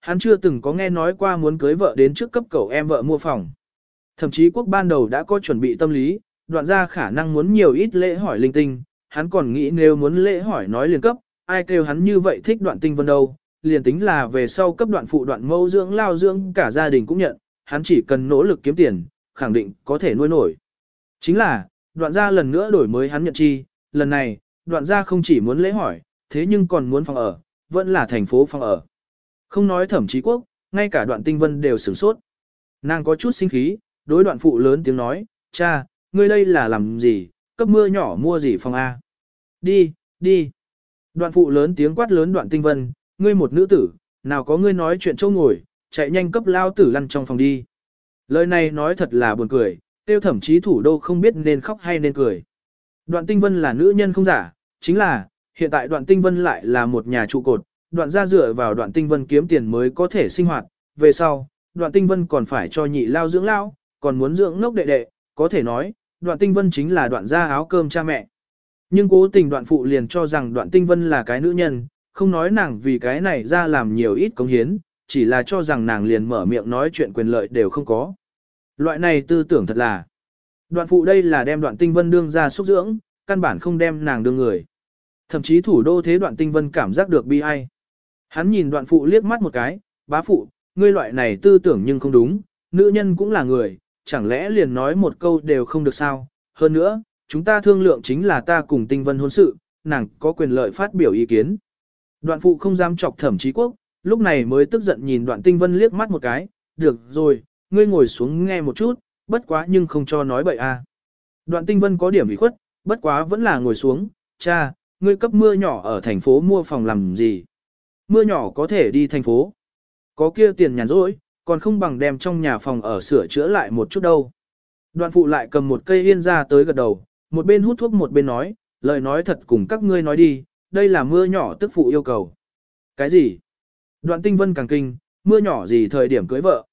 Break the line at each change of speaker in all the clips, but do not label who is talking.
Hắn chưa từng có nghe nói qua muốn cưới vợ đến trước cấp cậu em vợ mua phòng. Thậm chí quốc ban đầu đã có chuẩn bị tâm lý, đoạn ra khả năng muốn nhiều ít lễ hỏi linh tinh, hắn còn nghĩ nếu muốn lễ hỏi nói liền cấp, ai kêu hắn như vậy thích đoạn tinh vân đâu, liền tính là về sau cấp đoạn phụ đoạn mâu dưỡng lao dưỡng cả gia đình cũng nhận, hắn chỉ cần nỗ lực kiếm tiền, khẳng định có thể nuôi nổi. Chính là, đoạn gia lần nữa đổi mới hắn nhận chi, lần này, đoạn gia không chỉ muốn lễ hỏi, thế nhưng còn muốn phòng ở, vẫn là thành phố phòng ở. Không nói thẩm chí quốc, ngay cả đoạn tinh vân đều sửng sốt. Nàng có chút sinh khí, đối đoạn phụ lớn tiếng nói, cha, ngươi đây là làm gì, cấp mưa nhỏ mua gì phòng A. Đi, đi. Đoạn phụ lớn tiếng quát lớn đoạn tinh vân, ngươi một nữ tử, nào có ngươi nói chuyện châu ngồi, chạy nhanh cấp lao tử lăn trong phòng đi. Lời này nói thật là buồn cười, tiêu thẩm chí thủ đô không biết nên khóc hay nên cười. Đoạn tinh vân là nữ nhân không giả, chính là, hiện tại đoạn tinh vân lại là một nhà trụ cột, đoạn ra dựa vào đoạn tinh vân kiếm tiền mới có thể sinh hoạt, về sau, đoạn tinh vân còn phải cho nhị lao dưỡng lao, còn muốn dưỡng ngốc đệ đệ, có thể nói, đoạn tinh vân chính là đoạn ra áo cơm cha mẹ. Nhưng cố tình đoạn phụ liền cho rằng đoạn tinh vân là cái nữ nhân, không nói nàng vì cái này ra làm nhiều ít công hiến, chỉ là cho rằng nàng liền mở miệng nói chuyện quyền lợi đều không có. Loại này tư tưởng thật là. Đoạn phụ đây là đem đoạn tinh vân đương ra xúc dưỡng, căn bản không đem nàng đương người. Thậm chí thủ đô thế đoạn tinh vân cảm giác được bi ai. Hắn nhìn đoạn phụ liếc mắt một cái, bá phụ, ngươi loại này tư tưởng nhưng không đúng, nữ nhân cũng là người, chẳng lẽ liền nói một câu đều không được sao. Hơn nữa, chúng ta thương lượng chính là ta cùng tinh vân hôn sự, nàng có quyền lợi phát biểu ý kiến. Đoạn phụ không dám chọc thẩm chí quốc, lúc này mới tức giận nhìn đoạn tinh vân liếc mắt một cái, được rồi, ngươi ngồi xuống nghe một chút, bất quá nhưng không cho nói bậy a. À. Đoạn tinh vân có điểm ủy khuất, bất quá vẫn là ngồi xuống, cha, ngươi cấp mưa nhỏ ở thành phố mua phòng làm gì. Mưa nhỏ có thể đi thành phố. Có kia tiền nhàn rỗi, còn không bằng đem trong nhà phòng ở sửa chữa lại một chút đâu. Đoạn phụ lại cầm một cây yên ra tới gật đầu, một bên hút thuốc một bên nói, lời nói thật cùng các ngươi nói đi, đây là mưa nhỏ tức phụ yêu cầu. Cái gì? Đoạn tinh vân càng kinh, mưa nhỏ gì thời điểm cưới vợ.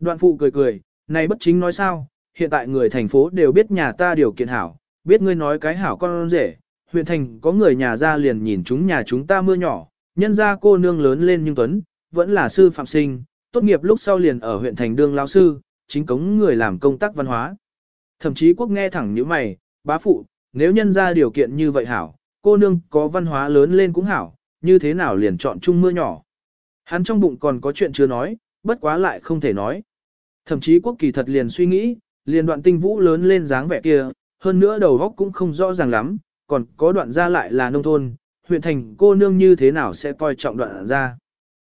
Đoạn phụ cười cười, này bất chính nói sao, hiện tại người thành phố đều biết nhà ta điều kiện hảo, biết ngươi nói cái hảo con rể, huyện thành có người nhà ra liền nhìn chúng nhà chúng ta mưa nhỏ, nhân ra cô nương lớn lên nhưng tuấn, vẫn là sư phạm sinh, tốt nghiệp lúc sau liền ở huyện thành đương lao sư, chính cống người làm công tác văn hóa. Thậm chí quốc nghe thẳng như mày, bá phụ, nếu nhân ra điều kiện như vậy hảo, cô nương có văn hóa lớn lên cũng hảo, như thế nào liền chọn chung mưa nhỏ. Hắn trong bụng còn có chuyện chưa nói, bất quá lại không thể nói. Thậm chí quốc kỳ thật liền suy nghĩ, liền đoạn tinh vũ lớn lên dáng vẻ kia, hơn nữa đầu góc cũng không rõ ràng lắm, còn có đoạn ra lại là nông thôn, huyện thành cô nương như thế nào sẽ coi trọng đoạn ra.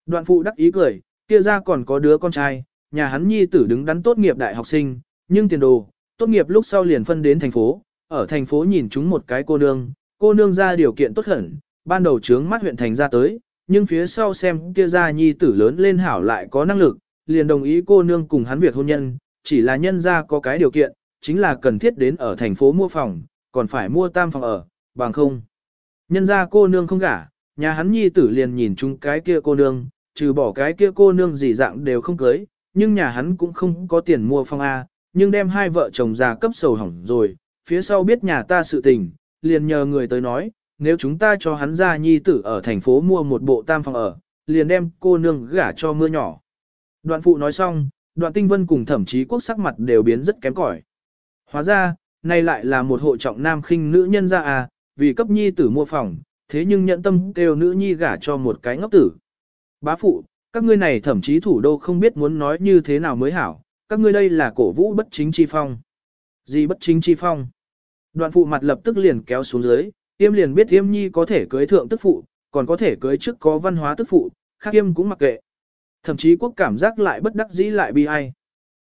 Đoạn phụ đắc ý cười, kia ra còn có đứa con trai, nhà hắn nhi tử đứng đắn tốt nghiệp đại học sinh, nhưng tiền đồ, tốt nghiệp lúc sau liền phân đến thành phố, ở thành phố nhìn chúng một cái cô nương, cô nương ra điều kiện tốt hẳn, ban đầu trướng mắt huyện thành ra tới, nhưng phía sau xem kia ra nhi tử lớn lên hảo lại có năng lực, liền đồng ý cô nương cùng hắn việc hôn nhân, chỉ là nhân ra có cái điều kiện, chính là cần thiết đến ở thành phố mua phòng, còn phải mua tam phòng ở, bằng không. Nhân ra cô nương không gả, nhà hắn nhi tử liền nhìn chung cái kia cô nương, trừ bỏ cái kia cô nương gì dạng đều không cưới, nhưng nhà hắn cũng không có tiền mua phong A, nhưng đem hai vợ chồng già cấp sầu hỏng rồi, phía sau biết nhà ta sự tình, liền nhờ người tới nói, nếu chúng ta cho hắn ra nhi tử ở thành phố mua một bộ tam phòng ở, liền đem cô nương gả cho mưa nhỏ. Đoạn phụ nói xong, đoạn tinh vân cùng thẩm chí quốc sắc mặt đều biến rất kém cỏi. Hóa ra, nay lại là một hộ trọng nam khinh nữ nhân ra à, vì cấp nhi tử mua phòng, thế nhưng nhận tâm kêu nữ nhi gả cho một cái ngốc tử. Bá phụ, các ngươi này thậm chí thủ đô không biết muốn nói như thế nào mới hảo, các ngươi đây là cổ vũ bất chính chi phong. Gì bất chính chi phong? Đoạn phụ mặt lập tức liền kéo xuống dưới, tiêm liền biết tiêm nhi có thể cưới thượng tức phụ, còn có thể cưới trước có văn hóa tức phụ, khác tiêm cũng mặc kệ. Thậm chí quốc cảm giác lại bất đắc dĩ lại bi ai.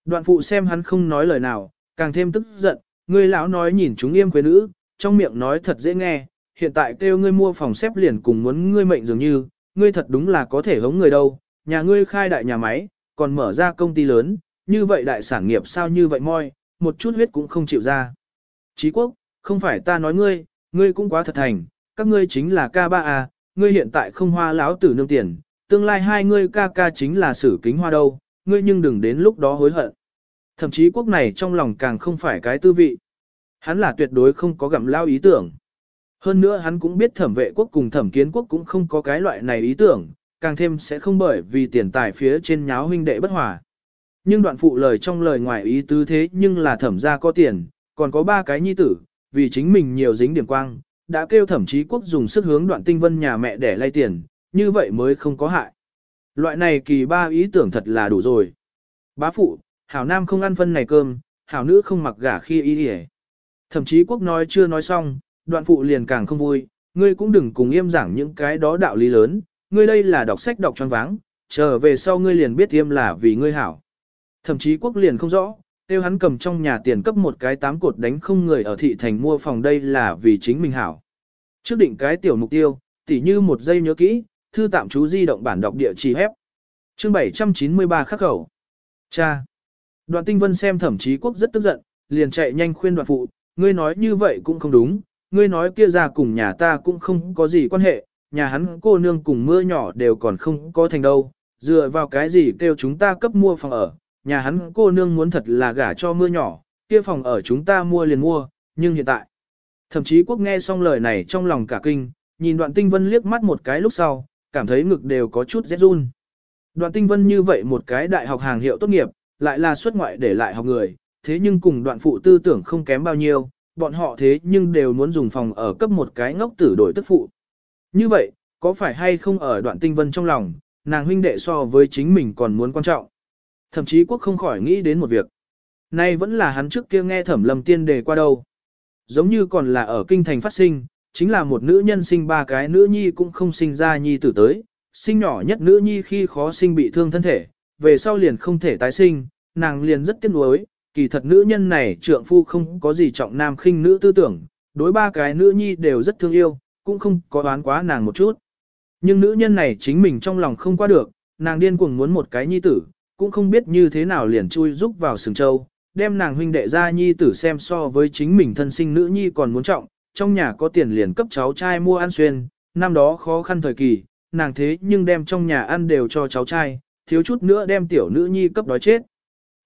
Đoạn phụ xem hắn không nói lời nào, càng thêm tức giận, người lão nói nhìn chúng yêm quê nữ, trong miệng nói thật dễ nghe, hiện tại kêu ngươi mua phòng xếp liền cùng muốn ngươi mệnh dường như, ngươi thật đúng là có thể hống người đâu, nhà ngươi khai đại nhà máy, còn mở ra công ty lớn, như vậy đại sản nghiệp sao như vậy moi, một chút huyết cũng không chịu ra. Chí quốc, không phải ta nói ngươi, ngươi cũng quá thật thành, các ngươi chính là ca ba à, ngươi hiện tại không hoa láo tử nương tiền, tương lai hai ngươi ca ca chính là sử kính hoa đâu, ngươi nhưng đừng đến lúc đó hối hận. Thậm chí quốc này trong lòng càng không phải cái tư vị. Hắn là tuyệt đối không có gặm lao ý tưởng. Hơn nữa hắn cũng biết thẩm vệ quốc cùng thẩm kiến quốc cũng không có cái loại này ý tưởng, càng thêm sẽ không bởi vì tiền tài phía trên nháo huynh đệ bất hòa. Nhưng đoạn phụ lời trong lời ngoài ý tứ thế nhưng là thẩm ra có tiền, còn có ba cái nhi tử, vì chính mình nhiều dính điểm quang, đã kêu thẩm chí quốc dùng sức hướng đoạn tinh vân nhà mẹ để lay tiền, như vậy mới không có hại. Loại này kỳ ba ý tưởng thật là đủ rồi. Bá phụ, hảo nam không ăn phân này cơm, hảo nữ không mặc gả khi y hề. Thậm chí quốc nói chưa nói xong, đoạn phụ liền càng không vui, ngươi cũng đừng cùng im giảng những cái đó đạo lý lớn, ngươi đây là đọc sách đọc tròn váng, trở về sau ngươi liền biết im là vì ngươi hảo. Thậm chí quốc liền không rõ, tiêu hắn cầm trong nhà tiền cấp một cái tám cột đánh không người ở thị thành mua phòng đây là vì chính mình hảo. Trước định cái tiểu mục tiêu, tỉ như một giây nhớ kỹ, thư tạm chú di động bản đọc địa chỉ hép. Chương 793 khắc khẩu. Cha. Đoạn tinh vân xem thẩm chí quốc rất tức giận, liền chạy nhanh khuyên đoạn phụ, ngươi nói như vậy cũng không đúng, ngươi nói kia ra cùng nhà ta cũng không có gì quan hệ, nhà hắn cô nương cùng mưa nhỏ đều còn không có thành đâu, dựa vào cái gì kêu chúng ta cấp mua phòng ở, nhà hắn cô nương muốn thật là gả cho mưa nhỏ, kia phòng ở chúng ta mua liền mua, nhưng hiện tại. Thậm chí quốc nghe xong lời này trong lòng cả kinh, nhìn đoạn tinh vân liếc mắt một cái lúc sau, cảm thấy ngực đều có chút rét run. Đoạn tinh vân như vậy một cái đại học hàng hiệu tốt nghiệp, lại là xuất ngoại để lại học người, thế nhưng cùng đoạn phụ tư tưởng không kém bao nhiêu, bọn họ thế nhưng đều muốn dùng phòng ở cấp một cái ngốc tử đổi tức phụ. Như vậy, có phải hay không ở đoạn tinh vân trong lòng, nàng huynh đệ so với chính mình còn muốn quan trọng. Thậm chí quốc không khỏi nghĩ đến một việc. Nay vẫn là hắn trước kia nghe thẩm lâm tiên đề qua đâu. Giống như còn là ở kinh thành phát sinh, chính là một nữ nhân sinh ba cái nữ nhi cũng không sinh ra nhi tử tới, sinh nhỏ nhất nữ nhi khi khó sinh bị thương thân thể, về sau liền không thể tái sinh, nàng liền rất tiếc nuối, kỳ thật nữ nhân này trượng phu không có gì trọng nam khinh nữ tư tưởng, đối ba cái nữ nhi đều rất thương yêu, cũng không có đoán quá nàng một chút. Nhưng nữ nhân này chính mình trong lòng không qua được, nàng điên cuồng muốn một cái nhi tử, cũng không biết như thế nào liền chui rúc vào sừng châu, đem nàng huynh đệ ra nhi tử xem so với chính mình thân sinh nữ nhi còn muốn trọng, trong nhà có tiền liền cấp cháu trai mua ăn xuyên, năm đó khó khăn thời kỳ, nàng thế nhưng đem trong nhà ăn đều cho cháu trai, thiếu chút nữa đem tiểu nữ nhi cấp đói chết.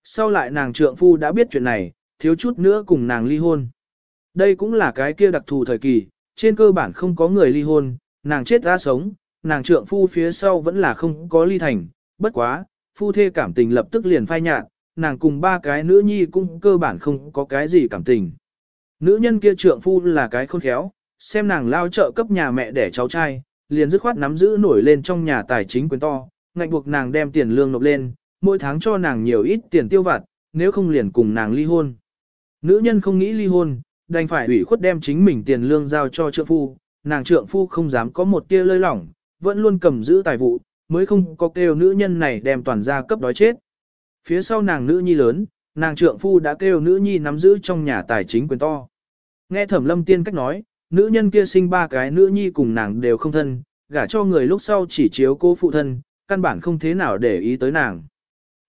Sau lại nàng trượng phu đã biết chuyện này, thiếu chút nữa cùng nàng ly hôn. Đây cũng là cái kia đặc thù thời kỳ, trên cơ bản không có người ly hôn, nàng chết ra sống, nàng trượng phu phía sau vẫn là không có ly thành, bất quá, phu thê cảm tình lập tức liền phai nhạt, nàng cùng ba cái nữ nhi cũng cơ bản không có cái gì cảm tình. Nữ nhân kia trượng phu là cái khôn khéo, xem nàng lao trợ cấp nhà mẹ để cháu trai, liền dứt khoát nắm giữ nổi lên trong nhà tài chính quyền to, ngạnh buộc nàng đem tiền lương nộp lên, mỗi tháng cho nàng nhiều ít tiền tiêu vặt, nếu không liền cùng nàng ly hôn. Nữ nhân không nghĩ ly hôn, đành phải ủy khuất đem chính mình tiền lương giao cho trượng phu, nàng trượng phu không dám có một tia lơi lỏng, vẫn luôn cầm giữ tài vụ, mới không có kêu nữ nhân này đem toàn gia cấp đói chết. Phía sau nàng nữ nhi lớn, nàng trượng phu đã kêu nữ nhi nắm giữ trong nhà tài chính quyền to. Nghe thẩm lâm tiên cách nói, nữ nhân kia sinh ba cái nữ nhi cùng nàng đều không thân, gả cho người lúc sau chỉ chiếu cô phụ thân, căn bản không thế nào để ý tới nàng.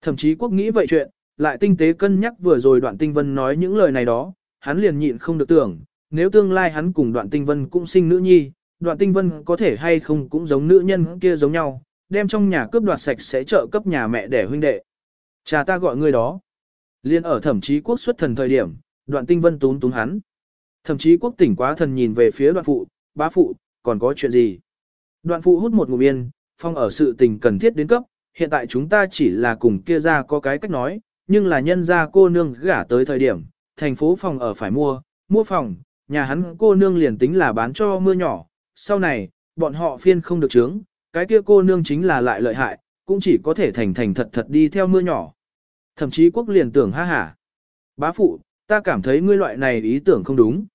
Thậm chí quốc nghĩ vậy chuyện, lại tinh tế cân nhắc vừa rồi đoạn tinh vân nói những lời này đó, hắn liền nhịn không được tưởng, nếu tương lai hắn cùng đoạn tinh vân cũng sinh nữ nhi, đoạn tinh vân có thể hay không cũng giống nữ nhân kia giống nhau, đem trong nhà cướp đoạt sạch sẽ trợ cấp nhà mẹ để huynh đệ. Cha ta gọi người đó. Liên ở thẩm chí quốc xuất thần thời điểm, đoạn tinh vân tún tún hắn. Thậm chí quốc tỉnh quá thần nhìn về phía đoạn phụ, bá phụ, còn có chuyện gì? Đoạn phụ hút một ngụm yên, phong ở sự tình cần thiết đến cấp, hiện tại chúng ta chỉ là cùng kia ra có cái cách nói, nhưng là nhân ra cô nương gả tới thời điểm, thành phố phòng ở phải mua, mua phòng, nhà hắn cô nương liền tính là bán cho mưa nhỏ, sau này, bọn họ phiên không được chướng, cái kia cô nương chính là lại lợi hại, cũng chỉ có thể thành thành thật thật đi theo mưa nhỏ. Thậm chí quốc liền tưởng ha hả. Bá phụ, ta cảm thấy ngươi loại này ý tưởng không đúng.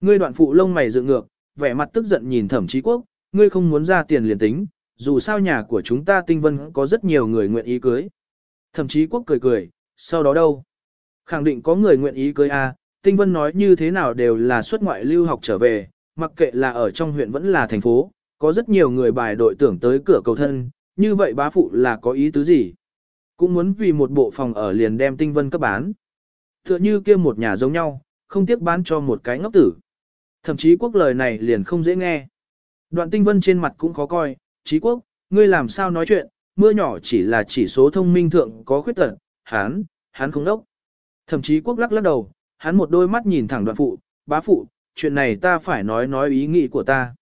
Ngươi đoạn phụ lông mày dựng ngược, vẻ mặt tức giận nhìn thẩm chí quốc, ngươi không muốn ra tiền liền tính, dù sao nhà của chúng ta tinh vân có rất nhiều người nguyện ý cưới. Thậm chí quốc cười cười, sau đó đâu? Khẳng định có người nguyện ý cưới a. tinh vân nói như thế nào đều là xuất ngoại lưu học trở về, mặc kệ là ở trong huyện vẫn là thành phố, có rất nhiều người bài đội tưởng tới cửa cầu thân, như vậy bá phụ là có ý tứ gì? Cũng muốn vì một bộ phòng ở liền đem tinh vân cấp bán. Tựa như kia một nhà giống nhau, không tiếc bán cho một cái ngốc tử. Thậm chí quốc lời này liền không dễ nghe. Đoạn tinh vân trên mặt cũng khó coi, trí quốc, ngươi làm sao nói chuyện, mưa nhỏ chỉ là chỉ số thông minh thượng có khuyết tật, hắn, hắn không đốc. Thậm chí quốc lắc lắc đầu, hắn một đôi mắt nhìn thẳng đoạn phụ, bá phụ, chuyện này ta phải nói nói ý nghĩ của ta.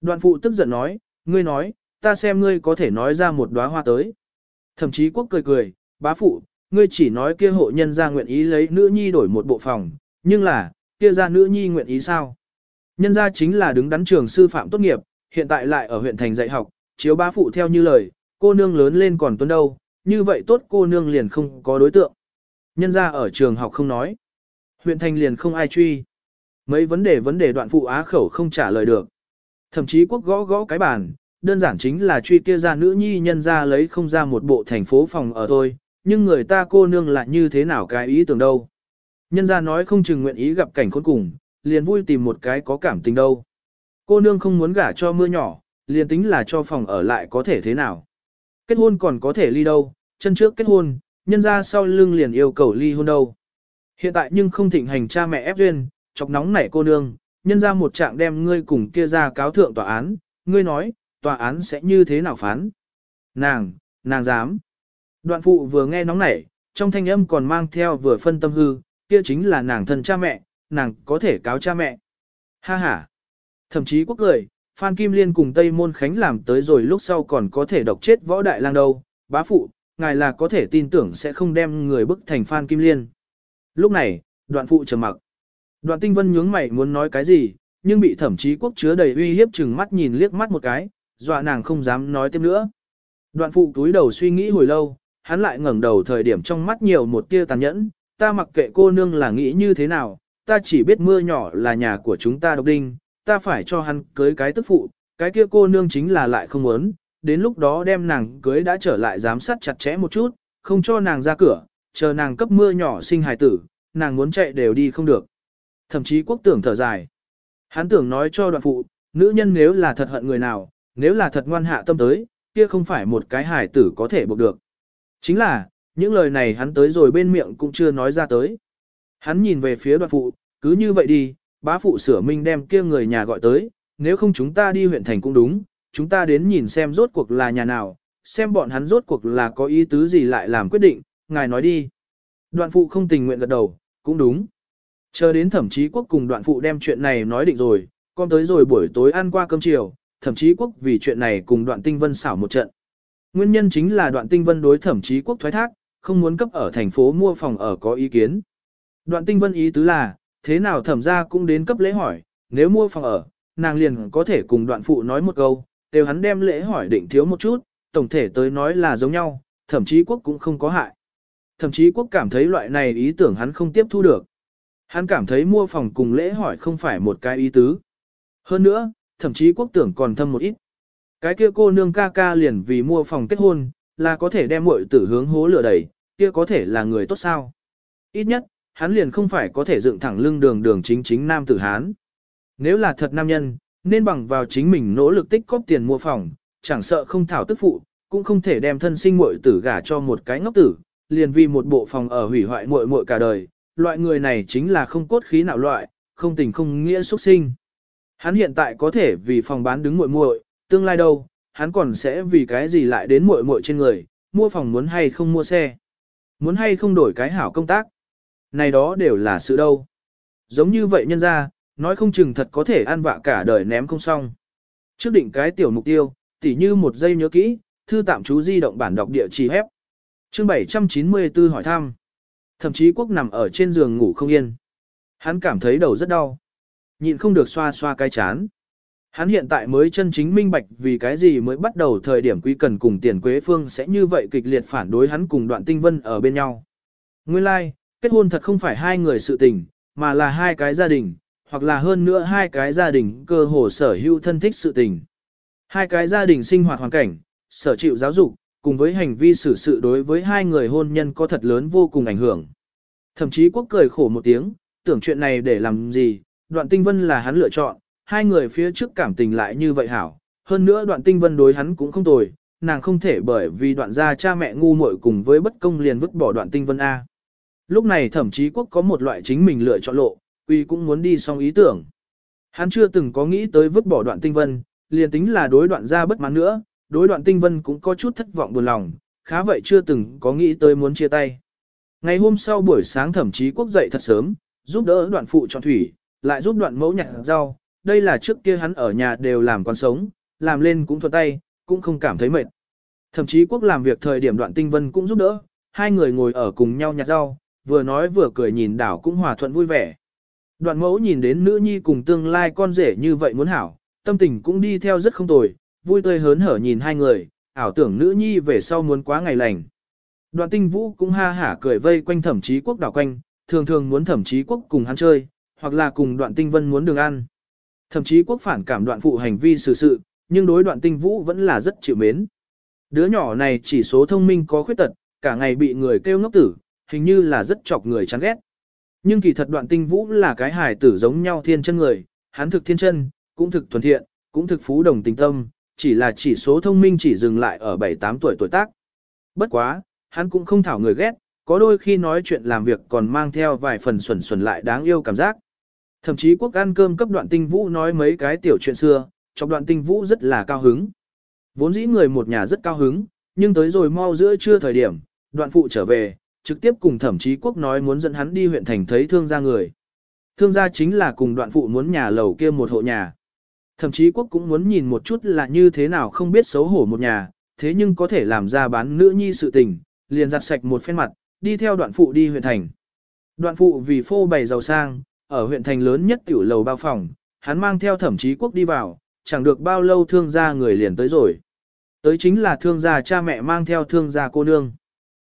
Đoạn phụ tức giận nói, ngươi nói, ta xem ngươi có thể nói ra một đóa hoa tới. Thậm chí quốc cười cười, bá phụ, ngươi chỉ nói kia hộ nhân ra nguyện ý lấy nữ nhi đổi một bộ phòng, nhưng là, kia ra nữ nhi nguyện ý sao? Nhân ra chính là đứng đắn trường sư phạm tốt nghiệp, hiện tại lại ở huyện thành dạy học, chiếu bá phụ theo như lời, cô nương lớn lên còn tuấn đâu, như vậy tốt cô nương liền không có đối tượng. Nhân ra ở trường học không nói. Huyện thành liền không ai truy. Mấy vấn đề vấn đề đoạn phụ á khẩu không trả lời được. Thậm chí quốc gõ gõ cái bàn, đơn giản chính là truy kia ra nữ nhi nhân ra lấy không ra một bộ thành phố phòng ở thôi, nhưng người ta cô nương lại như thế nào cái ý tưởng đâu. Nhân ra nói không chừng nguyện ý gặp cảnh khốn cùng, liền vui tìm một cái có cảm tình đâu. Cô nương không muốn gả cho mưa nhỏ, liền tính là cho phòng ở lại có thể thế nào. Kết hôn còn có thể ly đâu, chân trước kết hôn, nhân ra sau lưng liền yêu cầu ly hôn đâu. Hiện tại nhưng không thịnh hành cha mẹ ép duyên, chọc nóng nảy cô nương, nhân ra một trạng đem ngươi cùng kia ra cáo thượng tòa án, ngươi nói, tòa án sẽ như thế nào phán? Nàng, nàng dám. Đoạn phụ vừa nghe nóng nảy, trong thanh âm còn mang theo vừa phân tâm hư, kia chính là nàng thân cha mẹ, nàng có thể cáo cha mẹ. Ha ha. Thậm chí quốc cười, Phan Kim Liên cùng Tây Môn Khánh làm tới rồi lúc sau còn có thể độc chết võ đại lang đâu, bá phụ, ngài là có thể tin tưởng sẽ không đem người bức thành Phan Kim Liên. Lúc này, đoạn phụ trầm mặc. Đoạn tinh vân nhướng mày muốn nói cái gì, nhưng bị thẩm chí quốc chứa đầy uy hiếp chừng mắt nhìn liếc mắt một cái, dọa nàng không dám nói thêm nữa. Đoạn phụ túi đầu suy nghĩ hồi lâu, hắn lại ngẩng đầu thời điểm trong mắt nhiều một tia tàn nhẫn, ta mặc kệ cô nương là nghĩ như thế nào, ta chỉ biết mưa nhỏ là nhà của chúng ta độc đinh, ta phải cho hắn cưới cái tức phụ, cái kia cô nương chính là lại không muốn, đến lúc đó đem nàng cưới đã trở lại giám sát chặt chẽ một chút, không cho nàng ra cửa, chờ nàng cấp mưa nhỏ sinh hài tử, nàng muốn chạy đều đi không được. Thậm chí quốc tưởng thở dài. Hắn tưởng nói cho đoạn phụ, nữ nhân nếu là thật hận người nào, nếu là thật ngoan hạ tâm tới, kia không phải một cái hài tử có thể buộc được. Chính là, những lời này hắn tới rồi bên miệng cũng chưa nói ra tới. Hắn nhìn về phía đoạn phụ, cứ như vậy đi, bá phụ sửa minh đem kia người nhà gọi tới, nếu không chúng ta đi huyện thành cũng đúng, chúng ta đến nhìn xem rốt cuộc là nhà nào, xem bọn hắn rốt cuộc là có ý tứ gì lại làm quyết định, ngài nói đi. Đoạn phụ không tình nguyện gật đầu, cũng đúng. Chờ đến thẩm chí quốc cùng đoạn phụ đem chuyện này nói định rồi, con tới rồi buổi tối ăn qua cơm chiều, thẩm chí quốc vì chuyện này cùng đoạn tinh vân xảo một trận. Nguyên nhân chính là đoạn tinh vân đối thẩm chí quốc thoái thác, không muốn cấp ở thành phố mua phòng ở có ý kiến. Đoạn tinh vân ý tứ là, thế nào thẩm ra cũng đến cấp lễ hỏi, nếu mua phòng ở, nàng liền có thể cùng đoạn phụ nói một câu, đều hắn đem lễ hỏi định thiếu một chút, tổng thể tới nói là giống nhau, thậm chí quốc cũng không có hại. Thậm chí quốc cảm thấy loại này ý tưởng hắn không tiếp thu được. Hắn cảm thấy mua phòng cùng lễ hỏi không phải một cái ý tứ. Hơn nữa, thậm chí quốc tưởng còn thâm một ít. Cái kia cô nương ca ca liền vì mua phòng kết hôn, là có thể đem muội tử hướng hố lửa đẩy, kia có thể là người tốt sao. Ít nhất, hắn liền không phải có thể dựng thẳng lưng đường đường chính chính nam tử Hán. Nếu là thật nam nhân, nên bằng vào chính mình nỗ lực tích cóp tiền mua phòng, chẳng sợ không thảo tức phụ, cũng không thể đem thân sinh muội tử gả cho một cái ngốc tử, liền vì một bộ phòng ở hủy hoại muội muội cả đời, loại người này chính là không cốt khí nào loại, không tình không nghĩa xuất sinh. Hắn hiện tại có thể vì phòng bán đứng muội muội, tương lai đâu, hắn còn sẽ vì cái gì lại đến muội muội trên người, mua phòng muốn hay không mua xe, muốn hay không đổi cái hảo công tác. Này đó đều là sự đâu. Giống như vậy nhân ra, nói không chừng thật có thể ăn vạ cả đời ném không xong. Trước định cái tiểu mục tiêu, tỉ như một giây nhớ kỹ, thư tạm chú di động bản đọc địa chỉ hép. Chương 794 hỏi thăm. Thậm chí quốc nằm ở trên giường ngủ không yên. Hắn cảm thấy đầu rất đau. Nhịn không được xoa xoa cái chán. Hắn hiện tại mới chân chính minh bạch vì cái gì mới bắt đầu thời điểm quý cần cùng tiền quế phương sẽ như vậy kịch liệt phản đối hắn cùng đoạn tinh vân ở bên nhau. Nguyên lai, like, kết hôn thật không phải hai người sự tình, mà là hai cái gia đình, hoặc là hơn nữa hai cái gia đình cơ hồ sở hữu thân thích sự tình. Hai cái gia đình sinh hoạt hoàn cảnh, sở chịu giáo dục, cùng với hành vi xử sự đối với hai người hôn nhân có thật lớn vô cùng ảnh hưởng. Thậm chí quốc cười khổ một tiếng, tưởng chuyện này để làm gì, đoạn tinh vân là hắn lựa chọn, hai người phía trước cảm tình lại như vậy hảo. Hơn nữa đoạn tinh vân đối hắn cũng không tồi, nàng không thể bởi vì đoạn gia cha mẹ ngu muội cùng với bất công liền vứt bỏ đoạn tinh vân A. Lúc này thậm chí quốc có một loại chính mình lựa chọn lộ, uy cũng muốn đi xong ý tưởng. Hắn chưa từng có nghĩ tới vứt bỏ đoạn tinh vân, liền tính là đối đoạn ra bất mãn nữa, đối đoạn tinh vân cũng có chút thất vọng buồn lòng, khá vậy chưa từng có nghĩ tới muốn chia tay. Ngày hôm sau buổi sáng thậm chí quốc dậy thật sớm, giúp đỡ đoạn phụ chọn thủy, lại giúp đoạn mẫu nhặt rau, đây là trước kia hắn ở nhà đều làm con sống, làm lên cũng thuận tay, cũng không cảm thấy mệt. Thậm chí quốc làm việc thời điểm đoạn tinh vân cũng giúp đỡ, hai người ngồi ở cùng nhau nhặt rau, vừa nói vừa cười nhìn đảo cũng hòa thuận vui vẻ. Đoạn mẫu nhìn đến nữ nhi cùng tương lai con rể như vậy muốn hảo, tâm tình cũng đi theo rất không tồi, vui tươi hớn hở nhìn hai người, ảo tưởng nữ nhi về sau muốn quá ngày lành. Đoạn tinh vũ cũng ha hả cười vây quanh thẩm chí quốc đảo quanh, thường thường muốn thẩm chí quốc cùng hắn chơi, hoặc là cùng đoạn tinh vân muốn đường ăn. Thẩm chí quốc phản cảm đoạn phụ hành vi xử sự, nhưng đối đoạn tinh vũ vẫn là rất chịu mến. Đứa nhỏ này chỉ số thông minh có khuyết tật, cả ngày bị người kêu ngốc tử, hình như là rất chọc người chán ghét. Nhưng kỳ thật đoạn tinh vũ là cái hài tử giống nhau thiên chân người, hắn thực thiên chân, cũng thực thuần thiện, cũng thực phú đồng tình tâm, chỉ là chỉ số thông minh chỉ dừng lại ở 7-8 tuổi tuổi tác. Bất quá, hắn cũng không thảo người ghét, có đôi khi nói chuyện làm việc còn mang theo vài phần xuẩn xuẩn lại đáng yêu cảm giác. Thậm chí quốc ăn cơm cấp đoạn tinh vũ nói mấy cái tiểu chuyện xưa, trong đoạn tinh vũ rất là cao hứng. Vốn dĩ người một nhà rất cao hứng, nhưng tới rồi mau giữa trưa thời điểm, đoạn phụ trở về, trực tiếp cùng thẩm chí quốc nói muốn dẫn hắn đi huyện thành thấy thương gia người. Thương gia chính là cùng đoạn phụ muốn nhà lầu kia một hộ nhà. Thẩm chí quốc cũng muốn nhìn một chút là như thế nào không biết xấu hổ một nhà, thế nhưng có thể làm ra bán nữ nhi sự tình, liền giặt sạch một phen mặt, đi theo đoạn phụ đi huyện thành. Đoạn phụ vì phô bày giàu sang, ở huyện thành lớn nhất tiểu lầu bao phòng, hắn mang theo thẩm chí quốc đi vào, chẳng được bao lâu thương gia người liền tới rồi. Tới chính là thương gia cha mẹ mang theo thương gia cô nương.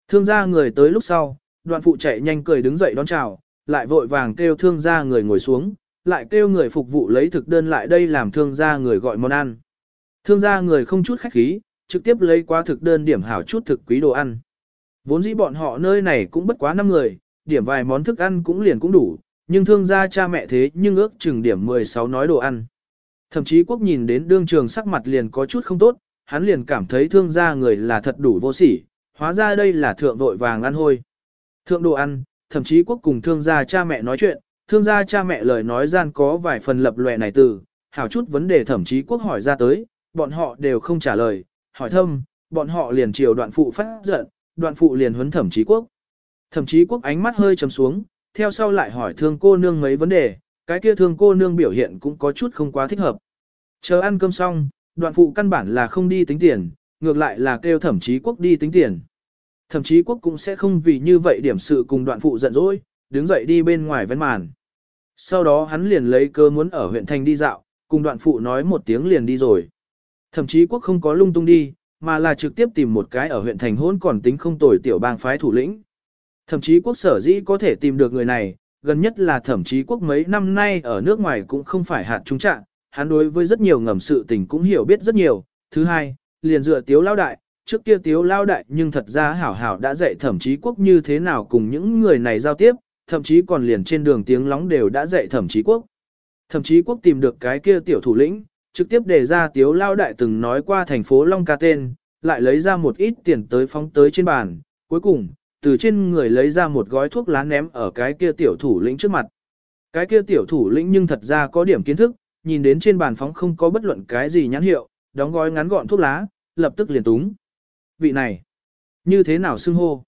Thương gia người tới lúc sau, đoạn phụ chạy nhanh cười đứng dậy đón chào, lại vội vàng kêu thương gia người ngồi xuống, lại kêu người phục vụ lấy thực đơn lại đây làm thương gia người gọi món ăn. Thương gia người không chút khách khí, trực tiếp lấy qua thực đơn điểm hảo chút thực quý đồ ăn. Vốn dĩ bọn họ nơi này cũng bất quá 5 người, điểm vài món thức ăn cũng liền cũng đủ, nhưng thương gia cha mẹ thế nhưng ước chừng điểm 16 nói đồ ăn. Thậm chí quốc nhìn đến đương trường sắc mặt liền có chút không tốt, hắn liền cảm thấy thương gia người là thật đủ vô sỉ, hóa ra đây là thượng vội vàng ăn hôi. Thượng đồ ăn, thậm chí quốc cùng thương gia cha mẹ nói chuyện, thương gia cha mẹ lời nói gian có vài phần lập lòe này từ, hảo chút vấn đề thậm chí quốc hỏi ra tới, bọn họ đều không trả lời, hỏi thâm, bọn họ liền chiều đoạn phụ phát giận, đoạn phụ liền huấn thẩm chí quốc. Thẩm chí quốc ánh mắt hơi trầm xuống, theo sau lại hỏi thương cô nương mấy vấn đề, cái kia thương cô nương biểu hiện cũng có chút không quá thích hợp. Chờ ăn cơm xong, đoạn phụ căn bản là không đi tính tiền, ngược lại là kêu thẩm chí quốc đi tính tiền. Thẩm chí quốc cũng sẽ không vì như vậy điểm sự cùng đoạn phụ giận dỗi, đứng dậy đi bên ngoài vén màn. Sau đó hắn liền lấy cơ muốn ở huyện thành đi dạo, cùng đoạn phụ nói một tiếng liền đi rồi. Thẩm chí quốc không có lung tung đi, mà là trực tiếp tìm một cái ở huyện thành hôn còn tính không tồi tiểu bang phái thủ lĩnh. Thậm chí quốc sở dĩ có thể tìm được người này, gần nhất là thậm chí quốc mấy năm nay ở nước ngoài cũng không phải hạt trung trạng, hắn đối với rất nhiều ngầm sự tình cũng hiểu biết rất nhiều. Thứ hai, liền dựa tiếu lao đại, trước kia tiếu lao đại nhưng thật ra hảo hảo đã dạy thẩm chí quốc như thế nào cùng những người này giao tiếp, thậm chí còn liền trên đường tiếng lóng đều đã dạy thẩm chí quốc. Thẩm chí quốc tìm được cái kia tiểu thủ lĩnh, trực tiếp đề ra tiếu lao đại từng nói qua thành phố Long Ca tên, lại lấy ra một ít tiền tới phóng tới trên bàn, cuối cùng, từ trên người lấy ra một gói thuốc lá ném ở cái kia tiểu thủ lĩnh trước mặt. Cái kia tiểu thủ lĩnh nhưng thật ra có điểm kiến thức, nhìn đến trên bàn phóng không có bất luận cái gì nhãn hiệu, đóng gói ngắn gọn thuốc lá, lập tức liền túng. Vị này, như thế nào xưng hô?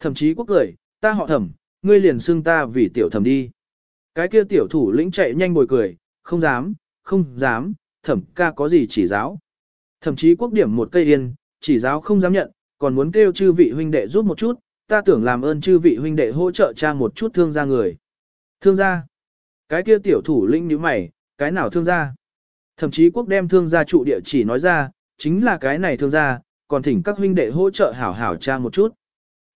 Thậm chí quốc cười, ta họ thẩm, ngươi liền xưng ta vì tiểu thẩm đi. Cái kia tiểu thủ lĩnh chạy nhanh bồi cười, không dám, không dám, thẩm ca có gì chỉ giáo. Thậm chí quốc điểm một cây yên, chỉ giáo không dám nhận, còn muốn kêu chư vị huynh đệ giúp một chút, ta tưởng làm ơn chư vị huynh đệ hỗ trợ cha một chút thương gia người. Thương gia? Cái kia tiểu thủ lĩnh như mày, cái nào thương gia? Thậm chí quốc đem thương gia trụ địa chỉ nói ra, chính là cái này thương gia, còn thỉnh các huynh đệ hỗ trợ hảo hảo cha một chút.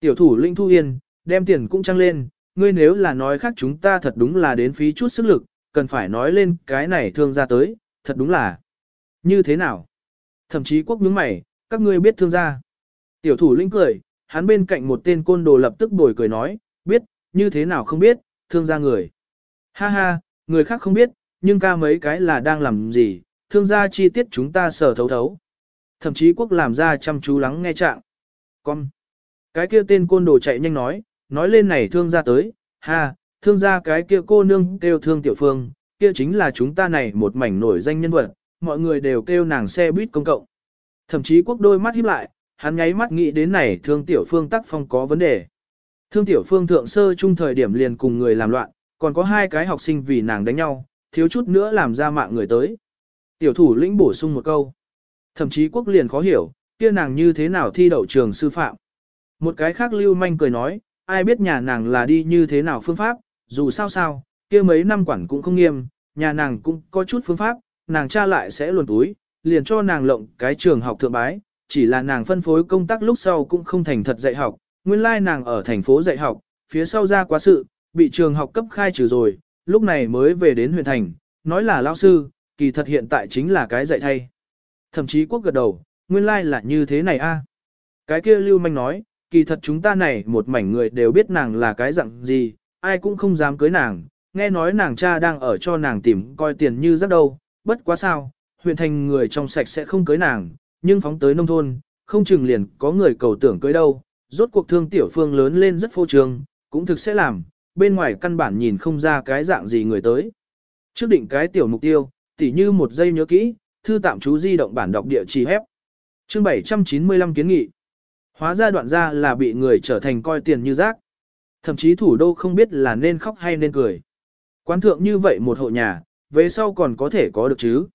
Tiểu thủ linh thu yên, đem tiền cũng trăng lên, ngươi nếu là nói khác chúng ta thật đúng là đến phí chút sức lực, cần phải nói lên cái này thương gia tới, thật đúng là. Như thế nào? Thậm chí quốc nhướng mày, các ngươi biết thương gia. Tiểu thủ lĩnh cười, hắn bên cạnh một tên côn đồ lập tức bồi cười nói, biết, như thế nào không biết, thương gia người. Ha ha, người khác không biết, nhưng ca mấy cái là đang làm gì, thương gia chi tiết chúng ta sở thấu thấu. Thậm chí quốc làm ra chăm chú lắng nghe trạng. Con. Cái kia tên côn đồ chạy nhanh nói, nói lên này thương gia tới, ha, thương gia cái kia cô nương kêu thương tiểu phương, kia chính là chúng ta này một mảnh nổi danh nhân vật, mọi người đều kêu nàng xe buýt công cộng. Thậm chí quốc đôi mắt híp lại, hắn nháy mắt nghĩ đến này thương tiểu phương tác phong có vấn đề. Thương tiểu phương thượng sơ trung thời điểm liền cùng người làm loạn, còn có hai cái học sinh vì nàng đánh nhau, thiếu chút nữa làm ra mạng người tới. Tiểu thủ lĩnh bổ sung một câu. Thậm chí quốc liền khó hiểu, kia nàng như thế nào thi đậu trường sư phạm. Một cái khác lưu manh cười nói, ai biết nhà nàng là đi như thế nào phương pháp, dù sao sao, kia mấy năm quản cũng không nghiêm, nhà nàng cũng có chút phương pháp, nàng cha lại sẽ luồn túi, liền cho nàng lộng cái trường học thượng bái, chỉ là nàng phân phối công tác lúc sau cũng không thành thật dạy học, nguyên lai nàng ở thành phố dạy học, phía sau ra quá sự, bị trường học cấp khai trừ rồi, lúc này mới về đến huyện thành, nói là lao sư, kỳ thật hiện tại chính là cái dạy thay. Thậm chí quốc gật đầu, nguyên lai là như thế này a. Cái kia lưu manh nói, kỳ thật chúng ta này một mảnh người đều biết nàng là cái dạng gì, ai cũng không dám cưới nàng, nghe nói nàng cha đang ở cho nàng tìm coi tiền như rất đâu, bất quá sao, huyện thành người trong sạch sẽ không cưới nàng, nhưng phóng tới nông thôn, không chừng liền có người cầu tưởng cưới đâu, rốt cuộc thương tiểu phương lớn lên rất phô trương, cũng thực sẽ làm, bên ngoài căn bản nhìn không ra cái dạng gì người tới. Trước định cái tiểu mục tiêu, tỉ như một giây nhớ kỹ, thư tạm chú di động bản đọc địa chỉ hép. Chương 795 kiến nghị. Hóa ra đoạn ra là bị người trở thành coi tiền như rác. Thậm chí thủ đô không biết là nên khóc hay nên cười. Quán thượng như vậy một hộ nhà, về sau còn có thể có được chứ.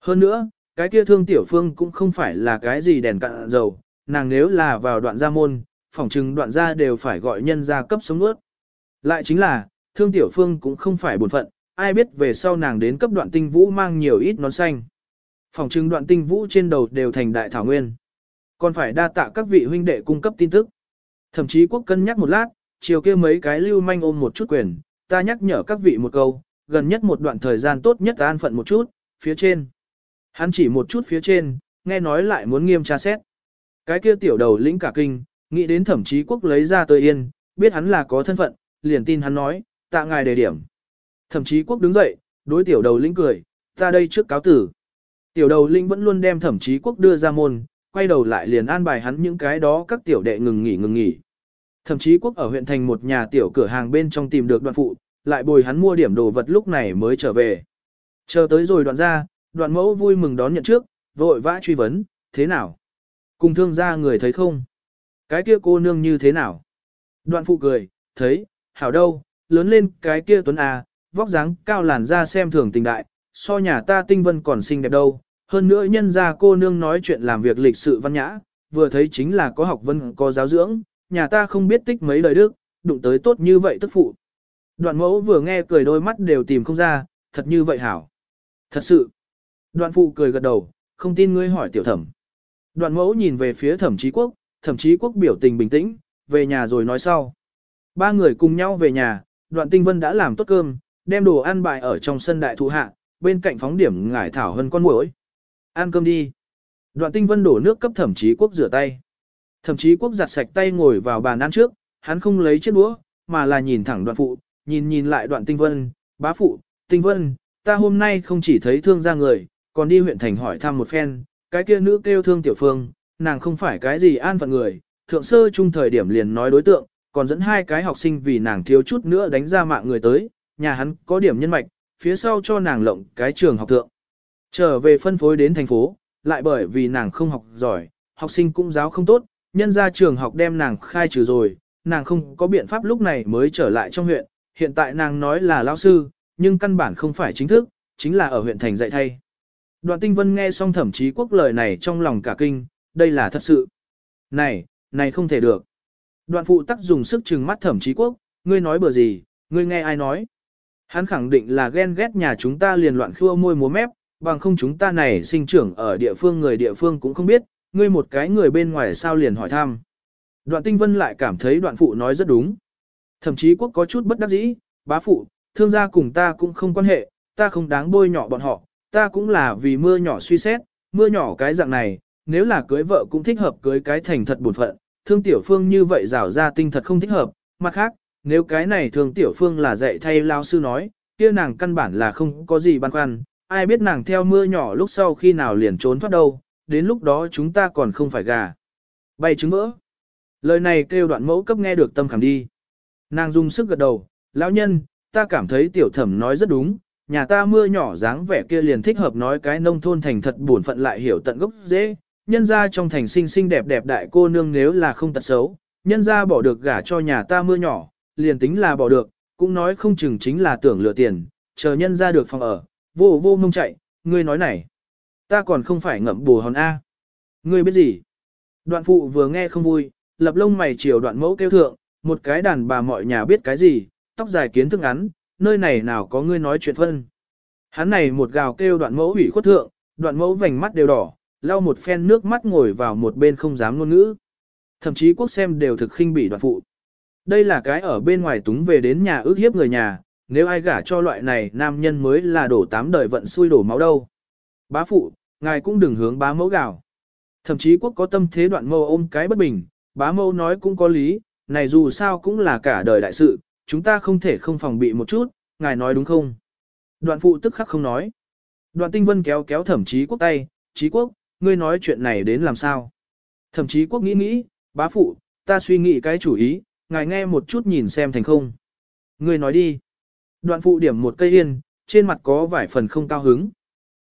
Hơn nữa, cái kia thương tiểu phương cũng không phải là cái gì đèn cạn dầu, nàng nếu là vào đoạn gia môn, phỏng chừng đoạn gia đều phải gọi nhân gia cấp sống ướt. Lại chính là, thương tiểu phương cũng không phải buồn phận, ai biết về sau nàng đến cấp đoạn tinh vũ mang nhiều ít nón xanh phòng chứng đoạn tinh vũ trên đầu đều thành đại thảo nguyên. Còn phải đa tạ các vị huynh đệ cung cấp tin tức. Thậm chí quốc cân nhắc một lát, chiều kia mấy cái lưu manh ôm một chút quyền, ta nhắc nhở các vị một câu, gần nhất một đoạn thời gian tốt nhất an phận một chút, phía trên. Hắn chỉ một chút phía trên, nghe nói lại muốn nghiêm tra xét. Cái kia tiểu đầu lĩnh cả kinh, nghĩ đến thẩm chí quốc lấy ra tơi yên, biết hắn là có thân phận, liền tin hắn nói, tạ ngài đề điểm. Thẩm chí quốc đứng dậy, đối tiểu đầu lĩnh cười, ta đây trước cáo tử. Tiểu đầu Linh vẫn luôn đem thẩm chí quốc đưa ra môn, quay đầu lại liền an bài hắn những cái đó các tiểu đệ ngừng nghỉ ngừng nghỉ. Thẩm chí quốc ở huyện thành một nhà tiểu cửa hàng bên trong tìm được đoạn phụ, lại bồi hắn mua điểm đồ vật lúc này mới trở về. Chờ tới rồi đoạn ra, đoạn mẫu vui mừng đón nhận trước, vội vã truy vấn, thế nào? Cùng thương gia người thấy không? Cái kia cô nương như thế nào? Đoạn phụ cười, thấy, hảo đâu, lớn lên cái kia tuấn à, vóc dáng cao làn da xem thường tình đại, so nhà ta tinh vân còn xinh đẹp đâu. Hơn nữa nhân ra cô nương nói chuyện làm việc lịch sự văn nhã, vừa thấy chính là có học vân có giáo dưỡng, nhà ta không biết tích mấy đời đức, đụng tới tốt như vậy tức phụ. Đoạn mẫu vừa nghe cười đôi mắt đều tìm không ra, thật như vậy hảo. Thật sự. Đoạn phụ cười gật đầu, không tin ngươi hỏi tiểu thẩm. Đoạn mẫu nhìn về phía thẩm chí quốc, thẩm chí quốc biểu tình bình tĩnh, về nhà rồi nói sau. Ba người cùng nhau về nhà, đoạn tinh vân đã làm tốt cơm, đem đồ ăn bài ở trong sân đại thụ hạ, bên cạnh phóng điểm ngải thảo hơn con muỗi. Ăn cơm đi. Đoạn tinh vân đổ nước cấp thẩm chí quốc rửa tay. Thẩm chí quốc giặt sạch tay ngồi vào bàn ăn trước, hắn không lấy chiếc đũa, mà là nhìn thẳng đoạn phụ, nhìn nhìn lại đoạn tinh vân, bá phụ, tinh vân, ta hôm nay không chỉ thấy thương ra người, còn đi huyện thành hỏi thăm một phen, cái kia nữ kêu thương tiểu phương, nàng không phải cái gì an phận người, thượng sơ trung thời điểm liền nói đối tượng, còn dẫn hai cái học sinh vì nàng thiếu chút nữa đánh ra mạng người tới, nhà hắn có điểm nhân mạch, phía sau cho nàng lộng cái trường học thượng. Trở về phân phối đến thành phố, lại bởi vì nàng không học giỏi, học sinh cũng giáo không tốt, nhân ra trường học đem nàng khai trừ rồi, nàng không có biện pháp lúc này mới trở lại trong huyện, hiện tại nàng nói là lao sư, nhưng căn bản không phải chính thức, chính là ở huyện thành dạy thay. Đoạn tinh vân nghe xong thẩm chí quốc lời này trong lòng cả kinh, đây là thật sự. Này, này không thể được. Đoạn phụ tắc dùng sức trừng mắt thẩm chí quốc, ngươi nói bừa gì, ngươi nghe ai nói. Hắn khẳng định là ghen ghét nhà chúng ta liền loạn khua môi múa mép, bằng không chúng ta này sinh trưởng ở địa phương người địa phương cũng không biết, ngươi một cái người bên ngoài sao liền hỏi thăm. Đoạn tinh vân lại cảm thấy đoạn phụ nói rất đúng. Thậm chí quốc có chút bất đắc dĩ, bá phụ, thương gia cùng ta cũng không quan hệ, ta không đáng bôi nhọ bọn họ, ta cũng là vì mưa nhỏ suy xét, mưa nhỏ cái dạng này, nếu là cưới vợ cũng thích hợp cưới cái thành thật buồn phận, thương tiểu phương như vậy rảo ra tinh thật không thích hợp, mặt khác, nếu cái này thường tiểu phương là dạy thay lao sư nói, kia nàng căn bản là không có gì băn khoăn, ai biết nàng theo mưa nhỏ lúc sau khi nào liền trốn thoát đâu, đến lúc đó chúng ta còn không phải gà. Bay trứng vỡ. Lời này kêu đoạn mẫu cấp nghe được tâm khảm đi. Nàng dùng sức gật đầu, lão nhân, ta cảm thấy tiểu thẩm nói rất đúng, nhà ta mưa nhỏ dáng vẻ kia liền thích hợp nói cái nông thôn thành thật buồn phận lại hiểu tận gốc dễ, nhân ra trong thành xinh xinh đẹp đẹp đại cô nương nếu là không tật xấu, nhân ra bỏ được gả cho nhà ta mưa nhỏ, liền tính là bỏ được, cũng nói không chừng chính là tưởng lừa tiền, chờ nhân ra được phòng ở, vô vô mông chạy, ngươi nói này. ta còn không phải ngậm bù hòn A. Ngươi biết gì? Đoạn phụ vừa nghe không vui, lập lông mày chiều đoạn mẫu kêu thượng, một cái đàn bà mọi nhà biết cái gì, tóc dài kiến thức ngắn, nơi này nào có ngươi nói chuyện phân. Hắn này một gào kêu đoạn mẫu hủy khuất thượng, đoạn mẫu vành mắt đều đỏ, lau một phen nước mắt ngồi vào một bên không dám ngôn ngữ. Thậm chí quốc xem đều thực khinh bỉ đoạn phụ. Đây là cái ở bên ngoài túng về đến nhà ước hiếp người nhà, nếu ai gả cho loại này nam nhân mới là đổ tám đời vận xui đổ máu đâu. Bá phụ, ngài cũng đừng hướng bá mẫu gào. Thậm chí quốc có tâm thế đoạn mâu ôm cái bất bình, bá mẫu nói cũng có lý, này dù sao cũng là cả đời đại sự, chúng ta không thể không phòng bị một chút, ngài nói đúng không? Đoạn phụ tức khắc không nói. Đoạn tinh vân kéo kéo thẩm chí quốc tay, chí quốc, ngươi nói chuyện này đến làm sao? Thẩm chí quốc nghĩ nghĩ, bá phụ, ta suy nghĩ cái chủ ý, ngài nghe một chút nhìn xem thành không. người nói đi. Đoạn phụ điểm một cây yên, trên mặt có vài phần không cao hứng.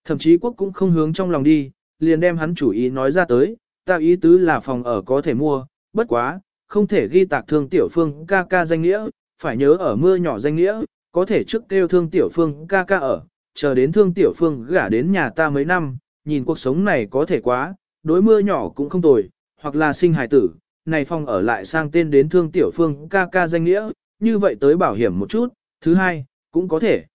Thậm chí quốc cũng không hướng trong lòng đi, liền đem hắn chủ ý nói ra tới, ta ý tứ là phòng ở có thể mua, bất quá, không thể ghi tạc thương tiểu phương ca ca danh nghĩa, phải nhớ ở mưa nhỏ danh nghĩa, có thể trước kêu thương tiểu phương ca ca ở, chờ đến thương tiểu phương gả đến nhà ta mấy năm, nhìn cuộc sống này có thể quá, đối mưa nhỏ cũng không tồi, hoặc là sinh hài tử, này phòng ở lại sang tên đến thương tiểu phương ca ca danh nghĩa, như vậy tới bảo hiểm một chút, thứ hai, cũng có thể.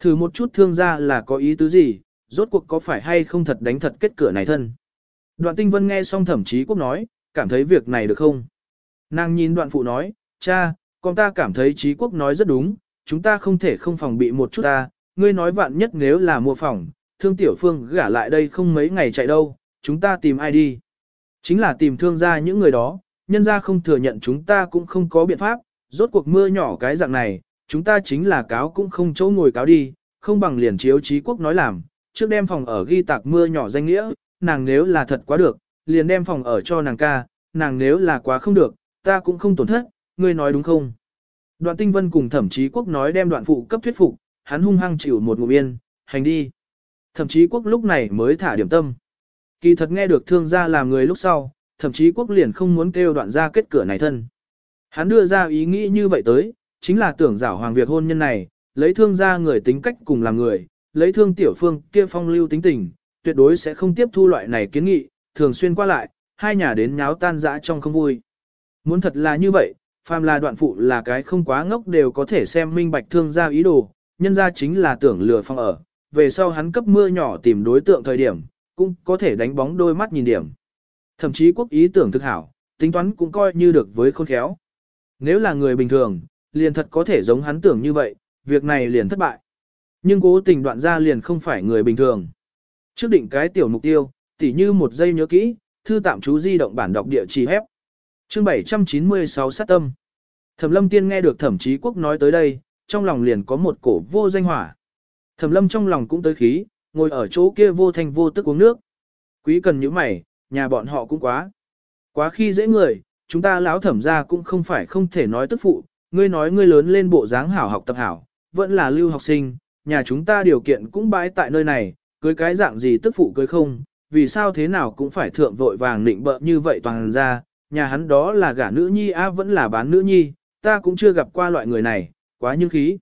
Thử một chút thương ra là có ý tứ gì, rốt cuộc có phải hay không thật đánh thật kết cửa này thân. Đoạn tinh vân nghe xong thẩm chí quốc nói, cảm thấy việc này được không? Nàng nhìn đoạn phụ nói, cha, con ta cảm thấy trí quốc nói rất đúng, chúng ta không thể không phòng bị một chút ta, ngươi nói vạn nhất nếu là mua phòng, thương tiểu phương gả lại đây không mấy ngày chạy đâu, chúng ta tìm ai đi. Chính là tìm thương ra những người đó, nhân ra không thừa nhận chúng ta cũng không có biện pháp, rốt cuộc mưa nhỏ cái dạng này, chúng ta chính là cáo cũng không chỗ ngồi cáo đi, không bằng liền chiếu trí quốc nói làm, trước đem phòng ở ghi tạc mưa nhỏ danh nghĩa, nàng nếu là thật quá được, liền đem phòng ở cho nàng ca, nàng nếu là quá không được, ta cũng không tổn thất, ngươi nói đúng không? Đoạn tinh vân cùng thẩm chí quốc nói đem đoạn phụ cấp thuyết phục, hắn hung hăng chịu một ngụm yên, hành đi. Thẩm chí quốc lúc này mới thả điểm tâm. Kỳ thật nghe được thương gia làm người lúc sau, thậm chí quốc liền không muốn kêu đoạn ra kết cửa này thân. Hắn đưa ra ý nghĩ như vậy tới, chính là tưởng giảo hoàng việc hôn nhân này, lấy thương gia người tính cách cùng làm người, lấy thương tiểu phương kia phong lưu tính tình, tuyệt đối sẽ không tiếp thu loại này kiến nghị, thường xuyên qua lại, hai nhà đến nháo tan dã trong không vui. Muốn thật là như vậy, phàm là đoạn phụ là cái không quá ngốc đều có thể xem minh bạch thương gia ý đồ, nhân ra chính là tưởng lừa phong ở, về sau hắn cấp mưa nhỏ tìm đối tượng thời điểm, cũng có thể đánh bóng đôi mắt nhìn điểm. Thậm chí quốc ý tưởng thực hảo, tính toán cũng coi như được với khôn khéo. Nếu là người bình thường, liền thật có thể giống hắn tưởng như vậy, việc này liền thất bại. Nhưng cố tình đoạn ra liền không phải người bình thường. Trước định cái tiểu mục tiêu, tỉ như một giây nhớ kỹ, thư tạm chú di động bản đọc địa chỉ hép. Chương 796 sát tâm. Thẩm lâm tiên nghe được thẩm chí quốc nói tới đây, trong lòng liền có một cổ vô danh hỏa. Thẩm lâm trong lòng cũng tới khí, ngồi ở chỗ kia vô thanh vô tức uống nước. Quý cần những mày, nhà bọn họ cũng quá. Quá khi dễ người, chúng ta lão thẩm ra cũng không phải không thể nói tức phụ, ngươi nói ngươi lớn lên bộ dáng hảo học tập hảo, vẫn là lưu học sinh, nhà chúng ta điều kiện cũng bãi tại nơi này, cưới cái dạng gì tức phụ cưới không, vì sao thế nào cũng phải thượng vội vàng định bợ như vậy toàn ra, nhà hắn đó là gả nữ nhi á vẫn là bán nữ nhi, ta cũng chưa gặp qua loại người này, quá như khí.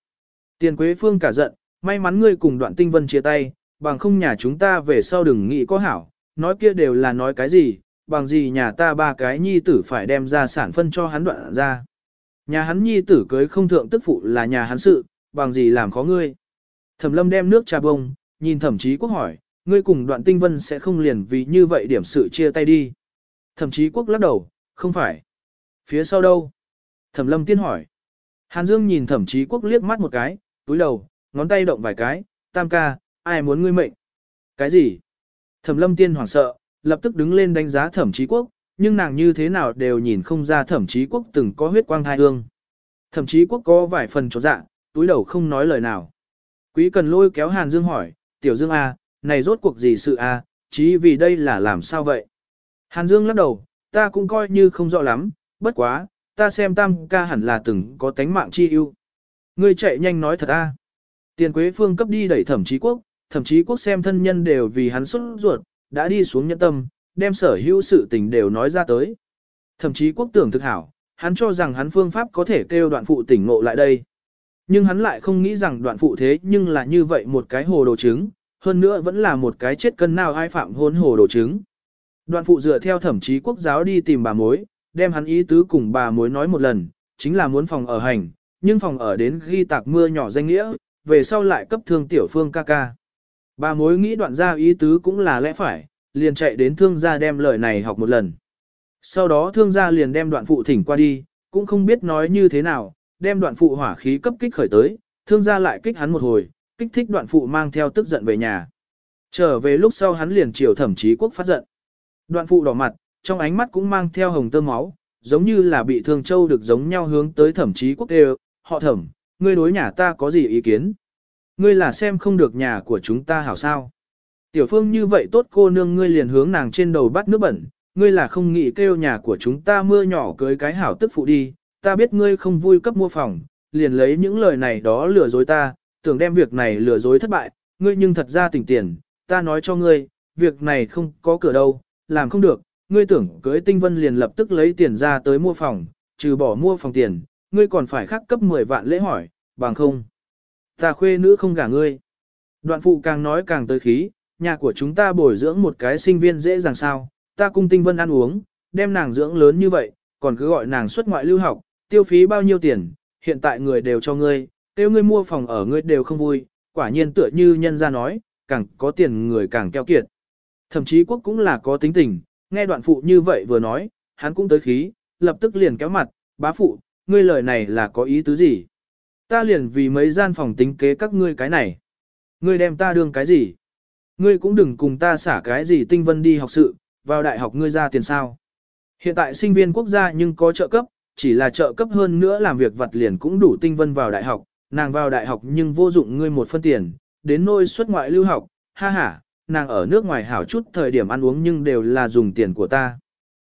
Tiền Quế Phương cả giận, may mắn ngươi cùng đoạn tinh vân chia tay, bằng không nhà chúng ta về sau đừng nghĩ có hảo, nói kia đều là nói cái gì, bằng gì nhà ta ba cái nhi tử phải đem ra sản phân cho hắn đoạn ra. Nhà hắn nhi tử cưới không thượng tức phụ là nhà hắn sự, bằng gì làm khó ngươi. Thẩm lâm đem nước trà bông, nhìn thẩm chí quốc hỏi, ngươi cùng đoạn tinh vân sẽ không liền vì như vậy điểm sự chia tay đi. Thẩm chí quốc lắc đầu, không phải. Phía sau đâu? Thẩm lâm tiên hỏi. Hàn Dương nhìn thẩm chí quốc liếc mắt một cái, túi đầu, ngón tay động vài cái, tam ca, ai muốn ngươi mệnh? Cái gì? Thẩm lâm tiên hoảng sợ, lập tức đứng lên đánh giá thẩm chí quốc, nhưng nàng như thế nào đều nhìn không ra thẩm chí quốc từng có huyết quang thai hương. Thẩm chí quốc có vài phần trọt dạ, túi đầu không nói lời nào. Quý cần lôi kéo Hàn Dương hỏi, tiểu Dương A, này rốt cuộc gì sự A, chí vì đây là làm sao vậy? Hàn Dương lắc đầu, ta cũng coi như không rõ lắm, bất quá, ta xem tam ca hẳn là từng có tánh mạng chi ưu. Ngươi chạy nhanh nói thật A. Tiền Quế Phương cấp đi đẩy thẩm chí quốc, thậm chí quốc xem thân nhân đều vì hắn xuất ruột, đã đi xuống nhẫn tâm, đem sở hữu sự tình đều nói ra tới. Thậm chí quốc tưởng thực hảo, hắn cho rằng hắn phương pháp có thể kêu đoạn phụ tỉnh ngộ lại đây. Nhưng hắn lại không nghĩ rằng đoạn phụ thế nhưng là như vậy một cái hồ đồ trứng, Hơn nữa vẫn là một cái chết cân nào ai phạm hôn hồ đồ chứng. Đoạn phụ dựa theo thẩm chí quốc giáo đi tìm bà mối, đem hắn ý tứ cùng bà mối nói một lần, chính là muốn phòng ở hành, nhưng phòng ở đến ghi tạc mưa nhỏ danh nghĩa, về sau lại cấp thương tiểu phương ca ca. Bà mối nghĩ đoạn ra ý tứ cũng là lẽ phải, liền chạy đến thương gia đem lời này học một lần. Sau đó thương gia liền đem đoạn phụ thỉnh qua đi, cũng không biết nói như thế nào, đem đoạn phụ hỏa khí cấp kích khởi tới, thương gia lại kích hắn một hồi, kích thích đoạn phụ mang theo tức giận về nhà. Trở về lúc sau hắn liền chiều thẩm chí quốc phát giận. Đoạn phụ đỏ mặt, trong ánh mắt cũng mang theo hồng tơ máu, giống như là bị thương châu được giống nhau hướng tới thẩm chí quốc đều, họ thẩm, ngươi đối nhà ta có gì ý kiến? Ngươi là xem không được nhà của chúng ta hảo sao? Tiểu phương như vậy tốt cô nương ngươi liền hướng nàng trên đầu bắt nước bẩn, ngươi là không nghĩ kêu nhà của chúng ta mưa nhỏ cưới cái hảo tức phụ đi, ta biết ngươi không vui cấp mua phòng, liền lấy những lời này đó lừa dối ta, tưởng đem việc này lừa dối thất bại, ngươi nhưng thật ra tỉnh tiền, ta nói cho ngươi, việc này không có cửa đâu, làm không được, ngươi tưởng cưới tinh vân liền lập tức lấy tiền ra tới mua phòng, trừ bỏ mua phòng tiền, ngươi còn phải khắc cấp 10 vạn lễ hỏi, bằng không. Ta khuê nữ không gả ngươi. Đoạn phụ càng nói càng tới khí, nhà của chúng ta bồi dưỡng một cái sinh viên dễ dàng sao, ta cung tinh vân ăn uống, đem nàng dưỡng lớn như vậy, còn cứ gọi nàng xuất ngoại lưu học, tiêu phí bao nhiêu tiền, hiện tại người đều cho ngươi, tiêu ngươi mua phòng ở ngươi đều không vui, quả nhiên tựa như nhân ra nói, càng có tiền người càng keo kiệt. Thậm chí quốc cũng là có tính tình, nghe đoạn phụ như vậy vừa nói, hắn cũng tới khí, lập tức liền kéo mặt, bá phụ, ngươi lời này là có ý tứ gì? Ta liền vì mấy gian phòng tính kế các ngươi cái này. Ngươi đem ta đương cái gì? Ngươi cũng đừng cùng ta xả cái gì tinh vân đi học sự, vào đại học ngươi ra tiền sao. Hiện tại sinh viên quốc gia nhưng có trợ cấp, chỉ là trợ cấp hơn nữa làm việc vật liền cũng đủ tinh vân vào đại học, nàng vào đại học nhưng vô dụng ngươi một phân tiền, đến nôi xuất ngoại lưu học, ha ha, nàng ở nước ngoài hảo chút thời điểm ăn uống nhưng đều là dùng tiền của ta.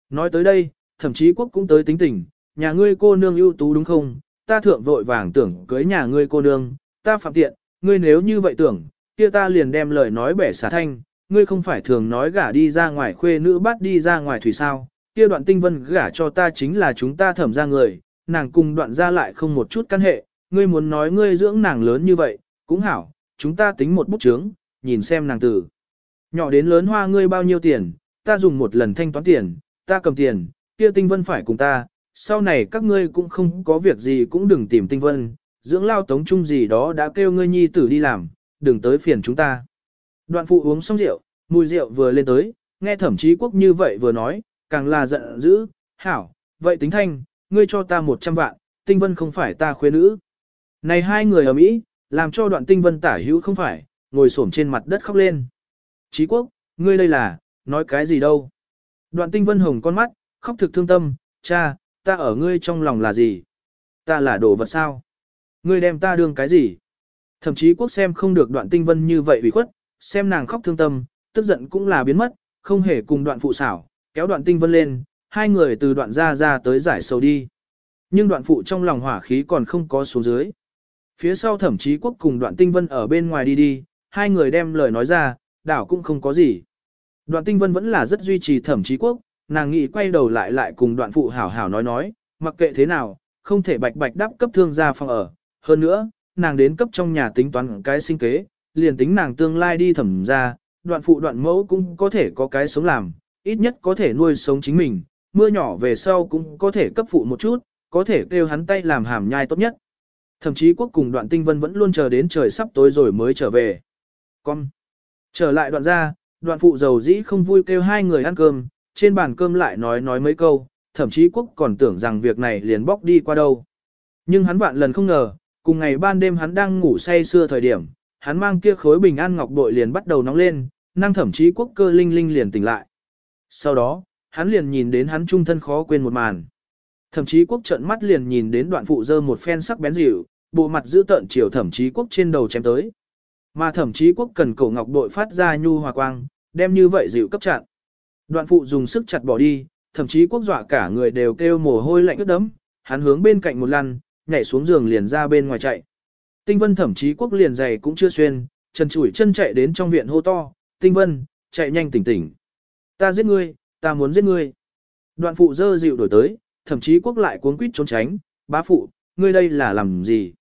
Nói tới đây, thậm chí quốc cũng tới tính tình, nhà ngươi cô nương ưu tú đúng không, ta thượng vội vàng tưởng cưới nhà ngươi cô nương, ta phạm tiện, ngươi nếu như vậy tưởng, kia ta liền đem lời nói bẻ xả thanh, ngươi không phải thường nói gả đi ra ngoài khuê nữ bắt đi ra ngoài thủy sao, kia đoạn tinh vân gả cho ta chính là chúng ta thẩm ra người, nàng cùng đoạn ra lại không một chút căn hệ, ngươi muốn nói ngươi dưỡng nàng lớn như vậy, cũng hảo, chúng ta tính một bút chướng, nhìn xem nàng tử. Nhỏ đến lớn hoa ngươi bao nhiêu tiền, ta dùng một lần thanh toán tiền, ta cầm tiền, kia tinh vân phải cùng ta, sau này các ngươi cũng không có việc gì cũng đừng tìm tinh vân, dưỡng lao tống chung gì đó đã kêu ngươi nhi tử đi làm, đừng tới phiền chúng ta. Đoạn phụ uống xong rượu, mùi rượu vừa lên tới, nghe thẩm chí quốc như vậy vừa nói, càng là giận dữ, hảo, vậy tính thanh, ngươi cho ta 100 vạn, tinh vân không phải ta khuê nữ. Này hai người ở Mỹ, làm cho đoạn tinh vân tả hữu không phải, ngồi xổm trên mặt đất khóc lên. Chí quốc, ngươi đây là, nói cái gì đâu. Đoạn tinh vân hồng con mắt, khóc thực thương tâm, cha, ta ở ngươi trong lòng là gì? Ta là đồ vật sao? Ngươi đem ta đương cái gì? Thậm chí quốc xem không được đoạn tinh vân như vậy bị khuất, xem nàng khóc thương tâm, tức giận cũng là biến mất, không hề cùng đoạn phụ xảo, kéo đoạn tinh vân lên, hai người từ đoạn ra ra tới giải sầu đi. Nhưng đoạn phụ trong lòng hỏa khí còn không có xuống dưới. Phía sau thẩm chí quốc cùng đoạn tinh vân ở bên ngoài đi đi, hai người đem lời nói ra, đảo cũng không có gì. Đoạn tinh vân vẫn là rất duy trì thẩm chí quốc, nàng nghĩ quay đầu lại lại cùng đoạn phụ hảo hảo nói nói, mặc kệ thế nào, không thể bạch bạch đáp cấp thương gia phòng ở. Hơn nữa, nàng đến cấp trong nhà tính toán cái sinh kế, liền tính nàng tương lai đi thẩm ra, đoạn phụ đoạn mẫu cũng có thể có cái sống làm, ít nhất có thể nuôi sống chính mình, mưa nhỏ về sau cũng có thể cấp phụ một chút, có thể kêu hắn tay làm hàm nhai tốt nhất. Thậm chí quốc cùng đoạn tinh vân vẫn luôn chờ đến trời sắp tối rồi mới trở về. Con. Trở lại đoạn ra, đoạn phụ giàu dĩ không vui kêu hai người ăn cơm, trên bàn cơm lại nói nói mấy câu, thậm chí quốc còn tưởng rằng việc này liền bóc đi qua đâu. Nhưng hắn vạn lần không ngờ, cùng ngày ban đêm hắn đang ngủ say xưa thời điểm, hắn mang kia khối bình an ngọc bội liền bắt đầu nóng lên, năng thậm chí quốc cơ linh linh liền tỉnh lại. Sau đó, hắn liền nhìn đến hắn trung thân khó quên một màn. Thậm chí quốc trợn mắt liền nhìn đến đoạn phụ dơ một phen sắc bén dịu, bộ mặt giữ tợn chiều thậm chí quốc trên đầu chém tới. Mà thậm chí quốc cần cổ ngọc bội phát ra nhu hòa quang, đem như vậy dịu cấp chặn. Đoạn phụ dùng sức chặt bỏ đi, thậm chí quốc dọa cả người đều kêu mồ hôi lạnh ướt đẫm, hắn hướng bên cạnh một lăn, nhảy xuống giường liền ra bên ngoài chạy. Tinh Vân thậm chí quốc liền giày cũng chưa xuyên, chân chủi chân chạy đến trong viện hô to, Tinh Vân, chạy nhanh tỉnh tỉnh. Ta giết ngươi, ta muốn giết ngươi. Đoạn phụ dơ dịu đổi tới, thậm chí quốc lại cuốn quýt trốn tránh, bá phụ, ngươi đây là làm gì?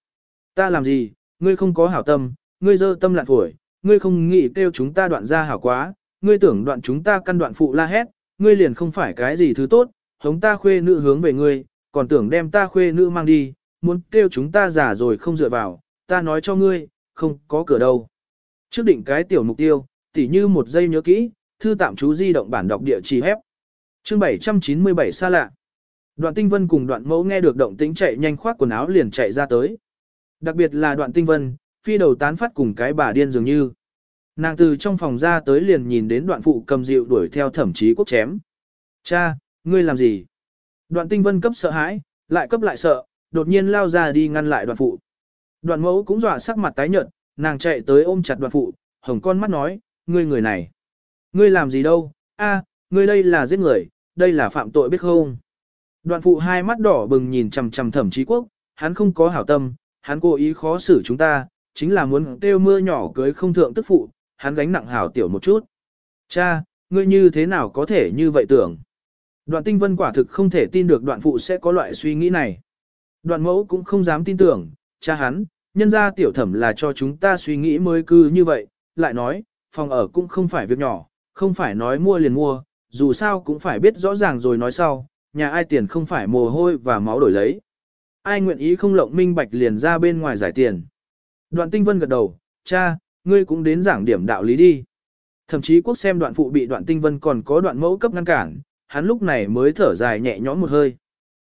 Ta làm gì, ngươi không có hảo tâm, ngươi dơ tâm lạn phổi, ngươi không nghĩ kêu chúng ta đoạn ra hảo quá, ngươi tưởng đoạn chúng ta căn đoạn phụ la hét, ngươi liền không phải cái gì thứ tốt, hống ta khuê nữ hướng về ngươi, còn tưởng đem ta khuê nữ mang đi, muốn kêu chúng ta giả rồi không dựa vào, ta nói cho ngươi, không có cửa đâu. Trước định cái tiểu mục tiêu, tỉ như một giây nhớ kỹ, thư tạm chú di động bản đọc địa chỉ hép. Chương 797 xa lạ. Đoạn tinh vân cùng đoạn mẫu nghe được động tĩnh chạy nhanh khoác quần áo liền chạy ra tới. Đặc biệt là đoạn tinh vân, phi đầu tán phát cùng cái bà điên dường như. Nàng từ trong phòng ra tới liền nhìn đến đoạn phụ cầm dịu đuổi theo thẩm chí quốc chém. Cha, ngươi làm gì? Đoạn tinh vân cấp sợ hãi, lại cấp lại sợ, đột nhiên lao ra đi ngăn lại đoạn phụ. Đoạn mẫu cũng dọa sắc mặt tái nhợt, nàng chạy tới ôm chặt đoạn phụ, hồng con mắt nói, ngươi người này. Ngươi làm gì đâu, a, ngươi đây là giết người, đây là phạm tội biết không? Đoạn phụ hai mắt đỏ bừng nhìn chằm chằm thẩm chí quốc, hắn không có hảo tâm, hắn cố ý khó xử chúng ta, chính là muốn kêu mưa nhỏ cưới không thượng tức phụ, hắn gánh nặng hảo tiểu một chút. Cha, ngươi như thế nào có thể như vậy tưởng? Đoạn tinh vân quả thực không thể tin được đoạn phụ sẽ có loại suy nghĩ này. Đoạn mẫu cũng không dám tin tưởng, cha hắn, nhân ra tiểu thẩm là cho chúng ta suy nghĩ mới cư như vậy, lại nói, phòng ở cũng không phải việc nhỏ, không phải nói mua liền mua, dù sao cũng phải biết rõ ràng rồi nói sau, nhà ai tiền không phải mồ hôi và máu đổi lấy. Ai nguyện ý không lộng minh bạch liền ra bên ngoài giải tiền. Đoạn tinh vân gật đầu, cha, ngươi cũng đến giảng điểm đạo lý đi. Thậm chí quốc xem đoạn phụ bị đoạn tinh vân còn có đoạn mẫu cấp ngăn cản, hắn lúc này mới thở dài nhẹ nhõm một hơi.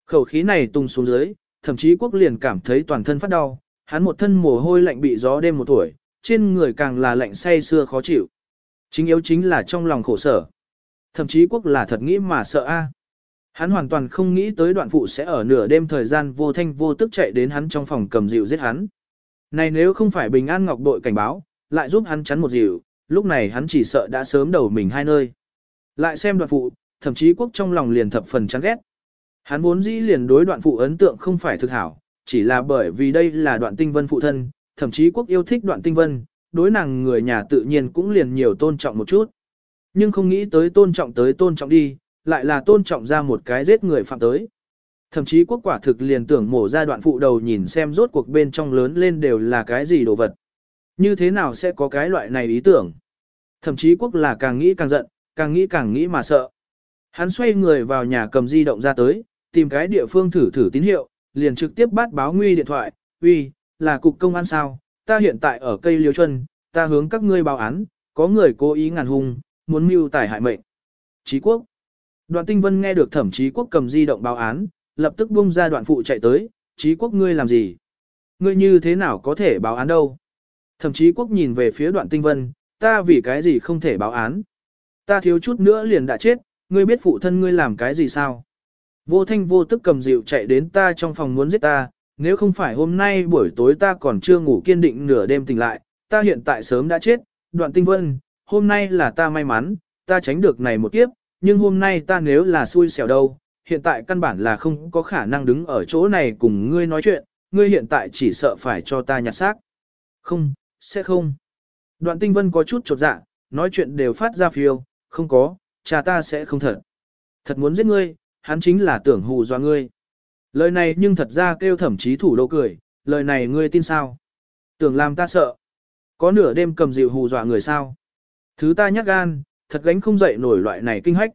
Khẩu khí này tung xuống dưới, thậm chí quốc liền cảm thấy toàn thân phát đau, hắn một thân mồ hôi lạnh bị gió đêm một tuổi, trên người càng là lạnh say xưa khó chịu. Chính yếu chính là trong lòng khổ sở. Thậm chí quốc là thật nghĩ mà sợ a. Hắn hoàn toàn không nghĩ tới đoạn phụ sẽ ở nửa đêm thời gian vô thanh vô tức chạy đến hắn trong phòng cầm dịu giết hắn. Này nếu không phải bình an ngọc đội cảnh báo, lại giúp hắn chắn một dịu, lúc này hắn chỉ sợ đã sớm đầu mình hai nơi. Lại xem đoạn phụ, thậm chí quốc trong lòng liền thập phần chán ghét. Hắn vốn dĩ liền đối đoạn phụ ấn tượng không phải thực hảo, chỉ là bởi vì đây là đoạn tinh vân phụ thân, thậm chí quốc yêu thích đoạn tinh vân, đối nàng người nhà tự nhiên cũng liền nhiều tôn trọng một chút. Nhưng không nghĩ tới tôn trọng tới tôn trọng đi, lại là tôn trọng ra một cái giết người phạm tới. Thậm chí quốc quả thực liền tưởng mổ ra đoạn phụ đầu nhìn xem rốt cuộc bên trong lớn lên đều là cái gì đồ vật. Như thế nào sẽ có cái loại này ý tưởng? Thậm chí quốc là càng nghĩ càng giận, càng nghĩ càng nghĩ mà sợ. Hắn xoay người vào nhà cầm di động ra tới, tìm cái địa phương thử thử tín hiệu, liền trực tiếp bắt báo nguy điện thoại, uy, là cục công an sao, ta hiện tại ở cây liêu chân, ta hướng các ngươi báo án, có người cố ý ngàn hung, muốn mưu tài hại mệnh. Chí quốc. Đoạn tinh vân nghe được thẩm chí quốc cầm di động báo án, lập tức bung ra đoạn phụ chạy tới, chí quốc ngươi làm gì? Ngươi như thế nào có thể báo án đâu? Thậm chí quốc nhìn về phía đoạn tinh vân, ta vì cái gì không thể báo án? Ta thiếu chút nữa liền đã chết, ngươi biết phụ thân ngươi làm cái gì sao? Vô thanh vô tức cầm dịu chạy đến ta trong phòng muốn giết ta, nếu không phải hôm nay buổi tối ta còn chưa ngủ kiên định nửa đêm tỉnh lại, ta hiện tại sớm đã chết, đoạn tinh vân, hôm nay là ta may mắn, ta tránh được này một kiếp, nhưng hôm nay ta nếu là xui xẻo đâu, hiện tại căn bản là không có khả năng đứng ở chỗ này cùng ngươi nói chuyện, ngươi hiện tại chỉ sợ phải cho ta nhặt xác. Không, sẽ không. Đoạn tinh vân có chút chột dạ, nói chuyện đều phát ra phiêu, không có, cha ta sẽ không thật. Thật muốn giết ngươi, hắn chính là tưởng hù dọa ngươi. Lời này nhưng thật ra kêu thẩm chí thủ đô cười, lời này ngươi tin sao? Tưởng làm ta sợ. Có nửa đêm cầm dịu hù dọa người sao? Thứ ta nhắc gan, thật gánh không dậy nổi loại này kinh hách.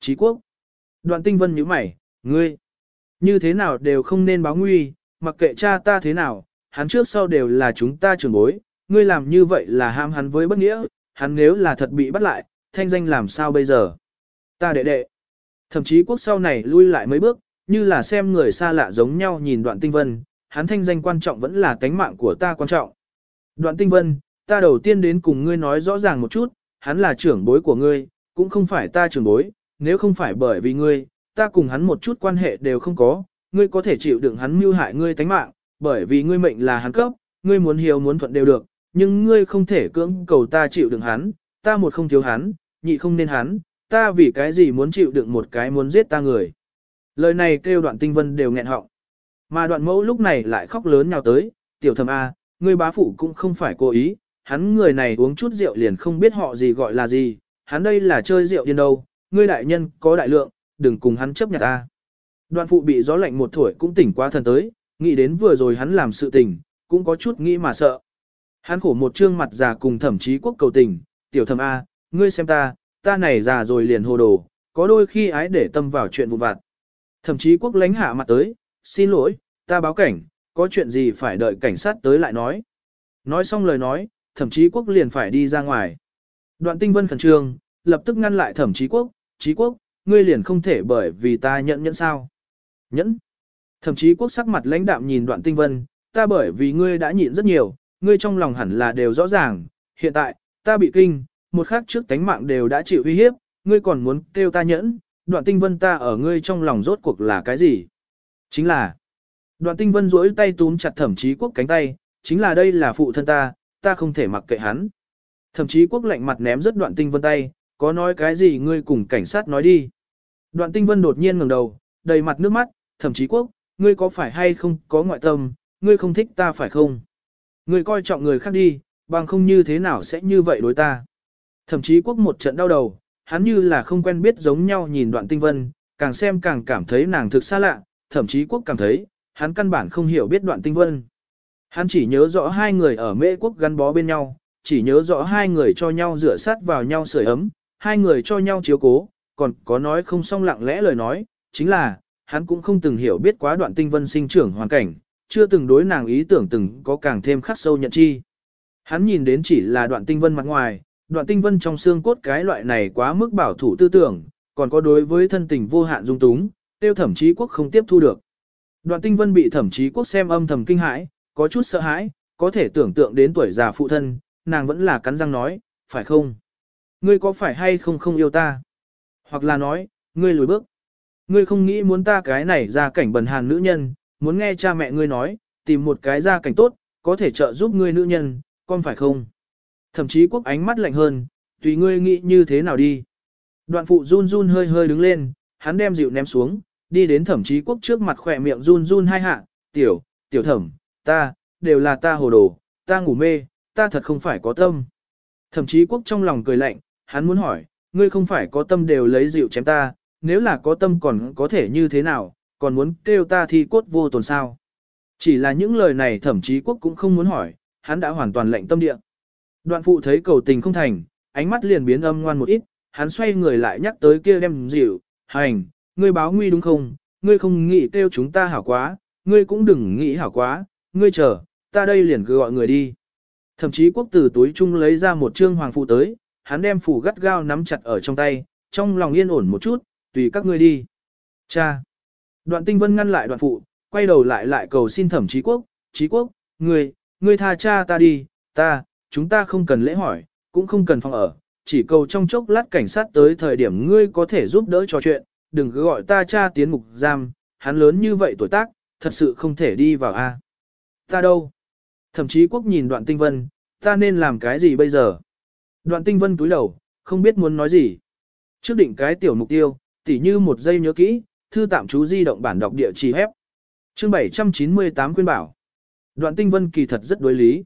Chí quốc. Đoạn tinh vân nhíu mày, ngươi. Như thế nào đều không nên báo nguy, mặc kệ cha ta thế nào, hắn trước sau đều là chúng ta trưởng bối, ngươi làm như vậy là ham hắn với bất nghĩa, hắn nếu là thật bị bắt lại, thanh danh làm sao bây giờ? Ta đệ đệ. Thậm chí quốc sau này lui lại mấy bước, như là xem người xa lạ giống nhau nhìn đoạn tinh vân, hắn thanh danh quan trọng vẫn là tánh mạng của ta quan trọng. Đoạn tinh vân, ta đầu tiên đến cùng ngươi nói rõ ràng một chút, hắn là trưởng bối của ngươi, cũng không phải ta trưởng bối, nếu không phải bởi vì ngươi, ta cùng hắn một chút quan hệ đều không có, ngươi có thể chịu đựng hắn mưu hại ngươi tánh mạng, bởi vì ngươi mệnh là hắn cấp, ngươi muốn hiếu muốn thuận đều được, nhưng ngươi không thể cưỡng cầu ta chịu đựng hắn, ta một không thiếu hắn, nhị không nên hắn, ta vì cái gì muốn chịu đựng một cái muốn giết ta người. Lời này kêu đoạn tinh vân đều nghẹn họng. Mà đoạn mẫu lúc này lại khóc lớn nhào tới, tiểu thầm A, ngươi bá phụ cũng không phải cố ý, hắn người này uống chút rượu liền không biết họ gì gọi là gì, hắn đây là chơi rượu điên đâu, ngươi đại nhân có đại lượng, đừng cùng hắn chấp nhận ta. Đoạn phụ bị gió lạnh một thổi cũng tỉnh qua thần tới, nghĩ đến vừa rồi hắn làm sự tình, cũng có chút nghĩ mà sợ. Hắn khổ một trương mặt già cùng thẩm chí quốc cầu tình, tiểu thẩm A, ngươi xem ta, ta này già rồi liền hồ đồ, có đôi khi ái để tâm vào chuyện vụn vặt. Thẩm chí quốc lánh hạ mặt tới, xin lỗi, ta báo cảnh, có chuyện gì phải đợi cảnh sát tới lại nói. Nói xong lời nói, thẩm chí quốc liền phải đi ra ngoài. Đoạn tinh vân khẩn trương, lập tức ngăn lại thẩm chí quốc, chí quốc, ngươi liền không thể bởi vì ta nhận nhẫn sao. Nhẫn. Thẩm chí quốc sắc mặt lãnh đạm nhìn đoạn tinh vân, ta bởi vì ngươi đã nhịn rất nhiều, ngươi trong lòng hẳn là đều rõ ràng, hiện tại, ta bị kinh, một khắc trước tánh mạng đều đã chịu uy hiếp, ngươi còn muốn kêu ta nhẫn, đoạn tinh vân ta ở ngươi trong lòng rốt cuộc là cái gì? Chính là, đoạn tinh vân duỗi tay túm chặt thẩm chí quốc cánh tay, chính là đây là phụ thân ta, ta không thể mặc kệ hắn. Thẩm chí quốc lạnh mặt ném rất đoạn tinh vân tay, có nói cái gì ngươi cùng cảnh sát nói đi. Đoạn tinh vân đột nhiên ngẩng đầu, đầy mặt nước mắt, thẩm chí quốc, ngươi có phải hay không có ngoại tâm, ngươi không thích ta phải không? Người coi trọng người khác đi, bằng không như thế nào sẽ như vậy đối ta. Thậm chí quốc một trận đau đầu, hắn như là không quen biết giống nhau nhìn đoạn tinh vân, càng xem càng cảm thấy nàng thực xa lạ, thậm chí quốc cảm thấy, hắn căn bản không hiểu biết đoạn tinh vân. Hắn chỉ nhớ rõ hai người ở mễ quốc gắn bó bên nhau, chỉ nhớ rõ hai người cho nhau rửa sát vào nhau sưởi ấm, hai người cho nhau chiếu cố, còn có nói không xong lặng lẽ lời nói, chính là, hắn cũng không từng hiểu biết quá đoạn tinh vân sinh trưởng hoàn cảnh, chưa từng đối nàng ý tưởng từng có càng thêm khắc sâu nhận chi. Hắn nhìn đến chỉ là đoạn tinh vân mặt ngoài, đoạn tinh vân trong xương cốt cái loại này quá mức bảo thủ tư tưởng, còn có đối với thân tình vô hạn dung túng, tiêu thẩm chí quốc không tiếp thu được. Đoạn tinh vân bị thẩm chí quốc xem âm thầm kinh hãi, có chút sợ hãi, có thể tưởng tượng đến tuổi già phụ thân, nàng vẫn là cắn răng nói, phải không? Ngươi có phải hay không không yêu ta? Hoặc là nói, ngươi lùi bước. Ngươi không nghĩ muốn ta cái này ra cảnh bần hàn nữ nhân, muốn nghe cha mẹ ngươi nói, tìm một cái gia cảnh tốt, có thể trợ giúp ngươi nữ nhân, con phải không? Thậm chí quốc ánh mắt lạnh hơn, tùy ngươi nghĩ như thế nào đi. Đoạn phụ run run hơi hơi đứng lên, hắn đem dịu ném xuống, đi đến thẩm chí quốc trước mặt khỏe miệng run run hai hạ, tiểu, tiểu thẩm, ta, đều là ta hồ đồ, ta ngủ mê, ta thật không phải có tâm. Thẩm chí quốc trong lòng cười lạnh, hắn muốn hỏi, ngươi không phải có tâm đều lấy dịu chém ta, nếu là có tâm còn có thể như thế nào, còn muốn kêu ta thi cốt vô tồn sao. Chỉ là những lời này thẩm chí quốc cũng không muốn hỏi, hắn đã hoàn toàn lệnh tâm địa. Đoạn phụ thấy cầu tình không thành, ánh mắt liền biến âm ngoan một ít, hắn xoay người lại nhắc tới kia đem dịu, hành, ngươi báo nguy đúng không, ngươi không nghĩ kêu chúng ta hảo quá, ngươi cũng đừng nghĩ hảo quá, ngươi chờ, ta đây liền gọi người đi. Thậm chí quốc tử túi chung lấy ra một trương hoàng phụ tới, hắn đem phủ gắt gao nắm chặt ở trong tay, trong lòng yên ổn một chút, tùy các ngươi đi. Cha! Đoạn tinh vân ngăn lại đoạn phụ, quay đầu lại lại cầu xin thẩm chí quốc, chí quốc, ngươi, ngươi tha cha ta đi, ta, chúng ta không cần lễ hỏi, cũng không cần phòng ở, chỉ cầu trong chốc lát cảnh sát tới thời điểm ngươi có thể giúp đỡ trò chuyện, đừng cứ gọi ta cha tiến ngục giam, hắn lớn như vậy tuổi tác, thật sự không thể đi vào a. Ta đâu? Thậm chí quốc nhìn đoạn tinh vân, ta nên làm cái gì bây giờ? Đoạn tinh vân túi đầu, không biết muốn nói gì. Trước định cái tiểu mục tiêu, tỉ như một giây nhớ kỹ, thư tạm chú di động bản đọc địa chỉ hép. Chương 798 khuyên bảo. Đoạn tinh vân kỳ thật rất đối lý.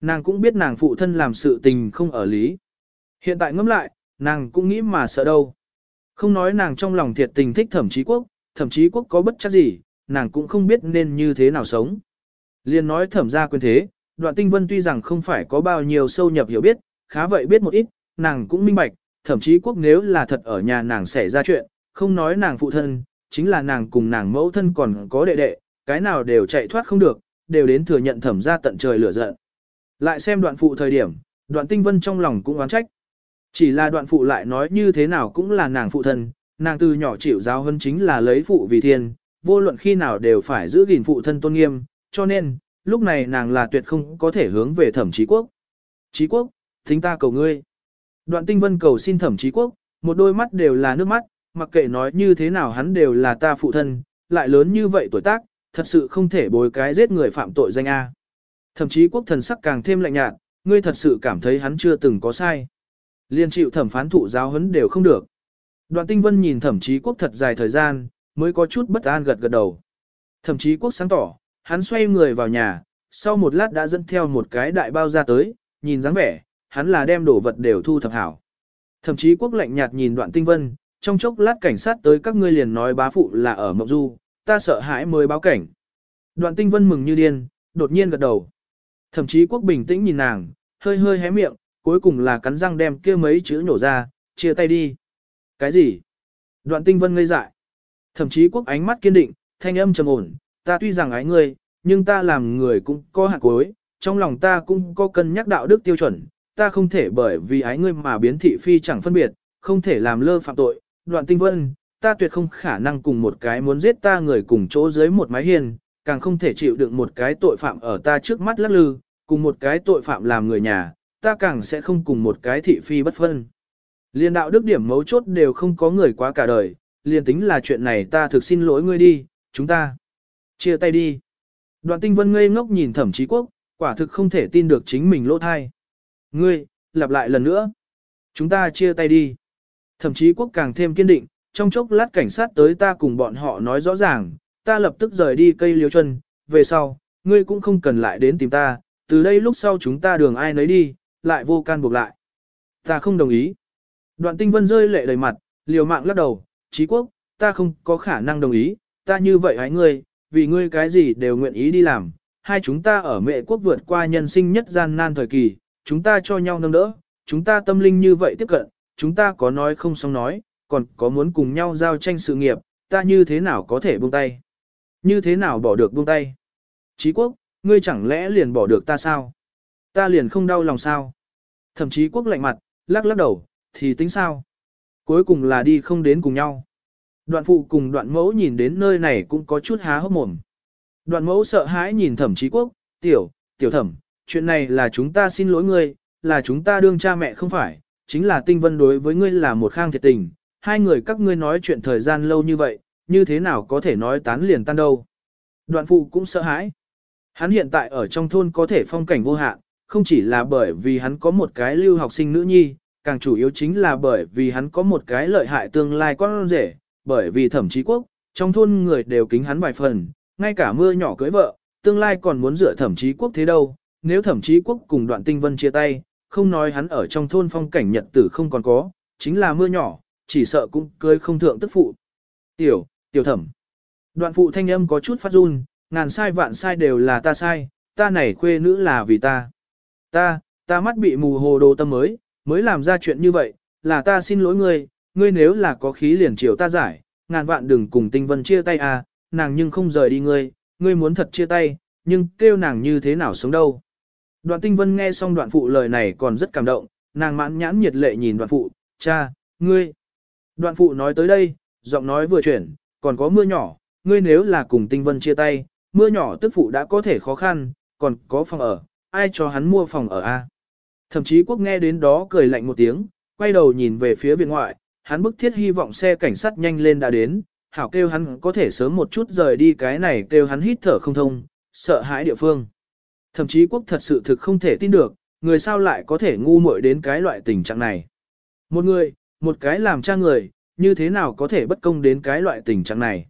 Nàng cũng biết nàng phụ thân làm sự tình không ở lý. Hiện tại ngẫm lại, nàng cũng nghĩ mà sợ đâu. Không nói nàng trong lòng thiệt tình thích thẩm chí quốc, thẩm chí quốc có bất chắc gì, nàng cũng không biết nên như thế nào sống. Liên nói thẩm ra quyền thế, đoạn tinh vân tuy rằng không phải có bao nhiêu sâu nhập hiểu biết, khá vậy biết một ít, nàng cũng minh bạch, thậm chí quốc nếu là thật ở nhà nàng xảy ra chuyện, không nói nàng phụ thân, chính là nàng cùng nàng mẫu thân còn có đệ đệ, cái nào đều chạy thoát không được, đều đến thừa nhận thẩm ra tận trời lửa giận. Lại xem đoạn phụ thời điểm, đoạn tinh vân trong lòng cũng oán trách. Chỉ là đoạn phụ lại nói như thế nào cũng là nàng phụ thân, nàng từ nhỏ chịu giáo hơn chính là lấy phụ vì thiên, vô luận khi nào đều phải giữ gìn phụ thân tôn nghiêm, cho nên, lúc này nàng là tuyệt không có thể hướng về thẩm trí quốc. Trí quốc, thính ta cầu ngươi. Đoạn tinh vân cầu xin thẩm trí quốc, một đôi mắt đều là nước mắt, mặc kệ nói như thế nào hắn đều là ta phụ thân, lại lớn như vậy tuổi tác, thật sự không thể bồi cái giết người phạm tội danh A. Thậm chí quốc thần sắc càng thêm lạnh nhạt, ngươi thật sự cảm thấy hắn chưa từng có sai. Liên chịu thẩm phán thụ giáo huấn đều không được. Đoạn tinh vân nhìn thẩm chí quốc thật dài thời gian, mới có chút bất an gật gật đầu. Thẩm chí quốc sáng tỏ, hắn xoay người vào nhà, sau một lát đã dẫn theo một cái đại bao ra tới, nhìn dáng vẻ, hắn là đem đồ vật đều thu thập hảo. Thẩm chí quốc lạnh nhạt nhìn đoạn tinh vân, trong chốc lát cảnh sát tới các ngươi liền nói bá phụ là ở Mộng Du, ta sợ hãi mới báo cảnh. Đoạn tinh vân mừng như điên, đột nhiên gật đầu. Thậm chí quốc bình tĩnh nhìn nàng, hơi hơi hé miệng, cuối cùng là cắn răng đem kia mấy chữ nhổ ra, chia tay đi. Cái gì? Đoạn tinh vân ngây dại. Thậm chí quốc ánh mắt kiên định, thanh âm trầm ổn, ta tuy rằng ái ngươi, nhưng ta làm người cũng có hạt cuối, trong lòng ta cũng có cân nhắc đạo đức tiêu chuẩn, ta không thể bởi vì ái ngươi mà biến thị phi chẳng phân biệt, không thể làm lơ phạm tội. Đoạn tinh vân, ta tuyệt không khả năng cùng một cái muốn giết ta người cùng chỗ dưới một mái hiên, càng không thể chịu đựng một cái tội phạm ở ta trước mắt lắc lư, cùng một cái tội phạm làm người nhà, ta càng sẽ không cùng một cái thị phi bất phân. Liên đạo đức điểm mấu chốt đều không có người quá cả đời, liền tính là chuyện này ta thực xin lỗi ngươi đi, chúng ta chia tay đi. Đoạn tinh vân ngây ngốc nhìn thẩm chí quốc, quả thực không thể tin được chính mình lỗ thai. Ngươi, lặp lại lần nữa. Chúng ta chia tay đi. Thậm chí quốc càng thêm kiên định, trong chốc lát cảnh sát tới ta cùng bọn họ nói rõ ràng, ta lập tức rời đi cây liêu chân, về sau, ngươi cũng không cần lại đến tìm ta, từ đây lúc sau chúng ta đường ai nấy đi, lại vô can buộc lại. Ta không đồng ý. Đoạn tinh vân rơi lệ đầy mặt, liều mạng lắc đầu, trí quốc, ta không có khả năng đồng ý, ta như vậy hãy ngươi, vì ngươi cái gì đều nguyện ý đi làm, hai chúng ta ở mệ quốc vượt qua nhân sinh nhất gian nan thời kỳ, chúng ta cho nhau nâng đỡ, chúng ta tâm linh như vậy tiếp cận, chúng ta có nói không xong nói, còn có muốn cùng nhau giao tranh sự nghiệp, ta như thế nào có thể buông tay? Như thế nào bỏ được buông tay? Chí quốc, ngươi chẳng lẽ liền bỏ được ta sao? Ta liền không đau lòng sao? Thậm chí quốc lạnh mặt, lắc lắc đầu, thì tính sao? Cuối cùng là đi không đến cùng nhau. Đoạn phụ cùng đoạn mẫu nhìn đến nơi này cũng có chút há hốc mồm. Đoạn mẫu sợ hãi nhìn thẩm chí quốc, tiểu, tiểu thẩm, chuyện này là chúng ta xin lỗi ngươi, là chúng ta đương cha mẹ không phải, chính là tinh vân đối với ngươi là một khang thiệt tình, hai người các ngươi nói chuyện thời gian lâu như vậy, như thế nào có thể nói tán liền tan đâu. Đoạn phụ cũng sợ hãi. Hắn hiện tại ở trong thôn có thể phong cảnh vô hạn, không chỉ là bởi vì hắn có một cái lưu học sinh nữ nhi, càng chủ yếu chính là bởi vì hắn có một cái lợi hại tương lai con rể, bởi vì thẩm chí quốc, trong thôn người đều kính hắn vài phần, ngay cả mưa nhỏ cưới vợ, tương lai còn muốn dựa thẩm chí quốc thế đâu, nếu thẩm chí quốc cùng đoạn tinh vân chia tay, không nói hắn ở trong thôn phong cảnh nhật tử không còn có, chính là mưa nhỏ, chỉ sợ cũng cưới không thượng tức phụ. Tiểu, tiểu thẩm. Đoạn phụ thanh âm có chút phát run, ngàn sai vạn sai đều là ta sai, ta này khuê nữ là vì ta. Ta, ta mắt bị mù hồ đồ tâm mới, mới làm ra chuyện như vậy, là ta xin lỗi ngươi, ngươi nếu là có khí liền chiều ta giải, ngàn vạn đừng cùng tinh vân chia tay à, nàng nhưng không rời đi ngươi, ngươi muốn thật chia tay, nhưng kêu nàng như thế nào sống đâu. Đoạn tinh vân nghe xong đoạn phụ lời này còn rất cảm động, nàng mãn nhãn nhiệt lệ nhìn đoạn phụ, cha, ngươi. Đoạn phụ nói tới đây, giọng nói vừa chuyển, còn có mưa nhỏ, ngươi nếu là cùng tinh vân chia tay, mưa nhỏ tức phụ đã có thể khó khăn, còn có phòng ở, ai cho hắn mua phòng ở a? Thậm chí quốc nghe đến đó cười lạnh một tiếng, quay đầu nhìn về phía viện ngoại, hắn bức thiết hy vọng xe cảnh sát nhanh lên đã đến, hảo kêu hắn có thể sớm một chút rời đi cái này kêu hắn hít thở không thông, sợ hãi địa phương. Thậm chí quốc thật sự thực không thể tin được, người sao lại có thể ngu muội đến cái loại tình trạng này. Một người, một cái làm cha người, như thế nào có thể bất công đến cái loại tình trạng này.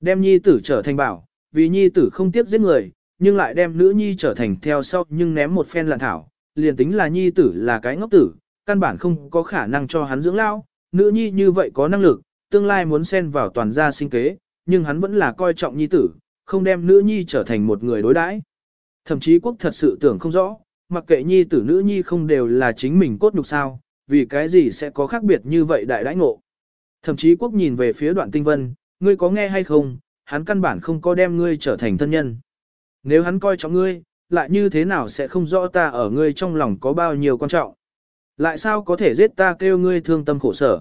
Đem nhi tử trở thành bảo, vì nhi tử không tiếp giết người, nhưng lại đem nữ nhi trở thành theo sau nhưng ném một phen lạn thảo, liền tính là nhi tử là cái ngốc tử, căn bản không có khả năng cho hắn dưỡng lao, nữ nhi như vậy có năng lực, tương lai muốn xen vào toàn gia sinh kế, nhưng hắn vẫn là coi trọng nhi tử, không đem nữ nhi trở thành một người đối đãi. Thậm chí quốc thật sự tưởng không rõ, mặc kệ nhi tử nữ nhi không đều là chính mình cốt nhục sao, vì cái gì sẽ có khác biệt như vậy đại đãi ngộ. Thậm chí quốc nhìn về phía đoạn tinh vân, ngươi có nghe hay không, hắn căn bản không có đem ngươi trở thành thân nhân. Nếu hắn coi trọng ngươi, lại như thế nào sẽ không rõ ta ở ngươi trong lòng có bao nhiêu quan trọng. Lại sao có thể giết ta kêu ngươi thương tâm khổ sở.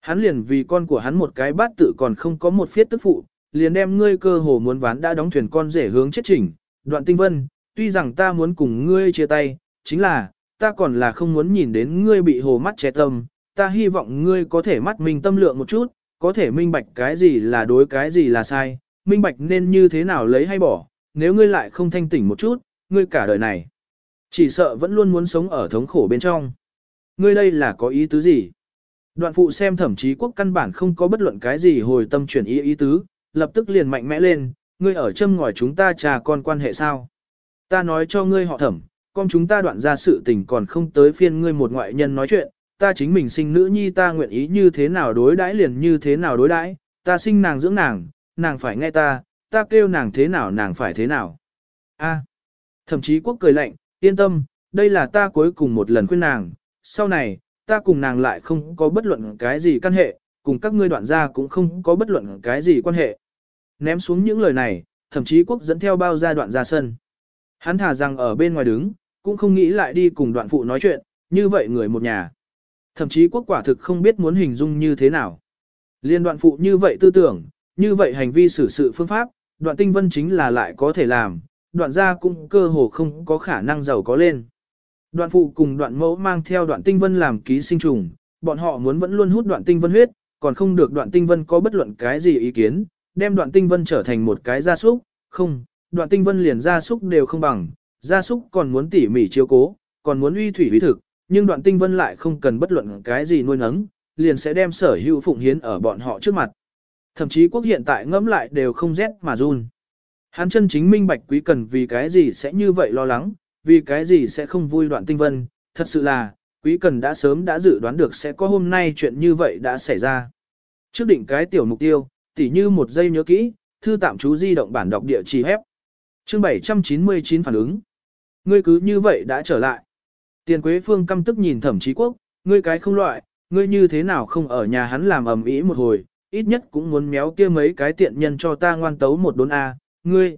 Hắn liền vì con của hắn một cái bát tự còn không có một phiết tức phụ, liền đem ngươi cơ hồ muốn ván đã đóng thuyền con rể hướng chết chỉnh. Đoạn tinh vân, tuy rằng ta muốn cùng ngươi chia tay, chính là, ta còn là không muốn nhìn đến ngươi bị hồ mắt che tâm, ta hy vọng ngươi có thể mắt mình tâm lượng một chút, có thể minh bạch cái gì là đối cái gì là sai, minh bạch nên như thế nào lấy hay bỏ, nếu ngươi lại không thanh tỉnh một chút, ngươi cả đời này. Chỉ sợ vẫn luôn muốn sống ở thống khổ bên trong. Ngươi đây là có ý tứ gì? Đoạn phụ xem thẩm chí quốc căn bản không có bất luận cái gì hồi tâm chuyển ý ý tứ, lập tức liền mạnh mẽ lên, ngươi ở châm ngòi chúng ta trà con quan hệ sao? Ta nói cho ngươi họ thẩm, con chúng ta đoạn ra sự tình còn không tới phiên ngươi một ngoại nhân nói chuyện, ta chính mình sinh nữ nhi ta nguyện ý như thế nào đối đãi liền như thế nào đối đãi, ta sinh nàng dưỡng nàng, nàng phải nghe ta, ta kêu nàng thế nào nàng phải thế nào. A. Thậm chí quốc cười lạnh, yên tâm, đây là ta cuối cùng một lần khuyên nàng, sau này, ta cùng nàng lại không có bất luận cái gì căn hệ, cùng các ngươi đoạn gia cũng không có bất luận cái gì quan hệ. Ném xuống những lời này, thậm chí quốc dẫn theo bao gia đoạn ra sân. Hắn thả rằng ở bên ngoài đứng, cũng không nghĩ lại đi cùng đoạn phụ nói chuyện, như vậy người một nhà. Thậm chí quốc quả thực không biết muốn hình dung như thế nào. Liên đoạn phụ như vậy tư tưởng, như vậy hành vi xử sự phương pháp, đoạn tinh vân chính là lại có thể làm, đoạn gia cũng cơ hồ không có khả năng giàu có lên. Đoạn phụ cùng đoạn mẫu mang theo đoạn tinh vân làm ký sinh trùng, bọn họ muốn vẫn luôn hút đoạn tinh vân huyết, còn không được đoạn tinh vân có bất luận cái gì ý kiến, đem đoạn tinh vân trở thành một cái gia súc, không, đoạn tinh vân liền gia súc đều không bằng, gia súc còn muốn tỉ mỉ chiếu cố, còn muốn uy thủy uy thực, nhưng đoạn tinh vân lại không cần bất luận cái gì nuôi nấng, liền sẽ đem sở hữu phụng hiến ở bọn họ trước mặt. Thậm chí quốc hiện tại ngẫm lại đều không rét mà run. Hắn chân chính minh bạch quý cần vì cái gì sẽ như vậy lo lắng, vì cái gì sẽ không vui đoạn tinh vân, thật sự là, quý cần đã sớm đã dự đoán được sẽ có hôm nay chuyện như vậy đã xảy ra. Trước định cái tiểu mục tiêu, tỉ như một giây nhớ kỹ, thư tạm chú di động bản đọc địa chỉ hép. Chương 799 phản ứng. Ngươi cứ như vậy đã trở lại. Tiền Quế Phương căm tức nhìn Thẩm Chí Quốc, ngươi cái không loại, ngươi như thế nào không ở nhà hắn làm ầm ĩ một hồi, ít nhất cũng muốn méo kia mấy cái tiện nhân cho ta ngoan tấu một đốn a, ngươi.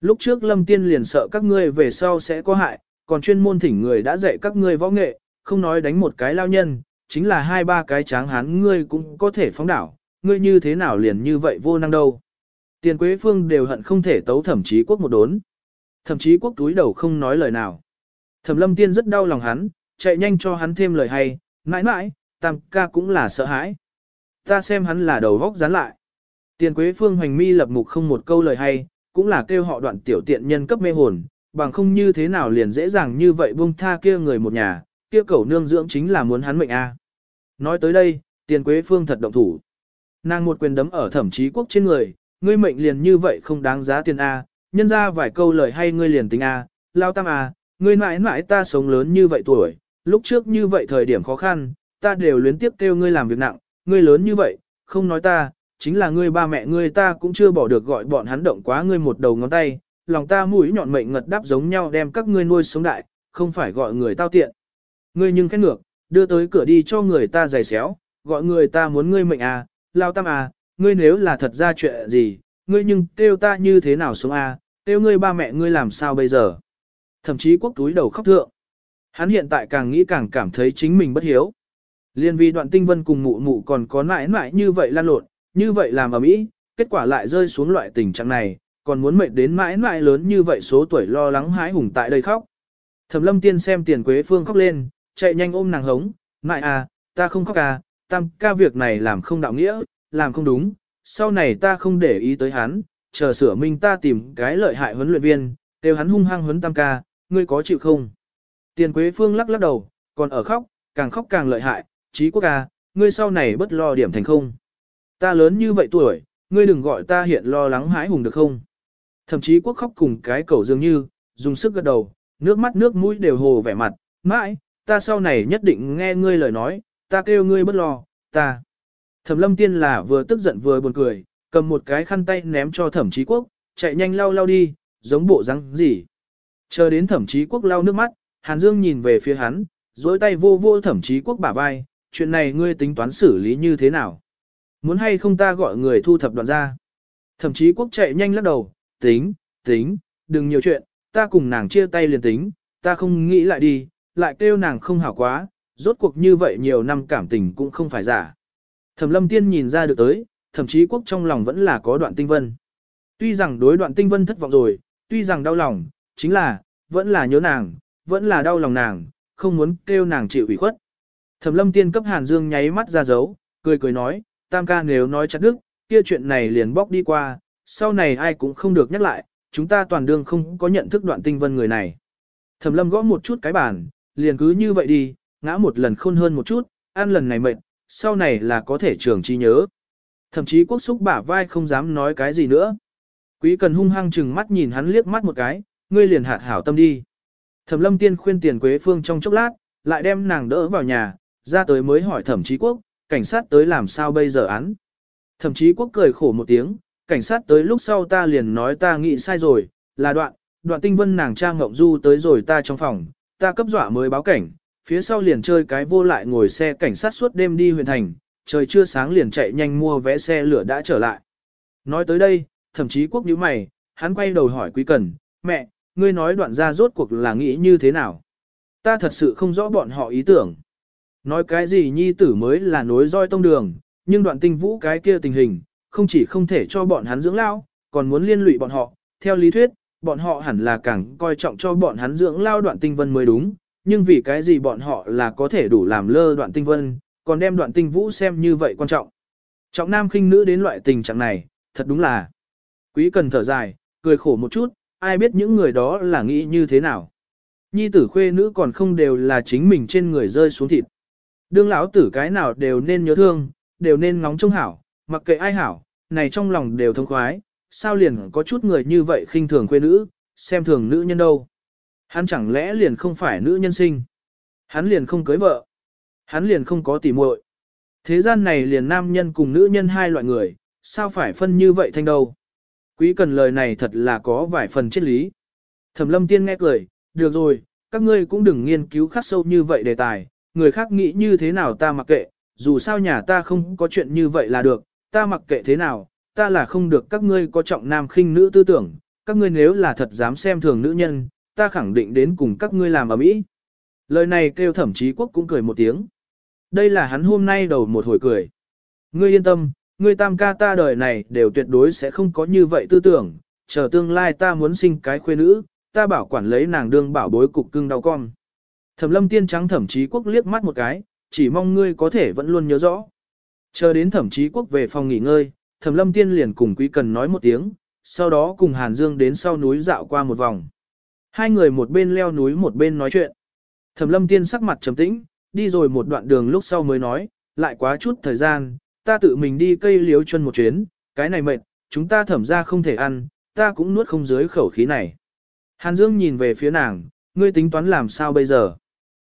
Lúc trước Lâm Tiên liền sợ các ngươi về sau sẽ có hại, còn chuyên môn thỉnh người đã dạy các ngươi võ nghệ, không nói đánh một cái lao nhân, chính là hai ba cái tráng hán ngươi cũng có thể phóng đảo, ngươi như thế nào liền như vậy vô năng đâu. Tiền Quế Phương đều hận không thể tấu thẩm chí quốc một đốn. Thẩm chí quốc túi đầu không nói lời nào. Thẩm lâm tiên rất đau lòng hắn, chạy nhanh cho hắn thêm lời hay, mãi mãi, tam ca cũng là sợ hãi. Ta xem hắn là đầu vóc dán lại. Tiền Quế Phương hoành mi lập mục không một câu lời hay, cũng là kêu họ đoạn tiểu tiện nhân cấp mê hồn, bằng không như thế nào liền dễ dàng như vậy buông tha kia người một nhà, kia cẩu nương dưỡng chính là muốn hắn mệnh a. Nói tới đây, tiền quế phương thật động thủ. Nàng một quyền đấm ở thẩm chí quốc trên người, ngươi mệnh liền như vậy không đáng giá tiền a, nhân ra vài câu lời hay ngươi liền tính a, lao tam a, ngươi mãi mãi ta sống lớn như vậy tuổi, lúc trước như vậy thời điểm khó khăn, ta đều luyến tiếp kêu ngươi làm việc nặng, ngươi lớn như vậy, không nói ta, chính là ngươi ba mẹ ngươi ta cũng chưa bỏ được gọi bọn hắn động quá ngươi một đầu ngón tay, lòng ta mũi nhọn mệnh ngật đáp giống nhau đem các ngươi nuôi sống đại, không phải gọi người tao tiện. Ngươi nhưng khét ngược, đưa tới cửa đi cho người ta giày xéo, gọi người ta muốn ngươi mệnh à, lao tam à, ngươi nếu là thật ra chuyện gì, ngươi nhưng kêu ta như thế nào sống à, kêu ngươi ba mẹ ngươi làm sao bây giờ. Thậm chí quốc túi đầu khóc thượng. Hắn hiện tại càng nghĩ càng cảm thấy chính mình bất hiếu. Liên vì đoạn tinh vân cùng mụ mụ còn có mãi mãi như vậy lan lộn, như vậy làm ở mỹ, kết quả lại rơi xuống loại tình trạng này, còn muốn mệt đến mãi mãi lớn như vậy số tuổi lo lắng hái hùng tại đây khóc. Thẩm lâm tiên xem tiền quế phương khóc lên, chạy nhanh ôm nàng hống, mãi à, ta không khóc à, tam ca việc này làm không đạo nghĩa, làm không đúng, sau này ta không để ý tới hắn, chờ sửa minh ta tìm cái lợi hại huấn luyện viên, đều hắn hung hăng huấn tam ca, ngươi có chịu không? Tiền Quế Phương lắc lắc đầu, còn ở khóc, càng khóc càng lợi hại, trí quốc ca, ngươi sau này bất lo điểm thành không? Ta lớn như vậy tuổi, ngươi đừng gọi ta hiện lo lắng hãi hùng được không? Thậm chí quốc khóc cùng cái cầu dường như, dùng sức gật đầu, nước mắt nước mũi đều hồ vẻ mặt, mãi, ta sau này nhất định nghe ngươi lời nói, ta kêu ngươi bất lo, ta. Thẩm lâm tiên là vừa tức giận vừa buồn cười, cầm một cái khăn tay ném cho thẩm chí quốc, chạy nhanh lau lau đi, giống bộ răng gì. Chờ đến thẩm chí quốc lau nước mắt, Hàn Dương nhìn về phía hắn, dối tay vô vô thẩm chí quốc bả vai, chuyện này ngươi tính toán xử lý như thế nào? Muốn hay không ta gọi người thu thập đoạn ra? Thẩm chí quốc chạy nhanh lắc đầu, tính, tính, đừng nhiều chuyện, ta cùng nàng chia tay liền tính, ta không nghĩ lại đi, lại kêu nàng không hảo quá, rốt cuộc như vậy nhiều năm cảm tình cũng không phải giả. Thẩm lâm tiên nhìn ra được tới, thậm chí quốc trong lòng vẫn là có đoạn tinh vân. Tuy rằng đối đoạn tinh vân thất vọng rồi, tuy rằng đau lòng, chính là, vẫn là nhớ nàng, vẫn là đau lòng nàng, không muốn kêu nàng chịu ủy khuất. Thẩm lâm tiên cấp Hàn Dương nháy mắt ra dấu, cười cười nói, tam ca nếu nói chặt đức, kia chuyện này liền bóc đi qua, sau này ai cũng không được nhắc lại, chúng ta toàn đương không có nhận thức đoạn tinh vân người này. Thẩm lâm gõ một chút cái bàn, liền cứ như vậy đi, ngã một lần khôn hơn một chút, ăn lần này mệt, sau này là có thể trường trí nhớ. Thậm chí quốc xúc bả vai không dám nói cái gì nữa. Quý cần hung hăng chừng mắt nhìn hắn liếc mắt một cái, ngươi liền hạt hảo tâm đi. Thẩm lâm tiên khuyên tiền quế phương trong chốc lát, lại đem nàng đỡ vào nhà, ra tới mới hỏi thẩm chí quốc, cảnh sát tới làm sao bây giờ án. Thẩm chí quốc cười khổ một tiếng, cảnh sát tới lúc sau ta liền nói ta nghĩ sai rồi, là đoạn, đoạn tinh vân nàng trang ngộng du tới rồi ta trong phòng, ta cấp dọa mới báo cảnh, phía sau liền chơi cái vô lại ngồi xe cảnh sát suốt đêm đi huyện thành, trời chưa sáng liền chạy nhanh mua vé xe lửa đã trở lại. Nói tới đây, thậm chí quốc nhíu mày, hắn quay đầu hỏi quý cần, mẹ, ngươi nói đoạn ra rốt cuộc là nghĩ như thế nào? Ta thật sự không rõ bọn họ ý tưởng. Nói cái gì nhi tử mới là nối roi tông đường, nhưng đoạn tinh vũ cái kia tình hình, không chỉ không thể cho bọn hắn dưỡng lao, còn muốn liên lụy bọn họ. Theo lý thuyết, bọn họ hẳn là càng coi trọng cho bọn hắn dưỡng lao đoạn tinh vân mới đúng, nhưng vì cái gì bọn họ là có thể đủ làm lơ đoạn tinh vân, còn đem đoạn tinh vũ xem như vậy quan trọng. Trọng nam khinh nữ đến loại tình trạng này, thật đúng là. Quý cần thở dài, cười khổ một chút, ai biết những người đó là nghĩ như thế nào. Nhi tử khuê nữ còn không đều là chính mình trên người rơi xuống thịt. Đương lão tử cái nào đều nên nhớ thương, đều nên ngóng trông hảo, mặc kệ ai hảo, này trong lòng đều thông khoái, sao liền có chút người như vậy khinh thường khuê nữ, xem thường nữ nhân đâu. Hắn chẳng lẽ liền không phải nữ nhân sinh. Hắn liền không cưới vợ. Hắn liền không có tỉ muội. Thế gian này liền nam nhân cùng nữ nhân hai loại người, sao phải phân như vậy thanh đâu. Quý cần lời này thật là có vài phần triết lý. Thẩm lâm tiên nghe cười, được rồi, các ngươi cũng đừng nghiên cứu khắc sâu như vậy đề tài, người khác nghĩ như thế nào ta mặc kệ, dù sao nhà ta không có chuyện như vậy là được, ta mặc kệ thế nào, ta là không được các ngươi có trọng nam khinh nữ tư tưởng, các ngươi nếu là thật dám xem thường nữ nhân, ta khẳng định đến cùng các ngươi làm ở mỹ. Lời này kêu thẩm chí quốc cũng cười một tiếng. Đây là hắn hôm nay đầu một hồi cười. Ngươi yên tâm, ngươi tam ca ta đời này đều tuyệt đối sẽ không có như vậy tư tưởng, chờ tương lai ta muốn sinh cái khuê nữ, ta bảo quản lấy nàng đương bảo bối cục cưng đau con. Thẩm lâm tiên trắng thẩm chí quốc liếc mắt một cái, chỉ mong ngươi có thể vẫn luôn nhớ rõ. Chờ đến thẩm chí quốc về phòng nghỉ ngơi, thẩm lâm tiên liền cùng quý cần nói một tiếng, sau đó cùng Hàn Dương đến sau núi dạo qua một vòng. Hai người một bên leo núi một bên nói chuyện. Thẩm lâm tiên sắc mặt trầm tĩnh, đi rồi một đoạn đường lúc sau mới nói, lại quá chút thời gian, ta tự mình đi cây liếu chân một chuyến, cái này mệt, chúng ta thẩm ra không thể ăn, ta cũng nuốt không dưới khẩu khí này. Hàn Dương nhìn về phía nàng, ngươi tính toán làm sao bây giờ?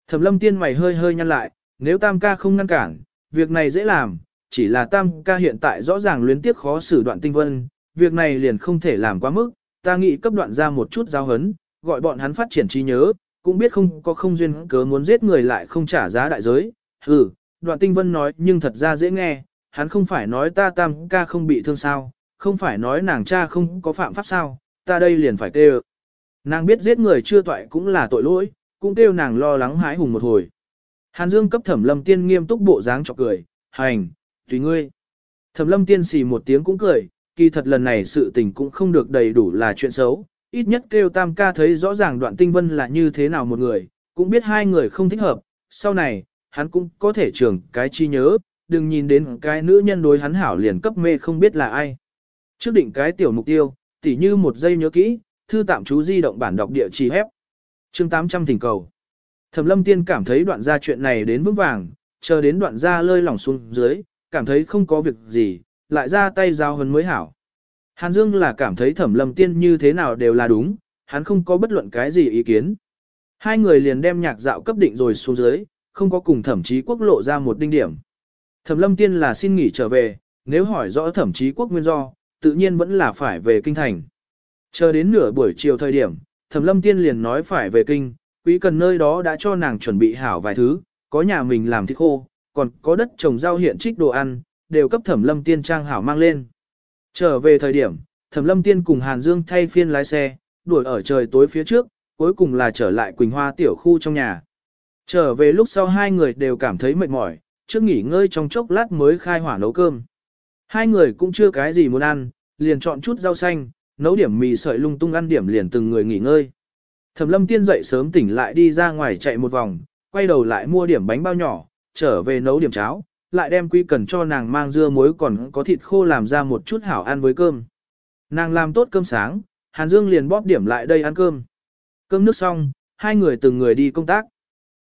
Thẩm lâm tiên mày hơi hơi nhăn lại, nếu tam ca không ngăn cản, việc này dễ làm, chỉ là tam ca hiện tại rõ ràng luyến tiếc khó xử đoạn tinh vân, việc này liền không thể làm quá mức, ta nghĩ cấp đoạn ra một chút giao hấn, gọi bọn hắn phát triển trí nhớ, cũng biết không có không duyên cớ muốn giết người lại không trả giá đại giới. Ừ, đoạn tinh vân nói nhưng thật ra dễ nghe, hắn không phải nói ta tam ca không bị thương sao, không phải nói nàng cha không có phạm pháp sao, ta đây liền phải kêu. Nàng biết giết người chưa toại cũng là tội lỗi, cũng kêu nàng lo lắng hái hùng một hồi. Hàn Dương cấp thẩm lâm tiên nghiêm túc bộ dáng chọc cười, hành, tùy ngươi. Thẩm lâm tiên xì một tiếng cũng cười, kỳ thật lần này sự tình cũng không được đầy đủ là chuyện xấu, ít nhất kêu tam ca thấy rõ ràng đoạn tinh vân là như thế nào một người, cũng biết hai người không thích hợp, sau này, hắn cũng có thể trưởng cái chi nhớ, đừng nhìn đến cái nữ nhân đối hắn hảo liền cấp mê không biết là ai. Trước định cái tiểu mục tiêu, tỉ như một giây nhớ kỹ, thư tạm chú di động bản đọc địa chỉ hép. chương 800 thỉnh cầu. Thẩm lâm tiên cảm thấy đoạn ra chuyện này đến vững vàng, chờ đến đoạn ra lơi lỏng xuống dưới, cảm thấy không có việc gì, lại ra tay giao hấn mới hảo. Hàn Dương là cảm thấy thẩm lâm tiên như thế nào đều là đúng, hắn không có bất luận cái gì ý kiến. Hai người liền đem nhạc dạo cấp định rồi xuống dưới, không có cùng thẩm chí quốc lộ ra một đinh điểm. Thẩm lâm tiên là xin nghỉ trở về, nếu hỏi rõ thẩm chí quốc nguyên do, tự nhiên vẫn là phải về kinh thành. Chờ đến nửa buổi chiều thời điểm, thẩm lâm tiên liền nói phải về kinh, quý cần nơi đó đã cho nàng chuẩn bị hảo vài thứ, có nhà mình làm thịt khô, còn có đất trồng rau hiện trích đồ ăn, đều cấp thẩm lâm tiên trang hảo mang lên. Trở về thời điểm, thẩm lâm tiên cùng Hàn Dương thay phiên lái xe, đuổi ở trời tối phía trước, cuối cùng là trở lại Quỳnh Hoa tiểu khu trong nhà. Trở về lúc sau hai người đều cảm thấy mệt mỏi, trước nghỉ ngơi trong chốc lát mới khai hỏa nấu cơm. Hai người cũng chưa cái gì muốn ăn, liền chọn chút rau xanh, nấu điểm mì sợi lung tung ăn điểm liền từng người nghỉ ngơi. Thẩm lâm tiên dậy sớm tỉnh lại đi ra ngoài chạy một vòng, quay đầu lại mua điểm bánh bao nhỏ, trở về nấu điểm cháo, lại đem quy cần cho nàng mang dưa muối còn có thịt khô làm ra một chút hảo ăn với cơm. Nàng làm tốt cơm sáng, Hàn Dương liền bóp điểm lại đây ăn cơm. Cơm nước xong, hai người từng người đi công tác.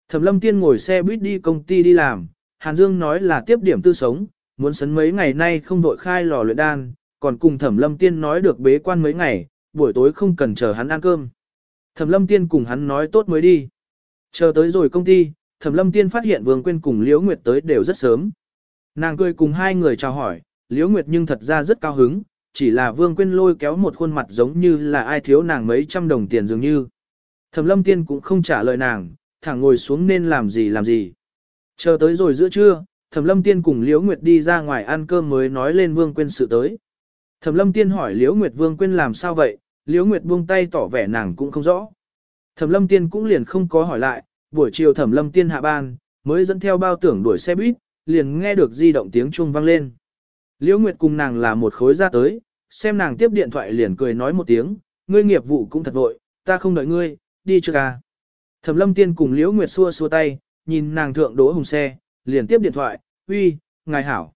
Thẩm lâm tiên ngồi xe buýt đi công ty đi làm, Hàn Dương nói là tiếp điểm tư sống, muốn sấn mấy ngày nay không vội khai lò luyện đan, còn cùng Thẩm lâm tiên nói được bế quan mấy ngày, buổi tối không cần chờ hắn ăn cơm. Thẩm lâm tiên cùng hắn nói tốt mới đi. Chờ tới rồi công ty, Thẩm lâm tiên phát hiện Vương Quyên cùng Liễu Nguyệt tới đều rất sớm. Nàng cười cùng hai người chào hỏi, Liễu Nguyệt nhưng thật ra rất cao hứng, chỉ là Vương Quyên lôi kéo một khuôn mặt giống như là ai thiếu nàng mấy trăm đồng tiền dường như. Thẩm lâm tiên cũng không trả lời nàng, thẳng ngồi xuống nên làm gì làm gì. Chờ tới rồi giữa trưa, Thẩm lâm tiên cùng Liễu Nguyệt đi ra ngoài ăn cơm mới nói lên Vương Quyên sự tới. Thẩm lâm tiên hỏi Liễu Nguyệt Vương Quyên làm sao vậy, Liễu Nguyệt buông tay tỏ vẻ nàng cũng không rõ. Thẩm lâm tiên cũng liền không có hỏi lại, buổi chiều Thẩm lâm tiên hạ ban, mới dẫn theo bao tưởng đuổi xe buýt, liền nghe được di động tiếng chuông vang lên. Liễu Nguyệt cùng nàng là một khối ra tới, xem nàng tiếp điện thoại liền cười nói một tiếng, ngươi nghiệp vụ cũng thật vội, ta không đợi ngươi, đi chưa ca. À. Thẩm lâm tiên cùng Liễu Nguyệt xua xua tay, nhìn nàng thượng đỗ hùng xe, liền tiếp điện thoại, uy, ngài hảo.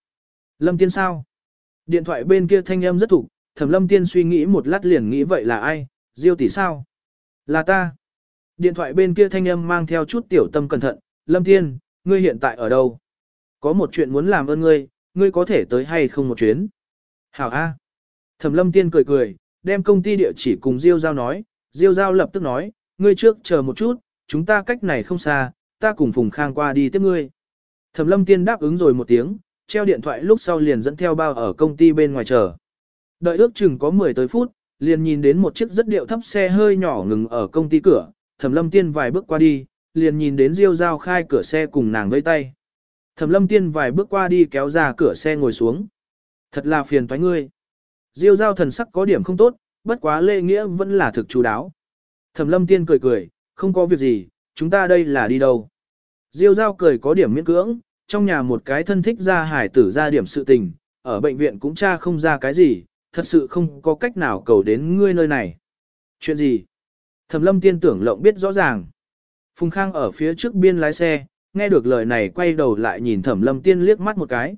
Lâm tiên sao? Điện thoại bên kia thanh âm rất thục, thẩm lâm tiên suy nghĩ một lát liền nghĩ vậy là ai, diêu tỷ sao? Là ta. Điện thoại bên kia thanh âm mang theo chút tiểu tâm cẩn thận, lâm tiên, ngươi hiện tại ở đâu? Có một chuyện muốn làm ơn ngươi, ngươi có thể tới hay không một chuyến? Hảo A. Thẩm lâm tiên cười cười, đem công ty địa chỉ cùng Diêu Giao nói, Diêu Giao lập tức nói, ngươi trước chờ một chút, chúng ta cách này không xa, ta cùng Phùng Khang qua đi tiếp ngươi. Thẩm lâm tiên đáp ứng rồi một tiếng, treo điện thoại lúc sau liền dẫn theo bao ở công ty bên ngoài chờ. Đợi ước chừng có 10 tới phút, liền nhìn đến một chiếc rất điệu thấp xe hơi nhỏ ngừng ở công ty cửa, Thẩm lâm tiên vài bước qua đi, liền nhìn đến Diêu Giao khai cửa xe cùng nàng vây tay. Thẩm lâm tiên vài bước qua đi kéo ra cửa xe ngồi xuống. Thật là phiền toái ngươi. Diêu giao thần sắc có điểm không tốt, bất quá lễ nghĩa vẫn là thực chú đáo. Thẩm lâm tiên cười cười, không có việc gì, chúng ta đây là đi đâu. Diêu giao cười có điểm miễn cưỡng, trong nhà một cái thân thích ra hải tử ra điểm sự tình, ở bệnh viện cũng tra không ra cái gì, thật sự không có cách nào cầu đến ngươi nơi này. Chuyện gì? Thẩm lâm tiên tưởng lộng biết rõ ràng. Phùng Khang ở phía trước biên lái xe, nghe được lời này quay đầu lại nhìn thẩm lâm tiên liếc mắt một cái.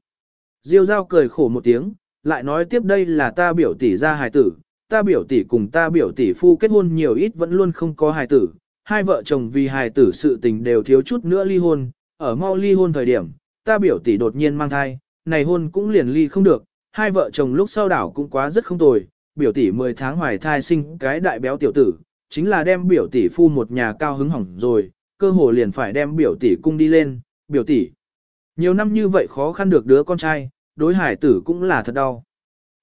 Diêu giao cười khổ một tiếng, lại nói tiếp đây là ta biểu tỷ ra hài tử, ta biểu tỷ cùng ta biểu tỷ phu kết hôn nhiều ít vẫn luôn không có hài tử, hai vợ chồng vì hài tử sự tình đều thiếu chút nữa ly hôn, ở mau ly hôn thời điểm, ta biểu tỷ đột nhiên mang thai, này hôn cũng liền ly không được, hai vợ chồng lúc sau đảo cũng quá rất không tồi, biểu tỷ 10 tháng hoài thai sinh cái đại béo tiểu tử, chính là đem biểu tỷ phu một nhà cao hứng hỏng rồi, cơ hồ liền phải đem biểu tỷ cung đi lên, biểu tỷ. Nhiều năm như vậy khó khăn được đứa con trai, đối hải tử cũng là thật đau.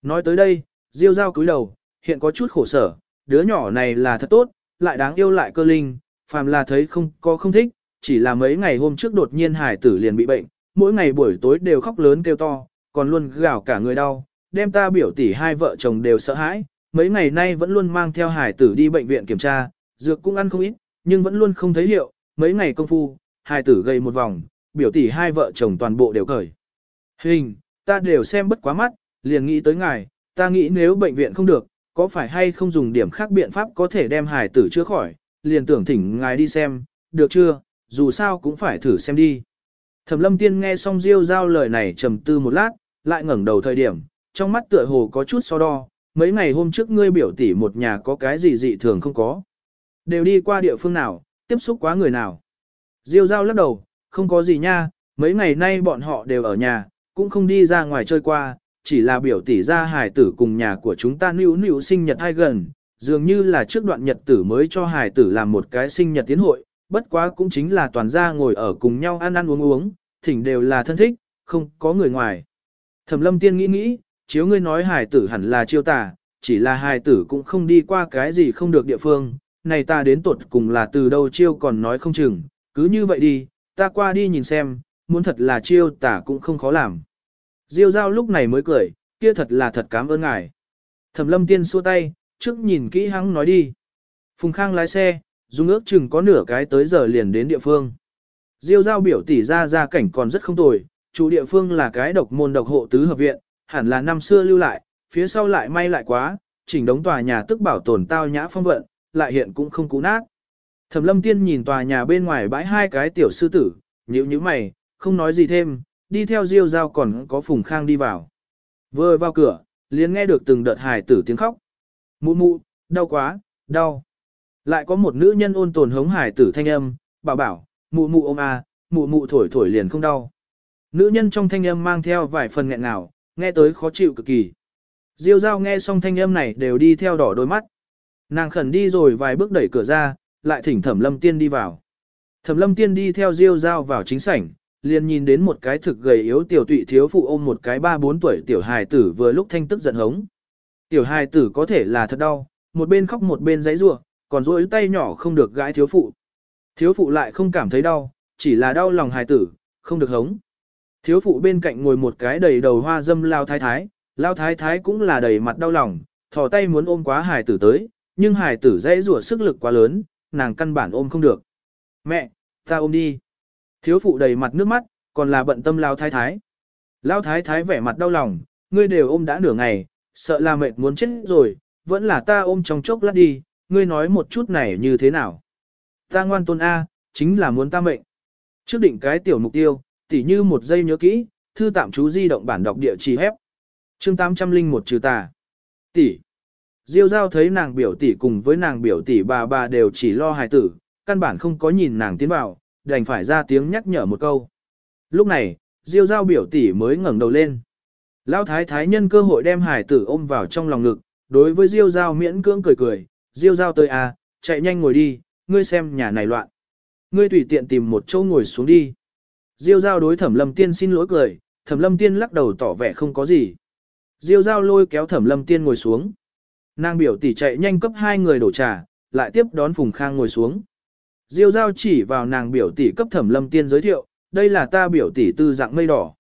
Nói tới đây, Diêu Giao cúi đầu, hiện có chút khổ sở, đứa nhỏ này là thật tốt, lại đáng yêu lại cơ linh, phàm là thấy không có không thích, chỉ là mấy ngày hôm trước đột nhiên hải tử liền bị bệnh, mỗi ngày buổi tối đều khóc lớn kêu to, còn luôn gào cả người đau, đem ta biểu tỷ hai vợ chồng đều sợ hãi, mấy ngày nay vẫn luôn mang theo hải tử đi bệnh viện kiểm tra, dược cũng ăn không ít, nhưng vẫn luôn không thấy hiệu, mấy ngày công phu, hải tử gây một vòng, biểu tỷ hai vợ chồng toàn bộ đều cởi. Hình, ta đều xem bất quá mắt, liền nghĩ tới ngài, ta nghĩ nếu bệnh viện không được, có phải hay không dùng điểm khác biện pháp có thể đem hải tử chữa khỏi, liền tưởng thỉnh ngài đi xem, được chưa, dù sao cũng phải thử xem đi. Thẩm lâm tiên nghe xong Diêu giao lời này trầm tư một lát, lại ngẩng đầu thời điểm, trong mắt tựa hồ có chút so đo, mấy ngày hôm trước ngươi biểu tỷ một nhà có cái gì dị thường không có. Đều đi qua địa phương nào, tiếp xúc quá người nào. Diêu giao lắc đầu, không có gì nha, mấy ngày nay bọn họ đều ở nhà, cũng không đi ra ngoài chơi qua, chỉ là biểu tỷ ra hài tử cùng nhà của chúng ta nữ nữ sinh nhật hai gần, dường như là trước đoạn nhật tử mới cho hài tử làm một cái sinh nhật tiến hội, bất quá cũng chính là toàn gia ngồi ở cùng nhau ăn ăn uống uống, thỉnh đều là thân thích, không có người ngoài. Thẩm lâm tiên nghĩ nghĩ, chiếu ngươi nói hài tử hẳn là chiêu tà, chỉ là hài tử cũng không đi qua cái gì không được địa phương, này ta đến tuột cùng là từ đâu chiêu còn nói không chừng, cứ như vậy đi, ta qua đi nhìn xem, muốn thật là chiêu tà cũng không khó làm. Diêu giao lúc này mới cười, kia thật là thật cảm ơn ngài. Thẩm lâm tiên xua tay, trước nhìn kỹ hắn nói đi. Phùng Khang lái xe, dùng ước chừng có nửa cái tới giờ liền đến địa phương. Diêu giao biểu tỷ ra ra cảnh còn rất không tồi, chủ địa phương là cái độc môn độc hộ tứ hợp viện, hẳn là năm xưa lưu lại, phía sau lại may lại quá, chỉnh đống tòa nhà tức bảo tồn tao nhã phong vận, lại hiện cũng không cũ nát. Thẩm lâm tiên nhìn tòa nhà bên ngoài bãi hai cái tiểu sư tử, nhíu nhíu mày, không nói gì thêm, đi theo Diêu Giao còn có Phùng Khang đi vào. Vừa vào cửa, liền nghe được từng đợt hài tử tiếng khóc. Mụ mụ, đau quá, đau. Lại có một nữ nhân ôn tồn hống hài tử thanh âm, bảo bảo, mụ mụ ôm à, mụ mụ thổi thổi liền không đau. Nữ nhân trong thanh âm mang theo vài phần nghẹn ngào, nghe tới khó chịu cực kỳ. Diêu Giao nghe xong thanh âm này đều đi theo đỏ đôi mắt. Nàng khẩn đi rồi vài bước đẩy cửa ra, lại thỉnh Thẩm Lâm Tiên đi vào. Thẩm Lâm Tiên đi theo Diêu Giao vào chính sảnh, liền nhìn đến một cái thực gầy yếu tiểu tụy thiếu phụ ôm một cái ba bốn tuổi tiểu hài tử vừa lúc thanh tức giận hống. Tiểu hài tử có thể là thật đau, một bên khóc một bên giấy rủa, còn duỗi tay nhỏ không được gãi thiếu phụ. Thiếu phụ lại không cảm thấy đau, chỉ là đau lòng hài tử, không được hống. Thiếu phụ bên cạnh ngồi một cái đầy đầu hoa dâm lao thái thái, lao thái thái cũng là đầy mặt đau lòng, thò tay muốn ôm quá hài tử tới, nhưng hài tử dễ rủa sức lực quá lớn, nàng căn bản ôm không được. Mẹ, ta ôm đi. Thiếu phụ đầy mặt nước mắt, còn là bận tâm lao thái thái. Lao thái thái vẻ mặt đau lòng, ngươi đều ôm đã nửa ngày, sợ là mệt muốn chết rồi, vẫn là ta ôm trong chốc lát đi, ngươi nói một chút này như thế nào. Ta ngoan tôn A, chính là muốn ta mệnh. Trước định cái tiểu mục tiêu, tỉ như một giây nhớ kỹ, thư tạm chú di động bản đọc địa chỉ hép. chương 801 trừ tà. Tỷ. Diêu giao thấy nàng biểu tỷ cùng với nàng biểu tỷ bà bà đều chỉ lo hài tử, căn bản không có nhìn nàng tiến vào, đành phải ra tiếng nhắc nhở một câu. Lúc này, Diêu giao biểu tỷ mới ngẩng đầu lên. Lão thái thái nhân cơ hội đem hài tử ôm vào trong lòng ngực, đối với Diêu giao miễn cưỡng cười cười, Diêu giao tới à, chạy nhanh ngồi đi, ngươi xem nhà này loạn. Ngươi tùy tiện tìm một chỗ ngồi xuống đi. Diêu giao đối thẩm lâm tiên xin lỗi cười, thẩm lâm tiên lắc đầu tỏ vẻ không có gì. Diêu giao lôi kéo thẩm lâm tiên ngồi xuống. Nàng biểu tỷ chạy nhanh cấp hai người đổ trà, lại tiếp đón Phùng Khang ngồi xuống. Diêu giao chỉ vào nàng biểu tỷ cấp thẩm lâm tiên giới thiệu, đây là ta biểu tỷ tư dạng mây đỏ.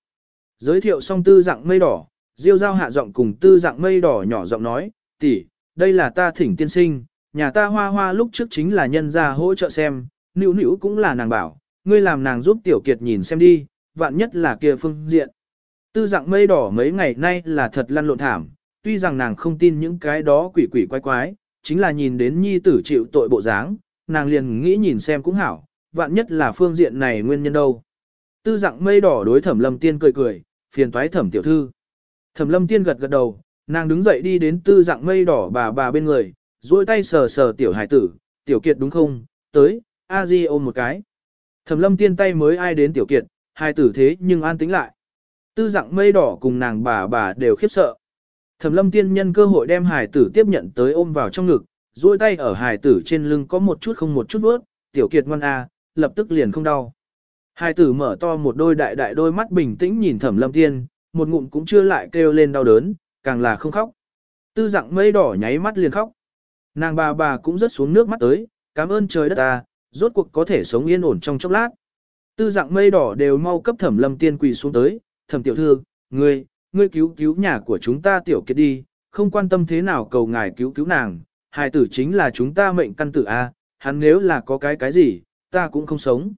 Giới thiệu xong tư dạng mây đỏ, Diêu giao hạ giọng cùng tư dạng mây đỏ nhỏ giọng nói, tỷ, đây là ta thỉnh tiên sinh, nhà ta hoa hoa lúc trước chính là nhân gia hỗ trợ xem, nữ nữ cũng là nàng bảo, ngươi làm nàng giúp tiểu kiệt nhìn xem đi, vạn nhất là kia phương diện. Tư dạng mây đỏ mấy ngày nay là thật lăn lộn thảm, tuy rằng nàng không tin những cái đó quỷ quỷ quái quái, chính là nhìn đến nhi tử chịu tội bộ dáng, nàng liền nghĩ nhìn xem cũng hảo, vạn nhất là phương diện này nguyên nhân đâu. Tư dạng mây đỏ đối thẩm lâm tiên cười cười, phiền toái thẩm tiểu thư. Thẩm lâm tiên gật gật đầu, nàng đứng dậy đi đến tư dạng mây đỏ bà bà bên người, duỗi tay sờ sờ tiểu hải tử, tiểu kiệt đúng không, tới, a di ôm một cái. Thẩm lâm tiên tay mới ai đến tiểu kiệt, hai tử thế nhưng an tính lại. Tư dạng mây đỏ cùng nàng bà bà đều khiếp sợ. Thẩm lâm tiên nhân cơ hội đem hải tử tiếp nhận tới ôm vào trong ngực, duỗi tay ở hải tử trên lưng có một chút không một chút vớt, tiểu kiệt ngoan a, lập tức liền không đau. Hải tử mở to một đôi đại đại đôi mắt bình tĩnh nhìn thẩm lâm tiên, một ngụm cũng chưa lại kêu lên đau đớn, càng là không khóc. Tư dạng mây đỏ nháy mắt liền khóc. Nàng bà bà cũng rất xuống nước mắt tới, cảm ơn trời đất ta, rốt cuộc có thể sống yên ổn trong chốc lát. Tư dạng mây đỏ đều mau cấp thẩm lâm tiên quỳ xuống tới, thẩm tiểu thư, ngươi, ngươi cứu cứu nhà của chúng ta tiểu kiệt đi, không quan tâm thế nào cầu ngài cứu cứu nàng, hài tử chính là chúng ta mệnh căn tử A, hắn nếu là có cái cái gì, ta cũng không sống.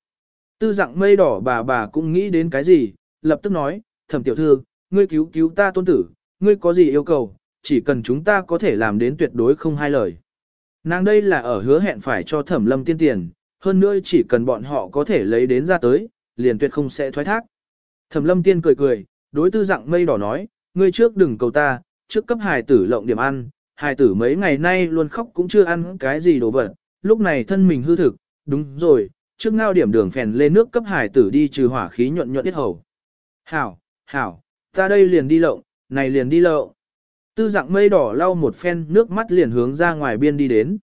Tư dạng mây đỏ bà bà cũng nghĩ đến cái gì, lập tức nói, thẩm tiểu thư, ngươi cứu cứu ta tôn tử, ngươi có gì yêu cầu, chỉ cần chúng ta có thể làm đến tuyệt đối không hai lời. Nàng đây là ở hứa hẹn phải cho thẩm lâm tiên tiền, hơn nữa chỉ cần bọn họ có thể lấy đến ra tới, liền tuyệt không sẽ thoái thác. Thẩm lâm tiên cười cười, đối tư dạng mây đỏ nói, ngươi trước đừng cầu ta, trước cấp hài tử lộng điểm ăn, hài tử mấy ngày nay luôn khóc cũng chưa ăn cái gì đồ vật, lúc này thân mình hư thực, đúng rồi, trước ngao điểm đường phèn lên nước cấp hài tử đi trừ hỏa khí nhuận nhuận tiết hầu. Hảo, hảo, ta đây liền đi lộng, này liền đi lộng. Tư dạng mây đỏ lau một phen nước mắt liền hướng ra ngoài biên đi đến.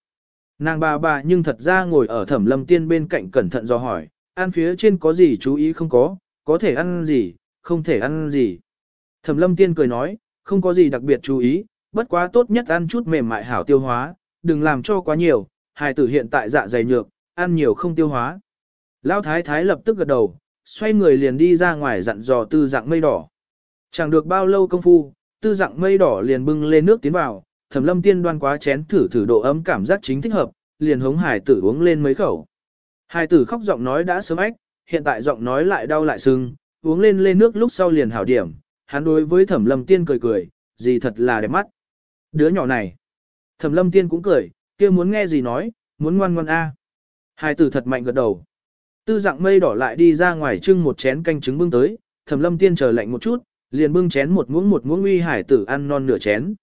Nàng bà bà nhưng thật ra ngồi ở thẩm lâm tiên bên cạnh cẩn thận do hỏi, ăn phía trên có gì chú ý không có, có thể ăn gì, không thể ăn gì. Thẩm lâm tiên cười nói, không có gì đặc biệt chú ý, bất quá tốt nhất ăn chút mềm mại hảo tiêu hóa, đừng làm cho quá nhiều, hài tử hiện tại dạ dày nhược, ăn nhiều không tiêu hóa. Lão thái thái lập tức gật đầu, xoay người liền đi ra ngoài dặn dò tư dạng mây đỏ. Chẳng được bao lâu công phu, tư dạng mây đỏ liền bưng lên nước tiến vào, thẩm lâm tiên đoan quá chén thử thử độ ấm cảm giác chính thích hợp, liền hống hải tử uống lên mấy khẩu. Hải tử khóc giọng nói đã sớm ách, hiện tại giọng nói lại đau lại sưng, uống lên lên nước lúc sau liền hảo điểm, hắn đối với thẩm lâm tiên cười cười, gì thật là đẹp mắt. Đứa nhỏ này, thẩm lâm tiên cũng cười, kia muốn nghe gì nói, muốn ngoan ngoan a. Hải tử thật mạnh gật đầu. Tư dạng mây đỏ lại đi ra ngoài trưng một chén canh trứng bưng tới, thẩm lâm tiên chờ lạnh một chút, liền bưng chén một muỗng một muỗng uy hải tử ăn non nửa chén.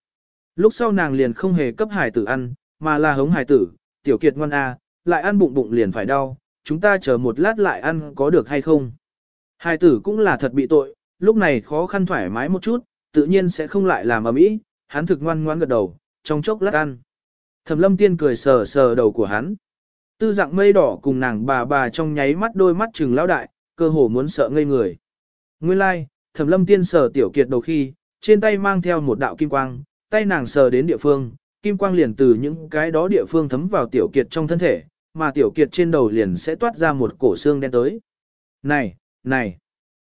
Lúc sau nàng liền không hề cấp hải tử ăn, mà là hống hải tử, tiểu kiệt ngoan a, lại ăn bụng bụng liền phải đau, chúng ta chờ một lát lại ăn có được hay không. Hải tử cũng là thật bị tội, lúc này khó khăn thoải mái một chút, tự nhiên sẽ không lại làm ầm ĩ, hắn thực ngoan ngoan gật đầu, trong chốc lát ăn. Thẩm lâm tiên cười sờ sờ đầu của hắn. Tư dạng mây đỏ cùng nàng bà bà trong nháy mắt đôi mắt trừng lão đại, cơ hồ muốn sợ ngây người. Nguyên lai, like, thẩm lâm tiên sờ tiểu kiệt đầu khi, trên tay mang theo một đạo kim quang, tay nàng sờ đến địa phương, kim quang liền từ những cái đó địa phương thấm vào tiểu kiệt trong thân thể, mà tiểu kiệt trên đầu liền sẽ toát ra một cổ xương đen tới. Này, này,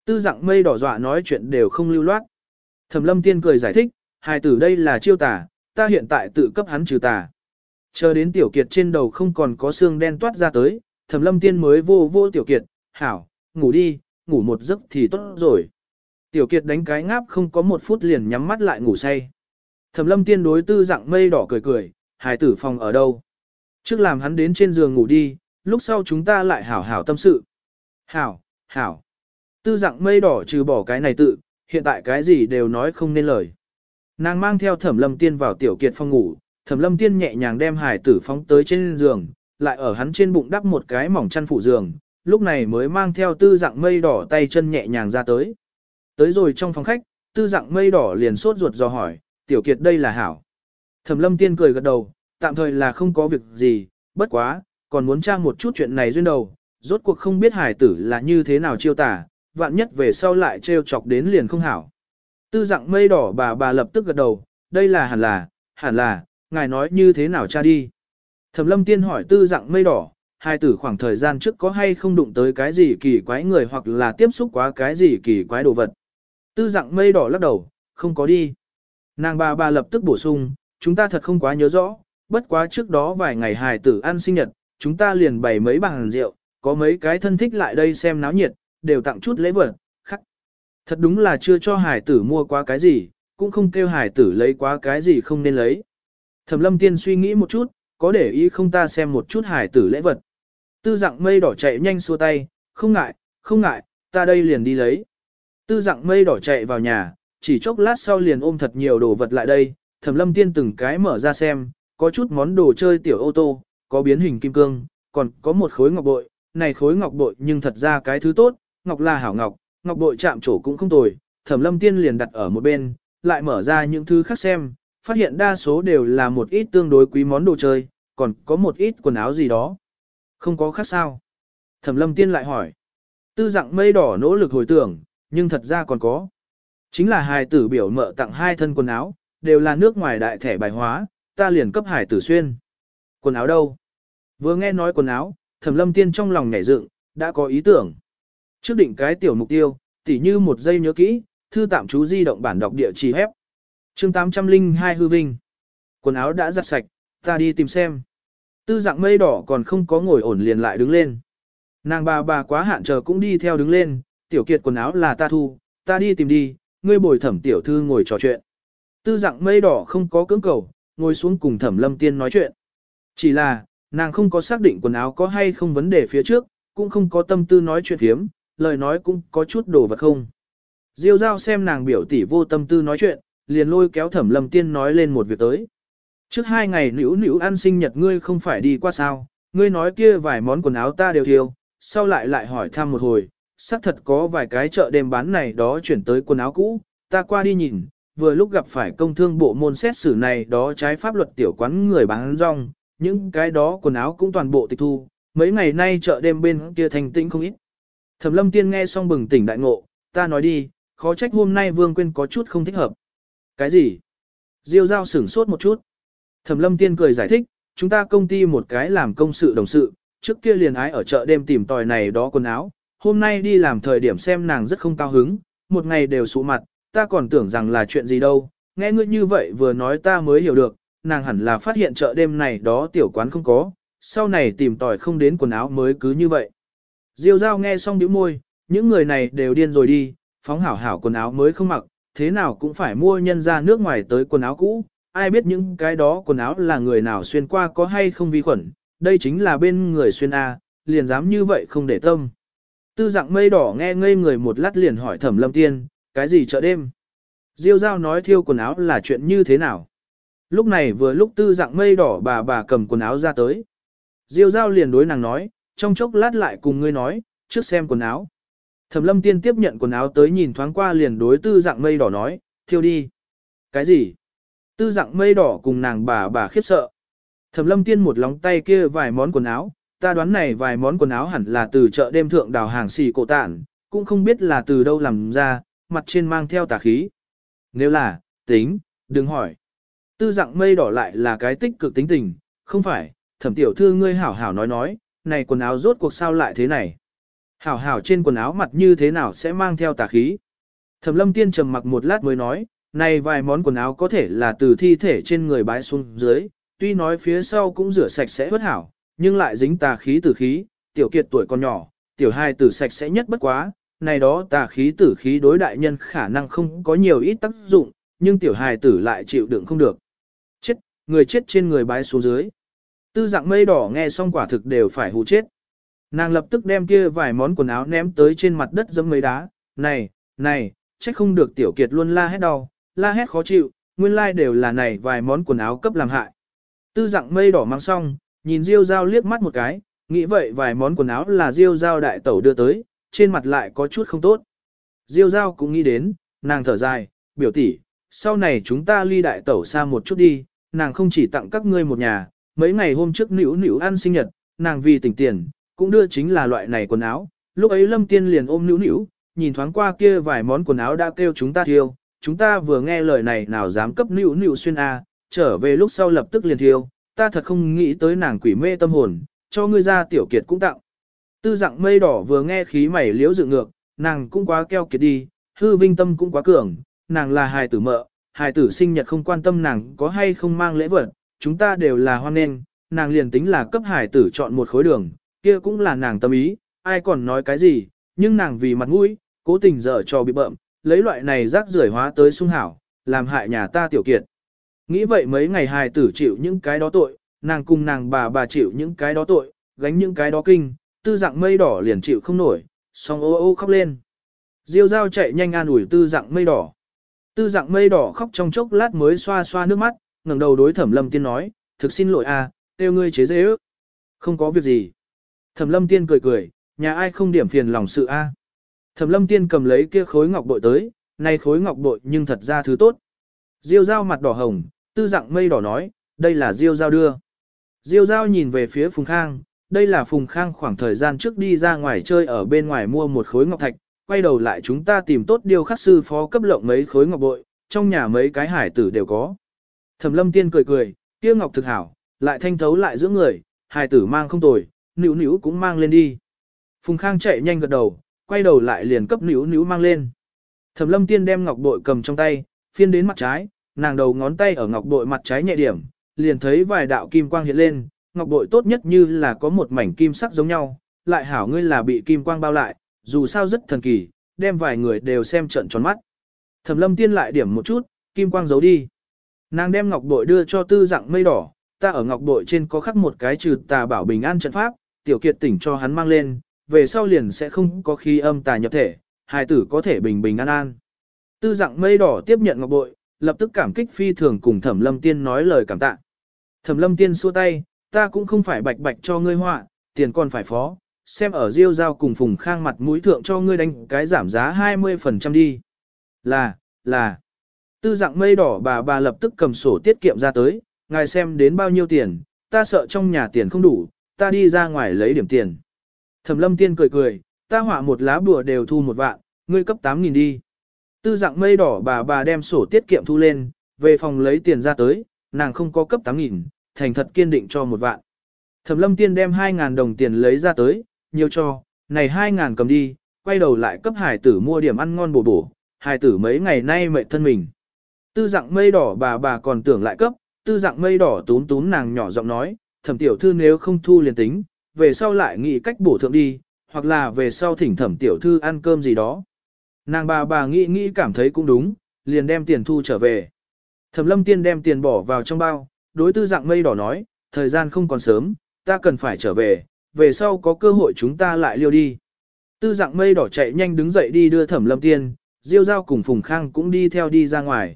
tư dạng mây đỏ dọa nói chuyện đều không lưu loát. Thẩm lâm tiên cười giải thích, hài tử đây là chiêu tà, ta hiện tại tự cấp hắn trừ tà. Chờ đến tiểu kiệt trên đầu không còn có xương đen toát ra tới, thẩm lâm tiên mới vô vô tiểu kiệt, hảo, ngủ đi, ngủ một giấc thì tốt rồi. Tiểu kiệt đánh cái ngáp không có một phút liền nhắm mắt lại ngủ say. Thẩm lâm tiên đối tư dạng mây đỏ cười cười, hài tử phòng ở đâu. Trước làm hắn đến trên giường ngủ đi, lúc sau chúng ta lại hảo hảo tâm sự. Hảo, hảo. Tư dạng mây đỏ trừ bỏ cái này tự, hiện tại cái gì đều nói không nên lời. Nàng mang theo thẩm lâm tiên vào tiểu kiệt phòng ngủ, thẩm lâm tiên nhẹ nhàng đem hải tử phóng tới trên giường, lại ở hắn trên bụng đắp một cái mỏng chăn phủ giường, lúc này mới mang theo tư dạng mây đỏ tay chân nhẹ nhàng ra tới. Tới rồi trong phòng khách, tư dạng mây đỏ liền sốt ruột do hỏi, tiểu kiệt đây là hảo. Thẩm lâm tiên cười gật đầu, tạm thời là không có việc gì, bất quá, còn muốn tra một chút chuyện này duyên đầu, rốt cuộc không biết hải tử là như thế nào chiêu tả, vạn nhất về sau lại trêu chọc đến liền không hảo. Tư dạng mây đỏ bà bà lập tức gật đầu, đây là hẳn là, hẳn là, ngài nói như thế nào cha đi. Thẩm lâm tiên hỏi tư dạng mây đỏ, hai tử khoảng thời gian trước có hay không đụng tới cái gì kỳ quái người hoặc là tiếp xúc quá cái gì kỳ quái đồ vật. Tư dạng mây đỏ lắc đầu, không có đi. Nàng bà bà lập tức bổ sung, chúng ta thật không quá nhớ rõ, bất quá trước đó vài ngày hài tử ăn sinh nhật, chúng ta liền bày mấy bàn rượu, có mấy cái thân thích lại đây xem náo nhiệt, đều tặng chút lễ vật, khắc. Thật đúng là chưa cho hài tử mua quá cái gì, cũng không kêu hài tử lấy quá cái gì không nên lấy. Thẩm lâm tiên suy nghĩ một chút, có để ý không ta xem một chút hài tử lễ vật. Tư dạng mây đỏ chạy nhanh xua tay, không ngại, không ngại, ta đây liền đi lấy. Tư dạng mây đỏ chạy vào nhà, chỉ chốc lát sau liền ôm thật nhiều đồ vật lại đây, thẩm lâm tiên từng cái mở ra xem, có chút món đồ chơi tiểu ô tô, có biến hình kim cương, còn có một khối ngọc bội, này khối ngọc bội nhưng thật ra cái thứ tốt, ngọc là hảo ngọc, ngọc bội chạm trổ cũng không tồi, thẩm lâm tiên liền đặt ở một bên, lại mở ra những thứ khác xem, phát hiện đa số đều là một ít tương đối quý món đồ chơi, còn có một ít quần áo gì đó. Không có khác sao? Thẩm lâm tiên lại hỏi. Tư dạng mây đỏ nỗ lực hồi tưởng, nhưng thật ra còn có. Chính là hài tử biểu mợ tặng hai thân quần áo, đều là nước ngoài đại thẻ bài hóa, ta liền cấp hải tử xuyên. Quần áo đâu? Vừa nghe nói quần áo, thẩm lâm tiên trong lòng nhảy dựng, đã có ý tưởng. Trước định cái tiểu mục tiêu, tỉ như một giây nhớ kỹ, thư tạm chú di động bản đọc địa chỉ hép. chương 802 hư vinh. Quần áo đã giặt sạch, ta đi tìm xem. Tư dạng mây đỏ còn không có ngồi ổn liền lại đứng lên. Nàng bà bà quá hạn chờ cũng đi theo đứng lên, tiểu kiệt quần áo là ta thu, ta đi tìm đi, ngươi bồi thẩm tiểu thư ngồi trò chuyện. Tư dạng mây đỏ không có cưỡng cầu, ngồi xuống cùng thẩm lâm tiên nói chuyện. Chỉ là, nàng không có xác định quần áo có hay không vấn đề phía trước, cũng không có tâm tư nói chuyện thiếm, lời nói cũng có chút đồ vật không. Diêu giao xem nàng biểu tỷ vô tâm tư nói chuyện, liền lôi kéo thẩm lâm tiên nói lên một việc tới. Trước hai ngày nữ nữ ăn sinh nhật ngươi không phải đi qua sao, ngươi nói kia vài món quần áo ta đều thiếu, sau lại lại hỏi thăm một hồi, xác thật có vài cái chợ đêm bán này đó chuyển tới quần áo cũ, ta qua đi nhìn, vừa lúc gặp phải công thương bộ môn xét xử này đó trái pháp luật tiểu quán người bán rong, những cái đó quần áo cũng toàn bộ tịch thu, mấy ngày nay chợ đêm bên kia thành tĩnh không ít. Thẩm lâm tiên nghe xong bừng tỉnh đại ngộ, ta nói đi, khó trách hôm nay vương quên có chút không thích hợp. Cái gì? Diêu giao sửng sốt một chút. Thẩm lâm tiên cười giải thích, chúng ta công ty một cái làm công sự đồng sự, trước kia liền ái ở chợ đêm tìm tòi này đó quần áo, hôm nay đi làm thời điểm xem nàng rất không cao hứng, một ngày đều sụ mặt, ta còn tưởng rằng là chuyện gì đâu, nghe ngươi như vậy vừa nói ta mới hiểu được, nàng hẳn là phát hiện chợ đêm này đó tiểu quán không có, sau này tìm tòi không đến quần áo mới cứ như vậy. Diêu giao nghe xong bĩu môi, những người này đều điên rồi đi, phóng hảo hảo quần áo mới không mặc, thế nào cũng phải mua nhân ra nước ngoài tới quần áo cũ, ai biết những cái đó quần áo là người nào xuyên qua có hay không vi khuẩn, đây chính là bên người xuyên A, liền dám như vậy không để tâm. Tư dạng mây đỏ nghe ngây người một lát liền hỏi thẩm lâm tiên, cái gì chợ đêm? Diêu giao nói thiêu quần áo là chuyện như thế nào? Lúc này vừa lúc tư dạng mây đỏ bà bà cầm quần áo ra tới. Diêu giao liền đối nàng nói, trong chốc lát lại cùng ngươi nói, trước xem quần áo. Thẩm lâm tiên tiếp nhận quần áo tới nhìn thoáng qua liền đối tư dạng mây đỏ nói, thiêu đi. Cái gì? Tư dạng mây đỏ cùng nàng bà bà khiếp sợ. Thẩm lâm tiên một lóng tay kia vài món quần áo, ta đoán này vài món quần áo hẳn là từ chợ đêm thượng đào hàng xì cổ tản, cũng không biết là từ đâu làm ra, mặt trên mang theo tà khí. Nếu là, tính, đừng hỏi. Tư dạng mây đỏ lại là cái tích cực tính tình, không phải, thẩm tiểu thư ngươi hảo hảo nói nói, này quần áo rốt cuộc sao lại thế này. Hảo hảo trên quần áo mặt như thế nào sẽ mang theo tà khí. Thẩm lâm tiên trầm mặc một lát mới nói, này vài món quần áo có thể là từ thi thể trên người bái xuống dưới, tuy nói phía sau cũng rửa sạch sẽ bất hảo, nhưng lại dính tà khí tử khí, tiểu kiệt tuổi còn nhỏ, tiểu hai tử sạch sẽ nhất bất quá, này đó tà khí tử khí đối đại nhân khả năng không có nhiều ít tác dụng, nhưng tiểu hài tử lại chịu đựng không được. Chết, người chết trên người bái xuống dưới. Tư dạng mây đỏ nghe xong quả thực đều phải hù chết. Nàng lập tức đem kia vài món quần áo ném tới trên mặt đất dẫm mấy đá. Này, này, trách không được tiểu kiệt luôn la hét đau, la hét khó chịu, nguyên lai like đều là này vài món quần áo cấp làm hại. Tư dạng mây đỏ mang xong, nhìn Diêu Giao liếc mắt một cái, nghĩ vậy vài món quần áo là Diêu Giao đại tẩu đưa tới, trên mặt lại có chút không tốt. Diêu Giao cũng nghĩ đến, nàng thở dài, biểu tỷ, sau này chúng ta ly đại tẩu xa một chút đi, nàng không chỉ tặng các ngươi một nhà, mấy ngày hôm trước nữu nữu ăn sinh nhật, nàng vì tỉnh tiền, cũng đưa chính là loại này quần áo, lúc ấy lâm tiên liền ôm nữu nữu, nhìn thoáng qua kia vài món quần áo đã kêu chúng ta thiêu, chúng ta vừa nghe lời này nào dám cấp nữu nữu xuyên A, trở về lúc sau lập tức liền thiêu, ta thật không nghĩ tới nàng quỷ mê tâm hồn, cho ngươi ra tiểu kiệt cũng tặng. Tư dạng mây đỏ vừa nghe khí mày liễu dự ngược, nàng cũng quá keo kiệt đi, hư vinh tâm cũng quá cường, nàng là hài tử mợ, hài tử sinh nhật không quan tâm nàng có hay không mang lễ vật, chúng ta đều là hoan nghênh, nàng liền tính là cấp hài tử chọn một khối đường, kia cũng là nàng tâm ý, ai còn nói cái gì, nhưng nàng vì mặt mũi, cố tình dở cho bị bợm, lấy loại này rác rưởi hóa tới sung hảo, làm hại nhà ta tiểu kiệt. Nghĩ vậy mấy ngày hài tử chịu những cái đó tội, nàng cùng nàng bà bà chịu những cái đó tội, gánh những cái đó kinh, tư dạng mây đỏ liền chịu không nổi, song ô ô khóc lên. Diêu dao chạy nhanh an ủi tư dạng mây đỏ. Tư dạng mây đỏ khóc trong chốc lát mới xoa xoa nước mắt, ngẩng đầu đối thẩm lâm tiên nói, thực xin lỗi a, à, têu ngươi chế dễ ước. Không có việc gì. Thẩm lâm tiên cười cười, nhà ai không điểm phiền lòng sự a. Thẩm lâm tiên cầm lấy kia khối ngọc bội tới, này khối ngọc bội nhưng thật ra thứ tốt. Diêu dao mặt đỏ hồng, tư dạng mây đỏ nói, đây là Diêu Giao đưa. Diêu Giao nhìn về phía Phùng Khang, đây là Phùng Khang khoảng thời gian trước đi ra ngoài chơi ở bên ngoài mua một khối ngọc thạch, quay đầu lại chúng ta tìm tốt điều khắc sư phó cấp lộng mấy khối ngọc bội, trong nhà mấy cái hải tử đều có. Thẩm lâm tiên cười cười, kia ngọc thực hảo, lại thanh thấu lại giữa người, hải tử mang không tồi, nữ nữ cũng mang lên đi. Phùng Khang chạy nhanh gật đầu, quay đầu lại liền cấp nữ nữ mang lên. Thẩm lâm tiên đem ngọc bội cầm trong tay, phiên đến mặt trái, nàng đầu ngón tay ở ngọc bội mặt trái nhẹ điểm, liền thấy vài đạo kim quang hiện lên, ngọc bội tốt nhất như là có một mảnh kim sắc giống nhau, lại hảo ngươi là bị kim quang bao lại, dù sao rất thần kỳ, đem vài người đều xem trận tròn mắt. Thẩm lâm tiên lại điểm một chút, kim quang giấu đi. Nàng đem ngọc bội đưa cho tư dạng mây đỏ, ta ở ngọc bội trên có khắc một cái trừ tà bảo bình an trận pháp, tiểu kiệt tỉnh cho hắn mang lên, về sau liền sẽ không có khí âm tà nhập thể, hài tử có thể bình bình an an. Tư dạng mây đỏ tiếp nhận ngọc bội, lập tức cảm kích phi thường cùng thẩm lâm tiên nói lời cảm tạ. Thẩm lâm tiên xua tay, ta cũng không phải bạch bạch cho ngươi họa, tiền còn phải phó, xem ở Diêu Giao cùng Phùng Khang mặt mũi thượng cho ngươi đánh cái giảm giá 20% đi. Là, là. Tư dạng mây đỏ bà bà lập tức cầm sổ tiết kiệm ra tới, ngài xem đến bao nhiêu tiền, ta sợ trong nhà tiền không đủ, ta đi ra ngoài lấy điểm tiền. Thẩm lâm tiên cười cười, ta họa một lá bùa đều thu một vạn, ngươi cấp 8.000 đi. Tư dạng mây đỏ bà bà đem sổ tiết kiệm thu lên, về phòng lấy tiền ra tới, nàng không có cấp 8.000, thành thật kiên định cho một vạn. Thẩm lâm tiên đem 2.000 đồng tiền lấy ra tới, nhiều cho, này 2.000 cầm đi, quay đầu lại cấp hải tử mua điểm ăn ngon bổ bổ, hải tử mấy ngày nay mệt thân mình. Tư dạng mây đỏ bà bà còn tưởng lại cấp, tư dạng mây đỏ túm túm nàng nhỏ giọng nói, thẩm tiểu thư nếu không thu liền tính, về sau lại nghĩ cách bổ thượng đi, hoặc là về sau thỉnh thẩm tiểu thư ăn cơm gì đó. Nàng bà bà nghĩ nghĩ cảm thấy cũng đúng, liền đem tiền thu trở về. Thẩm lâm tiên đem tiền bỏ vào trong bao, đối tư dạng mây đỏ nói, thời gian không còn sớm, ta cần phải trở về, về sau có cơ hội chúng ta lại liêu đi. Tư dạng mây đỏ chạy nhanh đứng dậy đi đưa thẩm lâm tiên, Diêu Giao cùng Phùng Khang cũng đi theo đi ra ngoài.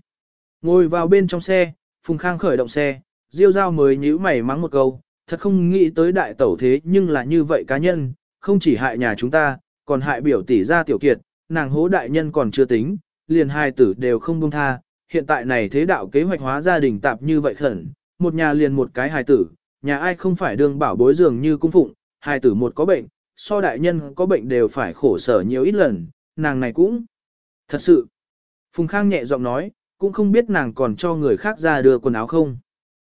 Ngồi vào bên trong xe, Phùng Khang khởi động xe, Diêu Giao mới nhíu mày mắng một câu, thật không nghĩ tới đại tẩu thế nhưng là như vậy cá nhân, không chỉ hại nhà chúng ta, còn hại biểu tỷ gia tiểu kiệt, nàng hố đại nhân còn chưa tính, liền hai tử đều không buông tha, hiện tại này thế đạo kế hoạch hóa gia đình tạp như vậy khẩn, một nhà liền một cái hài tử, nhà ai không phải đương bảo bối dường như cung phụng, hài tử một có bệnh, so đại nhân có bệnh đều phải khổ sở nhiều ít lần, nàng này cũng thật sự. Phùng Khang nhẹ giọng nói, cũng không biết nàng còn cho người khác ra đưa quần áo không.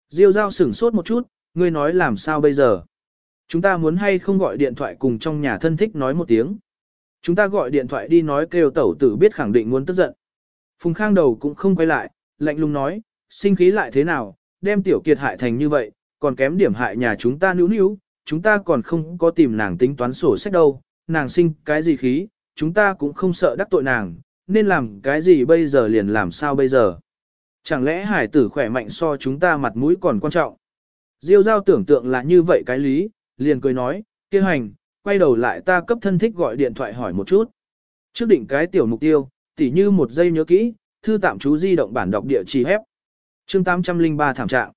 Diêu giao sửng sốt một chút, ngươi nói làm sao bây giờ? Chúng ta muốn hay không gọi điện thoại cùng trong nhà thân thích nói một tiếng. Chúng ta gọi điện thoại đi nói kêu tẩu tử biết khẳng định muốn tức giận. Phùng Khang đầu cũng không quay lại, lạnh lùng nói, sinh khí lại thế nào, đem tiểu kiệt hại thành như vậy, còn kém điểm hại nhà chúng ta níu níu, chúng ta còn không có tìm nàng tính toán sổ sách đâu, nàng sinh cái gì khí, chúng ta cũng không sợ đắc tội nàng, nên làm cái gì bây giờ liền làm sao bây giờ. Chẳng lẽ hải tử khỏe mạnh so chúng ta mặt mũi còn quan trọng. Diêu giao tưởng tượng là như vậy cái lý, liền cười nói, kia hành, quay đầu lại ta cấp thân thích gọi điện thoại hỏi một chút. Trước định cái tiểu mục tiêu, tỉ như một giây nhớ kỹ, thư tạm chú di động bản đọc địa chỉ hép. chương 803 thảm trạng.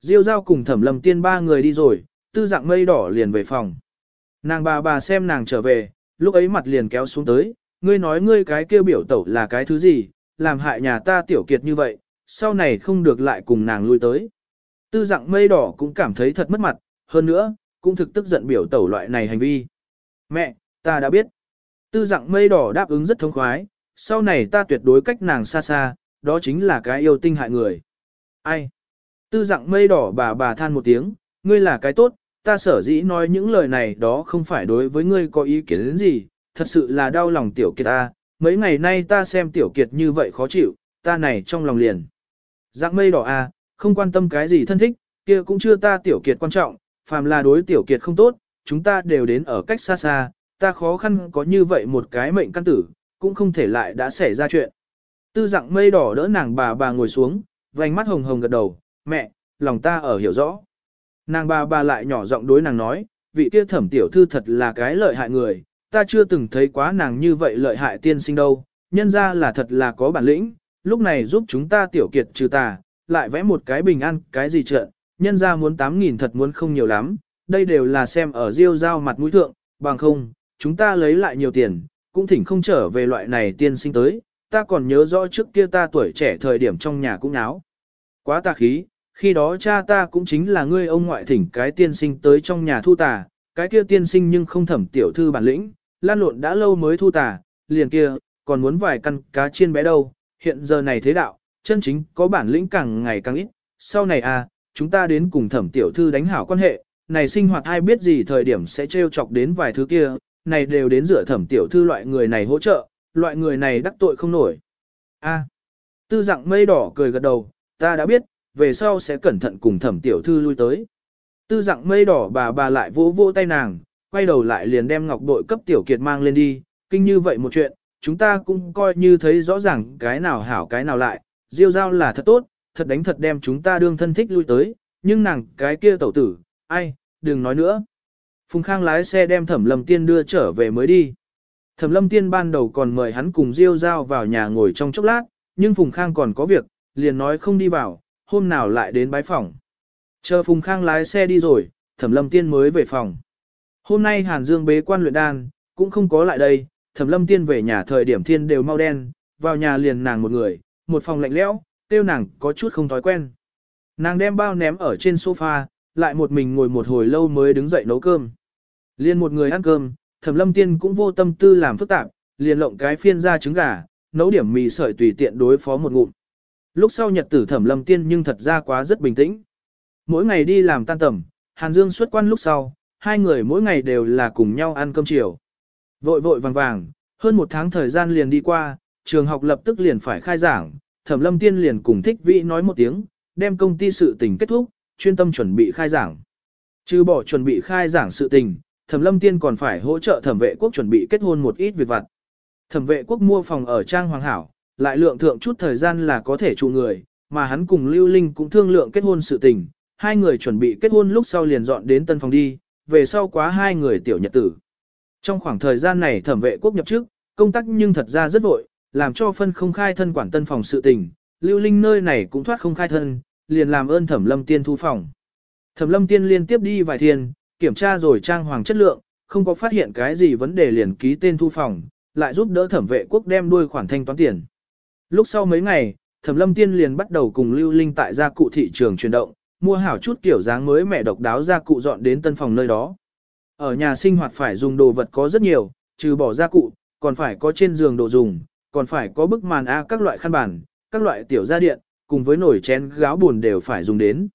Diêu giao cùng thẩm lầm tiên ba người đi rồi, tư dạng mây đỏ liền về phòng. Nàng bà bà xem nàng trở về, lúc ấy mặt liền kéo xuống tới, ngươi nói ngươi cái kêu biểu tẩu là cái thứ gì, làm hại nhà ta tiểu kiệt như vậy, sau này không được lại cùng nàng lui tới. Tư dạng mây đỏ cũng cảm thấy thật mất mặt, hơn nữa, cũng thực tức giận biểu tẩu loại này hành vi. Mẹ, ta đã biết. Tư dạng mây đỏ đáp ứng rất thông khoái, sau này ta tuyệt đối cách nàng xa xa, đó chính là cái yêu tinh hại người. Ai? Tư dạng mây đỏ bà bà than một tiếng, ngươi là cái tốt, ta sở dĩ nói những lời này đó không phải đối với ngươi có ý kiến đến gì, thật sự là đau lòng tiểu kiệt ta, mấy ngày nay ta xem tiểu kiệt như vậy khó chịu, ta này trong lòng liền. Dạng mây đỏ à, không quan tâm cái gì thân thích, kia cũng chưa ta tiểu kiệt quan trọng, phàm là đối tiểu kiệt không tốt, chúng ta đều đến ở cách xa xa, ta khó khăn có như vậy một cái mệnh căn tử, cũng không thể lại đã xảy ra chuyện. Tư dạng mây đỏ đỡ nàng bà bà ngồi xuống, vành mắt hồng hồng gật đầu, mẹ, lòng ta ở hiểu rõ. Nàng bà bà lại nhỏ giọng đối nàng nói, vị kia thẩm tiểu thư thật là cái lợi hại người, ta chưa từng thấy quá nàng như vậy lợi hại tiên sinh đâu, nhân ra là thật là có bản lĩnh, lúc này giúp chúng ta tiểu kiệt trừ tà, lại vẽ một cái bình an, cái gì trợn, nhân ra muốn 8.000 thật muốn không nhiều lắm, đây đều là xem ở riêu giao mặt mũi thượng, bằng không, chúng ta lấy lại nhiều tiền, cũng thỉnh không trở về loại này tiên sinh tới, ta còn nhớ rõ trước kia ta tuổi trẻ thời điểm trong nhà cũng náo. Quá tà khí, khi đó cha ta cũng chính là ngươi ông ngoại thỉnh cái tiên sinh tới trong nhà thu tà, cái kia tiên sinh nhưng không thẩm tiểu thư bản lĩnh, lan lộn đã lâu mới thu tà, liền kia, còn muốn vài căn cá chiên bé đâu, hiện giờ này thế đạo, chân chính có bản lĩnh càng ngày càng ít, sau này à, chúng ta đến cùng thẩm tiểu thư đánh hảo quan hệ, này sinh hoạt ai biết gì thời điểm sẽ trêu chọc đến vài thứ kia, này đều đến rửa thẩm tiểu thư loại người này hỗ trợ, loại người này đắc tội không nổi. A. À, tư dạng mây đỏ cười gật đầu, ta đã biết, về sau sẽ cẩn thận cùng thẩm tiểu thư lui tới. Tư dạng mây đỏ bà bà lại vỗ vỗ tay nàng, quay đầu lại liền đem ngọc bội cấp tiểu kiệt mang lên đi, kinh như vậy một chuyện, chúng ta cũng coi như thấy rõ ràng cái nào hảo cái nào lại, diêu giao là thật tốt, thật đánh thật đem chúng ta đương thân thích lui tới, nhưng nàng cái kia tẩu tử, ai, đừng nói nữa. Phùng Khang lái xe đem Thẩm Lâm Tiên đưa trở về mới đi. Thẩm Lâm Tiên ban đầu còn mời hắn cùng Diêu Giao vào nhà ngồi trong chốc lát, nhưng Phùng Khang còn có việc, liền nói không đi vào, hôm nào lại đến bái phòng. Chờ Phùng Khang lái xe đi rồi, Thẩm Lâm Tiên mới về phòng. Hôm nay Hàn Dương bế quan luyện đan, cũng không có lại đây, Thẩm Lâm Tiên về nhà thời điểm thiên đều mau đen, vào nhà liền nàng một người, một phòng lạnh lẽo, tiêu nàng có chút không thói quen. Nàng đem bao ném ở trên sofa, lại một mình ngồi một hồi lâu mới đứng dậy nấu cơm. Liên một người ăn cơm, Thẩm Lâm Tiên cũng vô tâm tư làm phức tạp, liền lộng cái phiên ra trứng gà, nấu điểm mì sợi tùy tiện đối phó một ngụm. Lúc sau nhật tử Thẩm Lâm Tiên nhưng thật ra quá rất bình tĩnh. Mỗi ngày đi làm tan tầm, Hàn Dương xuất quan lúc sau, hai người mỗi ngày đều là cùng nhau ăn cơm chiều. Vội vội vàng vàng, hơn một tháng thời gian liền đi qua, trường học lập tức liền phải khai giảng, Thẩm Lâm Tiên liền cùng Thích Vĩ nói một tiếng, đem công ty sự tình kết thúc, chuyên tâm chuẩn bị khai giảng. Trừ bỏ chuẩn bị khai giảng sự tình, Thẩm Lâm Tiên còn phải hỗ trợ Thẩm Vệ Quốc chuẩn bị kết hôn một ít việc vặt. Thẩm Vệ Quốc mua phòng ở Trang Hoàng Hảo, lại lượng thượng chút thời gian là có thể trụ người, mà hắn cùng Lưu Linh cũng thương lượng kết hôn sự tình, hai người chuẩn bị kết hôn lúc sau liền dọn đến tân phòng đi, về sau quá hai người tiểu nhật tử. Trong khoảng thời gian này Thẩm Vệ Quốc nhập chức, công tác nhưng thật ra rất vội, làm cho phân không khai thân quản tân phòng sự tình, Lưu Linh nơi này cũng thoát không khai thân, liền làm ơn Thẩm Lâm Tiên thu phòng. Thẩm Lâm Tiên liên tiếp đi vài thiên, kiểm tra rồi trang hoàng chất lượng, không có phát hiện cái gì vấn đề liền ký tên thu phòng, lại giúp đỡ Thẩm Vệ Quốc đem đuôi khoản thanh toán tiền. Lúc sau mấy ngày, Thẩm Lâm Tiên liền bắt đầu cùng Lưu Linh tại gia cụ thị trường chuyển động, mua hảo chút kiểu dáng mới mẹ độc đáo gia cụ dọn đến tân phòng nơi đó. Ở nhà sinh hoạt phải dùng đồ vật có rất nhiều, trừ bỏ gia cụ, còn phải có trên giường đồ dùng, còn phải có bức màn A các loại khăn bản, các loại tiểu gia điện, cùng với nồi chén gáo buồn đều phải dùng đến.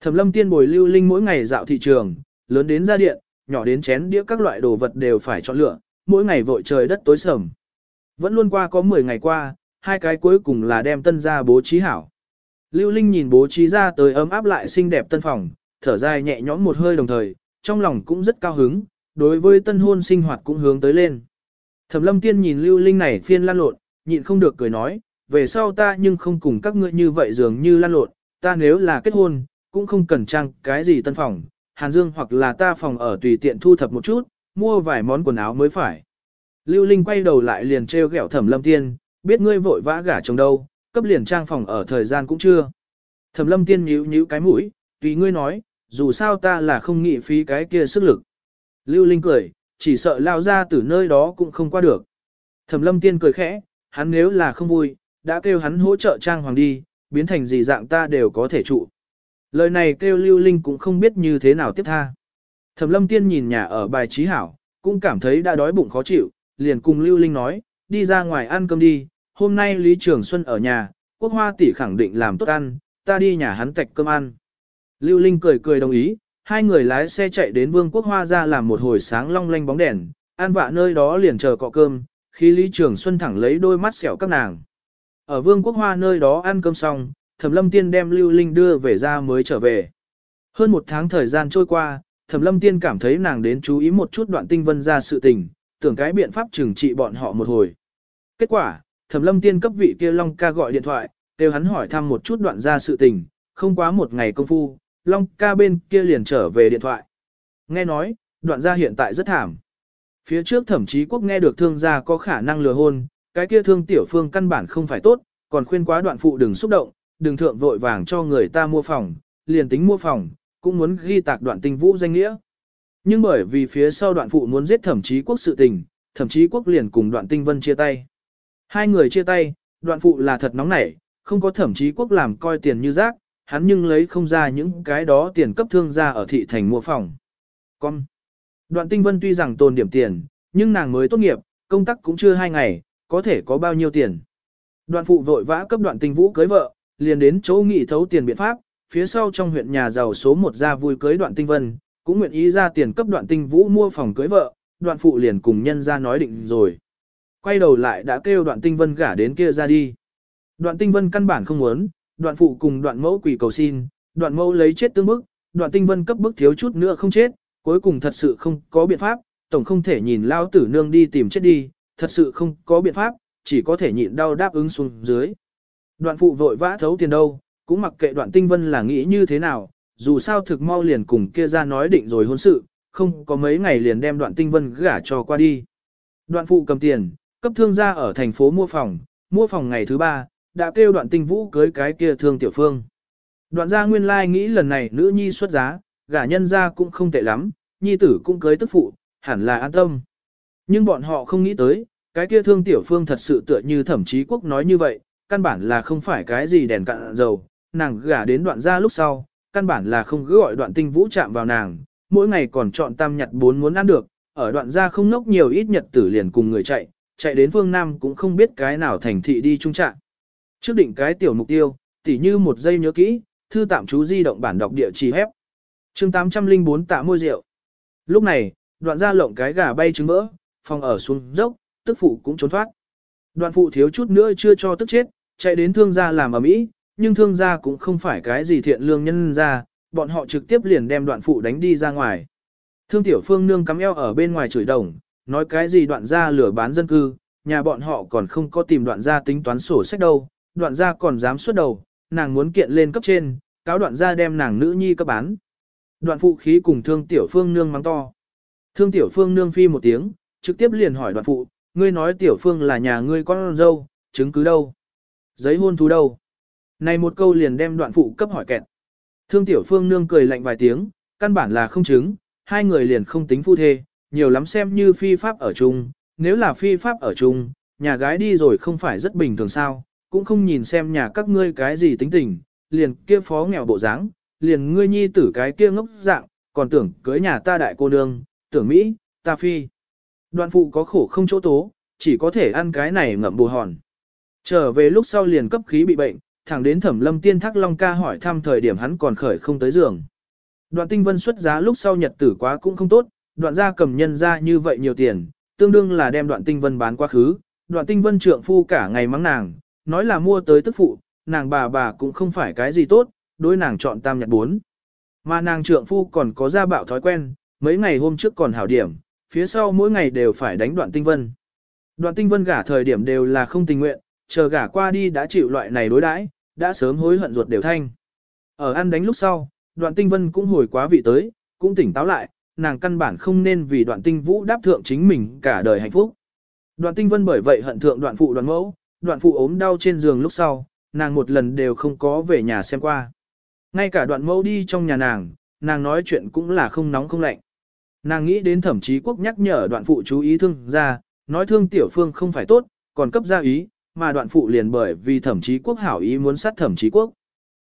Thẩm lâm tiên bồi lưu linh mỗi ngày dạo thị trường, lớn đến gia điện, nhỏ đến chén đĩa các loại đồ vật đều phải chọn lựa, mỗi ngày vội trời đất tối sầm. Vẫn luôn qua có 10 ngày qua, hai cái cuối cùng là đem tân ra bố trí hảo. Lưu Linh nhìn bố trí ra tới ấm áp lại xinh đẹp tân phòng, thở dài nhẹ nhõm một hơi đồng thời, trong lòng cũng rất cao hứng, đối với tân hôn sinh hoạt cũng hướng tới lên. Thẩm lâm tiên nhìn Lưu Linh này phiên lan lộn, nhịn không được cười nói, về sau ta nhưng không cùng các ngươi như vậy dường như lan lộn, ta nếu là kết hôn, cũng không cần trang cái gì tân phòng, Hàn Dương hoặc là ta phòng ở tùy tiện thu thập một chút, mua vài món quần áo mới phải. Lưu Linh quay đầu lại liền treo gẹo Thẩm Lâm Tiên, biết ngươi vội vã gả chồng đâu, cấp liền trang phòng ở thời gian cũng chưa. Thẩm Lâm Tiên nhíu nhíu cái mũi, tùy ngươi nói, dù sao ta là không nghĩ phí cái kia sức lực. Lưu Linh cười, chỉ sợ lao ra từ nơi đó cũng không qua được. Thẩm Lâm Tiên cười khẽ, hắn nếu là không vui, đã kêu hắn hỗ trợ trang hoàng đi, biến thành gì dạng ta đều có thể trụ. Lời này kêu Lưu Linh cũng không biết như thế nào tiếp tha. Thẩm Lâm Tiên nhìn nhà ở bài trí hảo, cũng cảm thấy đã đói bụng khó chịu, liền cùng Lưu Linh nói, đi ra ngoài ăn cơm đi, hôm nay Lý Trường Xuân ở nhà, Quốc Hoa tỷ khẳng định làm tốt ăn, ta đi nhà hắn tạch cơm ăn. Lưu Linh cười cười đồng ý, hai người lái xe chạy đến Vương Quốc Hoa ra làm một hồi sáng long lanh bóng đèn, ăn vạ nơi đó liền chờ cọ cơm, khi Lý Trường Xuân thẳng lấy đôi mắt xẻo các nàng. Ở Vương Quốc Hoa nơi đó ăn cơm xong, Thẩm Lâm Tiên đem Lưu Linh đưa về ra mới trở về. Hơn một tháng thời gian trôi qua, Thẩm Lâm Tiên cảm thấy nàng đến chú ý một chút đoạn tinh vân ra sự tình, tưởng cái biện pháp trừng trị bọn họ một hồi. Kết quả, Thẩm Lâm Tiên cấp vị kia Long ca gọi điện thoại, kêu hắn hỏi thăm một chút đoạn ra sự tình, không quá một ngày công phu, Long ca bên kia liền trở về điện thoại. Nghe nói, đoạn gia hiện tại rất thảm. Phía trước thẩm chí quốc nghe được thương gia có khả năng lừa hôn, cái kia thương tiểu phương căn bản không phải tốt, còn khuyên quá đoạn phụ đừng xúc động, đừng thượng vội vàng cho người ta mua phòng, liền tính mua phòng, cũng muốn ghi tạc đoạn tinh vũ danh nghĩa. Nhưng bởi vì phía sau đoạn phụ muốn giết thẩm chí quốc sự tình, thẩm chí quốc liền cùng đoạn tinh vân chia tay. Hai người chia tay, đoạn phụ là thật nóng nảy, không có thẩm chí quốc làm coi tiền như rác, hắn nhưng lấy không ra những cái đó tiền cấp thương gia ở thị thành mua phòng. Con. Đoạn tinh vân tuy rằng tồn điểm tiền, nhưng nàng mới tốt nghiệp, công tác cũng chưa hai ngày, có thể có bao nhiêu tiền. Đoạn phụ vội vã cấp đoạn tinh vũ cưới vợ, liền đến chỗ nghị thấu tiền biện pháp, phía sau trong huyện nhà giàu số một ra vui cưới đoạn tinh vân, cũng nguyện ý ra tiền cấp đoạn tinh vũ mua phòng cưới vợ, đoạn phụ liền cùng nhân ra nói định rồi. Quay đầu lại đã kêu đoạn tinh vân gả đến kia ra đi. Đoạn tinh vân căn bản không muốn, đoạn phụ cùng đoạn mẫu quỷ cầu xin, đoạn mẫu lấy chết tương bức, đoạn tinh vân cấp bức thiếu chút nữa không chết, cuối cùng thật sự không có biện pháp, tổng không thể nhìn lao tử nương đi tìm chết đi, thật sự không có biện pháp, chỉ có thể nhịn đau đáp ứng xuống dưới. Đoạn phụ vội vã thấu tiền đâu, cũng mặc kệ đoạn tinh vân là nghĩ như thế nào, dù sao thực mau liền cùng kia ra nói định rồi hôn sự, không có mấy ngày liền đem đoạn tinh vân gả cho qua đi. Đoạn phụ cầm tiền, cấp thương gia ở thành phố mua phòng, mua phòng ngày thứ ba, đã kêu đoạn tinh vũ cưới cái kia thương tiểu phương. Đoạn gia nguyên lai nghĩ lần này nữ nhi xuất giá, gả nhân gia cũng không tệ lắm, nhi tử cũng cưới tức phụ, hẳn là an tâm. Nhưng bọn họ không nghĩ tới, cái kia thương tiểu phương thật sự tựa như thẩm chí quốc nói như vậy, căn bản là không phải cái gì đèn cạn dầu, nàng gả đến đoạn gia lúc sau, căn bản là không cứ gọi đoạn tinh vũ chạm vào nàng, mỗi ngày còn chọn tam nhặt bốn muốn ăn được, ở đoạn gia không nốc nhiều ít nhật tử liền cùng người chạy, chạy đến phương Nam cũng không biết cái nào thành thị đi trung trạng. Trước định cái tiểu mục tiêu, tỉ như một giây nhớ kỹ, thư tạm chú di động bản đọc địa chỉ hép. chương 804 tạ môi rượu. Lúc này, đoạn gia lộng cái gà bay trứng vỡ, phòng ở xuống dốc, tức phụ cũng trốn thoát. Đoạn phụ thiếu chút nữa chưa cho tức chết, chạy đến thương gia làm ở mỹ, nhưng thương gia cũng không phải cái gì thiện lương nhân ra, bọn họ trực tiếp liền đem đoạn phụ đánh đi ra ngoài. Thương tiểu phương nương cắm eo ở bên ngoài chửi đồng, nói cái gì đoạn gia lửa bán dân cư, nhà bọn họ còn không có tìm đoạn gia tính toán sổ sách đâu, đoạn gia còn dám xuất đầu, nàng muốn kiện lên cấp trên, cáo đoạn gia đem nàng nữ nhi cấp bán. Đoạn phụ khí cùng thương tiểu phương nương mắng to. Thương tiểu phương nương phi một tiếng, trực tiếp liền hỏi đoạn phụ, ngươi nói tiểu phương là nhà ngươi con dâu, chứng cứ đâu? Giấy hôn thú đâu? Này một câu liền đem đoạn phụ cấp hỏi kẹt. Thương tiểu phương nương cười lạnh vài tiếng, căn bản là không chứng, hai người liền không tính phu thê, nhiều lắm xem như phi pháp ở chung, nếu là phi pháp ở chung, nhà gái đi rồi không phải rất bình thường sao, cũng không nhìn xem nhà các ngươi cái gì tính tình, liền kia phó nghèo bộ dáng, liền ngươi nhi tử cái kia ngốc dạng, còn tưởng cưới nhà ta đại cô nương, tưởng Mỹ, ta phi. Đoạn phụ có khổ không chỗ tố, chỉ có thể ăn cái này ngậm bù hòn. Trở về lúc sau liền cấp khí bị bệnh, thẳng đến thẩm lâm tiên thác long ca hỏi thăm thời điểm hắn còn khởi không tới giường. Đoạn tinh vân xuất giá lúc sau nhật tử quá cũng không tốt, đoạn gia cầm nhân ra như vậy nhiều tiền, tương đương là đem đoạn tinh vân bán quá khứ, đoạn tinh vân trượng phu cả ngày mắng nàng, nói là mua tới tức phụ, nàng bà bà cũng không phải cái gì tốt, đối nàng chọn tam nhặt bốn. Mà nàng trượng phu còn có gia bạo thói quen, mấy ngày hôm trước còn hảo điểm, phía sau mỗi ngày đều phải đánh đoạn tinh vân. Đoạn tinh vân gả thời điểm đều là không tình nguyện, chờ gả qua đi đã chịu loại này đối đãi, đã sớm hối hận ruột đều thanh. Ở ăn đánh lúc sau, đoạn tinh vân cũng hồi quá vị tới, cũng tỉnh táo lại, nàng căn bản không nên vì đoạn tinh vũ đáp thượng chính mình cả đời hạnh phúc. Đoạn tinh vân bởi vậy hận thượng đoạn phụ đoạn mẫu, đoạn phụ ốm đau trên giường lúc sau, nàng một lần đều không có về nhà xem qua. Ngay cả đoạn mẫu đi trong nhà nàng, nàng nói chuyện cũng là không nóng không lạnh. Nàng nghĩ đến thẩm chí quốc nhắc nhở đoạn phụ chú ý thương ra, nói thương tiểu phương không phải tốt, còn cấp ra ý, mà đoạn phụ liền bởi vì thẩm chí quốc hảo ý muốn sát thẩm chí quốc.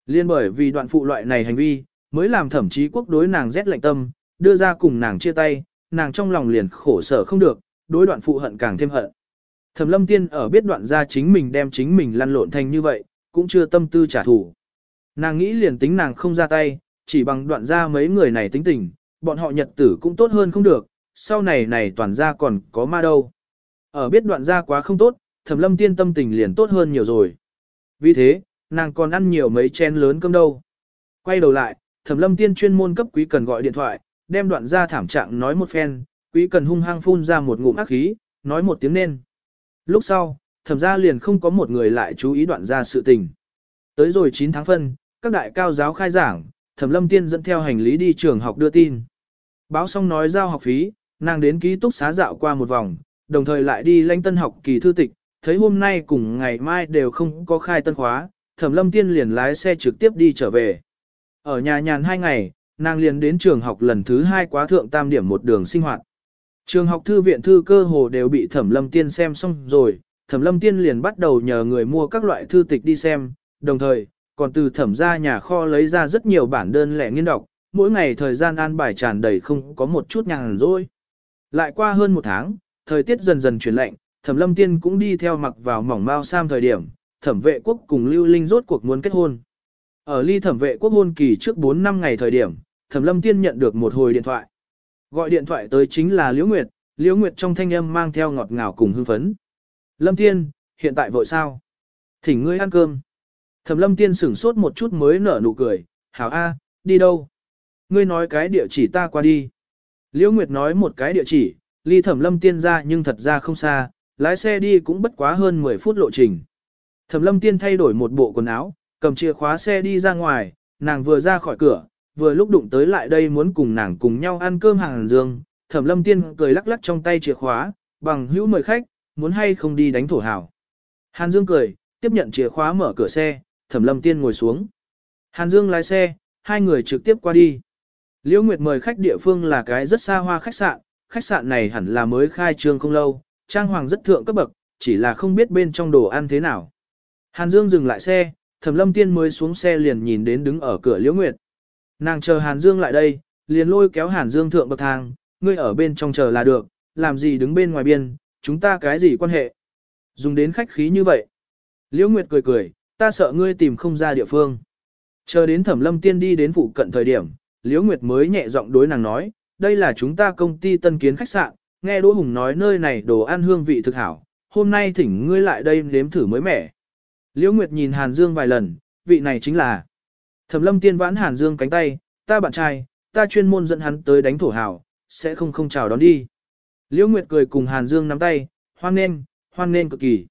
Liên bởi vì đoạn phụ loại này hành vi, mới làm thẩm chí quốc đối nàng rét lạnh tâm, đưa ra cùng nàng chia tay, nàng trong lòng liền khổ sở không được, đối đoạn phụ hận càng thêm hận. Thẩm lâm tiên ở biết đoạn Gia chính mình đem chính mình lăn lộn thành như vậy, cũng chưa tâm tư trả thù. Nàng nghĩ liền tính nàng không ra tay, chỉ bằng đoạn Gia mấy người này tính tình, bọn họ nhật tử cũng tốt hơn không được, sau này này toàn Gia còn có ma đâu. Ở biết đoạn Gia quá không tốt, thẩm lâm tiên tâm tình liền tốt hơn nhiều rồi. Vì thế, nàng còn ăn nhiều mấy chén lớn cơm đâu. Quay đầu lại, thẩm lâm tiên chuyên môn cấp quý cần gọi điện thoại, đem đoạn Gia thảm trạng nói một phen, quý cần hung hăng phun ra một ngụm ác khí, nói một tiếng nên. Lúc sau, thẩm ra liền không có một người lại chú ý đoạn ra sự tình. Tới rồi 9 tháng phân, các đại cao giáo khai giảng, thẩm lâm tiên dẫn theo hành lý đi trường học đưa tin. Báo xong nói giao học phí, nàng đến ký túc xá dạo qua một vòng, đồng thời lại đi lãnh tân học kỳ thư tịch, thấy hôm nay cùng ngày mai đều không có khai tân khóa, thẩm lâm tiên liền lái xe trực tiếp đi trở về. Ở nhà nhàn hai ngày, nàng liền đến trường học lần thứ hai quá thượng tam điểm một đường sinh hoạt. Trường học thư viện thư cơ hồ đều bị thẩm lâm tiên xem xong rồi, thẩm lâm tiên liền bắt đầu nhờ người mua các loại thư tịch đi xem, đồng thời, còn từ thẩm ra nhà kho lấy ra rất nhiều bản đơn lẻ nghiên đọc, mỗi ngày thời gian an bài tràn đầy không có một chút nhàn rỗi. Lại qua hơn một tháng, thời tiết dần dần chuyển lạnh, thẩm lâm tiên cũng đi theo mặc vào mỏng mao sam thời điểm, thẩm vệ quốc cùng lưu linh rốt cuộc muốn kết hôn. Ở ly thẩm vệ quốc hôn kỳ trước 4 năm ngày thời điểm, thẩm lâm tiên nhận được một hồi điện thoại. Gọi điện thoại tới chính là Liễu Nguyệt, Liễu Nguyệt trong thanh âm mang theo ngọt ngào cùng hưng phấn. Lâm tiên, hiện tại vội sao? Thỉnh ngươi ăn cơm. Thẩm lâm tiên sửng sốt một chút mới nở nụ cười, hảo A, đi đâu? Ngươi nói cái địa chỉ ta qua đi. Liễu Nguyệt nói một cái địa chỉ, ly thẩm lâm tiên ra nhưng thật ra không xa, lái xe đi cũng bất quá hơn 10 phút lộ trình. Thẩm lâm tiên thay đổi một bộ quần áo, cầm chìa khóa xe đi ra ngoài, nàng vừa ra khỏi cửa, vừa lúc đụng tới lại đây muốn cùng nàng cùng nhau ăn cơm hàng dương. Thẩm lâm tiên cười lắc lắc trong tay chìa khóa, bằng hữu mời khách, muốn hay không đi đánh thổ hào. Hàn Dương cười, tiếp nhận chìa khóa mở cửa xe, Thẩm Lâm Tiên ngồi xuống. Hàn Dương lái xe, hai người trực tiếp qua đi. Liễu Nguyệt mời khách địa phương là cái rất xa hoa khách sạn, khách sạn này hẳn là mới khai trương không lâu, trang hoàng rất thượng cấp bậc, chỉ là không biết bên trong đồ ăn thế nào. Hàn Dương dừng lại xe, Thẩm Lâm Tiên mới xuống xe liền nhìn đến đứng ở cửa Liễu Nguyệt. Nàng chờ Hàn Dương lại đây, liền lôi kéo Hàn Dương thượng bậc thang, ngươi ở bên trong chờ là được, làm gì đứng bên ngoài biên, chúng ta cái gì quan hệ. Dùng đến khách khí như vậy. Liễu Nguyệt cười cười, ta sợ ngươi tìm không ra địa phương. Chờ đến Thẩm Lâm Tiên đi đến phụ cận thời điểm, Liễu Nguyệt mới nhẹ giọng đối nàng nói, đây là chúng ta công ty tân kiến khách sạn, nghe Đỗ Hùng nói nơi này đồ ăn hương vị thực hảo, hôm nay thỉnh ngươi lại đây nếm thử mới mẻ. Liễu Nguyệt nhìn Hàn Dương vài lần, vị này chính là Thẩm Lâm Tiên vãn Hàn Dương cánh tay, ta bạn trai, ta chuyên môn dẫn hắn tới đánh thổ hảo, sẽ không không chào đón đi. Liễu Nguyệt cười cùng Hàn Dương nắm tay, hoan nên, hoan nên cực kỳ.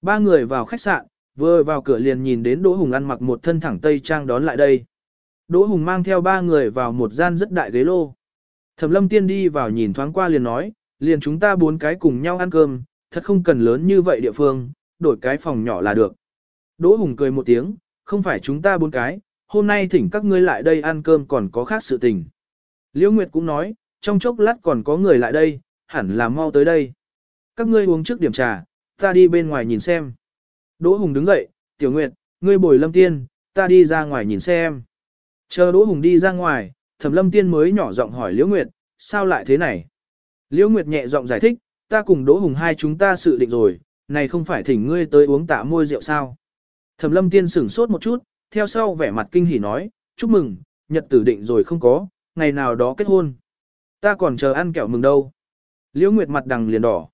Ba người vào khách sạn, vừa vào cửa liền nhìn đến Đỗ Hùng ăn mặc một thân thẳng tây trang đón lại đây. Đỗ Hùng mang theo ba người vào một gian rất đại ghế lô. Thẩm Lâm Tiên đi vào nhìn thoáng qua liền nói, liền chúng ta bốn cái cùng nhau ăn cơm, thật không cần lớn như vậy địa phương, đổi cái phòng nhỏ là được. Đỗ Hùng cười một tiếng, không phải chúng ta bốn cái, hôm nay thỉnh các ngươi lại đây ăn cơm còn có khác sự tình. Liễu Nguyệt cũng nói, trong chốc lát còn có người lại đây, hẳn là mau tới đây. Các ngươi uống trước điểm trà, ta đi bên ngoài nhìn xem. Đỗ Hùng đứng dậy, Tiểu Nguyệt, ngươi bồi Lâm Tiên, ta đi ra ngoài nhìn xem. Chờ Đỗ Hùng đi ra ngoài, Thẩm Lâm Tiên mới nhỏ giọng hỏi Liễu Nguyệt, sao lại thế này? Liễu Nguyệt nhẹ giọng giải thích, ta cùng Đỗ Hùng hai chúng ta sự định rồi, này không phải thỉnh ngươi tới uống tạ môi rượu sao. Thẩm lâm tiên sửng sốt một chút, theo sau vẻ mặt kinh hỉ nói, chúc mừng, nhật tử định rồi không có, ngày nào đó kết hôn. Ta còn chờ ăn kẹo mừng đâu. Liễu Nguyệt mặt đằng liền đỏ.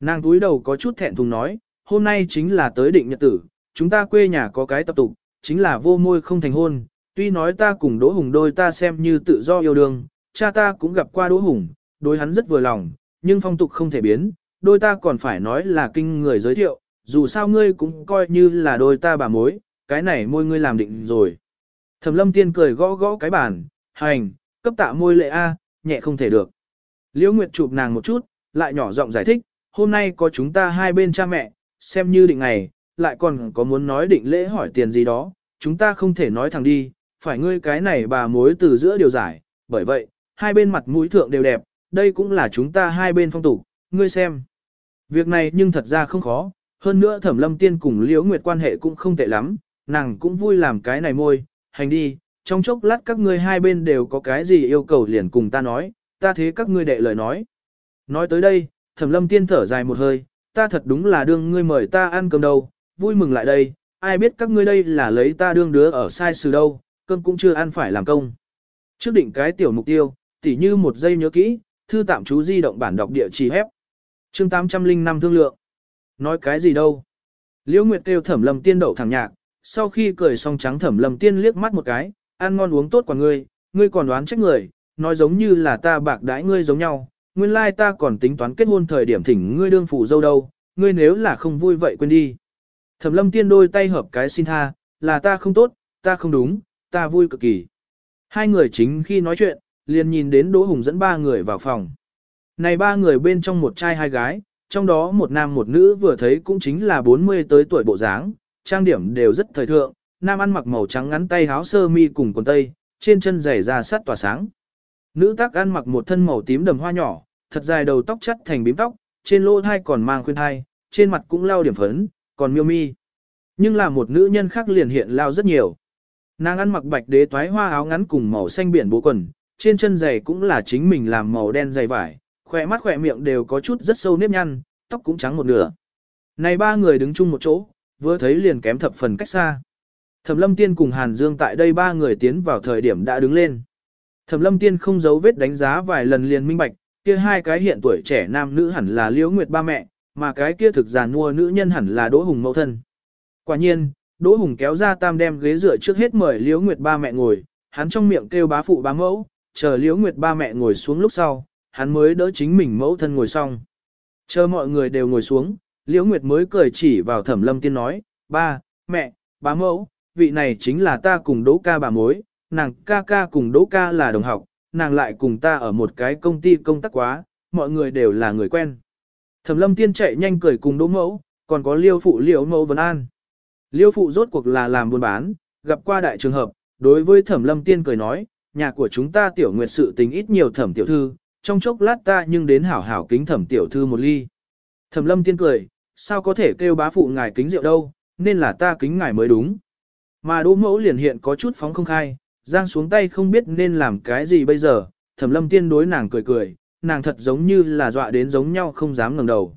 Nàng túi đầu có chút thẹn thùng nói, hôm nay chính là tới định nhật tử, chúng ta quê nhà có cái tập tục, chính là vô môi không thành hôn. Tuy nói ta cùng Đỗ Hùng đôi ta xem như tự do yêu đương, cha ta cũng gặp qua Đỗ Hùng, đối hắn rất vừa lòng, nhưng phong tục không thể biến, đôi ta còn phải nói là kinh người giới thiệu, dù sao ngươi cũng coi như là đôi ta bà mối, cái này môi ngươi làm định rồi. Thẩm lâm tiên cười gõ gõ cái bàn, hành, cấp tạ môi lệ A, nhẹ không thể được. Liễu Nguyệt chụp nàng một chút, lại nhỏ giọng giải thích, hôm nay có chúng ta hai bên cha mẹ, xem như định ngày, lại còn có muốn nói định lễ hỏi tiền gì đó, chúng ta không thể nói thẳng đi, phải ngươi cái này bà mối từ giữa điều giải, bởi vậy, hai bên mặt mũi thượng đều đẹp, đây cũng là chúng ta hai bên phong tục, ngươi xem. Việc này nhưng thật ra không khó, hơn nữa thẩm lâm tiên cùng liễu nguyệt quan hệ cũng không tệ lắm, nàng cũng vui làm cái này môi, hành đi, trong chốc lát các ngươi hai bên đều có cái gì yêu cầu liền cùng ta nói, ta thế các ngươi đệ lời nói. Nói tới đây, thẩm lâm tiên thở dài một hơi, ta thật đúng là đương ngươi mời ta ăn cơm đâu, vui mừng lại đây, ai biết các ngươi đây là lấy ta đương đứa ở sai sự đâu, cơm cũng chưa ăn phải làm công. Trước định cái tiểu mục tiêu, tỉ như một giây nhớ kỹ, thư tạm chú di động bản đọc địa chỉ hép. chương 805 thương lượng. Nói cái gì đâu? Liễu Nguyệt kêu thẩm lâm tiên đậu thẳng nhạc, sau khi cười xong trắng thẩm lâm tiên liếc mắt một cái, ăn ngon uống tốt quả ngươi, ngươi còn đoán trách người, nói giống như là ta bạc đãi ngươi giống nhau, nguyên lai ta còn tính toán kết hôn thời điểm thỉnh ngươi đương phủ dâu đâu, ngươi nếu là không vui vậy quên đi. Thẩm lâm tiên đôi tay hợp cái xin tha, là ta không tốt, ta không đúng, ta vui cực kỳ. Hai người chính khi nói chuyện, liền nhìn đến Đỗ Hùng dẫn ba người vào phòng. Này ba người bên trong một trai hai gái, trong đó một nam một nữ vừa thấy cũng chính là 40 tới tuổi bộ dáng, trang điểm đều rất thời thượng, nam ăn mặc màu trắng ngắn tay áo sơ mi cùng quần tây, trên chân giày da sắt tỏa sáng. Nữ tác ăn mặc một thân màu tím đầm hoa nhỏ, thật dài đầu tóc chất thành bím tóc, trên lỗ thai còn mang khuyên thai, trên mặt cũng lau điểm phấn, còn miêu mi. Nhưng là một nữ nhân khác liền hiện lao rất nhiều. Nàng ăn mặc bạch đế toái hoa áo ngắn cùng màu xanh biển bố quần, trên chân giày cũng là chính mình làm màu đen dày vải, khỏe mắt khỏe miệng đều có chút rất sâu nếp nhăn, tóc cũng trắng một nửa. Này ba người đứng chung một chỗ, vừa thấy liền kém thập phần cách xa. Thẩm Lâm Tiên cùng Hàn Dương tại đây ba người tiến vào thời điểm đã đứng lên. Thẩm Lâm Tiên không giấu vết đánh giá vài lần liền minh bạch, kia hai cái hiện tuổi trẻ nam nữ hẳn là Liễu Nguyệt ba mẹ, mà cái kia thực già nua nữ nhân hẳn là Đỗ Hùng mẫu thân. Quả nhiên, Đỗ Hùng kéo ra tam đem ghế dựa trước hết mời Liễu Nguyệt ba mẹ ngồi, hắn trong miệng kêu bá phụ bá mẫu, chờ Liễu Nguyệt ba mẹ ngồi xuống lúc sau, hắn mới đỡ chính mình mẫu thân ngồi xong. Chờ mọi người đều ngồi xuống, Liễu Nguyệt mới cười chỉ vào Thẩm Lâm Tiên nói, ba, mẹ, bá mẫu, vị này chính là ta cùng Đỗ ca bà mối, nàng ca ca cùng Đỗ ca là đồng học, nàng lại cùng ta ở một cái công ty công tác quá, mọi người đều là người quen. Thẩm Lâm Tiên chạy nhanh cười cùng Đỗ mẫu, còn có Liêu phụ Liễu mẫu Vân An. Liêu phụ rốt cuộc là làm buôn bán, gặp qua đại trường hợp, đối với Thẩm Lâm Tiên cười nói, nhà của chúng ta tiểu nguyệt sự tình ít nhiều thẩm tiểu thư, trong chốc lát ta nhưng đến hảo hảo kính thẩm tiểu thư một ly. Thẩm lâm tiên cười, sao có thể kêu bá phụ ngài kính rượu đâu, nên là ta kính ngài mới đúng. Mà đỗ mẫu liền hiện có chút phóng không khai, giang xuống tay không biết nên làm cái gì bây giờ, thẩm lâm tiên đối nàng cười cười, nàng thật giống như là dọa đến giống nhau không dám ngẩng đầu.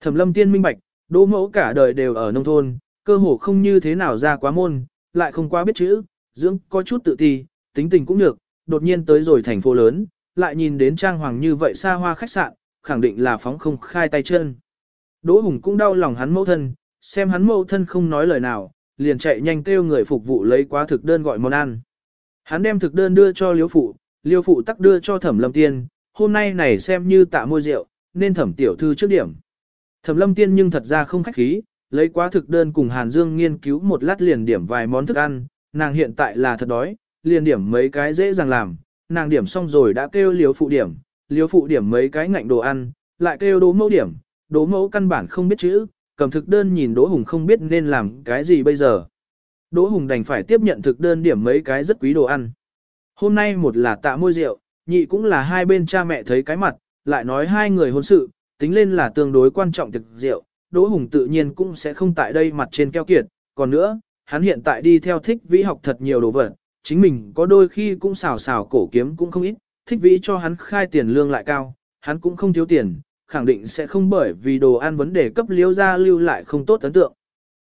Thẩm lâm tiên minh bạch, đỗ mẫu cả đời đều ở nông thôn, cơ hồ không như thế nào ra quá môn, lại không quá biết chữ, dưỡng có chút tự ti, tính tình cũng được, đột nhiên tới rồi thành phố lớn, lại nhìn đến trang hoàng như vậy xa hoa khách sạn, khẳng định là phóng không khai tay chân. Đỗ Hùng cũng đau lòng hắn mẫu thân, xem hắn mẫu thân không nói lời nào, liền chạy nhanh kêu người phục vụ lấy quá thực đơn gọi món ăn. Hắn đem thực đơn đưa cho Liêu phụ, Liêu phụ tắc đưa cho Thẩm Lâm Tiên, hôm nay này xem như tạ môi rượu, nên Thẩm tiểu thư trước điểm. Thẩm Lâm Tiên nhưng thật ra không khách khí, lấy quá thực đơn cùng Hàn Dương nghiên cứu một lát liền điểm vài món thức ăn, nàng hiện tại là thật đói, liền điểm mấy cái dễ dàng làm, nàng điểm xong rồi đã kêu liêu phụ điểm, liêu phụ điểm mấy cái ngạnh đồ ăn, lại kêu đố mẫu điểm, đố mẫu căn bản không biết chữ, cầm thực đơn nhìn đỗ hùng không biết nên làm cái gì bây giờ. Đỗ hùng đành phải tiếp nhận thực đơn điểm mấy cái rất quý đồ ăn. Hôm nay một là tạ môi rượu, nhị cũng là hai bên cha mẹ thấy cái mặt, lại nói hai người hôn sự, tính lên là tương đối quan trọng thực rượu, Đỗ Hùng tự nhiên cũng sẽ không tại đây mặt trên keo kiệt, còn nữa, hắn hiện tại đi theo thích vĩ học thật nhiều đồ vật, chính mình có đôi khi cũng xào xào cổ kiếm cũng không ít, thích vĩ cho hắn khai tiền lương lại cao, hắn cũng không thiếu tiền, khẳng định sẽ không bởi vì đồ ăn vấn đề cấp liếu ra lưu lại không tốt ấn tượng.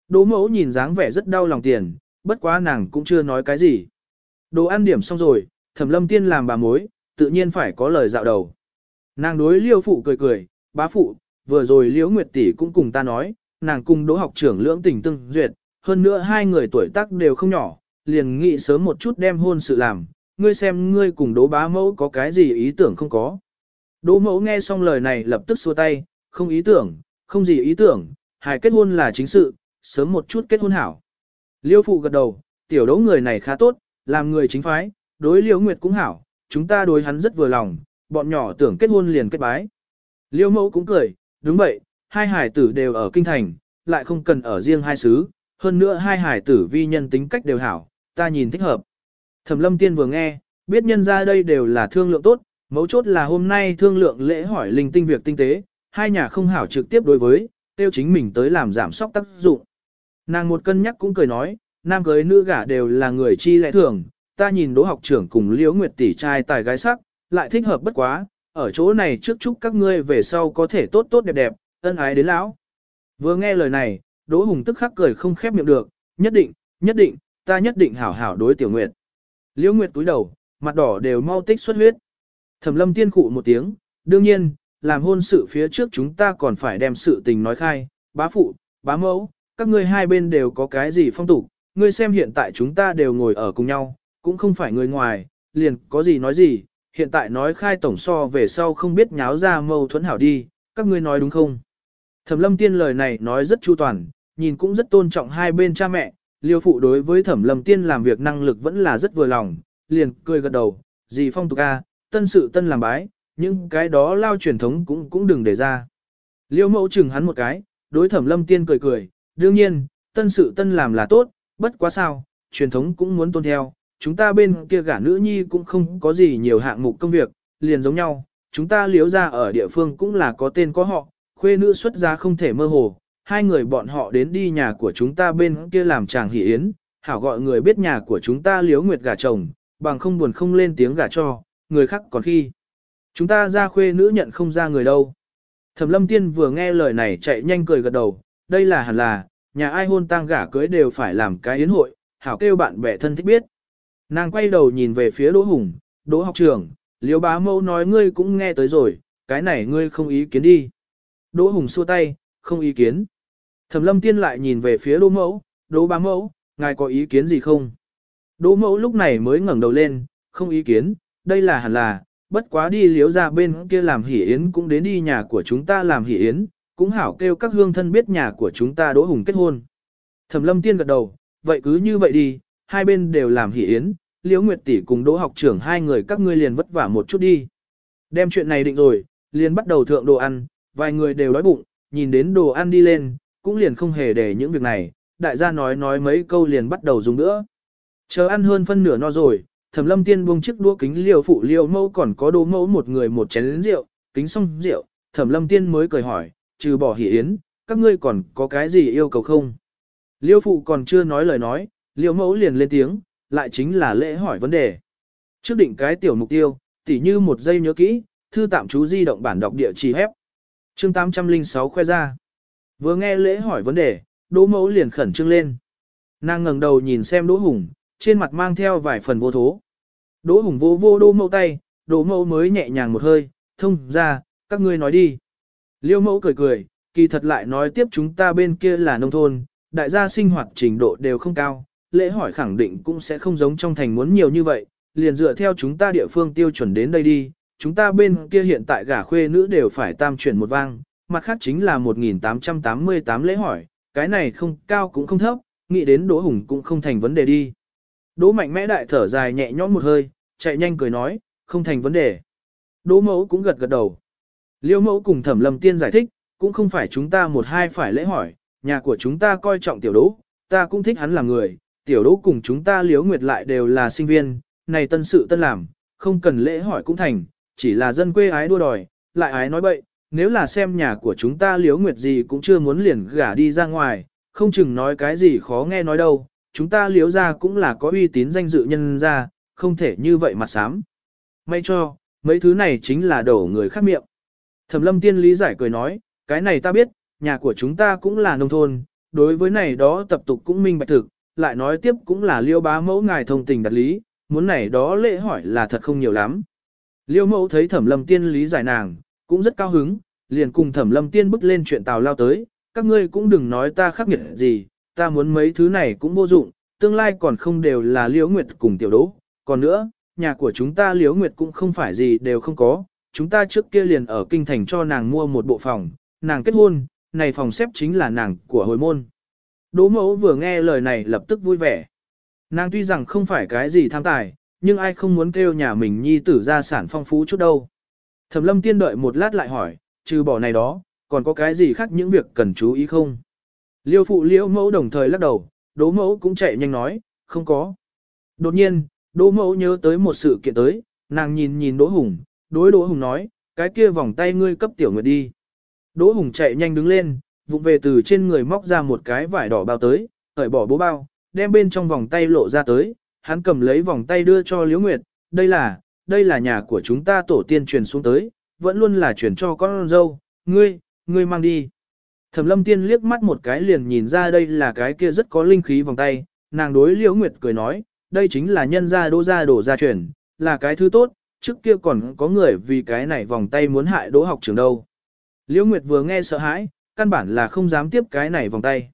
Đỗ mẫu nhìn dáng vẻ rất đau lòng tiền, bất quá nàng cũng chưa nói cái gì. Đồ ăn điểm xong rồi, thẩm lâm tiên làm bà mối, tự nhiên phải có lời dạo đầu. Nàng đối liêu phụ cười cười, bá phụ, vừa rồi liễu nguyệt tỷ cũng cùng ta nói, nàng cùng đỗ học trưởng lưỡng tình tương duyệt, hơn nữa hai người tuổi tác đều không nhỏ, liền nghĩ sớm một chút đem hôn sự làm, ngươi xem ngươi cùng đỗ bá mẫu có cái gì ý tưởng không có. Đỗ mẫu nghe xong lời này lập tức xua tay, không ý tưởng, không gì ý tưởng, hài kết hôn là chính sự, sớm một chút kết hôn hảo. Liêu phụ gật đầu, tiểu đỗ người này khá tốt, làm người chính phái, đối Liêu nguyệt cũng hảo, chúng ta đối hắn rất vừa lòng, bọn nhỏ tưởng kết hôn liền kết bái. Liêu mẫu cũng cười, đúng vậy, hai hải tử đều ở kinh thành, lại không cần ở riêng hai xứ, hơn nữa hai hải tử vi nhân tính cách đều hảo, ta nhìn thích hợp. Thẩm lâm tiên vừa nghe, biết nhân ra đây đều là thương lượng tốt, mấu chốt là hôm nay thương lượng lễ hỏi linh tinh việc tinh tế, hai nhà không hảo trực tiếp đối với, tiêu chính mình tới làm giảm sóc tác dụng. Nàng một cân nhắc cũng cười nói, nam cưới nữ gả đều là người chi lẽ thường, ta nhìn đỗ học trưởng cùng liễu nguyệt tỷ trai tài gái sắc, lại thích hợp bất quá, ở chỗ này trước chúc các ngươi về sau có thể tốt tốt đẹp đẹp, ân ái đến lão. Vừa nghe lời này, Đỗ Hùng tức khắc cười không khép miệng được, nhất định, nhất định, ta nhất định hảo hảo đối tiểu nguyệt. Liễu Nguyệt túi đầu, mặt đỏ đều mau tích xuất huyết. Thẩm lâm tiên cụ một tiếng, đương nhiên, làm hôn sự phía trước chúng ta còn phải đem sự tình nói khai, bá phụ, bá mẫu, các ngươi hai bên đều có cái gì phong tục, ngươi xem hiện tại chúng ta đều ngồi ở cùng nhau, cũng không phải người ngoài, liền có gì nói gì, hiện tại nói khai tổng so về sau không biết nháo ra mâu thuẫn hảo đi, các ngươi nói đúng không? Thẩm lâm tiên lời này nói rất chu toàn, nhìn cũng rất tôn trọng hai bên cha mẹ, liêu phụ đối với thẩm lâm tiên làm việc năng lực vẫn là rất vừa lòng, liền cười gật đầu, gì phong tục a, tân sự tân làm bái, nhưng cái đó lao truyền thống cũng cũng đừng để ra. Liêu mẫu chừng hắn một cái, đối thẩm lâm tiên cười cười, đương nhiên, tân sự tân làm là tốt, bất quá sao, truyền thống cũng muốn tôn theo, chúng ta bên kia gả nữ nhi cũng không có gì nhiều hạng mục công việc, liền giống nhau, chúng ta liếu ra ở địa phương cũng là có tên có họ, khuê nữ xuất gia không thể mơ hồ, hai người bọn họ đến đi nhà của chúng ta bên kia làm chàng hỷ yến, hảo gọi người biết nhà của chúng ta liếu nguyệt gả chồng, bằng không buồn không lên tiếng gả cho, người khác còn khi. Chúng ta ra khuê nữ nhận không ra người đâu. Thẩm lâm tiên vừa nghe lời này chạy nhanh cười gật đầu, đây là hẳn là, nhà ai hôn tang gả cưới đều phải làm cái yến hội, hảo kêu bạn bè thân thích biết. Nàng quay đầu nhìn về phía Đỗ Hùng, Đỗ học trưởng, liếu bá mẫu nói ngươi cũng nghe tới rồi, cái này ngươi không ý kiến đi. Đỗ Hùng xua tay, không ý kiến. Thẩm lâm tiên lại nhìn về phía Đỗ mẫu, Đỗ bá mẫu, ngài có ý kiến gì không? Đỗ mẫu lúc này mới ngẩng đầu lên, không ý kiến, đây là hẳn là, bất quá đi liếu ra bên kia làm hỷ yến cũng đến đi nhà của chúng ta làm hỷ yến, cũng hảo kêu các hương thân biết nhà của chúng ta Đỗ Hùng kết hôn. Thẩm lâm tiên gật đầu, vậy cứ như vậy đi, hai bên đều làm hỷ yến, Liễu Nguyệt tỷ cùng Đỗ học trưởng hai người các ngươi liền vất vả một chút đi. Đem chuyện này định rồi, liền bắt đầu thượng đồ ăn, vài người đều đói bụng, nhìn đến đồ ăn đi lên, cũng liền không hề để những việc này, đại gia nói nói mấy câu liền bắt đầu dùng nữa. Chờ ăn hơn phân nửa no rồi, Thẩm Lâm Tiên buông chiếc đũa kính liều phụ liều mẫu còn có đồ mẫu một người một chén rượu, kính xong rượu, Thẩm Lâm Tiên mới cười hỏi, trừ bỏ hỷ yến, các ngươi còn có cái gì yêu cầu không? Liêu phụ còn chưa nói lời nói, liêu mẫu liền lên tiếng, lại chính là lễ hỏi vấn đề. Trước định cái tiểu mục tiêu, tỉ như một giây nhớ kỹ, thư tạm chú di động bản đọc địa chỉ hép. Chương 806 khoe ra. Vừa nghe lễ hỏi vấn đề, Đỗ Mẫu liền khẩn trương lên. Nàng ngẩng đầu nhìn xem Đỗ Hùng, trên mặt mang theo vài phần vô thố. Đỗ Hùng vô vô đô Mẫu tay, Đỗ Mẫu mới nhẹ nhàng một hơi, thông ra, các ngươi nói đi. Liêu Mẫu cười cười, kỳ thật lại nói tiếp chúng ta bên kia là nông thôn, đại gia sinh hoạt trình độ đều không cao, lễ hỏi khẳng định cũng sẽ không giống trong thành muốn nhiều như vậy, liền dựa theo chúng ta địa phương tiêu chuẩn đến đây đi, chúng ta bên kia hiện tại gả khuê nữ đều phải tam chuyển một vang, mặt khác chính là 1888 lễ hỏi, cái này không cao cũng không thấp, nghĩ đến Đỗ Hùng cũng không thành vấn đề đi. Đỗ mạnh mẽ đại thở dài nhẹ nhõm một hơi, chạy nhanh cười nói, không thành vấn đề. Đỗ mẫu cũng gật gật đầu. Liêu mẫu cùng thẩm lâm tiên giải thích, cũng không phải chúng ta một hai phải lễ hỏi, nhà của chúng ta coi trọng tiểu đỗ, ta cũng thích hắn là người, tiểu đỗ cùng chúng ta liếu nguyệt lại đều là sinh viên, này tân sự tân làm, không cần lễ hỏi cũng thành, chỉ là dân quê ái đua đòi, lại ái nói bậy, nếu là xem nhà của chúng ta liếu nguyệt gì cũng chưa muốn liền gả đi ra ngoài, không chừng nói cái gì khó nghe nói đâu, chúng ta liếu ra cũng là có uy tín danh dự nhân ra, không thể như vậy mà sám. May cho, mấy thứ này chính là đổ người khác miệng. Thẩm lâm tiên lý giải cười nói, cái này ta biết, nhà của chúng ta cũng là nông thôn, đối với này đó tập tục cũng minh bạch thực, lại nói tiếp cũng là liêu bá mẫu ngài thông tình đặt lý, muốn này đó lễ hỏi là thật không nhiều lắm. Liêu mẫu thấy thẩm lâm tiên lý giải nàng, cũng rất cao hứng, liền cùng thẩm lâm tiên bước lên chuyện tàu lao tới, các ngươi cũng đừng nói ta khắc nghiệt gì, ta muốn mấy thứ này cũng vô dụng, tương lai còn không đều là liễu nguyệt cùng tiểu đỗ, còn nữa, nhà của chúng ta liễu nguyệt cũng không phải gì đều không có, chúng ta trước kia liền ở kinh thành cho nàng mua một bộ phòng, nàng kết hôn, này phòng xếp chính là nàng của hồi môn. Đỗ mẫu vừa nghe lời này lập tức vui vẻ. Nàng tuy rằng không phải cái gì tham tài, nhưng ai không muốn kêu nhà mình nhi tử ra sản phong phú chút đâu. Thẩm lâm tiên đợi một lát lại hỏi, trừ bỏ này đó, còn có cái gì khác những việc cần chú ý không? Liêu phụ liễu mẫu đồng thời lắc đầu, đỗ mẫu cũng chạy nhanh nói, không có. Đột nhiên, đỗ mẫu nhớ tới một sự kiện tới, nàng nhìn nhìn đỗ hùng, đối đỗ hùng nói, cái kia vòng tay ngươi cấp tiểu nguyệt đi. Đỗ hùng chạy nhanh đứng lên, vụng về từ trên người móc ra một cái vải đỏ bao tới, cởi bỏ bố bao, đem bên trong vòng tay lộ ra tới, hắn cầm lấy vòng tay đưa cho Liễu Nguyệt, đây là, đây là nhà của chúng ta tổ tiên truyền xuống tới, vẫn luôn là truyền cho con dâu, ngươi, ngươi mang đi. Thẩm lâm tiên liếc mắt một cái liền nhìn ra đây là cái kia rất có linh khí vòng tay, nàng đối Liễu Nguyệt cười nói, đây chính là nhân gia đỗ gia đổ gia truyền, là cái thứ tốt, trước kia còn có người vì cái này vòng tay muốn hại đỗ học trường đâu. Liễu Nguyệt vừa nghe sợ hãi, căn bản là không dám tiếp cái này vòng tay.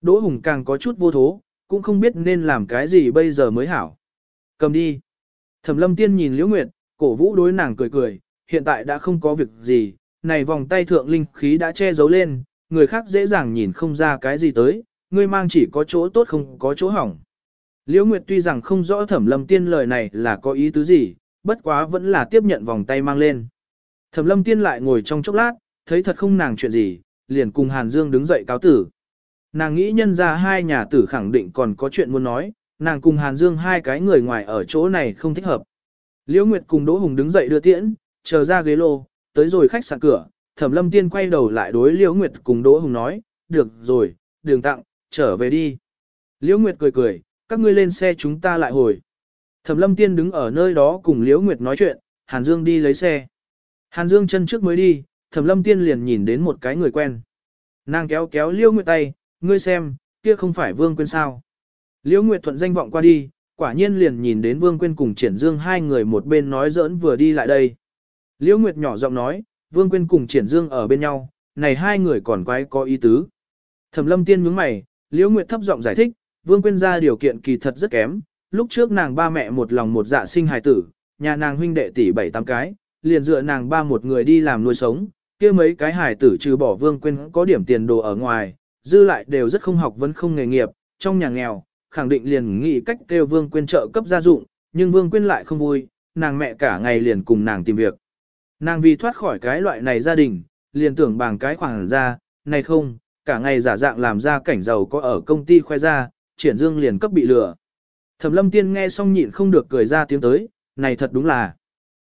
Đỗ Hùng càng có chút vô thố, cũng không biết nên làm cái gì bây giờ mới hảo. Cầm đi. Thẩm lâm tiên nhìn Liễu Nguyệt, cổ vũ đối nàng cười cười, hiện tại đã không có việc gì, này vòng tay thượng linh khí đã che giấu lên, người khác dễ dàng nhìn không ra cái gì tới, ngươi mang chỉ có chỗ tốt không có chỗ hỏng. Liễu Nguyệt tuy rằng không rõ thẩm lâm tiên lời này là có ý tứ gì, bất quá vẫn là tiếp nhận vòng tay mang lên. Thẩm lâm tiên lại ngồi trong chốc lát, thấy thật không nàng chuyện gì, liền cùng Hàn Dương đứng dậy cáo tử. Nàng nghĩ nhân ra hai nhà tử khẳng định còn có chuyện muốn nói, nàng cùng Hàn Dương hai cái người ngoài ở chỗ này không thích hợp. Liễu Nguyệt cùng Đỗ Hùng đứng dậy đưa tiễn, chờ ra ghế lô, tới rồi khách sạn cửa, Thẩm Lâm Tiên quay đầu lại đối Liễu Nguyệt cùng Đỗ Hùng nói, được rồi, đường tặng, trở về đi. Liễu Nguyệt cười cười, các ngươi lên xe chúng ta lại hồi. Thẩm Lâm Tiên đứng ở nơi đó cùng Liễu Nguyệt nói chuyện, Hàn Dương đi lấy xe. Hàn Dương chân trước mới đi, Thẩm Lâm Tiên liền nhìn đến một cái người quen. Nàng kéo kéo Liễu Nguyệt tay, ngươi xem, kia không phải Vương Quyên sao. Liễu Nguyệt thuận danh vọng qua đi, quả nhiên liền nhìn đến Vương Quyên cùng Triển Dương hai người một bên nói giỡn vừa đi lại đây. Liễu Nguyệt nhỏ giọng nói, Vương Quyên cùng Triển Dương ở bên nhau, này hai người còn quái có ý tứ. Thẩm Lâm Tiên nhướng mày, Liễu Nguyệt thấp giọng giải thích, Vương Quyên ra điều kiện kỳ thật rất kém, lúc trước nàng ba mẹ một lòng một dạ sinh hài tử, nhà nàng huynh đệ tỷ bảy tám cái, liền dựa nàng ba một người đi làm nuôi sống, kia mấy cái hài tử trừ bỏ Vương Quyên có điểm tiền đồ ở ngoài, dư lại đều rất không học vẫn không nghề nghiệp, trong nhà nghèo, khẳng định liền nghĩ cách kêu Vương Quyên trợ cấp gia dụng, nhưng Vương Quyên lại không vui, nàng mẹ cả ngày liền cùng nàng tìm việc. Nàng vì thoát khỏi cái loại này gia đình, liền tưởng bằng cái khoảng ra, này không, cả ngày giả dạng làm ra cảnh giàu có ở công ty khoe ra, triển dương liền cấp bị lừa. Thẩm lâm tiên nghe xong nhịn không được cười ra tiếng tới, này thật đúng là.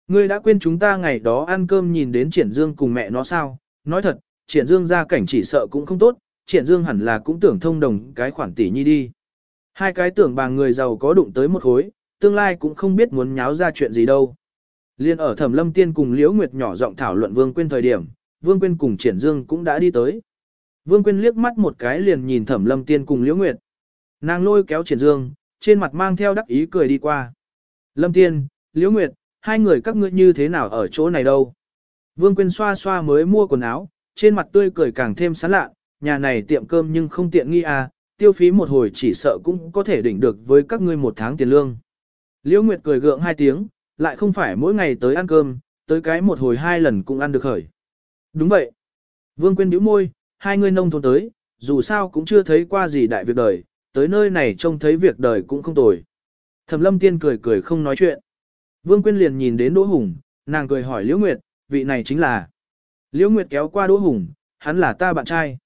Ngươi đã quên chúng ta ngày đó ăn cơm nhìn đến triển dương cùng mẹ nó sao, nói thật, triển dương ra cảnh chỉ sợ cũng không tốt, triển dương hẳn là cũng tưởng thông đồng cái khoản tỷ nhi đi. Hai cái tưởng bà người giàu có đụng tới một khối, tương lai cũng không biết muốn nháo ra chuyện gì đâu. Liên ở Thẩm Lâm Tiên cùng Liễu Nguyệt nhỏ giọng thảo luận Vương Quyên thời điểm, Vương Quyên cùng Triển Dương cũng đã đi tới. Vương Quyên liếc mắt một cái liền nhìn Thẩm Lâm Tiên cùng Liễu Nguyệt. Nàng lôi kéo Triển Dương, trên mặt mang theo đắc ý cười đi qua. Lâm Tiên, Liễu Nguyệt, hai người các ngươi như thế nào ở chỗ này đâu? Vương Quyên xoa xoa mới mua quần áo, trên mặt tươi cười càng thêm sán lạ, nhà này tiệm cơm nhưng không tiện nghi à, tiêu phí một hồi chỉ sợ cũng có thể đỉnh được với các ngươi một tháng tiền lương. Liễu Nguyệt cười gượng hai tiếng, lại không phải mỗi ngày tới ăn cơm, tới cái một hồi hai lần cũng ăn được khởi. Đúng vậy. Vương Quyên bĩu môi, hai người nông thôn tới, dù sao cũng chưa thấy qua gì đại việc đời, tới nơi này trông thấy việc đời cũng không tồi. Thẩm lâm tiên cười cười không nói chuyện. Vương Quyên liền nhìn đến Đỗ Hùng, nàng cười hỏi Liễu Nguyệt, vị này chính là. Liễu Nguyệt kéo qua Đỗ Hùng, hắn là ta bạn trai.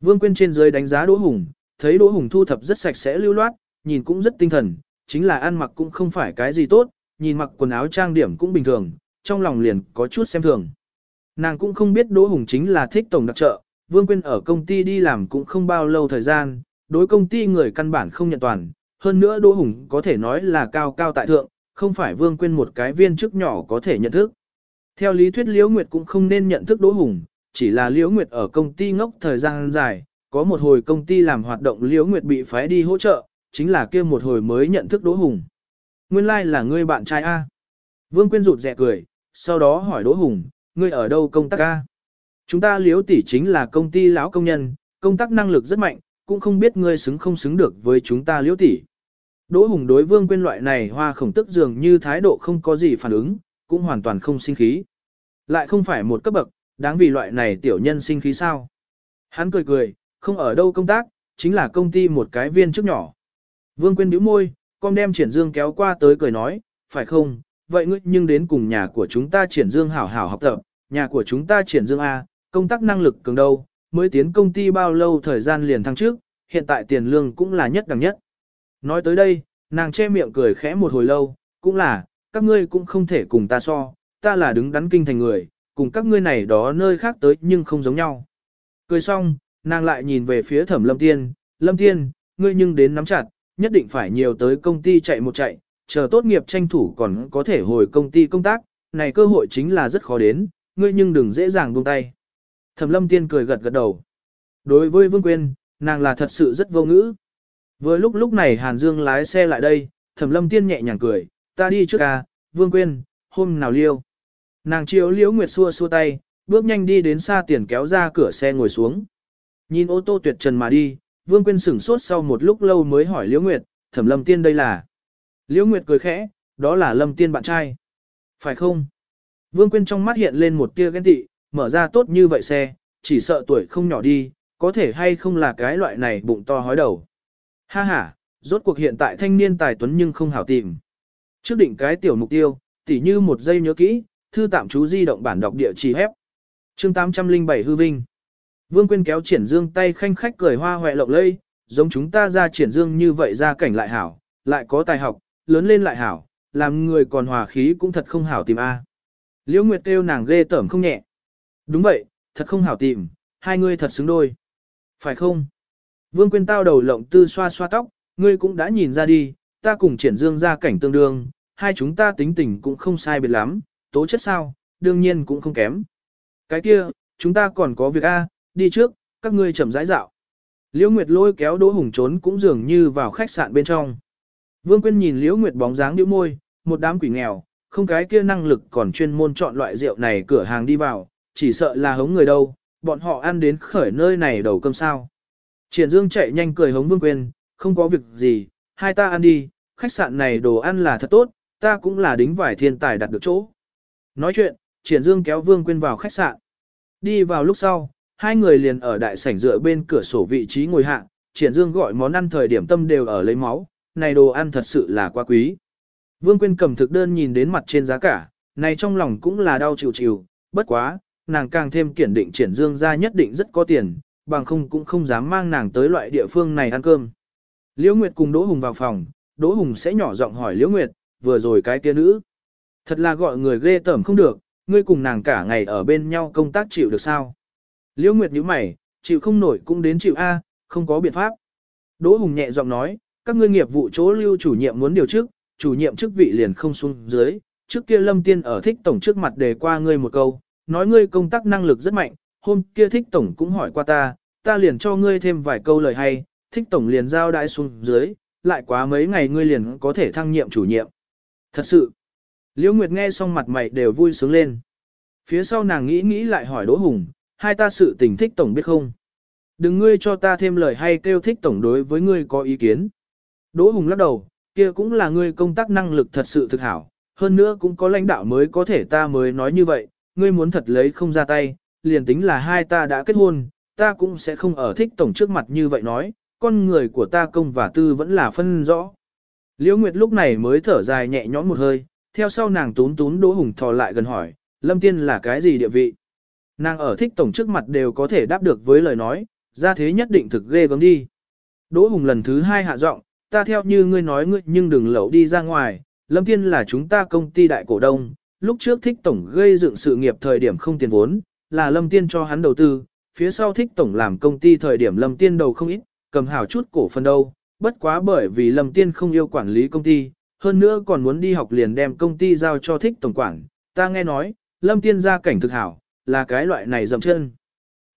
Vương Quyên trên dưới đánh giá Đỗ Hùng, thấy Đỗ Hùng thu thập rất sạch sẽ lưu loát, nhìn cũng rất tinh thần, chính là ăn mặc cũng không phải cái gì tốt, nhìn mặc quần áo trang điểm cũng bình thường, trong lòng liền có chút xem thường. Nàng cũng không biết Đỗ Hùng chính là thích tổng đặc trợ, Vương Quyên ở công ty đi làm cũng không bao lâu thời gian, đối công ty người căn bản không nhận toàn, hơn nữa Đỗ Hùng có thể nói là cao cao tại thượng, không phải Vương Quyên một cái viên chức nhỏ có thể nhận thức. Theo lý thuyết Liễu Nguyệt cũng không nên nhận thức Đỗ Hùng, chỉ là Liễu Nguyệt ở công ty ngốc thời gian dài, có một hồi công ty làm hoạt động Liễu Nguyệt bị phái đi hỗ trợ, chính là kia một hồi mới nhận thức Đỗ Hùng. Nguyên lai là ngươi bạn trai A. Vương Quyên rụt rè cười, sau đó hỏi Đỗ Hùng, ngươi ở đâu công tác A? Chúng ta Liễu tỷ chính là công ty lão công nhân, công tác năng lực rất mạnh, cũng không biết ngươi xứng không xứng được với chúng ta Liễu tỷ. Đỗ Hùng đối Vương Quyên loại này hoa khổng tức dường như thái độ không có gì phản ứng, cũng hoàn toàn không sinh khí. Lại không phải một cấp bậc, đáng vì loại này tiểu nhân sinh khí sao. Hắn cười cười, không ở đâu công tác, chính là công ty một cái viên trước nhỏ. Vương Quyên bĩu môi, con đem triển dương kéo qua tới cười nói, phải không, vậy ngươi nhưng đến cùng nhà của chúng ta triển dương hảo hảo học tập, nhà của chúng ta triển dương A, công tác năng lực cường đâu, mới tiến công ty bao lâu thời gian liền thăng trước, hiện tại tiền lương cũng là nhất đẳng nhất. Nói tới đây, nàng che miệng cười khẽ một hồi lâu, cũng là, các ngươi cũng không thể cùng ta so, ta là đứng đắn kinh thành người, cùng các ngươi này đó nơi khác tới nhưng không giống nhau. Cười xong, nàng lại nhìn về phía thẩm lâm tiên, lâm tiên, ngươi nhưng đến nắm chặt, nhất định phải nhiều tới công ty chạy một chạy, chờ tốt nghiệp tranh thủ còn có thể hồi công ty công tác, này cơ hội chính là rất khó đến, ngươi nhưng đừng dễ dàng buông tay. Thẩm lâm tiên cười gật gật đầu. Đối với Vương Quyên, nàng là thật sự rất vô ngữ. Vừa lúc lúc này Hàn Dương lái xe lại đây, Thẩm lâm tiên nhẹ nhàng cười, ta đi trước à, Vương Quyên, hôm nào liêu. Nàng chiếu liễu nguyệt xua xua tay, bước nhanh đi đến xa tiền kéo ra cửa xe ngồi xuống. Nhìn ô tô tuyệt trần mà đi, Vương Quyên sửng sốt sau một lúc lâu mới hỏi Liễu Nguyệt, thẩm lâm tiên đây là. Liễu Nguyệt cười khẽ, đó là lâm tiên bạn trai. Phải không? Vương Quyên trong mắt hiện lên một tia ghen tị, mở ra tốt như vậy xe, chỉ sợ tuổi không nhỏ đi, có thể hay không là cái loại này bụng to hói đầu. Ha ha, rốt cuộc hiện tại thanh niên tài tuấn nhưng không hảo tìm. Trước định cái tiểu mục tiêu, tỉ như một giây nhớ kỹ, thư tạm chú di động bản đọc địa chỉ hép. chương 807 hư vinh. Vương Quyên kéo triển dương tay khanh khách cười hoa hoẹ lộng lây, giống chúng ta ra triển dương như vậy ra cảnh lại hảo, lại có tài học, lớn lên lại hảo, làm người còn hòa khí cũng thật không hảo tìm a. Liễu Nguyệt kêu nàng ghê tởm không nhẹ. Đúng vậy, thật không hảo tìm, hai người thật xứng đôi. Phải không? Vương Quyên tao đầu lộng tư xoa xoa tóc, ngươi cũng đã nhìn ra đi, ta cùng triển dương ra cảnh tương đương, hai chúng ta tính tình cũng không sai biệt lắm, tố chất sao, đương nhiên cũng không kém. Cái kia, chúng ta còn có việc A, đi trước, các ngươi chậm rãi dạo. Liễu Nguyệt lôi kéo Đỗ Hùng trốn cũng dường như vào khách sạn bên trong. Vương Quyên nhìn Liễu Nguyệt bóng dáng nhíu môi, một đám quỷ nghèo, không cái kia năng lực còn chuyên môn chọn loại rượu này cửa hàng đi vào, chỉ sợ là hống người đâu, bọn họ ăn đến khởi nơi này đầu cơm sao. Triển Dương chạy nhanh cười hống Vương Quyên, không có việc gì, hai ta ăn đi, khách sạn này đồ ăn là thật tốt, ta cũng là đính vải thiên tài đặt được chỗ. Nói chuyện, Triển Dương kéo Vương Quyên vào khách sạn. Đi vào lúc sau, hai người liền ở đại sảnh dựa bên cửa sổ vị trí ngồi hạ, Triển Dương gọi món ăn thời điểm tâm đều ở lấy máu, này đồ ăn thật sự là quá quý. Vương Quyên cầm thực đơn nhìn đến mặt trên giá cả, này trong lòng cũng là đau chịu chịu, bất quá, nàng càng thêm kiển định Triển Dương ra nhất định rất có tiền, bằng không cũng không dám mang nàng tới loại địa phương này ăn cơm. Liễu Nguyệt cùng Đỗ Hùng vào phòng, Đỗ Hùng sẽ nhỏ giọng hỏi Liễu Nguyệt, vừa rồi cái kia nữ. Thật là gọi người ghê tởm không được, ngươi cùng nàng cả ngày ở bên nhau công tác chịu được sao? Liễu Nguyệt nhíu mày, chịu không nổi cũng đến chịu A, không có biện pháp. Đỗ Hùng nhẹ giọng nói, các ngươi nghiệp vụ chỗ lưu chủ nhiệm muốn điều chức, chủ nhiệm chức vị liền không xuống dưới. Trước kia Lâm Tiên ở thích tổng trước mặt đề qua ngươi một câu, nói ngươi công tác năng lực rất mạnh, hôm kia thích tổng cũng hỏi qua ta, ta liền cho ngươi thêm vài câu lời hay, thích tổng liền giao đãi xuống dưới, lại quá mấy ngày ngươi liền có thể thăng nhiệm chủ nhiệm. Thật sự, Liễu Nguyệt nghe xong mặt mày đều vui sướng lên. Phía sau nàng nghĩ nghĩ lại hỏi Đỗ Hùng, hai ta sự tình thích tổng biết không? Đừng ngươi cho ta thêm lời hay kêu thích tổng đối với ngươi có ý kiến. Đỗ Hùng lắc đầu, kia cũng là ngươi công tác năng lực thật sự thực hảo, hơn nữa cũng có lãnh đạo mới có thể ta mới nói như vậy, ngươi muốn thật lấy không ra tay, liền tính là hai ta đã kết hôn, ta cũng sẽ không ở thích tổng trước mặt như vậy nói, con người của ta công và tư vẫn là phân rõ. Liễu Nguyệt lúc này mới thở dài nhẹ nhõm một hơi, theo sau nàng tún tún Đỗ Hùng thò lại gần hỏi, Lâm Tiên là cái gì địa vị? Nàng ở thích tổng trước mặt đều có thể đáp được với lời nói, ra thế nhất định thực ghê gớm đi. Đỗ Hùng lần thứ hai hạ giọng, ta theo như ngươi nói ngươi nhưng đừng lẩu đi ra ngoài, Lâm Thiên là chúng ta công ty đại cổ đông, lúc trước thích tổng gây dựng sự nghiệp thời điểm không tiền vốn, là Lâm Tiên cho hắn đầu tư, phía sau thích tổng làm công ty thời điểm Lâm Tiên đầu không ít, cầm hảo chút cổ phần đâu, bất quá bởi vì Lâm Tiên không yêu quản lý công ty, hơn nữa còn muốn đi học liền đem công ty giao cho thích tổng quản, ta nghe nói, lâm tiên gia cảnh thực hảo, là cái loại này dầm chân.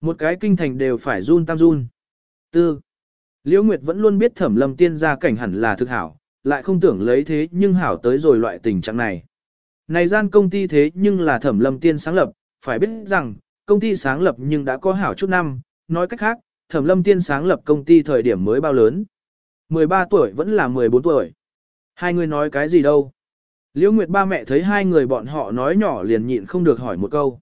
Một cái kinh thành đều phải run tam run. Tư. Liễu Nguyệt vẫn luôn biết thẩm lâm tiên gia cảnh hẳn là thực hảo, lại không tưởng lấy thế nhưng hảo tới rồi loại tình trạng này. Này gian công ty thế nhưng là thẩm lâm tiên sáng lập, phải biết rằng, công ty sáng lập nhưng đã có hảo chút năm, nói cách khác, thẩm lâm tiên sáng lập công ty thời điểm mới bao lớn. 13 tuổi vẫn là 14 tuổi. Hai người nói cái gì đâu. Liễu Nguyệt ba mẹ thấy hai người bọn họ nói nhỏ liền nhịn không được hỏi một câu.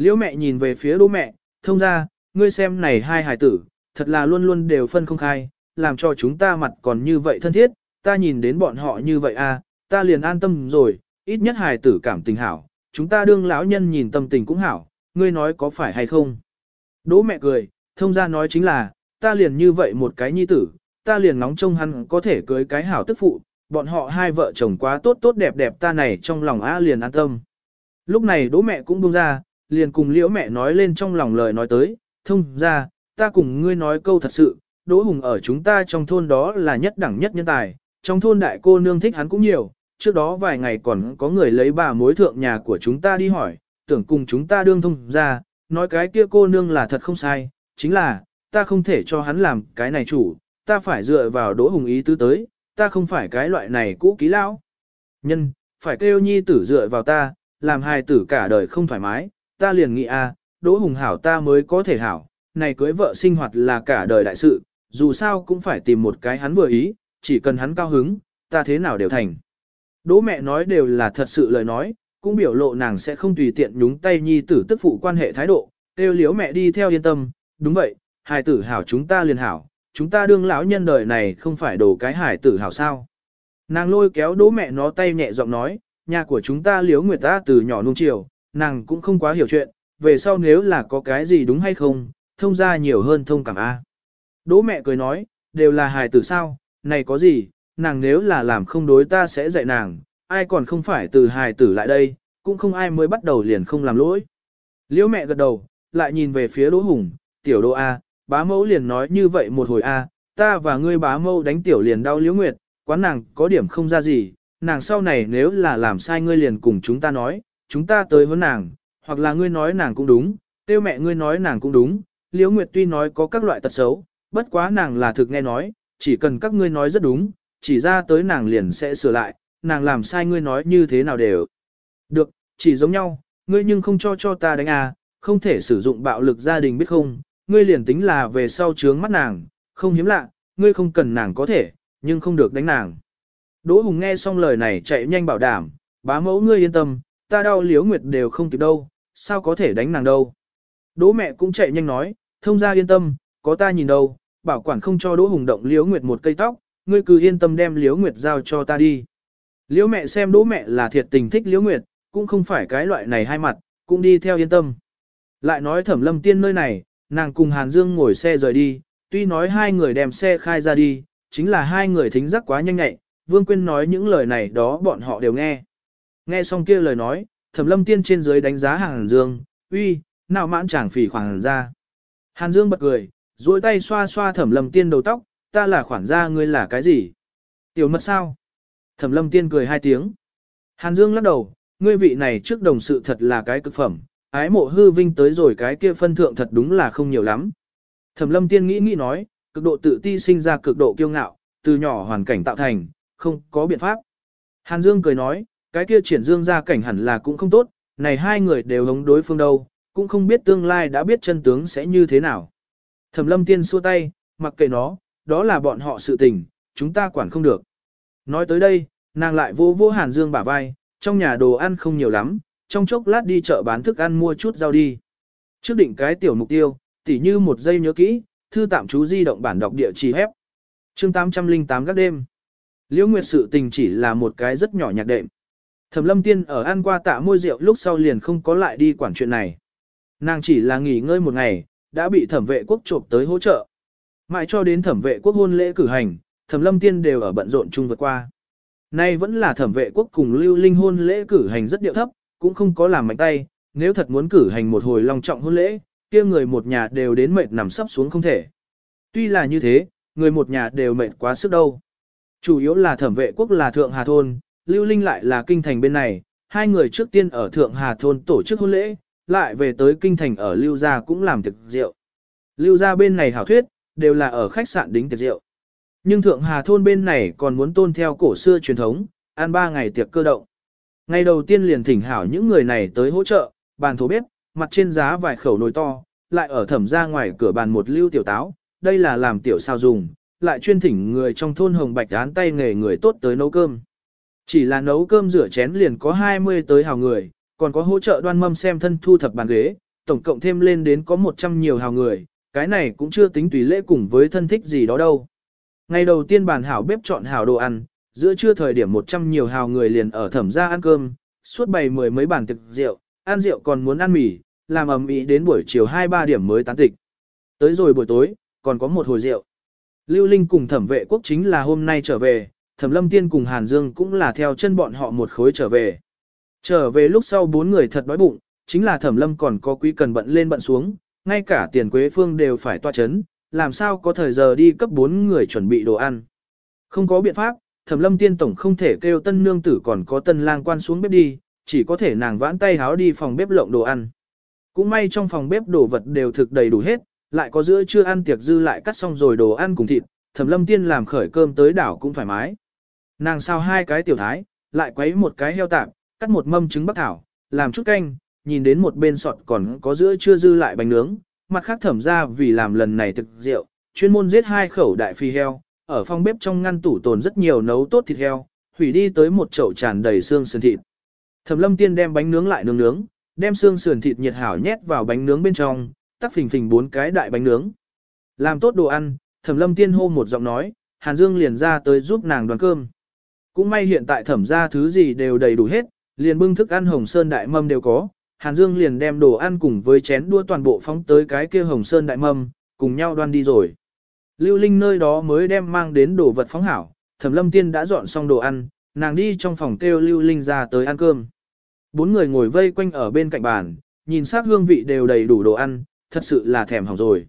Liễu mẹ nhìn về phía đỗ mẹ, thông ra, ngươi xem này hai hài tử, thật là luôn luôn đều phân không khai, làm cho chúng ta mặt còn như vậy thân thiết, ta nhìn đến bọn họ như vậy à, ta liền an tâm rồi, ít nhất hài tử cảm tình hảo, chúng ta đương lão nhân nhìn tâm tình cũng hảo, ngươi nói có phải hay không. Đỗ mẹ cười, thông ra nói chính là, ta liền như vậy một cái nhi tử, ta liền nóng trông hắn có thể cưới cái hảo tức phụ, bọn họ hai vợ chồng quá tốt tốt đẹp đẹp ta này trong lòng á liền an tâm. Lúc này đỗ mẹ cũng buông ra, liền cùng liễu mẹ nói lên trong lòng lời nói tới, thông ra, ta cùng ngươi nói câu thật sự, đỗ hùng ở chúng ta trong thôn đó là nhất đẳng nhất nhân tài, trong thôn đại cô nương thích hắn cũng nhiều, trước đó vài ngày còn có người lấy bà mối thượng nhà của chúng ta đi hỏi, tưởng cùng chúng ta đương thông ra, nói cái kia cô nương là thật không sai, chính là, ta không thể cho hắn làm cái này chủ, ta phải dựa vào đỗ hùng ý tứ tới, ta không phải cái loại này cũ ký lão. Nhân, phải kêu nhi tử dựa vào ta, làm hài tử cả đời không thoải mái, ta liền nghĩ a, đỗ hùng hảo ta mới có thể hảo, này cưới vợ sinh hoạt là cả đời đại sự, dù sao cũng phải tìm một cái hắn vừa ý, chỉ cần hắn cao hứng, ta thế nào đều thành. Đỗ mẹ nói đều là thật sự lời nói, cũng biểu lộ nàng sẽ không tùy tiện nhúng tay nhi tử tức phụ quan hệ thái độ, kêu liếu mẹ đi theo yên tâm, đúng vậy, hài tử hảo chúng ta liền hảo, chúng ta đương lão nhân đời này không phải đồ cái hài tử hảo sao. Nàng lôi kéo đỗ mẹ nó tay nhẹ giọng nói, nhà của chúng ta liếu nguyệt ta từ nhỏ nung chiều, nàng cũng không quá hiểu chuyện, về sau nếu là có cái gì đúng hay không, thông ra nhiều hơn thông cảm A. Đỗ mẹ cười nói, đều là hài tử sao, này có gì, nàng nếu là làm không đối ta sẽ dạy nàng, ai còn không phải từ hài tử lại đây, cũng không ai mới bắt đầu liền không làm lỗi. Liễu mẹ gật đầu, lại nhìn về phía Đỗ Hùng, tiểu đỗ A, bá mẫu liền nói như vậy một hồi A, ta và ngươi bá mẫu đánh tiểu liền đau Liễu Nguyệt, quán nàng có điểm không ra gì, nàng sau này nếu là làm sai ngươi liền cùng chúng ta nói, chúng ta tới với nàng, hoặc là ngươi nói nàng cũng đúng, tiêu mẹ ngươi nói nàng cũng đúng, Liễu Nguyệt tuy nói có các loại tật xấu, bất quá nàng là thực nghe nói, chỉ cần các ngươi nói rất đúng, chỉ ra tới nàng liền sẽ sửa lại, nàng làm sai ngươi nói như thế nào đều. Được, chỉ giống nhau, ngươi nhưng không cho cho ta đánh à, không thể sử dụng bạo lực gia đình biết không, ngươi liền tính là về sau trướng mắt nàng, không hiếm lạ, ngươi không cần nàng có thể, nhưng không được đánh nàng. Đỗ Hùng nghe xong lời này chạy nhanh bảo đảm, bá mẫu ngươi yên tâm, ta đau liếu nguyệt đều không kịp đâu, sao có thể đánh nàng đâu. Đỗ mẹ cũng chạy nhanh nói, thông ra yên tâm, có ta nhìn đâu, bảo quản không cho Đỗ Hùng động liếu nguyệt một cây tóc, ngươi cứ yên tâm đem liếu nguyệt giao cho ta đi. Liễu mẹ xem Đỗ mẹ là thiệt tình thích liễu nguyệt, cũng không phải cái loại này hai mặt, cũng đi theo yên tâm. Lại nói thẩm lâm tiên nơi này, nàng cùng Hàn Dương ngồi xe rời đi, tuy nói hai người đem xe khai ra đi, chính là hai người thính giác quá nhanh nhạy, Vương Quyên nói những lời này đó bọn họ đều nghe. Nghe xong kia lời nói, thẩm lâm tiên trên dưới đánh giá Hàn Dương, uy, nào mãn chẳng phỉ khoản ra. Hàn Dương bật cười, duỗi tay xoa xoa thẩm lâm tiên đầu tóc, ta là khoản gia ngươi là cái gì? Tiểu mật sao? Thẩm lâm tiên cười hai tiếng. Hàn Dương lắc đầu, ngươi vị này trước đồng sự thật là cái cực phẩm, ái mộ hư vinh tới rồi cái kia phân thượng thật đúng là không nhiều lắm. Thẩm lâm tiên nghĩ nghĩ nói, cực độ tự ti sinh ra cực độ kiêu ngạo, từ nhỏ hoàn cảnh tạo thành, không có biện pháp. Hàn Dương cười nói, cái kia triển dương ra cảnh hẳn là cũng không tốt, này hai người đều hống đối phương đâu, cũng không biết tương lai đã biết chân tướng sẽ như thế nào. Thẩm lâm tiên xua tay, mặc kệ nó, đó là bọn họ sự tình, chúng ta quản không được. Nói tới đây, nàng lại vô vô Hàn Dương bả vai, trong nhà đồ ăn không nhiều lắm, trong chốc lát đi chợ bán thức ăn mua chút rau đi. Trước định cái tiểu mục tiêu, tỉ như một giây nhớ kỹ, thư tạm chú di động bản đọc địa chỉ hép. chương 808 các đêm. Liễu Nguyệt sự tình chỉ là một cái rất nhỏ nhạc đệm. Thẩm lâm tiên ở ăn qua tạ môi rượu lúc sau liền không có lại đi quản chuyện này. Nàng chỉ là nghỉ ngơi một ngày, đã bị thẩm vệ quốc trộm tới hỗ trợ. Mãi cho đến thẩm vệ quốc hôn lễ cử hành, thẩm lâm tiên đều ở bận rộn chung vượt qua. Nay vẫn là thẩm vệ quốc cùng lưu linh hôn lễ cử hành rất điệu thấp, cũng không có làm mạnh tay, nếu thật muốn cử hành một hồi long trọng hôn lễ, kia người một nhà đều đến mệt nằm sắp xuống không thể. Tuy là như thế, người một nhà đều mệt quá sức đâu. Chủ yếu là thẩm vệ quốc là thượng hà thôn, lưu linh lại là kinh thành bên này, hai người trước tiên ở Thượng Hà Thôn tổ chức hôn lễ, lại về tới Kinh Thành ở Lưu Gia cũng làm tiệc rượu. Lưu Gia bên này hảo thuyết, đều là ở khách sạn đính tiệc rượu. Nhưng Thượng Hà Thôn bên này còn muốn tôn theo cổ xưa truyền thống, ăn ba ngày tiệc cơ động. Ngày đầu tiên liền thỉnh hảo những người này tới hỗ trợ, bàn thố bếp, mặt trên giá vài khẩu nồi to, lại ở thẩm ra ngoài cửa bàn một lưu tiểu táo, đây là làm tiểu sao dùng, lại chuyên thỉnh người trong thôn Hồng Bạch án tay nghề người tốt tới nấu cơm. Chỉ là nấu cơm rửa chén liền có 20 tới hào người, còn có hỗ trợ đoan mâm xem thân thu thập bàn ghế, tổng cộng thêm lên đến có 100 nhiều hào người, cái này cũng chưa tính tùy lễ cùng với thân thích gì đó đâu. Ngày đầu tiên bàn hảo bếp chọn hảo đồ ăn, giữa trưa thời điểm 100 nhiều hào người liền ở thẩm gia ăn cơm, suốt bày mười mấy bàn thực rượu, ăn rượu còn muốn ăn mì, làm ầm ĩ đến buổi chiều 2-3 điểm mới tán tịch. Tới rồi buổi tối, còn có một hồi rượu. Lưu Linh cùng thẩm vệ quốc chính là hôm nay trở về, thẩm lâm tiên cùng Hàn Dương cũng là theo chân bọn họ một khối trở về. Trở về lúc sau bốn người thật đói bụng, chính là thẩm lâm còn có quý cần bận lên bận xuống, ngay cả tiền quế phương đều phải toa chấn, làm sao có thời giờ đi cấp bốn người chuẩn bị đồ ăn. Không có biện pháp, thẩm lâm tiên tổng không thể kêu tân nương tử còn có tân lang quan xuống bếp đi, chỉ có thể nàng vãn tay háo đi phòng bếp lộng đồ ăn. Cũng may trong phòng bếp đồ vật đều thực đầy đủ hết, lại có giữa chưa ăn tiệc dư lại cắt xong rồi đồ ăn cùng thịt, thẩm lâm tiên làm khởi cơm tới đảo cũng thoải mái. Nàng sao hai cái tiểu thái, lại quấy một cái heo tạp, cắt một mâm trứng bắc thảo, làm chút canh, nhìn đến một bên sọt còn có giữa chưa dư lại bánh nướng, mặt khác thẩm ra vì làm lần này thực rượu, chuyên môn giết hai khẩu đại phi heo, ở phòng bếp trong ngăn tủ tồn rất nhiều nấu tốt thịt heo, hủy đi tới một chậu tràn đầy xương sườn thịt. Thẩm Lâm Tiên đem bánh nướng lại nướng nướng, đem xương sườn thịt nhiệt hảo nhét vào bánh nướng bên trong, tắc phình phình bốn cái đại bánh nướng. Làm tốt đồ ăn, Thẩm Lâm Tiên hô một giọng nói, Hàn Dương liền ra tới giúp nàng đoàn cơm. Cũng may hiện tại thẩm ra thứ gì đều đầy đủ hết, liền bưng thức ăn hồng sơn đại mâm đều có, Hàn Dương liền đem đồ ăn cùng với chén đua toàn bộ phóng tới cái kia hồng sơn đại mâm, cùng nhau đoan đi rồi. Lưu Linh nơi đó mới đem mang đến đồ vật phóng hảo, Thẩm Lâm Tiên đã dọn xong đồ ăn, nàng đi trong phòng kêu Lưu Linh ra tới ăn cơm. Bốn người ngồi vây quanh ở bên cạnh bàn, nhìn sắc hương vị đều đầy đủ đồ ăn, thật sự là thèm hỏng rồi.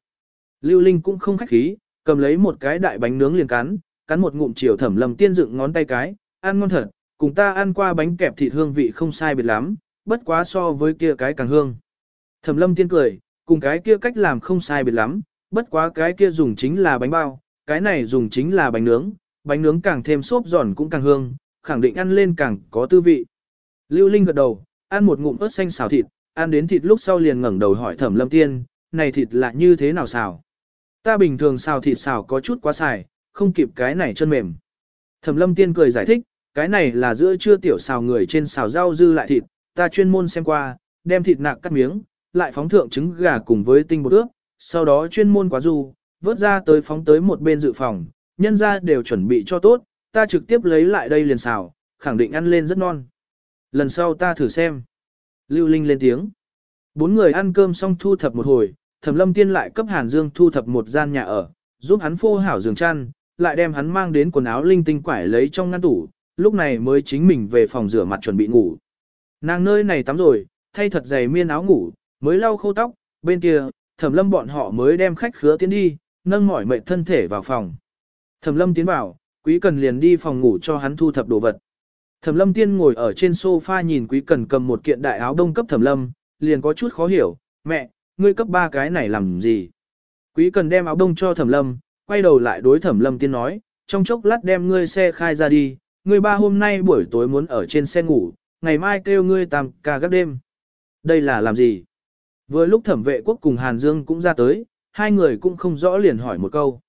Lưu Linh cũng không khách khí, cầm lấy một cái đại bánh nướng liền cắn, cắn một ngụm chiều Thẩm Lâm Tiên dựng ngón tay cái, ăn ngon thật, cùng ta ăn qua bánh kẹp thịt hương vị không sai biệt lắm, bất quá so với kia cái càng hương. Thẩm Lâm Tiên cười, cùng cái kia cách làm không sai biệt lắm, bất quá cái kia dùng chính là bánh bao, cái này dùng chính là bánh nướng, bánh nướng càng thêm xốp giòn cũng càng hương, khẳng định ăn lên càng có tư vị. Lưu Linh gật đầu, ăn một ngụm ớt xanh xào thịt, ăn đến thịt lúc sau liền ngẩng đầu hỏi Thẩm Lâm Tiên, này thịt là như thế nào xào? Ta bình thường xào thịt xào có chút quá xài, không kịp cái này chân mềm. Thẩm Lâm Tiên cười giải thích, cái này là giữa trưa tiểu xào người trên xào rau dư lại thịt, ta chuyên môn xem qua, đem thịt nạc cắt miếng, lại phóng thượng trứng gà cùng với tinh bột ướp, sau đó chuyên môn quá du, vớt ra tới phóng tới một bên dự phòng, nhân ra đều chuẩn bị cho tốt, ta trực tiếp lấy lại đây liền xào, khẳng định ăn lên rất non. Lần sau ta thử xem. Lưu Linh lên tiếng. Bốn người ăn cơm xong thu thập một hồi, Thẩm Lâm Tiên lại cấp Hàn Dương thu thập một gian nhà ở, giúp hắn phô hảo giường chăn, lại đem hắn mang đến quần áo linh tinh quải lấy trong ngăn tủ, lúc này mới chính mình về phòng rửa mặt chuẩn bị ngủ. Nàng nơi này tắm rồi, thay thật dày miên áo ngủ, mới lau khô tóc, bên kia, thẩm lâm bọn họ mới đem khách khứa tiến đi, nâng mỏi mệt thân thể vào phòng. Thẩm lâm tiến vào, quý cần liền đi phòng ngủ cho hắn thu thập đồ vật. Thẩm lâm tiên ngồi ở trên sofa nhìn quý cần cầm một kiện đại áo đông cấp thẩm lâm, liền có chút khó hiểu, mẹ, ngươi cấp ba cái này làm gì? Quý cần đem áo đông cho thẩm lâm, quay đầu lại đối thẩm lâm tiên nói, trong chốc lát đem ngươi xe khai ra đi, ngươi ba hôm nay buổi tối muốn ở trên xe ngủ, ngày mai kêu ngươi tam ca gác đêm. Đây là làm gì? Vừa lúc thẩm vệ quốc cùng Hàn Dương cũng ra tới, hai người cũng không rõ liền hỏi một câu.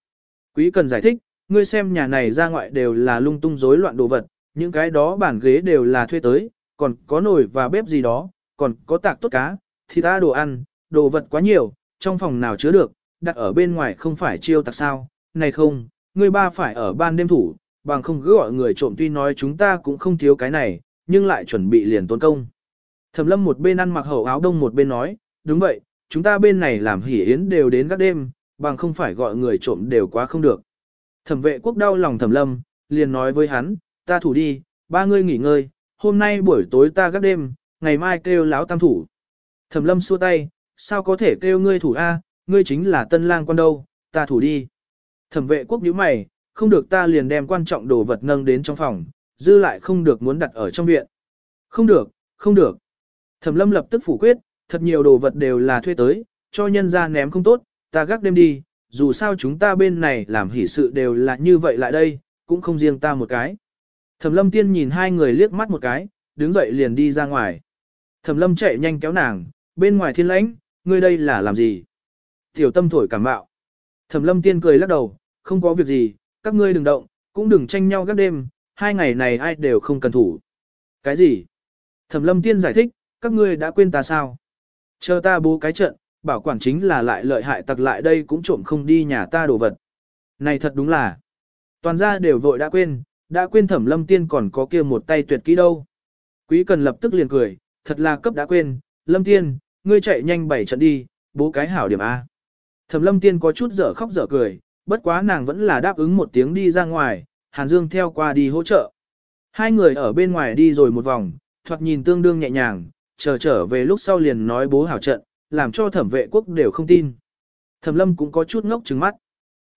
Quý cần giải thích, ngươi xem nhà này ra ngoại đều là lung tung rối loạn đồ vật, những cái đó bàn ghế đều là thuê tới, còn có nồi và bếp gì đó, còn có tạc tốt cá, thì ta đồ ăn, đồ vật quá nhiều, trong phòng nào chứa được, đặt ở bên ngoài không phải chiêu tạc sao, này không, ngươi ba phải ở ban đêm thủ, bằng không cứ gọi người trộm tuy nói chúng ta cũng không thiếu cái này, nhưng lại chuẩn bị liền tốn công. Thẩm lâm một bên ăn mặc hậu áo đông một bên nói, đúng vậy, chúng ta bên này làm hỉ yến đều đến các đêm, bằng không phải gọi người trộm đều quá không được. Thẩm vệ quốc đau lòng thẩm lâm, liền nói với hắn, ta thủ đi, ba ngươi nghỉ ngơi, hôm nay buổi tối ta gác đêm, ngày mai kêu láo tam thủ. Thẩm lâm xua tay, sao có thể kêu ngươi thủ A, ngươi chính là tân lang quan đâu, ta thủ đi. Thẩm vệ quốc nhíu mày, không được ta liền đem quan trọng đồ vật nâng đến trong phòng, dư lại không được muốn đặt ở trong viện. Không được, Không được. Thẩm lâm lập tức phủ quyết, thật nhiều đồ vật đều là thuê tới, cho nhân ra ném không tốt, ta gác đêm đi, dù sao chúng ta bên này làm hỷ sự đều là như vậy lại đây, cũng không riêng ta một cái. Thẩm lâm tiên nhìn hai người liếc mắt một cái, đứng dậy liền đi ra ngoài. Thẩm lâm chạy nhanh kéo nàng, bên ngoài thiên lãnh, ngươi đây là làm gì? Tiểu tâm thổi cảm bạo. Thẩm lâm tiên cười lắc đầu, không có việc gì, các ngươi đừng động, cũng đừng tranh nhau các đêm, hai ngày này ai đều không cần thủ. Cái gì? Thẩm lâm tiên giải thích, các ngươi đã quên ta sao? Chờ ta bố cái trận, bảo quản chính là lại lợi hại tặc lại đây cũng trộm không đi nhà ta đồ vật. Này thật đúng là, toàn gia đều vội đã quên, đã quên thẩm lâm tiên còn có kia một tay tuyệt kỹ đâu. Quý cần lập tức liền cười, thật là cấp đã quên, lâm tiên, ngươi chạy nhanh bảy trận đi, bố cái hảo điểm A. Thẩm lâm tiên có chút dở khóc dở cười, bất quá nàng vẫn là đáp ứng một tiếng đi ra ngoài, Hàn Dương theo qua đi hỗ trợ. Hai người ở bên ngoài đi rồi một vòng, thoạt nhìn tương đương nhẹ nhàng, chờ trở về lúc sau liền nói bố hảo trận, làm cho thẩm vệ quốc đều không tin. Thẩm lâm cũng có chút ngốc trừng mắt.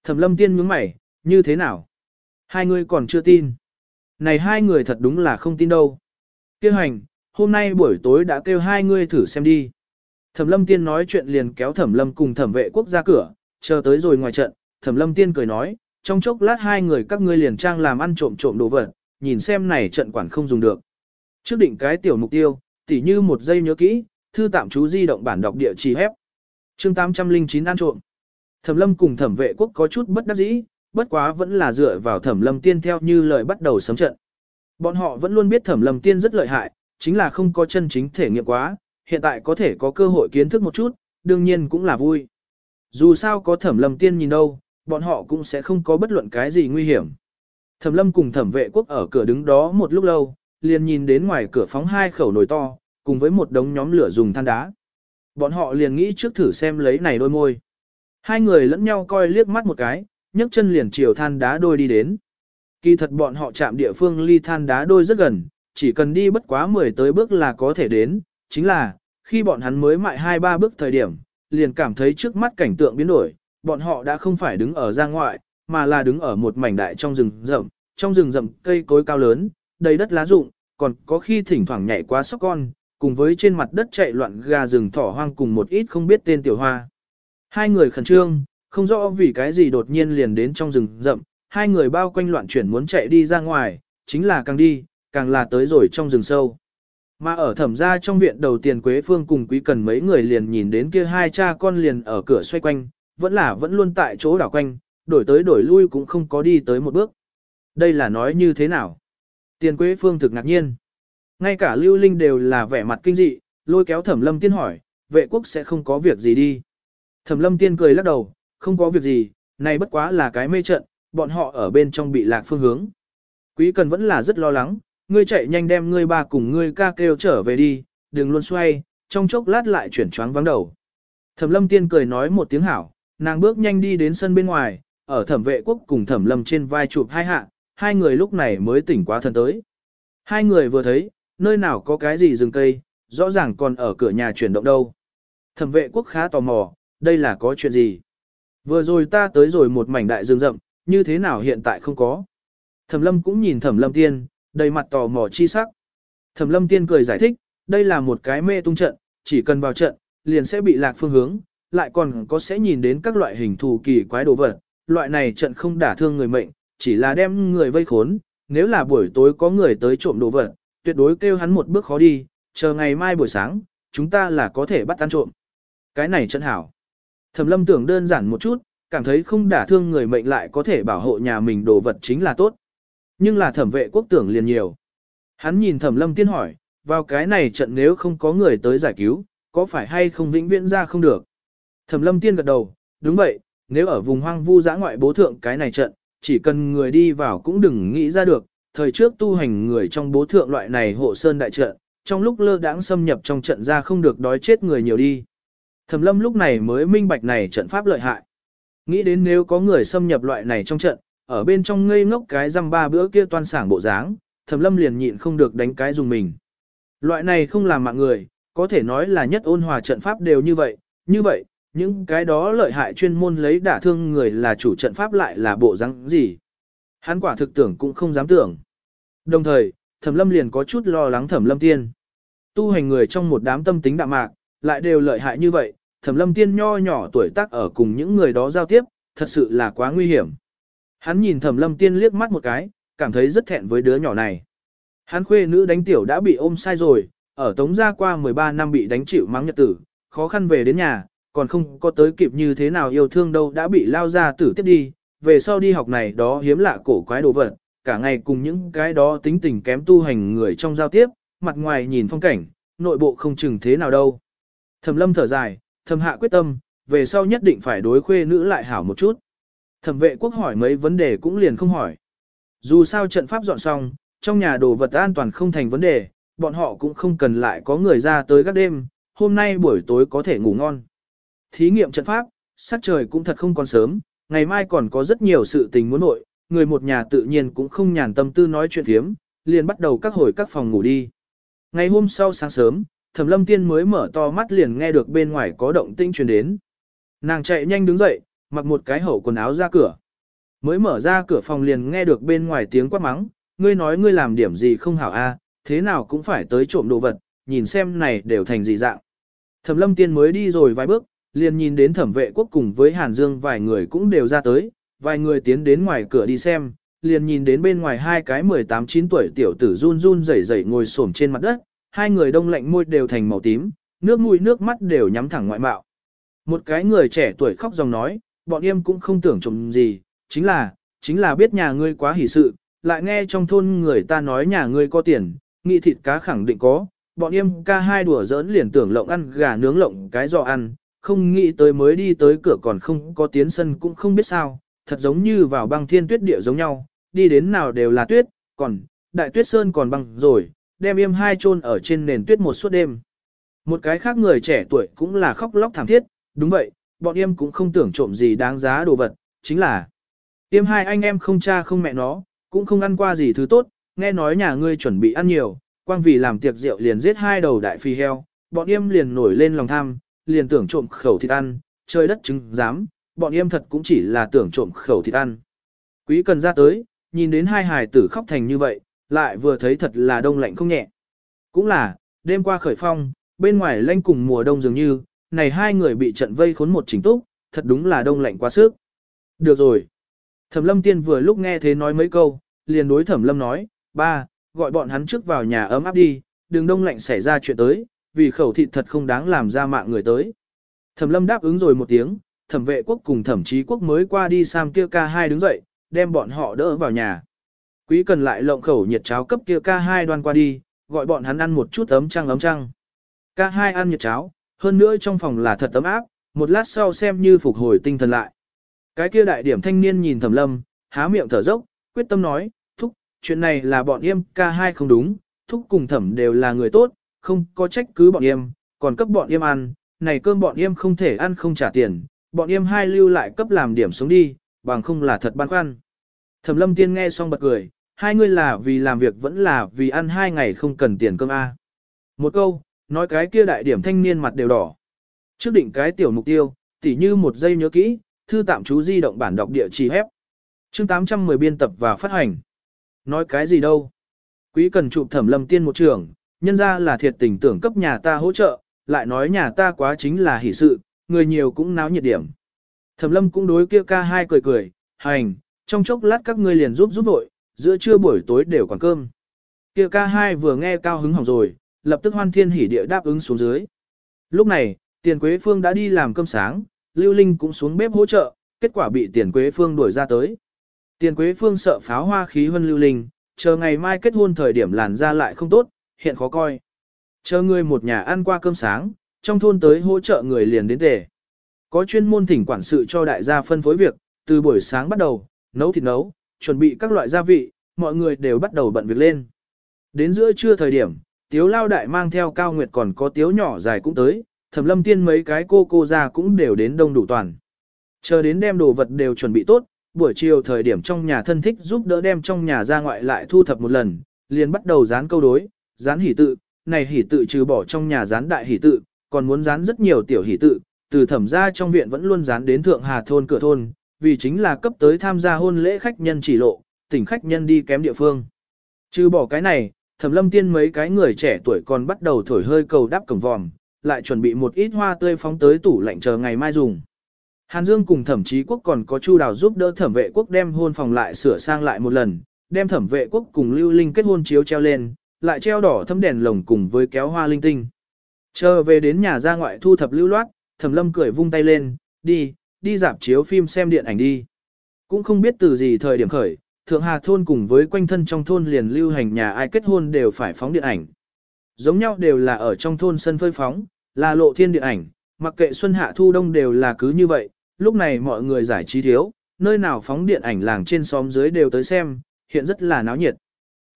Thẩm lâm tiên nhướng mày, như thế nào? Hai người còn chưa tin. Này hai người thật đúng là không tin đâu. Kêu hành, hôm nay buổi tối đã kêu hai người thử xem đi. Thẩm lâm tiên nói chuyện liền kéo thẩm lâm cùng thẩm vệ quốc ra cửa, chờ tới rồi ngoài trận, thẩm lâm tiên cười nói, trong chốc lát hai người các ngươi liền trang làm ăn trộm trộm đồ vật, nhìn xem này trận quản không dùng được. Trước định cái tiểu mục tiêu, tỉ như một giây nhớ kỹ, thư tạm chú di động bản đọc địa chỉ hép. Chương 809 ăn trộm. Thẩm Lâm cùng Thẩm Vệ Quốc có chút bất đắc dĩ, bất quá vẫn là dựa vào Thẩm Lâm Tiên theo như lời bắt đầu sấm trận. Bọn họ vẫn luôn biết Thẩm Lâm Tiên rất lợi hại, chính là không có chân chính thể nghiệm quá, hiện tại có thể có cơ hội kiến thức một chút, đương nhiên cũng là vui. Dù sao có Thẩm Lâm Tiên nhìn đâu, bọn họ cũng sẽ không có bất luận cái gì nguy hiểm. Thẩm Lâm cùng Thẩm Vệ Quốc ở cửa đứng đó một lúc lâu, liền nhìn đến ngoài cửa phóng hai khẩu nồi to, cùng với một đống nhóm lửa dùng than đá. Bọn họ liền nghĩ trước thử xem lấy này đôi môi. Hai người lẫn nhau coi liếc mắt một cái, nhấc chân liền chiều than đá đôi đi đến. Kỳ thật bọn họ chạm địa phương ly than đá đôi rất gần, chỉ cần đi bất quá 10 tới bước là có thể đến, chính là, khi bọn hắn mới mại 2-3 bước thời điểm, liền cảm thấy trước mắt cảnh tượng biến đổi, bọn họ đã không phải đứng ở ra ngoại, mà là đứng ở một mảnh đại trong rừng rậm, trong rừng rậm cây cối cao lớn, đầy đất lá rụng, còn có khi thỉnh thoảng nhảy qua sóc con, cùng với trên mặt đất chạy loạn gà rừng thỏ hoang cùng một ít không biết tên tiểu hoa. Hai người khẩn trương, không rõ vì cái gì đột nhiên liền đến trong rừng rậm, hai người bao quanh loạn chuyển muốn chạy đi ra ngoài, chính là càng đi, càng là tới rồi trong rừng sâu. Mà ở thẩm gia trong viện đầu tiền Quế Phương cùng Quý Cần mấy người liền nhìn đến kia hai cha con liền ở cửa xoay quanh, vẫn là vẫn luôn tại chỗ đảo quanh, đổi tới đổi lui cũng không có đi tới một bước. Đây là nói như thế nào? Tiền Quế Phương thực ngạc nhiên. Ngay cả Lưu Linh đều là vẻ mặt kinh dị, lôi kéo Thẩm Lâm Tiên hỏi, vệ quốc sẽ không có việc gì đi. Thẩm Lâm Tiên cười lắc đầu, không có việc gì, này bất quá là cái mê trận, bọn họ ở bên trong bị lạc phương hướng. Quý Cần vẫn là rất lo lắng, ngươi chạy nhanh đem ngươi ba cùng ngươi ca kêu trở về đi, đừng luôn xoay, trong chốc lát lại chuyển choáng vắng đầu. Thẩm Lâm Tiên cười nói một tiếng hảo, nàng bước nhanh đi đến sân bên ngoài, ở Thẩm Vệ Quốc cùng Thẩm Lâm trên vai chụp hai hạ, hai người lúc này mới tỉnh quá thần tới. Hai người vừa thấy, nơi nào có cái gì rừng cây, rõ ràng còn ở cửa nhà chuyển động đâu. Thẩm vệ quốc khá tò mò, đây là có chuyện gì? Vừa rồi ta tới rồi một mảnh đại rừng rậm, như thế nào hiện tại không có? Thẩm lâm cũng nhìn thẩm lâm tiên, đầy mặt tò mò chi sắc. Thẩm lâm tiên cười giải thích, đây là một cái mê tung trận, chỉ cần vào trận, liền sẽ bị lạc phương hướng, lại còn có sẽ nhìn đến các loại hình thù kỳ quái đồ vật. Loại này trận không đả thương người mệnh, chỉ là đem người vây khốn, nếu là buổi tối có người tới trộm đồ vật, tuyệt đối kêu hắn một bước khó đi, chờ ngày mai buổi sáng, chúng ta là có thể bắt ăn trộm. Cái này trận hảo. Thẩm lâm tưởng đơn giản một chút, cảm thấy không đả thương người mệnh lại có thể bảo hộ nhà mình đồ vật chính là tốt. Nhưng là thẩm vệ quốc tưởng liền nhiều. Hắn nhìn thẩm lâm tiên hỏi, vào cái này trận nếu không có người tới giải cứu, có phải hay không vĩnh viễn ra không được. Thẩm lâm tiên gật đầu, đúng vậy, nếu ở vùng hoang vu giã ngoại bố thượng cái này trận, chỉ cần người đi vào cũng đừng nghĩ ra được, thời trước tu hành người trong bố thượng loại này hộ sơn đại trận, trong lúc lơ đãng xâm nhập trong trận ra không được đói chết người nhiều đi. Thẩm lâm lúc này mới minh bạch này trận pháp lợi hại. Nghĩ đến nếu có người xâm nhập loại này trong trận, ở bên trong ngây ngốc cái răm ba bữa kia toan sảng bộ dáng, thẩm lâm liền nhịn không được đánh cái dùng mình. Loại này không làm mạng người, có thể nói là nhất ôn hòa trận pháp đều như vậy, như vậy, những cái đó lợi hại chuyên môn lấy đả thương người là chủ trận pháp lại là bộ răng gì. Hắn quả thực tưởng cũng không dám tưởng. Đồng thời, Thẩm Lâm liền có chút lo lắng Thẩm Lâm Tiên. Tu hành người trong một đám tâm tính đạm mạc, lại đều lợi hại như vậy, thẩm lâm tiên nho nhỏ tuổi tác ở cùng những người đó giao tiếp, thật sự là quá nguy hiểm. Hắn nhìn thẩm lâm tiên liếc mắt một cái, cảm thấy rất thẹn với đứa nhỏ này. Hắn khuê nữ đánh tiểu đã bị ôm sai rồi, ở tống gia qua 13 năm bị đánh chịu mắng nhật tử, khó khăn về đến nhà, còn không có tới kịp như thế nào yêu thương đâu đã bị lao ra tử tiếp đi, về sau đi học này đó hiếm lạ cổ quái đồ vật, cả ngày cùng những cái đó tính tình kém tu hành người trong giao tiếp, mặt ngoài nhìn phong cảnh, nội bộ không chừng thế nào đâu. Thẩm lâm thở dài, thầm hạ quyết tâm, về sau nhất định phải đối khuê nữ lại hảo một chút. Thẩm vệ quốc hỏi mấy vấn đề cũng liền không hỏi. Dù sao trận pháp dọn xong, trong nhà đồ vật an toàn không thành vấn đề, bọn họ cũng không cần lại có người ra tới các đêm, hôm nay buổi tối có thể ngủ ngon. Thí nghiệm trận pháp, sắc trời cũng thật không còn sớm, ngày mai còn có rất nhiều sự tình muốn nội, người một nhà tự nhiên cũng không nhàn tâm tư nói chuyện thiếm, liền bắt đầu các hồi các phòng ngủ đi. Ngày hôm sau sáng sớm, Thẩm Lâm Tiên mới mở to mắt liền nghe được bên ngoài có động tĩnh truyền đến. Nàng chạy nhanh đứng dậy, mặc một cái hậu quần áo ra cửa. Mới mở ra cửa phòng liền nghe được bên ngoài tiếng quát mắng, ngươi nói ngươi làm điểm gì không hảo a, thế nào cũng phải tới trộm đồ vật, nhìn xem này đều thành gì dạng. Thẩm Lâm Tiên mới đi rồi vài bước, liền nhìn đến Thẩm Vệ Quốc cùng với Hàn Dương vài người cũng đều ra tới, vài người tiến đến ngoài cửa đi xem, liền nhìn đến bên ngoài hai cái 18-9 tuổi tiểu tử run run rẩy rẩy ngồi xổm trên mặt đất, hai người đông lạnh môi đều thành màu tím, nước mũi nước mắt đều nhắm thẳng ngoại mạo. Một cái người trẻ tuổi khóc dòng nói, bọn em cũng không tưởng trộm gì, chính là, chính là biết nhà ngươi quá hỉ sự, lại nghe trong thôn người ta nói nhà ngươi có tiền, nghị thịt cá khẳng định có, bọn em ca hai đùa giỡn liền tưởng lộng ăn gà nướng lộng cái giò ăn, không nghĩ tới mới đi tới cửa còn không có tiến sân cũng không biết sao, thật giống như vào băng thiên tuyết địa giống nhau, đi đến nào đều là tuyết, còn, đại tuyết sơn còn băng rồi, đem im hai chôn ở trên nền tuyết một suốt đêm. Một cái khác người trẻ tuổi cũng là khóc lóc thảm thiết, đúng vậy, bọn em cũng không tưởng trộm gì đáng giá đồ vật, chính là Tiêm hai anh em không cha không mẹ nó, cũng không ăn qua gì thứ tốt, nghe nói nhà ngươi chuẩn bị ăn nhiều, quang vì làm tiệc rượu liền giết hai đầu đại phi heo, bọn em liền nổi lên lòng tham, liền tưởng trộm khẩu thịt ăn, trời đất chứng dám, bọn em thật cũng chỉ là tưởng trộm khẩu thịt ăn. Quý cần ra tới, nhìn đến hai hài tử khóc thành như vậy, lại vừa thấy thật là đông lạnh không nhẹ. Cũng là, đêm qua khởi phong, bên ngoài lanh cùng mùa đông dường như, này hai người bị trận vây khốn một chỉnh túc, thật đúng là đông lạnh quá sức. Được rồi. Thẩm lâm tiên vừa lúc nghe thế nói mấy câu, liền đối thẩm lâm nói, ba, gọi bọn hắn trước vào nhà ấm áp đi, đừng đông lạnh xảy ra chuyện tới, vì khẩu thịt thật không đáng làm ra mạng người tới. Thẩm lâm đáp ứng rồi một tiếng, thẩm vệ quốc cùng thẩm chí quốc mới qua đi sam kia ca hai đứng dậy, đem bọn họ đỡ vào nhà. Quý cần lại lộng khẩu nhiệt cháo cấp kia ca hai đoan qua đi, gọi bọn hắn ăn một chút ấm trăng ấm trăng. Ca hai ăn nhiệt cháo, hơn nữa trong phòng là thật ấm áp, một lát sau xem như phục hồi tinh thần lại. Cái kia đại điểm thanh niên nhìn thẩm lâm, há miệng thở dốc, quyết tâm nói, thúc, chuyện này là bọn yêm ca hai không đúng, thúc cùng thẩm đều là người tốt, không có trách cứ bọn em, còn cấp bọn em ăn, này cơm bọn em không thể ăn không trả tiền, bọn em hai lưu lại cấp làm điểm xuống đi, bằng không là thật băn khoăn. Thẩm lâm tiên nghe xong bật cười, hai người là vì làm việc vẫn là vì ăn hai ngày không cần tiền cơm a. Một câu, nói cái kia đại điểm thanh niên mặt đều đỏ. Trước định cái tiểu mục tiêu, tỉ như một giây nhớ kỹ, thư tạm chú di động bản đọc địa chỉ hép. Chương 810 biên tập và phát hành. Nói cái gì đâu? Quý cần chụp thẩm lâm tiên một trường, nhân ra là thiệt tình tưởng cấp nhà ta hỗ trợ, lại nói nhà ta quá chính là hỷ sự, người nhiều cũng náo nhiệt điểm. Thẩm lâm cũng đối kia ca hai cười cười, hành, trong chốc lát các ngươi liền giúp giúp đội, giữa trưa buổi tối đều quản cơm. Kia ca hai vừa nghe cao hứng hỏng rồi, lập tức hoan thiên hỉ địa đáp ứng xuống dưới. Lúc này, tiền quế phương đã đi làm cơm sáng, Lưu Linh cũng xuống bếp hỗ trợ, kết quả bị tiền quế phương đuổi ra tới. Tiền quế phương sợ pháo hoa khí hơn Lưu Linh, chờ ngày mai kết hôn thời điểm làn ra lại không tốt, hiện khó coi. Chờ người một nhà ăn qua cơm sáng, trong thôn tới hỗ trợ người liền đến tề. Có chuyên môn thỉnh quản sự cho đại gia phân phối việc, từ buổi sáng bắt đầu, nấu thịt nấu, chuẩn bị các loại gia vị, mọi người đều bắt đầu bận việc lên. Đến giữa trưa thời điểm, tiếu lao đại mang theo cao nguyệt còn có tiếu nhỏ dài cũng tới, thẩm lâm tiên mấy cái cô cô ra cũng đều đến đông đủ toàn. Chờ đến đem đồ vật đều chuẩn bị tốt, buổi chiều thời điểm trong nhà thân thích giúp đỡ đem trong nhà ra ngoại lại thu thập một lần, liền bắt đầu dán câu đối, dán hỷ tự, này hỷ tự trừ bỏ trong nhà dán đại hỷ tự, còn muốn dán rất nhiều tiểu hỷ tự, từ thẩm ra trong viện vẫn luôn dán đến thượng hà thôn cửa thôn, vì chính là cấp tới tham gia hôn lễ khách nhân chỉ lộ, tỉnh khách nhân đi kém địa phương. Trừ bỏ cái này, thẩm lâm tiên mấy cái người trẻ tuổi còn bắt đầu thổi hơi cầu đắp cổng vòm, lại chuẩn bị một ít hoa tươi phóng tới tủ lạnh chờ ngày mai dùng. Hàn Dương cùng thẩm chí quốc còn có Chu Đào giúp đỡ thẩm vệ quốc đem hôn phòng lại sửa sang lại một lần, đem thẩm vệ quốc cùng Lưu Linh kết hôn chiếu treo lên, lại treo đỏ thấm đèn lồng cùng với kéo hoa linh tinh. Chờ về đến nhà ra ngoại thu thập lưu loát, thẩm lâm cười vung tay lên, đi, đi dạp chiếu phim xem điện ảnh đi. Cũng không biết từ gì thời điểm khởi, Thượng Hà thôn cùng với quanh thân trong thôn liền lưu hành nhà ai kết hôn đều phải phóng điện ảnh. Giống nhau đều là ở trong thôn sân phơi phóng, là lộ thiên điện ảnh, mặc kệ xuân hạ thu đông đều là cứ như vậy, lúc này mọi người giải trí thiếu, nơi nào phóng điện ảnh làng trên xóm dưới đều tới xem, hiện rất là náo nhiệt.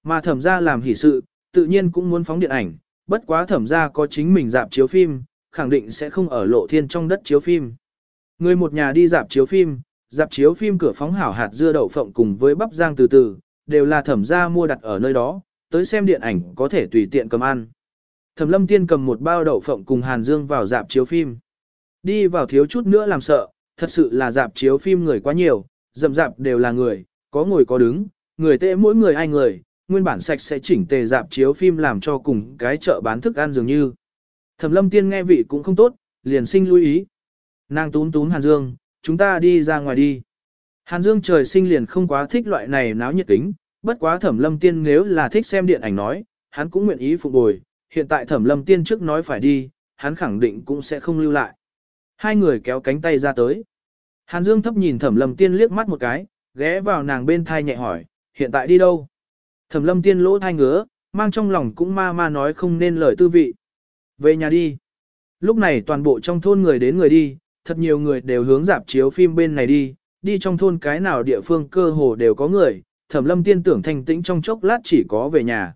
Mà thẩm ra làm hỷ sự, tự nhiên cũng muốn phóng điện ảnh, bất quá thẩm ra có chính mình dạp chiếu phim, khẳng định sẽ không ở lộ thiên trong đất chiếu phim. Người một nhà đi dạp chiếu phim, dạp chiếu phim cửa phóng hảo hạt dưa đậu phộng cùng với bắp rang từ từ, đều là thẩm ra mua đặt ở nơi đó, tới xem điện ảnh có thể tùy tiện cầm ăn. Thẩm lâm tiên cầm một bao đậu phộng cùng Hàn Dương vào dạp chiếu phim. Đi vào thiếu chút nữa làm sợ, thật sự là dạp chiếu phim người quá nhiều, dầm dạp đều là người, có ngồi có đứng, người tệ mỗi người ai người, nguyên bản sạch sẽ chỉnh tề dạp chiếu phim làm cho cùng cái chợ bán thức ăn dường như. Thẩm lâm tiên nghe vị cũng không tốt, liền sinh lưu ý. Nàng tún tún Hàn Dương, chúng ta đi ra ngoài đi. Hàn Dương trời sinh liền không quá thích loại này náo nhiệt tính, bất quá thẩm lâm tiên nếu là thích xem điện ảnh nói, hắn cũng nguyện ý phục bồi, hiện tại thẩm lâm tiên trước nói phải đi, hắn khẳng định cũng sẽ không lưu lại. Hai người kéo cánh tay ra tới. Hàn Dương thấp nhìn thẩm lâm tiên liếc mắt một cái, ghé vào nàng bên thai nhẹ hỏi, hiện tại đi đâu? Thẩm lâm tiên lỗ thai ngứa, mang trong lòng cũng ma ma nói không nên lời tư vị. Về nhà đi. Lúc này toàn bộ trong thôn người đến người đi, thật nhiều người đều hướng dạp chiếu phim bên này đi, đi trong thôn cái nào địa phương cơ hồ đều có người, thẩm lâm tiên tưởng thanh tĩnh trong chốc lát chỉ có về nhà.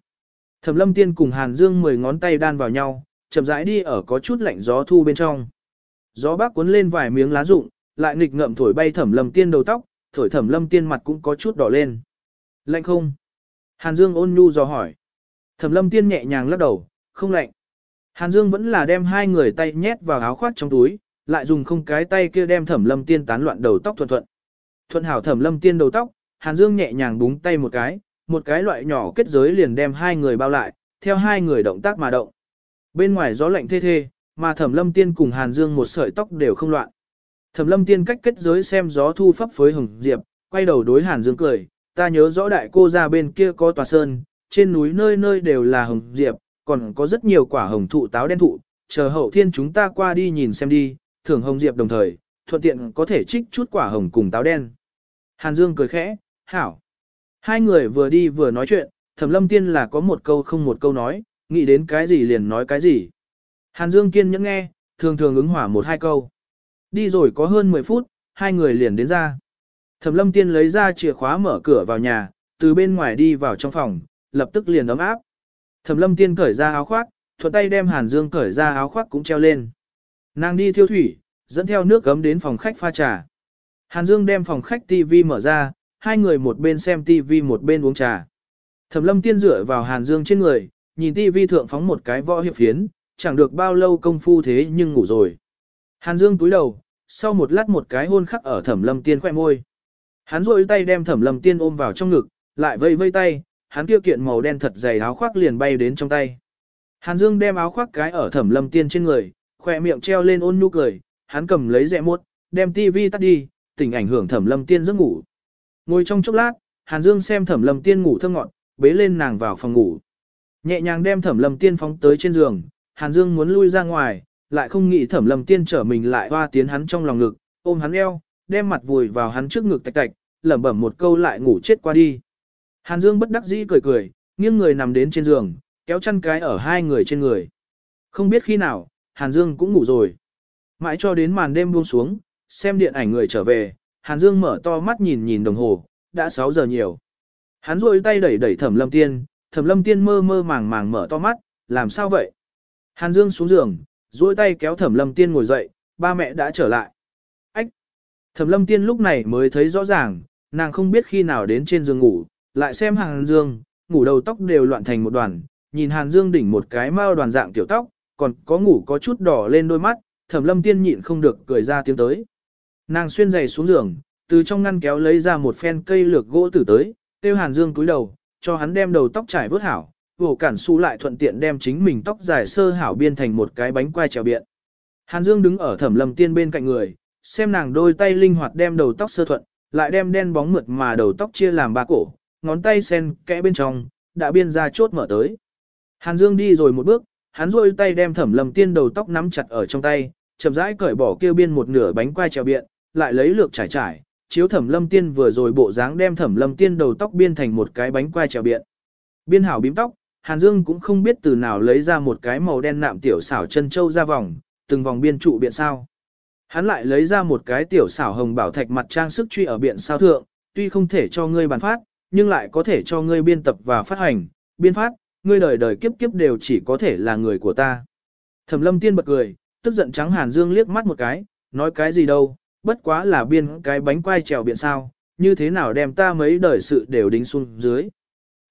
Thẩm lâm tiên cùng Hàn Dương mười ngón tay đan vào nhau, chậm rãi đi ở có chút lạnh gió thu bên trong. Gió bác cuốn lên vài miếng lá rụng, lại nghịch ngậm thổi bay thẩm lâm tiên đầu tóc, thổi thẩm lâm tiên mặt cũng có chút đỏ lên. Lạnh không? Hàn Dương ôn nhu dò hỏi. Thẩm lâm tiên nhẹ nhàng lắc đầu, không lạnh. Hàn Dương vẫn là đem hai người tay nhét vào áo khoác trong túi, lại dùng không cái tay kia đem thẩm lâm tiên tán loạn đầu tóc thuận thuận. Thuận hảo thẩm lâm tiên đầu tóc, Hàn Dương nhẹ nhàng búng tay một cái, một cái loại nhỏ kết giới liền đem hai người bao lại, theo hai người động tác mà động. Bên ngoài gió lạnh thê thê, mà thẩm lâm tiên cùng Hàn Dương một sợi tóc đều không loạn. Thẩm lâm tiên cách kết giới xem gió thu phấp phới hồng diệp, quay đầu đối Hàn Dương cười, ta nhớ rõ đại cô ra bên kia có tòa sơn, trên núi nơi nơi đều là hồng diệp, còn có rất nhiều quả hồng thụ táo đen thụ, chờ hậu thiên chúng ta qua đi nhìn xem đi, thưởng hồng diệp đồng thời, thuận tiện có thể trích chút quả hồng cùng táo đen. Hàn Dương cười khẽ, hảo. Hai người vừa đi vừa nói chuyện, thẩm lâm tiên là có một câu không một câu nói, nghĩ đến cái gì liền nói cái gì. Hàn Dương kiên nhẫn nghe, thường thường ứng hỏa một hai câu. Đi rồi có hơn 10 phút, hai người liền đến ra. Thẩm lâm tiên lấy ra chìa khóa mở cửa vào nhà, từ bên ngoài đi vào trong phòng, lập tức liền ấm áp. Thẩm lâm tiên cởi ra áo khoác, thuận tay đem Hàn Dương cởi ra áo khoác cũng treo lên. Nàng đi thiêu thủy, dẫn theo nước gấm đến phòng khách pha trà. Hàn Dương đem phòng khách TV mở ra, hai người một bên xem TV một bên uống trà. Thẩm lâm tiên dựa vào Hàn Dương trên người, nhìn TV thượng phóng một cái võ hiệp phiến, chẳng được bao lâu công phu thế nhưng ngủ rồi. Hàn Dương túi đầu, sau một lát một cái hôn khắc ở thẩm lâm tiên khoe môi. Hắn rôi tay đem thẩm lâm tiên ôm vào trong ngực, lại vây vây tay, hắn kia kiện màu đen thật dày áo khoác liền bay đến trong tay. Hàn Dương đem áo khoác cái ở thẩm lâm tiên trên người, khoe miệng treo lên ôn nhu cười, hắn cầm lấy rẻ muốt, đem tivi tắt đi, tỉnh ảnh hưởng thẩm lâm tiên giấc ngủ. Ngồi trong chốc lát, Hàn Dương xem thẩm lâm tiên ngủ thơm ngọn, bế lên nàng vào phòng ngủ. Nhẹ nhàng đem thẩm lâm tiên phóng tới trên giường, Hàn Dương muốn lui ra ngoài, lại không nghĩ thẩm lâm tiên trở mình lại hoa tiến hắn trong lòng ngực, ôm hắn eo, đem mặt vùi vào hắn trước ngực tạch tạch, lẩm bẩm một câu lại ngủ chết qua đi. Hàn Dương bất đắc dĩ cười cười, nghiêng người nằm đến trên giường, kéo chăn cái ở hai người trên người. Không biết khi nào, Hàn Dương cũng ngủ rồi. Mãi cho đến màn đêm buông xuống, xem điện ảnh người trở về, Hàn Dương mở to mắt nhìn nhìn đồng hồ, đã 6 giờ nhiều. Hắn rôi tay đẩy đẩy Thẩm Lâm Tiên, Thẩm Lâm Tiên mơ mơ màng màng mở to mắt, làm sao vậy? Hàn Dương xuống giường, duỗi tay kéo Thẩm Lâm Tiên ngồi dậy, ba mẹ đã trở lại. Thẩm Lâm Tiên lúc này mới thấy rõ ràng, nàng không biết khi nào đến trên giường ngủ, lại xem Hàn Dương, ngủ đầu tóc đều loạn thành một đoàn, nhìn Hàn Dương đỉnh một cái mao đoàn dạng tiểu tóc, còn có ngủ có chút đỏ lên đôi mắt, Thẩm Lâm Tiên nhịn không được cười ra tiếng tới. Nàng xuyên giày xuống giường, từ trong ngăn kéo lấy ra một phen cây lược gỗ tử tới, tiêu Hàn Dương cúi đầu, cho hắn đem đầu tóc trải vớt hảo, vổ cản su lại thuận tiện đem chính mình tóc dài sơ hảo biên thành một cái bánh quai trèo biện. Hàn Dương đứng ở thẩm lâm tiên bên cạnh người, xem nàng đôi tay linh hoạt đem đầu tóc sơ thuận, lại đem đen bóng mượt mà đầu tóc chia làm ba cổ, ngón tay sen kẽ bên trong, đã biên ra chốt mở tới. Hàn Dương đi rồi một bước, hắn rôi tay đem thẩm lâm tiên đầu tóc nắm chặt ở trong tay, chậm rãi cởi bỏ kêu biên một nửa bánh quai trèo biện, lại lấy lược trải trải, chiếu thẩm lâm tiên vừa rồi bộ dáng đem thẩm lâm tiên đầu tóc biên thành một cái bánh quai trèo biện. Biên hảo bím tóc, Hàn Dương cũng không biết từ nào lấy ra một cái màu đen nạm tiểu xảo chân châu ra vòng, từng vòng biên trụ biện sao. Hắn lại lấy ra một cái tiểu xảo hồng bảo thạch mặt trang sức truy ở biển sao thượng, tuy không thể cho ngươi bàn phát, nhưng lại có thể cho ngươi biên tập và phát hành, biên phát, ngươi đời đời kiếp kiếp đều chỉ có thể là người của ta. Thẩm lâm tiên bật cười, tức giận trắng Hàn Dương liếc mắt một cái, nói cái gì đâu, bất quá là biên cái bánh quai trèo biển sao, như thế nào đem ta mấy đời sự đều đính xuống dưới.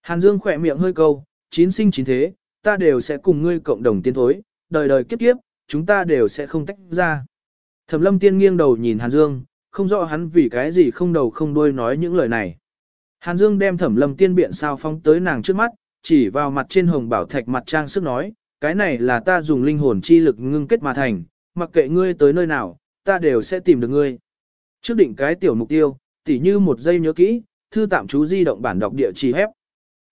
Hàn Dương khỏe miệng hơi câu, chín sinh chín thế, ta đều sẽ cùng ngươi cộng đồng tiến thối, đời đời kiếp kiếp, chúng ta đều sẽ không tách ra. Thẩm lâm tiên nghiêng đầu nhìn Hàn Dương, không rõ hắn vì cái gì không đầu không đuôi nói những lời này. Hàn Dương đem thẩm lâm tiên biện sao phong tới nàng trước mắt, chỉ vào mặt trên hồng bảo thạch mặt trang sức nói, cái này là ta dùng linh hồn chi lực ngưng kết mà thành, mặc kệ ngươi tới nơi nào, ta đều sẽ tìm được ngươi. Trước định cái tiểu mục tiêu, tỉ như một giây nhớ kỹ, thư tạm chú di động bản đọc địa chỉ hép.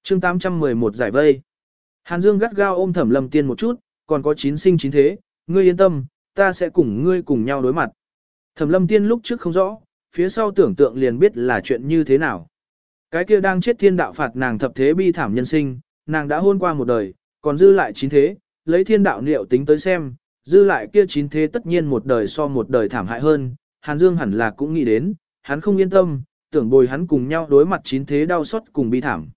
Chương 811 giải vây. Hàn Dương gắt gao ôm Thẩm Lâm Tiên một chút, còn có chín sinh chín thế, ngươi yên tâm, ta sẽ cùng ngươi cùng nhau đối mặt. Thẩm Lâm Tiên lúc trước không rõ, phía sau tưởng tượng liền biết là chuyện như thế nào. Cái kia đang chết thiên đạo phạt nàng thập thế bi thảm nhân sinh, nàng đã hôn qua một đời, còn dư lại chín thế, lấy thiên đạo liệu tính tới xem, dư lại kia chín thế tất nhiên một đời so một đời thảm hại hơn, Hàn Dương hẳn là cũng nghĩ đến, hắn không yên tâm, tưởng bồi hắn cùng nhau đối mặt chín thế đau xót cùng bi thảm.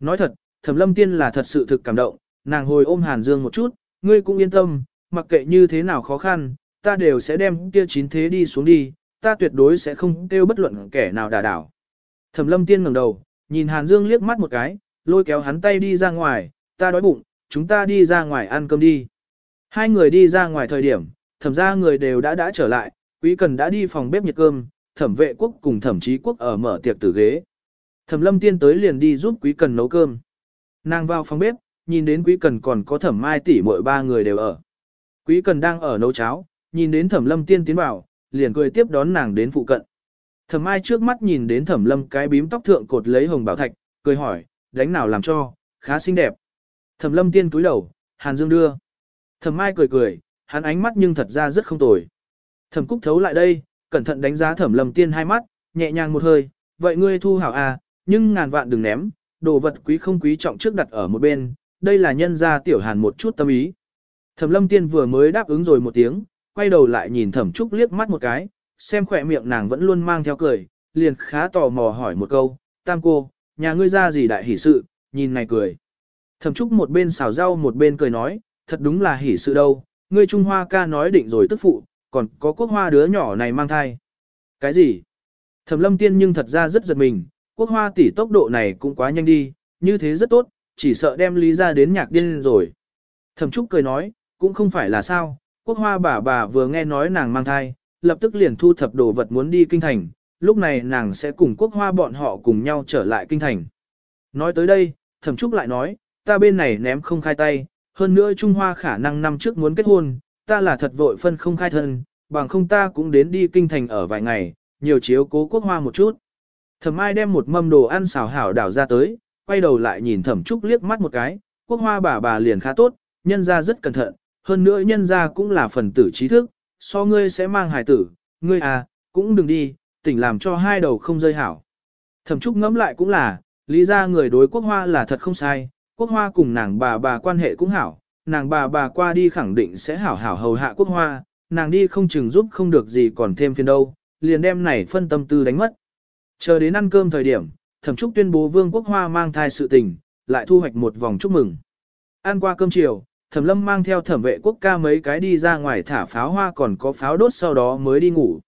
Nói thật, Thẩm Lâm Tiên là thật sự thực cảm động, nàng hồi ôm Hàn Dương một chút, ngươi cũng yên tâm, mặc kệ như thế nào khó khăn, ta đều sẽ đem kia chín thế đi xuống đi, ta tuyệt đối sẽ không kêu bất luận kẻ nào đả đảo. Thẩm Lâm Tiên ngẩng đầu, nhìn Hàn Dương liếc mắt một cái, lôi kéo hắn tay đi ra ngoài, ta đói bụng, chúng ta đi ra ngoài ăn cơm đi. Hai người đi ra ngoài thời điểm, thẩm ra người đều đã đã trở lại, quý cần đã đi phòng bếp nhiệt cơm, thẩm vệ quốc cùng thẩm chí quốc ở mở tiệc tử ghế. Thẩm lâm tiên tới liền đi giúp quý cần nấu cơm. Nàng vào phòng bếp, nhìn đến quý cần còn có thẩm mai tỷ mỗi ba người đều ở. Quý cần đang ở nấu cháo, nhìn đến thẩm lâm tiên tiến vào, liền cười tiếp đón nàng đến phụ cận. Thẩm mai trước mắt nhìn đến thẩm lâm cái bím tóc thượng cột lấy hồng bảo thạch, cười hỏi, đánh nào làm cho, khá xinh đẹp. Thẩm lâm tiên cúi đầu, hàn dương đưa. Thẩm mai cười cười, hắn ánh mắt nhưng thật ra rất không tồi. Thẩm cúc thấu lại đây, cẩn thận đánh giá thẩm lâm tiên hai mắt, nhẹ nhàng một hơi, vậy ngươi thu hảo à, nhưng ngàn vạn đừng ném, đồ vật quý không quý trọng trước đặt ở một bên, đây là nhân gia tiểu hàn một chút tâm ý. Thẩm lâm tiên vừa mới đáp ứng rồi một tiếng, quay đầu lại nhìn thẩm trúc liếc mắt một cái, xem khỏe miệng nàng vẫn luôn mang theo cười, liền khá tò mò hỏi một câu, tam cô, nhà ngươi ra gì đại hỷ sự, nhìn này cười. Thẩm trúc một bên xào rau một bên cười nói, thật đúng là hỷ sự đâu, ngươi Trung Hoa ca nói định rồi tức phụ, còn có quốc hoa đứa nhỏ này mang thai. Cái gì? Thẩm lâm tiên nhưng thật ra rất giật mình, quốc hoa tỷ tốc độ này cũng quá nhanh đi, như thế rất tốt, chỉ sợ đem lý ra đến nhạc điên rồi. Thẩm Trúc cười nói, cũng không phải là sao, quốc hoa bà bà vừa nghe nói nàng mang thai, lập tức liền thu thập đồ vật muốn đi kinh thành, lúc này nàng sẽ cùng quốc hoa bọn họ cùng nhau trở lại kinh thành. Nói tới đây, Thẩm Trúc lại nói, ta bên này ném không khai tay, hơn nữa Trung Hoa khả năng năm trước muốn kết hôn, ta là thật vội phân không khai thân, bằng không ta cũng đến đi kinh thành ở vài ngày, nhiều chiếu cố quốc hoa một chút. Thẩm Ai đem một mâm đồ ăn xào hảo đảo ra tới, quay đầu lại nhìn Thẩm Trúc liếc mắt một cái, quốc hoa bà bà liền khá tốt, nhân ra rất cẩn thận, hơn nữa nhân ra cũng là phần tử trí thức, so ngươi sẽ mang hài tử, ngươi à, cũng đừng đi, tỉnh làm cho hai đầu không rơi hảo. Thẩm Trúc ngẫm lại cũng là, lý ra người đối quốc hoa là thật không sai, quốc hoa cùng nàng bà bà quan hệ cũng hảo, nàng bà bà qua đi khẳng định sẽ hảo hảo hầu hạ quốc hoa, nàng đi không chừng giúp không được gì còn thêm phiền đâu, liền đem này phân tâm tư đánh mất. Chờ đến ăn cơm thời điểm, thẩm trúc tuyên bố vương quốc hoa mang thai sự tình, lại thu hoạch một vòng chúc mừng. Ăn qua cơm chiều, thẩm lâm mang theo thẩm vệ quốc ca mấy cái đi ra ngoài thả pháo hoa còn có pháo đốt sau đó mới đi ngủ.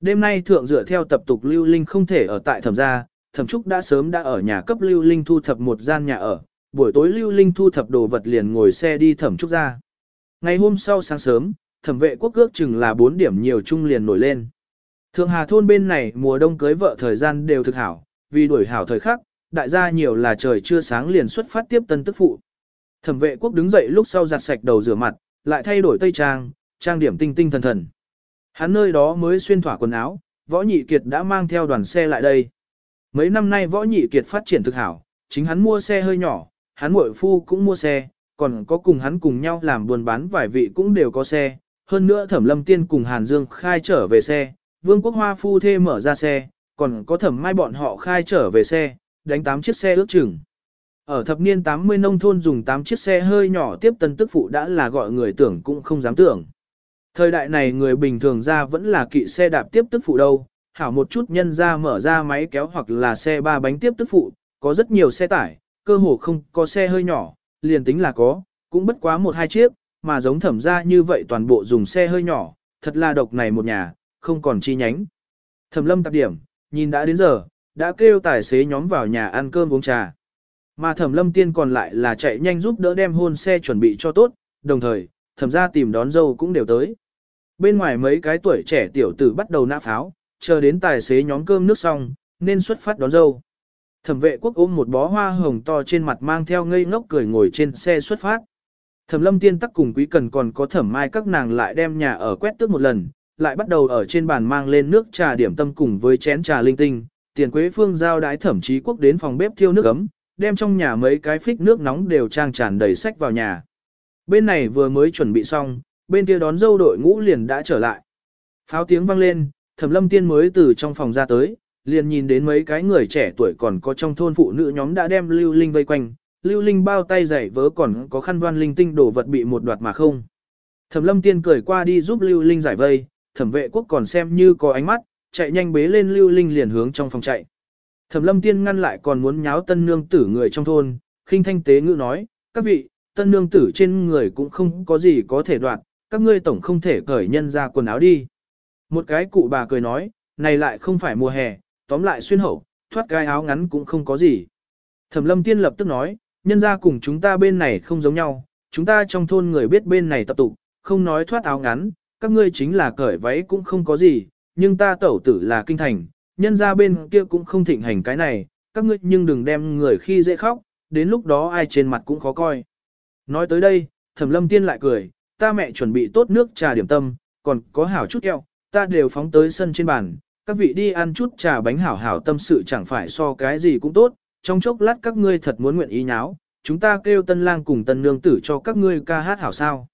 Đêm nay thượng dựa theo tập tục lưu linh không thể ở tại thẩm gia, thẩm trúc đã sớm đã ở nhà cấp lưu linh thu thập một gian nhà ở, buổi tối lưu linh thu thập đồ vật liền ngồi xe đi thẩm trúc ra. Ngày hôm sau sáng sớm, thẩm vệ quốc ước chừng là 4 điểm nhiều chung liền nổi lên. Thượng Hà thôn bên này mùa đông cưới vợ thời gian đều thực hảo, vì đuổi hảo thời khắc, đại gia nhiều là trời chưa sáng liền xuất phát tiếp tân tức phụ. Thẩm vệ quốc đứng dậy lúc sau giặt sạch đầu rửa mặt, lại thay đổi tây trang, trang điểm tinh tinh thần thần. Hắn nơi đó mới xuyên thỏa quần áo, võ nhị kiệt đã mang theo đoàn xe lại đây. Mấy năm nay võ nhị kiệt phát triển thực hảo, chính hắn mua xe hơi nhỏ, hắn muội phu cũng mua xe, còn có cùng hắn cùng nhau làm buôn bán vài vị cũng đều có xe. Hơn nữa thẩm lâm tiên cùng Hàn Dương khai trở về xe, vương quốc hoa phu thê mở ra xe, còn có thẩm mai bọn họ khai trở về xe, đánh 8 chiếc xe ước chừng. Ở thập niên 80 nông thôn dùng 8 chiếc xe hơi nhỏ tiếp tân tức phụ đã là gọi người tưởng cũng không dám tưởng. Thời đại này người bình thường ra vẫn là kỵ xe đạp tiếp tức phụ đâu, hảo một chút nhân ra mở ra máy kéo hoặc là xe ba bánh tiếp tức phụ, có rất nhiều xe tải, cơ hồ không có xe hơi nhỏ, liền tính là có, cũng bất quá một hai chiếc, mà giống thẩm ra như vậy toàn bộ dùng xe hơi nhỏ, thật là độc này một nhà, không còn chi nhánh. Thẩm lâm tạp điểm, nhìn đã đến giờ, đã kêu tài xế nhóm vào nhà ăn cơm uống trà. Mà thẩm lâm tiên còn lại là chạy nhanh giúp đỡ đem hôn xe chuẩn bị cho tốt, đồng thời, thẩm ra tìm đón dâu cũng đều tới. Bên ngoài mấy cái tuổi trẻ tiểu tử bắt đầu nã pháo, chờ đến tài xế nhóm cơm nước xong, nên xuất phát đón dâu. Thẩm vệ quốc ôm một bó hoa hồng to trên mặt mang theo ngây ngốc cười ngồi trên xe xuất phát. Thẩm lâm tiên tắc cùng quý cần còn có thẩm mai các nàng lại đem nhà ở quét tước một lần, lại bắt đầu ở trên bàn mang lên nước trà điểm tâm cùng với chén trà linh tinh. Tiền quế phương giao đái thẩm chí quốc đến phòng bếp thiêu nước ấm, đem trong nhà mấy cái phích nước nóng đều trang tràn đầy sách vào nhà. Bên này vừa mới chuẩn bị xong, bên kia đón dâu đội ngũ liền đã trở lại. Pháo tiếng vang lên, thẩm lâm tiên mới từ trong phòng ra tới, liền nhìn đến mấy cái người trẻ tuổi còn có trong thôn phụ nữ nhóm đã đem lưu linh vây quanh, lưu linh bao tay giày vớ còn có khăn đoan linh tinh đổ vật bị một đoạt mà không. Thẩm lâm tiên cười qua đi giúp lưu linh giải vây, thẩm vệ quốc còn xem như có ánh mắt, chạy nhanh bế lên lưu linh liền hướng trong phòng chạy. Thẩm lâm tiên ngăn lại còn muốn nháo tân nương tử người trong thôn, khinh thanh tế ngữ nói, các vị, tân nương tử trên người cũng không có gì có thể đoạt, các ngươi tổng không thể cởi nhân ra quần áo đi. Một cái cụ bà cười nói, này lại không phải mùa hè, tóm lại xuyên hậu, thoát cái áo ngắn cũng không có gì. Thẩm lâm tiên lập tức nói, nhân ra cùng chúng ta bên này không giống nhau, chúng ta trong thôn người biết bên này tập tục, không nói thoát áo ngắn, các ngươi chính là cởi váy cũng không có gì, nhưng ta tẩu tử là kinh thành, nhân ra bên kia cũng không thịnh hành cái này, các ngươi nhưng đừng đem người khi dễ khóc, đến lúc đó ai trên mặt cũng khó coi. Nói tới đây, thẩm lâm tiên lại cười, ta mẹ chuẩn bị tốt nước trà điểm tâm, còn có hảo chút kẹo, ta đều phóng tới sân trên bàn, các vị đi ăn chút trà bánh hảo hảo tâm sự chẳng phải so cái gì cũng tốt, trong chốc lát các ngươi thật muốn nguyện ý nháo, chúng ta kêu tân lang cùng tân nương tử cho các ngươi ca hát hảo sao.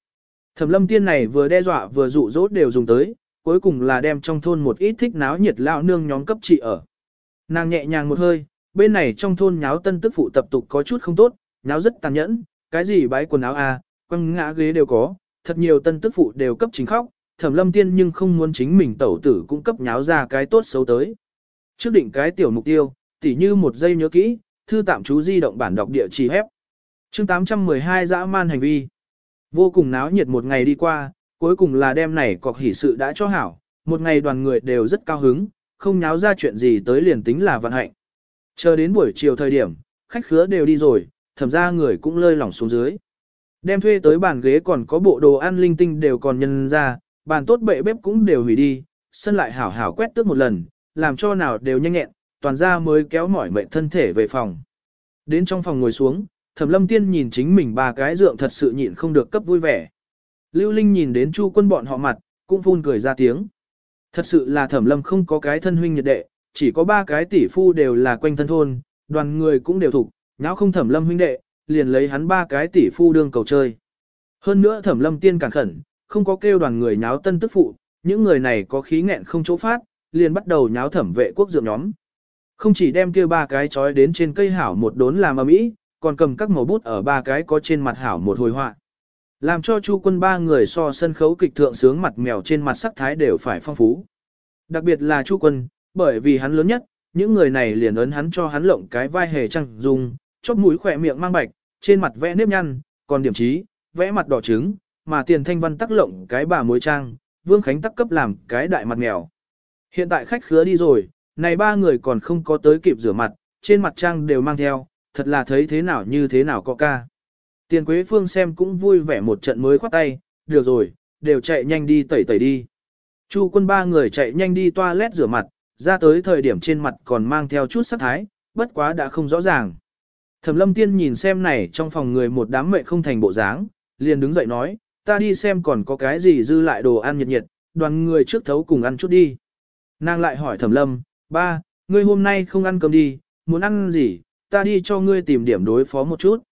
Thẩm lâm tiên này vừa đe dọa vừa dụ dỗ đều dùng tới, cuối cùng là đem trong thôn một ít thích náo nhiệt lão nương nhóm cấp trị ở. Nàng nhẹ nhàng một hơi, bên này trong thôn nháo tân tức phụ tập tục có chút không tốt, nháo rất tàn nhẫn, cái gì bái quần áo à, quăng ngã ghế đều có, thật nhiều tân tức phụ đều cấp chính khóc, thẩm lâm tiên nhưng không muốn chính mình tẩu tử cũng cấp nháo ra cái tốt xấu tới. Trước định cái tiểu mục tiêu, tỉ như một giây nhớ kỹ, thư tạm chú di động bản đọc địa chỉ hép. chương 812 dã man hành vi. Vô cùng náo nhiệt một ngày đi qua, cuối cùng là đêm này cọc hỷ sự đã cho hảo, một ngày đoàn người đều rất cao hứng, không nháo ra chuyện gì tới liền tính là vận hạnh. Chờ đến buổi chiều thời điểm, khách khứa đều đi rồi, thẩm ra người cũng lơi lỏng xuống dưới. Đem thuê tới bàn ghế còn có bộ đồ ăn linh tinh đều còn nhân ra, bàn tốt bệ bếp cũng đều hủy đi, sân lại hảo hảo quét tước một lần, làm cho nào đều nhanh nhẹn, toàn ra mới kéo mỏi mệt thân thể về phòng. Đến trong phòng ngồi xuống, Thẩm Lâm Tiên nhìn chính mình ba cái dượng thật sự nhịn không được cấp vui vẻ. Lưu Linh nhìn đến Chu Quân bọn họ mặt, cũng phun cười ra tiếng. Thật sự là Thẩm Lâm không có cái thân huynh nhiệt đệ, chỉ có ba cái tỷ phu đều là quanh thân thôn, đoàn người cũng đều thuộc, nháo không Thẩm Lâm huynh đệ, liền lấy hắn ba cái tỷ phu đương cầu chơi. Hơn nữa Thẩm Lâm Tiên càng khẩn, không có kêu đoàn người nháo tân tức phụ, những người này có khí nghẹn không chỗ phát, liền bắt đầu nháo thẩm vệ quốc dượng nhóm. Không chỉ đem kia ba cái trói đến trên cây hảo một đốn làm ầm ĩ, còn cầm các màu bút ở ba cái có trên mặt hảo một hồi họa. Làm cho Chu Quân ba người so sân khấu kịch thượng sướng mặt mèo trên mặt sắc thái đều phải phong phú. Đặc biệt là Chu Quân, bởi vì hắn lớn nhất, những người này liền ấn hắn cho hắn lộng cái vai hề trăng dùng, chóp mũi khỏe miệng mang bạch, trên mặt vẽ nếp nhăn, còn điểm trí, vẽ mặt đỏ trứng, mà tiền thanh văn tắc lộng cái bà mối trang, Vương Khánh tắc cấp làm cái đại mặt mèo. Hiện tại khách khứa đi rồi, này ba người còn không có tới kịp rửa mặt, trên mặt trang đều mang theo, thật là thấy thế nào như thế nào có ca. Tiền Quế Phương xem cũng vui vẻ một trận mới khoát tay, được rồi, đều chạy nhanh đi tẩy tẩy đi. Chu quân ba người chạy nhanh đi toilet rửa mặt, ra tới thời điểm trên mặt còn mang theo chút sắc thái, bất quá đã không rõ ràng. Thẩm lâm tiên nhìn xem này trong phòng người một đám mệt không thành bộ dáng, liền đứng dậy nói, ta đi xem còn có cái gì dư lại đồ ăn nhiệt nhiệt, đoàn người trước thấu cùng ăn chút đi. Nàng lại hỏi thẩm lâm, ba, ngươi hôm nay không ăn cơm đi, muốn ăn gì, ta đi cho ngươi tìm điểm đối phó một chút.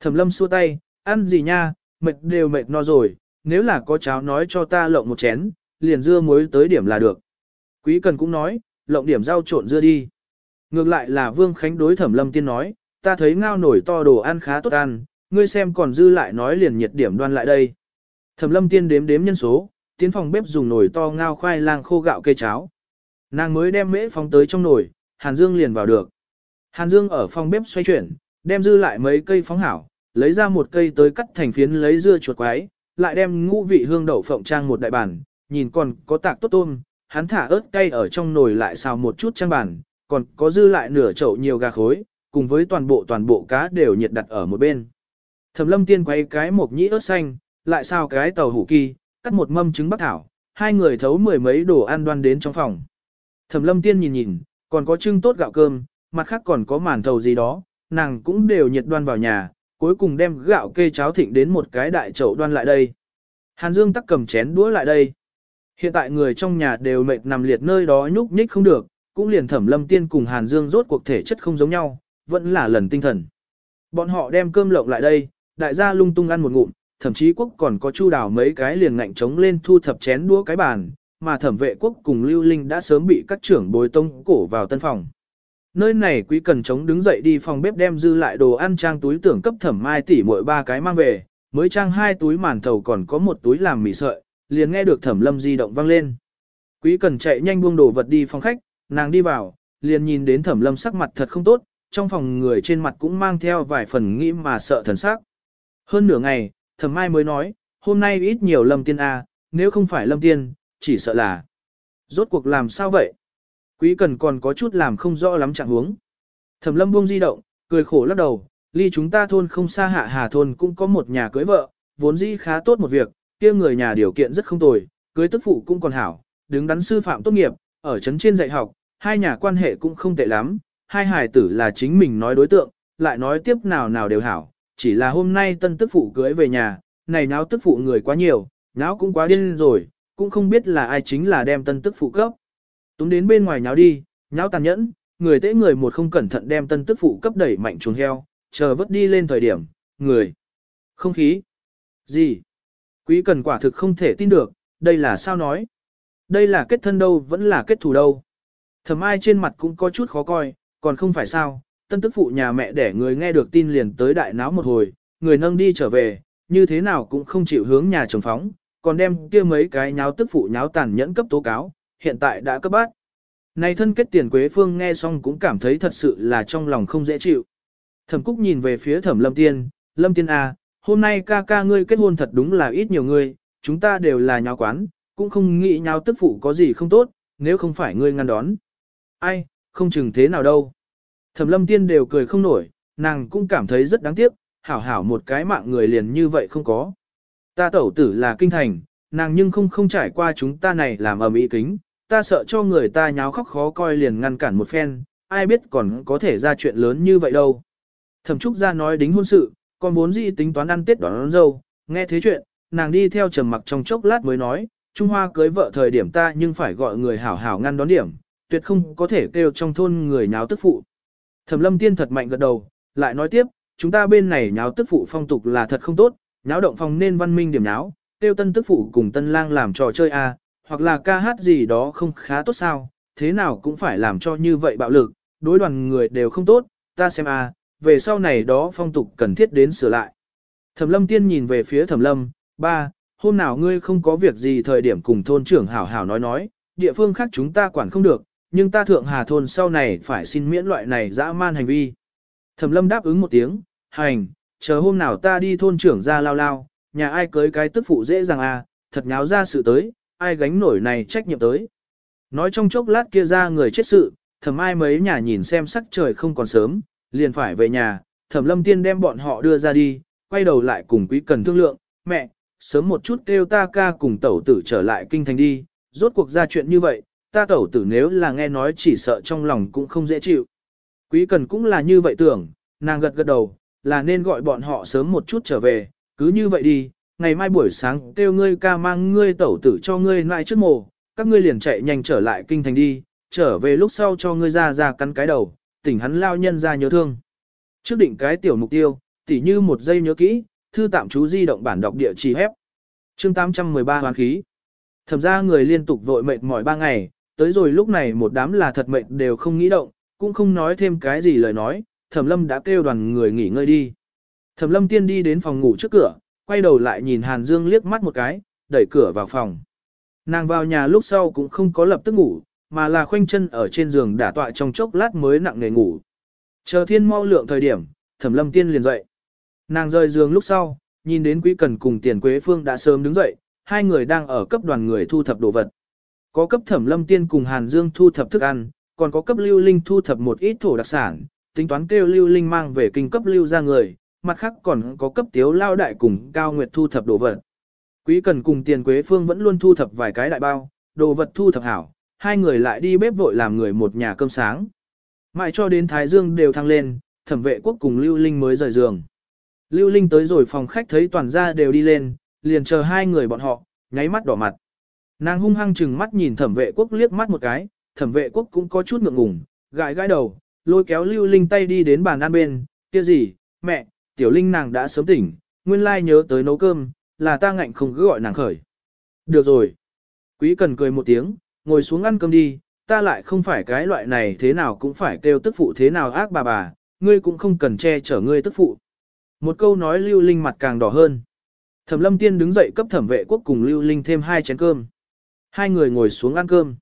Thẩm lâm xua tay, ăn gì nha, mệt đều mệt no rồi, nếu là có cháo nói cho ta lộng một chén, liền dưa muối tới điểm là được. Quý cần cũng nói, lộng điểm rau trộn dưa đi. Ngược lại là Vương Khánh đối thẩm lâm tiên nói, ta thấy ngao nổi to đồ ăn khá tốt ăn, ngươi xem còn dư lại nói liền nhiệt điểm đoan lại đây. Thẩm lâm tiên đếm đếm nhân số, tiến phòng bếp dùng nồi to ngao khoai lang khô gạo cây cháo. Nàng mới đem mễ phóng tới trong nồi, Hàn Dương liền vào được. Hàn Dương ở phòng bếp xoay chuyển, đem dư lại mấy cây phóng hảo, lấy ra một cây tới cắt thành phiến lấy dưa chuột quái, lại đem ngũ vị hương đậu phộng trang một đại bản, nhìn còn có tạc tốt tôm, hắn thả ớt cay ở trong nồi lại xào một chút trang bản, còn có dư lại nửa chậu nhiều gà khối, cùng với toàn bộ toàn bộ cá đều nhiệt đặt ở một bên. Thẩm lâm tiên quay cái một nhĩ ớt xanh, lại xào cái tàu hủ kỳ, cắt một mâm trứng bắc thảo, hai người thấu mười mấy đồ ăn đoan đến trong phòng. Thẩm lâm tiên nhìn nhìn, còn có trưng tốt gạo cơm, mặt khác còn có màn thầu gì đó, nàng cũng đều nhiệt đoan vào nhà, cuối cùng đem gạo kê cháo thịnh đến một cái đại chậu đoan lại đây. Hàn Dương tắc cầm chén đũa lại đây. Hiện tại người trong nhà đều mệt nằm liệt nơi đó nhúc nhích không được, cũng liền thẩm lâm tiên cùng Hàn Dương rốt cuộc thể chất không giống nhau, vẫn là lần tinh thần. Bọn họ đem cơm lộng lại đây, đại gia lung tung ăn một ngụm, thậm chí quốc còn có chu đào mấy cái liền ngạnh trống lên thu thập chén đũa cái bàn, mà thẩm vệ quốc cùng lưu linh đã sớm bị các trưởng bồi tông cổ vào tân phòng. Nơi này quý cần chống đứng dậy đi phòng bếp đem dư lại đồ ăn trang túi tưởng cấp thẩm mai tỷ mỗi ba cái mang về, mới trang hai túi màn thầu còn có một túi làm mì sợi, liền nghe được thẩm lâm di động vang lên. Quý cần chạy nhanh buông đồ vật đi phòng khách, nàng đi vào, liền nhìn đến thẩm lâm sắc mặt thật không tốt, trong phòng người trên mặt cũng mang theo vài phần nghĩ mà sợ thần sắc. Hơn nửa ngày, thẩm mai mới nói, hôm nay ít nhiều lâm tiên A, nếu không phải lâm tiên, chỉ sợ là. Rốt cuộc làm sao vậy? Quý cần còn có chút làm không rõ lắm trạng huống. Thẩm lâm buông di động, cười khổ lắc đầu, ly chúng ta thôn không xa hạ hà thôn cũng có một nhà cưới vợ, vốn dĩ khá tốt một việc, kia người nhà điều kiện rất không tồi, cưới tức phụ cũng còn hảo, đứng đắn sư phạm tốt nghiệp, ở trấn trên dạy học, hai nhà quan hệ cũng không tệ lắm, hai hài tử là chính mình nói đối tượng, lại nói tiếp nào nào đều hảo, chỉ là hôm nay tân tức phụ cưới về nhà, này náo tức phụ người quá nhiều, náo cũng quá điên rồi, cũng không biết là ai chính là đem tân tức phụ cấp túm đến bên ngoài nháo đi, nháo tàn nhẫn, người tế người một không cẩn thận đem tân tức phụ cấp đẩy mạnh chuồng heo, chờ vớt đi lên thời điểm, người. Không khí. Gì? Quý cần quả thực không thể tin được, đây là sao nói? Đây là kết thân đâu vẫn là kết thù đâu? Thầm ai trên mặt cũng có chút khó coi, còn không phải sao, tân tức phụ nhà mẹ để người nghe được tin liền tới đại náo một hồi, người nâng đi trở về, như thế nào cũng không chịu hướng nhà chồng phóng, còn đem kia mấy cái nháo tức phụ nháo tàn nhẫn cấp tố cáo, hiện tại đã cấp bát. Này thân kết tiền Quế Phương nghe xong cũng cảm thấy thật sự là trong lòng không dễ chịu. Thẩm Cúc nhìn về phía Thẩm Lâm Tiên, Lâm Tiên à, hôm nay ca ca ngươi kết hôn thật đúng là ít nhiều ngươi, chúng ta đều là nháo quán, cũng không nghĩ nháo tức phụ có gì không tốt, nếu không phải ngươi ngăn đón. Ai, không chừng thế nào đâu. Thẩm Lâm Tiên đều cười không nổi, nàng cũng cảm thấy rất đáng tiếc, hảo hảo một cái mạng người liền như vậy không có. Ta tẩu tử là kinh thành, nàng nhưng không không trải qua chúng ta này làm ầm ĩ kính, ta sợ cho người ta nháo khóc khó coi liền ngăn cản một phen, ai biết còn có thể ra chuyện lớn như vậy đâu. Thẩm Trúc ra nói đính hôn sự, còn vốn gì tính toán ăn tết đón, đón dâu, nghe thế chuyện, nàng đi theo trầm mặc trong chốc lát mới nói, Trung Hoa cưới vợ thời điểm ta nhưng phải gọi người hảo hảo ngăn đón điểm, tuyệt không có thể kêu trong thôn người nháo tức phụ. Thẩm lâm tiên thật mạnh gật đầu, lại nói tiếp, chúng ta bên này nháo tức phụ phong tục là thật không tốt, nháo động phòng nên văn minh điểm nháo, tiêu tân tức phụ cùng tân lang làm trò chơi a, à, hoặc là ca hát gì đó không khá tốt sao, thế nào cũng phải làm cho như vậy bạo lực, đối đoàn người đều không tốt, ta xem a, à, về sau này đó phong tục cần thiết đến sửa lại. Thẩm lâm tiên nhìn về phía thẩm lâm, ba, hôm nào ngươi không có việc gì thời điểm cùng thôn trưởng hảo hảo nói nói, địa phương khác chúng ta quản không được, nhưng ta thượng hà thôn sau này phải xin miễn loại này dã man hành vi. Thẩm lâm đáp ứng một tiếng, hành, chờ hôm nào ta đi thôn trưởng ra lao lao, nhà ai cưới cái tức phụ dễ dàng à, thật nháo ra sự tới, ai gánh nổi này trách nhiệm tới. Nói trong chốc lát kia ra người chết sự, thầm ai mấy nhà nhìn xem sắc trời không còn sớm, liền phải về nhà, thẩm lâm tiên đem bọn họ đưa ra đi, quay đầu lại cùng quý cần thương lượng, mẹ, sớm một chút kêu ta ca cùng tẩu tử trở lại kinh thành đi, rốt cuộc ra chuyện như vậy, ta tẩu tử nếu là nghe nói chỉ sợ trong lòng cũng không dễ chịu. Quý cần cũng là như vậy tưởng, nàng gật gật đầu, là nên gọi bọn họ sớm một chút trở về, cứ như vậy đi, ngày mai buổi sáng kêu ngươi ca mang ngươi tẩu tử cho ngươi lại trước mồ, các ngươi liền chạy nhanh trở lại kinh thành đi, trở về lúc sau cho ngươi ra ra cắn cái đầu, tỉnh hắn lao nhân ra nhớ thương. Trước định cái tiểu mục tiêu, tỉ như một giây nhớ kỹ, thư tạm chú di động bản đọc địa chỉ hép. Chương 813 hoán khí. Thẩm ra người liên tục vội mệt mỏi ba ngày, tới rồi lúc này một đám là thật mệt đều không nghĩ động, cũng không nói thêm cái gì lời nói, Thẩm Lâm đã kêu đoàn người nghỉ ngơi đi. Thẩm Lâm tiên đi đến phòng ngủ trước cửa, quay đầu lại nhìn Hàn Dương liếc mắt một cái, đẩy cửa vào phòng. Nàng vào nhà lúc sau cũng không có lập tức ngủ, mà là khoanh chân ở trên giường đả tọa trong chốc lát mới nặng nề ngủ. Chờ thiên mau lượng thời điểm, Thẩm Lâm tiên liền dậy. Nàng rời giường lúc sau, nhìn đến Quý Cần cùng Tiền Quế Phương đã sớm đứng dậy, hai người đang ở cấp đoàn người thu thập đồ vật. Có cấp Thẩm Lâm tiên cùng Hàn Dương thu thập thức ăn, còn có cấp Lưu Linh thu thập một ít thổ đặc sản, tính toán kêu Lưu Linh mang về kinh cấp Lưu ra người, mặt khác còn có cấp tiếu lao đại cùng Cao Nguyệt thu thập đồ vật. Quý Cần cùng Tiền Quế Phương vẫn luôn thu thập vài cái đại bao, đồ vật thu thập hảo, hai người lại đi bếp vội làm người một nhà cơm sáng. Mãi cho đến Thái Dương đều thăng lên, thẩm vệ quốc cùng Lưu Linh mới rời giường. Lưu Linh tới rồi phòng khách thấy toàn gia đều đi lên, liền chờ hai người bọn họ, nháy mắt đỏ mặt. Nàng hung hăng chừng mắt nhìn thẩm vệ quốc liếc mắt một cái, thẩm vệ quốc cũng có chút ngượng ngùng, gãi gãi đầu, lôi kéo Lưu Linh tay đi đến bàn ăn bên, kia gì, mẹ, tiểu Linh nàng đã sớm tỉnh, nguyên lai nhớ tới nấu cơm, là ta ngạnh không cứ gọi nàng khởi. Được rồi. Quý cần cười một tiếng, ngồi xuống ăn cơm đi, ta lại không phải cái loại này thế nào cũng phải kêu tức phụ thế nào ác bà bà, ngươi cũng không cần che chở ngươi tức phụ. Một câu nói Lưu Linh mặt càng đỏ hơn. Thẩm Lâm Tiên đứng dậy cấp thẩm vệ quốc cùng Lưu Linh thêm hai chén cơm. Hai người ngồi xuống ăn cơm.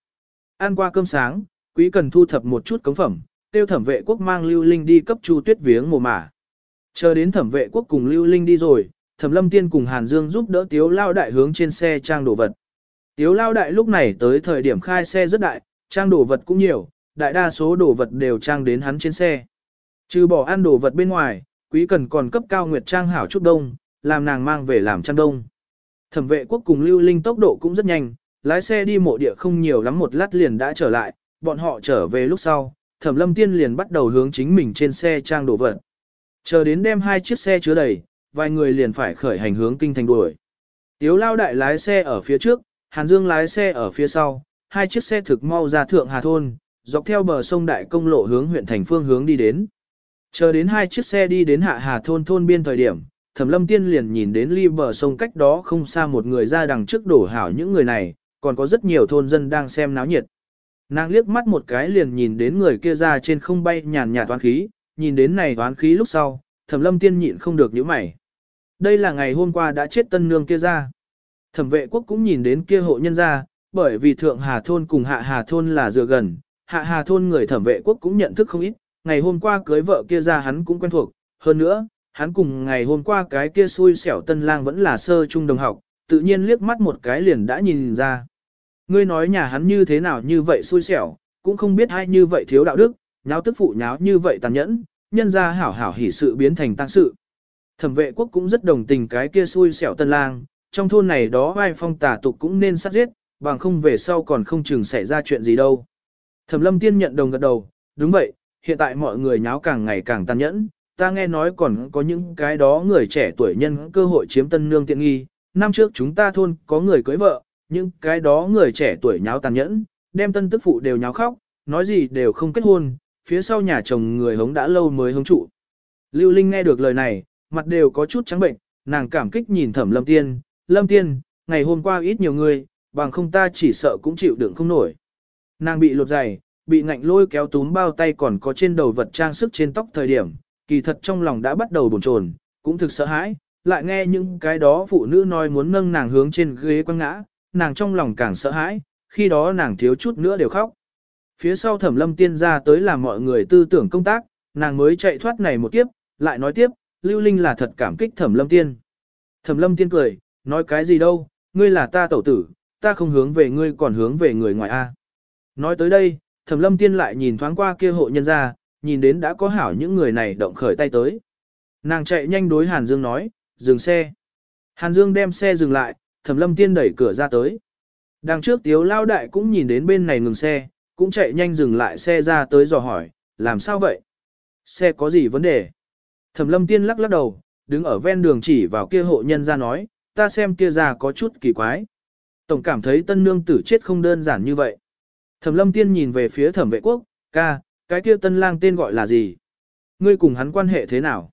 Ăn qua cơm sáng, quý cần thu thập một chút cống phẩm, tiêu thẩm vệ quốc mang Lưu Linh đi cấp Chu Tuyết viếng mồ mả. Chờ đến thẩm vệ quốc cùng Lưu Linh đi rồi, thẩm lâm tiên cùng Hàn Dương giúp đỡ Tiếu Lao Đại hướng trên xe trang đồ vật. Tiếu Lao Đại lúc này tới thời điểm khai xe rất đại, trang đồ vật cũng nhiều, đại đa số đồ vật đều trang đến hắn trên xe. Trừ bỏ ăn đồ vật bên ngoài, quý cần còn cấp cao nguyệt trang hảo chút đông, làm nàng mang về làm trang đông. Thẩm vệ quốc cùng Lưu Linh tốc độ cũng rất nhanh, lái xe đi mộ địa không nhiều lắm một lát liền đã trở lại, bọn họ trở về lúc sau, Thẩm Lâm Tiên liền bắt đầu hướng chính mình trên xe trang đồ vật. Chờ đến đem hai chiếc xe chứa đầy, vài người liền phải khởi hành hướng kinh thành đuổi. Tiếu lao đại lái xe ở phía trước, Hàn Dương lái xe ở phía sau, hai chiếc xe thực mau ra thượng Hà Thôn, dọc theo bờ sông Đại Công lộ hướng huyện thành phương hướng đi đến. Chờ đến hai chiếc xe đi đến Hạ Hà Thôn thôn biên thời điểm, Thẩm Lâm Tiên liền nhìn đến ly bờ sông cách đó không xa một người ra đằng trước đổ hảo những người này, còn có rất nhiều thôn dân đang xem náo nhiệt. Nàng liếc mắt một cái liền nhìn đến người kia ra trên không bay nhàn nhạt toán khí, nhìn đến này toán khí lúc sau, Thẩm Lâm Tiên nhịn không được nhíu mày. Đây là ngày hôm qua đã chết tân nương kia ra. Thẩm vệ quốc cũng nhìn đến kia hộ nhân ra, bởi vì Thượng Hà Thôn cùng Hạ Hà Thôn là dựa gần, Hạ Hà Thôn người thẩm vệ quốc cũng nhận thức không ít, ngày hôm qua cưới vợ kia ra hắn cũng quen thuộc, hơn nữa, hắn cùng ngày hôm qua cái kia xui xẻo tân lang vẫn là sơ trung đồng học, tự nhiên liếc mắt một cái liền đã nhìn ra. Ngươi nói nhà hắn như thế nào như vậy xui xẻo, cũng không biết ai như vậy thiếu đạo đức, nháo tức phụ nháo như vậy tàn nhẫn, nhân ra hảo hảo hỉ sự biến thành tăng sự. Thẩm vệ quốc cũng rất đồng tình cái kia xui xẻo tân lang, trong thôn này đó ai phong tả tục cũng nên sát giết, bằng không về sau còn không chừng xảy ra chuyện gì đâu. Thẩm lâm tiên nhận đồng gật đầu, đúng vậy, hiện tại mọi người nháo càng ngày càng tàn nhẫn, ta nghe nói còn có những cái đó người trẻ tuổi nhân cơ hội chiếm tân nương tiện nghi, năm trước chúng ta thôn có người cưới vợ, những cái đó người trẻ tuổi nháo tàn nhẫn, đem tân tức phụ đều nháo khóc, nói gì đều không kết hôn, phía sau nhà chồng người hống đã lâu mới hống trụ. Lưu Linh nghe được lời này, mặt đều có chút trắng bệnh, nàng cảm kích nhìn thẩm lâm tiên, lâm tiên, ngày hôm qua ít nhiều người, bằng không ta chỉ sợ cũng chịu đựng không nổi. Nàng bị lột giày, bị ngạnh lôi kéo túm bao tay còn có trên đầu vật trang sức trên tóc thời điểm, kỳ thật trong lòng đã bắt đầu bồn chồn, cũng thực sợ hãi, lại nghe những cái đó phụ nữ nói muốn nâng nàng hướng trên ghế quăng ngã, nàng trong lòng càng sợ hãi, khi đó nàng thiếu chút nữa đều khóc. Phía sau thẩm lâm tiên ra tới làm mọi người tư tưởng công tác, nàng mới chạy thoát này một kiếp, lại nói tiếp, Lưu Linh là thật cảm kích thẩm lâm tiên. Thẩm lâm tiên cười, nói cái gì đâu, ngươi là ta tẩu tử, ta không hướng về ngươi còn hướng về người ngoài A. Nói tới đây, thẩm lâm tiên lại nhìn thoáng qua kia hộ nhân ra, nhìn đến đã có hảo những người này động khởi tay tới. Nàng chạy nhanh đối Hàn Dương nói, dừng xe. Hàn Dương đem xe dừng lại, thẩm lâm tiên đẩy cửa ra tới. Đằng trước tiếu lao đại cũng nhìn đến bên này ngừng xe, cũng chạy nhanh dừng lại xe ra tới dò hỏi, làm sao vậy? Xe có gì vấn đề? Thẩm lâm tiên lắc lắc đầu, đứng ở ven đường chỉ vào kia hộ nhân ra nói, ta xem kia ra có chút kỳ quái. Tổng cảm thấy tân nương tử chết không đơn giản như vậy. Thẩm lâm tiên nhìn về phía thẩm vệ quốc, ca, cái kia tân lang tên gọi là gì? Ngươi cùng hắn quan hệ thế nào?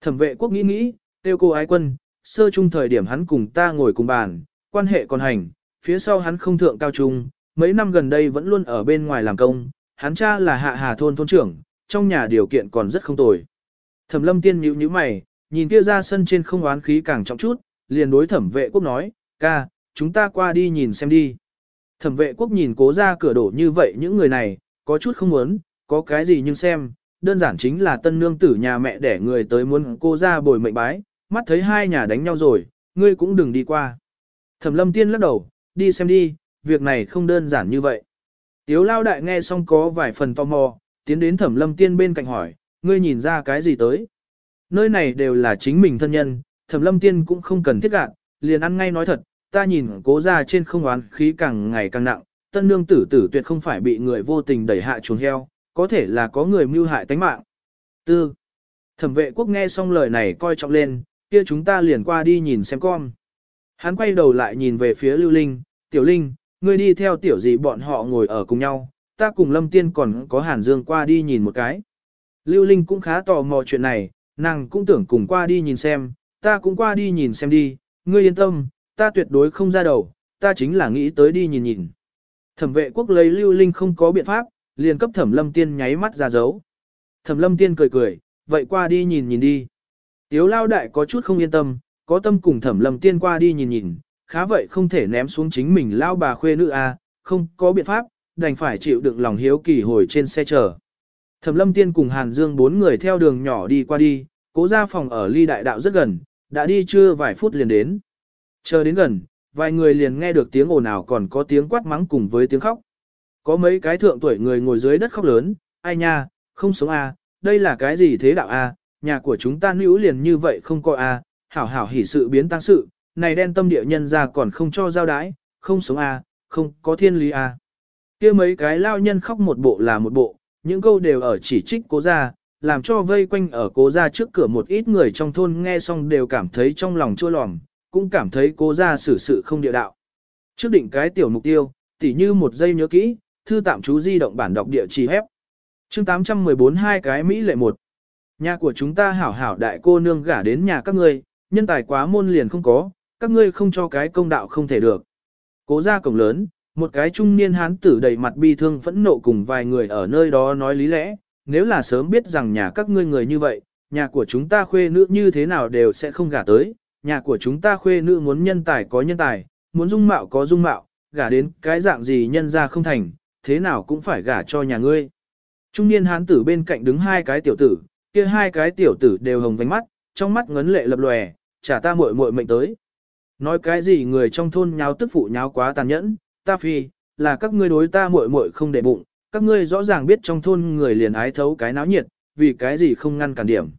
Thẩm vệ quốc nghĩ nghĩ, tiêu cô ái quân, sơ chung thời điểm hắn cùng ta ngồi cùng bàn, quan hệ còn hành, phía sau hắn không thượng cao trung, mấy năm gần đây vẫn luôn ở bên ngoài làm công, hắn cha là hạ hà thôn thôn trưởng, trong nhà điều kiện còn rất không tồi. Thẩm lâm tiên nhíu nhíu mày, nhìn kia ra sân trên không oán khí càng trọng chút, liền đối thẩm vệ quốc nói, ca, chúng ta qua đi nhìn xem đi. Thẩm vệ quốc nhìn cố ra cửa đổ như vậy những người này, có chút không muốn, có cái gì nhưng xem, đơn giản chính là tân nương tử nhà mẹ để người tới muốn cô ra bồi mệnh bái, mắt thấy hai nhà đánh nhau rồi, ngươi cũng đừng đi qua. Thẩm lâm tiên lắc đầu, đi xem đi, việc này không đơn giản như vậy. Tiếu lao đại nghe xong có vài phần tò mò, tiến đến thẩm lâm tiên bên cạnh hỏi, ngươi nhìn ra cái gì tới. Nơi này đều là chính mình thân nhân, thẩm lâm tiên cũng không cần thiết gạn, liền ăn ngay nói thật, ta nhìn cố ra trên không oán khí càng ngày càng nặng, tân nương tử tử tuyệt không phải bị người vô tình đẩy hạ chuồng heo, có thể là có người mưu hại tánh mạng. Tư. Thẩm vệ quốc nghe xong lời này coi trọng lên, kia chúng ta liền qua đi nhìn xem con. Hắn quay đầu lại nhìn về phía Lưu Linh, Tiểu Linh, ngươi đi theo tiểu gì bọn họ ngồi ở cùng nhau, ta cùng Lâm Tiên còn có Hàn Dương qua đi nhìn một cái. Lưu Linh cũng khá tò mò chuyện này, nàng cũng tưởng cùng qua đi nhìn xem, ta cũng qua đi nhìn xem đi, ngươi yên tâm, ta tuyệt đối không ra đầu, ta chính là nghĩ tới đi nhìn nhìn. Thẩm vệ quốc lấy Lưu Linh không có biện pháp, liền cấp Thẩm Lâm Tiên nháy mắt ra dấu. Thẩm Lâm Tiên cười cười, vậy qua đi nhìn nhìn đi. Tiếu lao đại có chút không yên tâm, có tâm cùng Thẩm Lâm Tiên qua đi nhìn nhìn, khá vậy không thể ném xuống chính mình lao bà khuê nữ a, à, không có biện pháp, đành phải chịu đựng lòng hiếu kỳ hồi trên xe chờ. Thẩm Lâm Tiên cùng Hàn Dương bốn người theo đường nhỏ đi qua đi, cố ra phòng ở ly đại đạo rất gần, đã đi chưa vài phút liền đến. Chờ đến gần, vài người liền nghe được tiếng ồn ào còn có tiếng quát mắng cùng với tiếng khóc. Có mấy cái thượng tuổi người ngồi dưới đất khóc lớn, ai nha, không sống a, à, đây là cái gì thế đạo a, à, nhà của chúng ta nữ liền như vậy không coi a, à, hảo hảo hỉ sự biến tăng sự, này đen tâm địa nhân ra còn không cho giao đái, không sống a, không có thiên lý a. Kia mấy cái lao nhân khóc một bộ là một bộ, những câu đều ở chỉ trích cố gia, làm cho vây quanh ở cố gia trước cửa một ít người trong thôn nghe xong đều cảm thấy trong lòng chua lòm, cũng cảm thấy cố gia xử sự không địa đạo. Trước định cái tiểu mục tiêu, tỉ như một giây nhớ kỹ, thư tạm chú di động bản đọc địa chỉ hép. Chương 814 hai cái Mỹ lệ một. Nhà của chúng ta hảo hảo đại cô nương gả đến nhà các ngươi, nhân tài quá môn liền không có, các ngươi không cho cái công đạo không thể được. Cố ra cổng lớn, một cái trung niên hán tử đầy mặt bi thương phẫn nộ cùng vài người ở nơi đó nói lý lẽ, nếu là sớm biết rằng nhà các ngươi người như vậy, nhà của chúng ta khuê nữ như thế nào đều sẽ không gả tới, nhà của chúng ta khuê nữ muốn nhân tài có nhân tài, muốn dung mạo có dung mạo, gả đến cái dạng gì nhân ra không thành, thế nào cũng phải gả cho nhà ngươi. Trung niên hán tử bên cạnh đứng hai cái tiểu tử, kia hai cái tiểu tử đều hồng vánh mắt, trong mắt ngấn lệ lập lòe, trả ta muội muội mệnh tới. Nói cái gì người trong thôn nháo tức phụ nháo quá tàn nhẫn, ta phi, là các ngươi đối ta muội muội không để bụng, các ngươi rõ ràng biết trong thôn người liền ái thấu cái náo nhiệt, vì cái gì không ngăn cản điểm.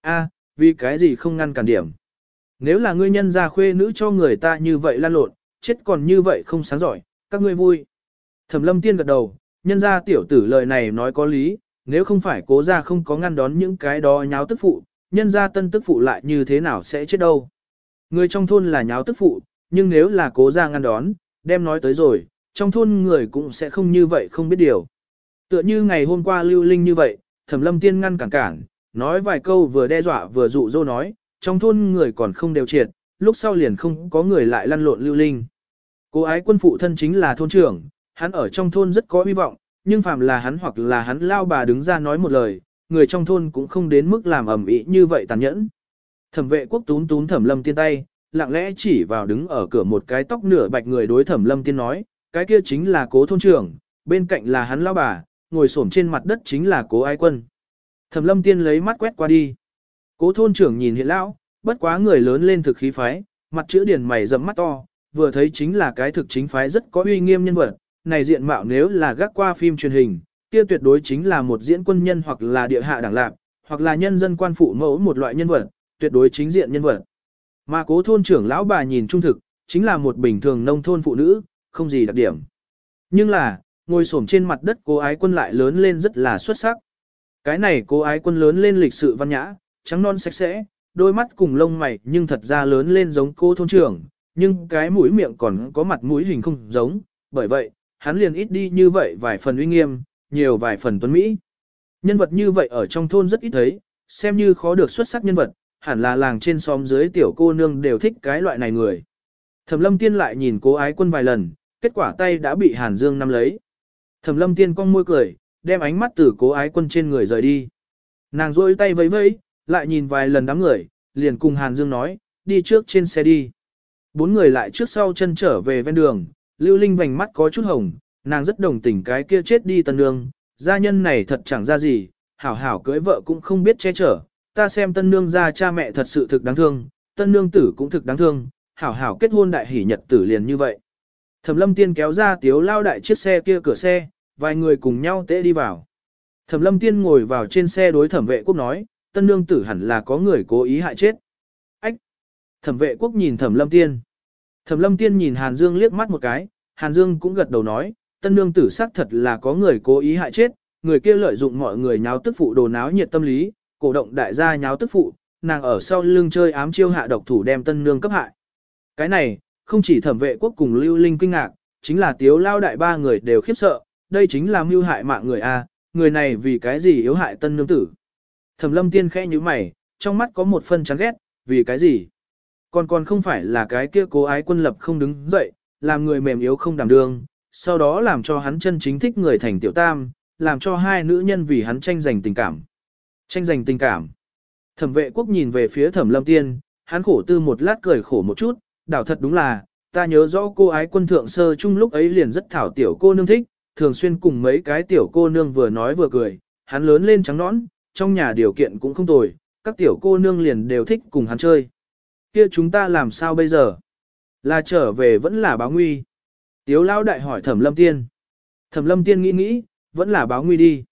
A, vì cái gì không ngăn cản điểm. Nếu là ngươi nhân gia khuê nữ cho người ta như vậy lan lộn, chết còn như vậy không sáng giỏi, các ngươi vui. Thẩm lâm tiên gật đầu, nhân gia tiểu tử lời này nói có lý, nếu không phải cố gia không có ngăn đón những cái đó nháo tức phụ, nhân gia tân tức phụ lại như thế nào sẽ chết đâu. Người trong thôn là nháo tức phụ, nhưng nếu là cố ra ngăn đón, đem nói tới rồi, trong thôn người cũng sẽ không như vậy không biết điều. Tựa như ngày hôm qua lưu linh như vậy, thẩm lâm tiên ngăn cản cản, nói vài câu vừa đe dọa vừa dụ dỗ nói, trong thôn người còn không đều triệt, lúc sau liền không có người lại lăn lộn lưu linh. Cố ái quân phụ thân chính là thôn trưởng, hắn ở trong thôn rất có hy vọng, nhưng phàm là hắn hoặc là hắn lao bà đứng ra nói một lời, người trong thôn cũng không đến mức làm ầm ĩ như vậy tàn nhẫn. Thẩm vệ quốc tún tún thẩm lâm tiên tay, lặng lẽ chỉ vào đứng ở cửa một cái tóc nửa bạch người đối thẩm lâm tiên nói, cái kia chính là cố thôn trưởng, bên cạnh là hắn lao bà, ngồi xổm trên mặt đất chính là cố ái quân. Thẩm lâm tiên lấy mắt quét qua đi. Cố thôn trưởng nhìn hiện lão, bất quá người lớn lên thực khí phái, mặt chữ điển mày rậm mắt to, vừa thấy chính là cái thực chính phái rất có uy nghiêm nhân vật, này diện mạo nếu là gác qua phim truyền hình, kia tuyệt đối chính là một diễn quân nhân hoặc là địa hạ đảng lạc, hoặc là nhân dân quan phụ mẫu một loại nhân vật, tuyệt đối chính diện nhân vật. Mà cố thôn trưởng lão bà nhìn trung thực, chính là một bình thường nông thôn phụ nữ, không gì đặc điểm. Nhưng là, ngồi xổm trên mặt đất cố ái quân lại lớn lên rất là xuất sắc. Cái này cô ái quân lớn lên lịch sự văn nhã, trắng non sạch sẽ, đôi mắt cùng lông mày nhưng thật ra lớn lên giống cô thôn trưởng, nhưng cái mũi miệng còn có mặt mũi hình không giống, bởi vậy, hắn liền ít đi như vậy vài phần uy nghiêm, nhiều vài phần tuấn Mỹ. Nhân vật như vậy ở trong thôn rất ít thấy, xem như khó được xuất sắc nhân vật, hẳn là làng trên xóm dưới tiểu cô nương đều thích cái loại này người. Thẩm lâm tiên lại nhìn cố ái quân vài lần, kết quả tay đã bị Hàn Dương nắm lấy. Thẩm lâm tiên cong môi cười, đem ánh mắt từ cố ái quân trên người rời đi. Nàng rôi tay vẫy vẫy, lại nhìn vài lần đám người, liền cùng Hàn Dương nói, đi trước trên xe đi. Bốn người lại trước sau chân trở về ven đường, Lưu Linh vành mắt có chút hồng, nàng rất đồng tình cái kia chết đi tân nương, gia nhân này thật chẳng ra gì, hảo hảo cưới vợ cũng không biết che chở, ta xem tân nương ra cha mẹ thật sự thực đáng thương, tân nương tử cũng thực đáng thương, hảo hảo kết hôn đại hỷ nhật tử liền như vậy. Thẩm lâm tiên kéo ra tiếu lao đại chiếc xe kia cửa xe, vài người cùng nhau tễ đi vào. Thẩm lâm tiên ngồi vào trên xe đối thẩm vệ quốc nói, tân nương tử hẳn là có người cố ý hại chết. Ách! Thẩm vệ quốc nhìn thẩm lâm tiên. Thẩm lâm tiên nhìn Hàn Dương liếc mắt một cái, Hàn Dương cũng gật đầu nói, tân nương tử xác thật là có người cố ý hại chết, người kia lợi dụng mọi người nháo tức phụ đồ náo nhiệt tâm lý, cổ động đại gia nháo tức phụ, nàng ở sau lưng chơi ám chiêu hạ độc thủ đem tân nương cấp hại. Cái này, không chỉ thẩm vệ quốc cùng lưu linh kinh ngạc, chính là tiếu lao đại ba người đều khiếp sợ, đây chính là mưu hại mạng người A, người này vì cái gì yếu hại tân nương tử. Thẩm lâm tiên khẽ như mày, trong mắt có một phân chán ghét, vì cái gì? Còn còn không phải là cái kia cố ái quân lập không đứng dậy, làm người mềm yếu không đảm đương, sau đó làm cho hắn chân chính thích người thành tiểu tam, làm cho hai nữ nhân vì hắn tranh giành tình cảm. Tranh giành tình cảm. Thẩm vệ quốc nhìn về phía thẩm lâm tiên, hắn khổ tư một lát cười khổ một chút, đảo thật đúng là, ta nhớ rõ cô ái quân thượng sơ chung lúc ấy liền rất thảo tiểu cô nương thích, thường xuyên cùng mấy cái tiểu cô nương vừa nói vừa cười, hắn lớn lên trắng nõn, trong nhà điều kiện cũng không tồi, các tiểu cô nương liền đều thích cùng hắn chơi. Kia chúng ta làm sao bây giờ? Là trở về vẫn là báo nguy. Tiếu lão đại hỏi thẩm lâm tiên. Thẩm lâm tiên nghĩ nghĩ, vẫn là báo nguy đi.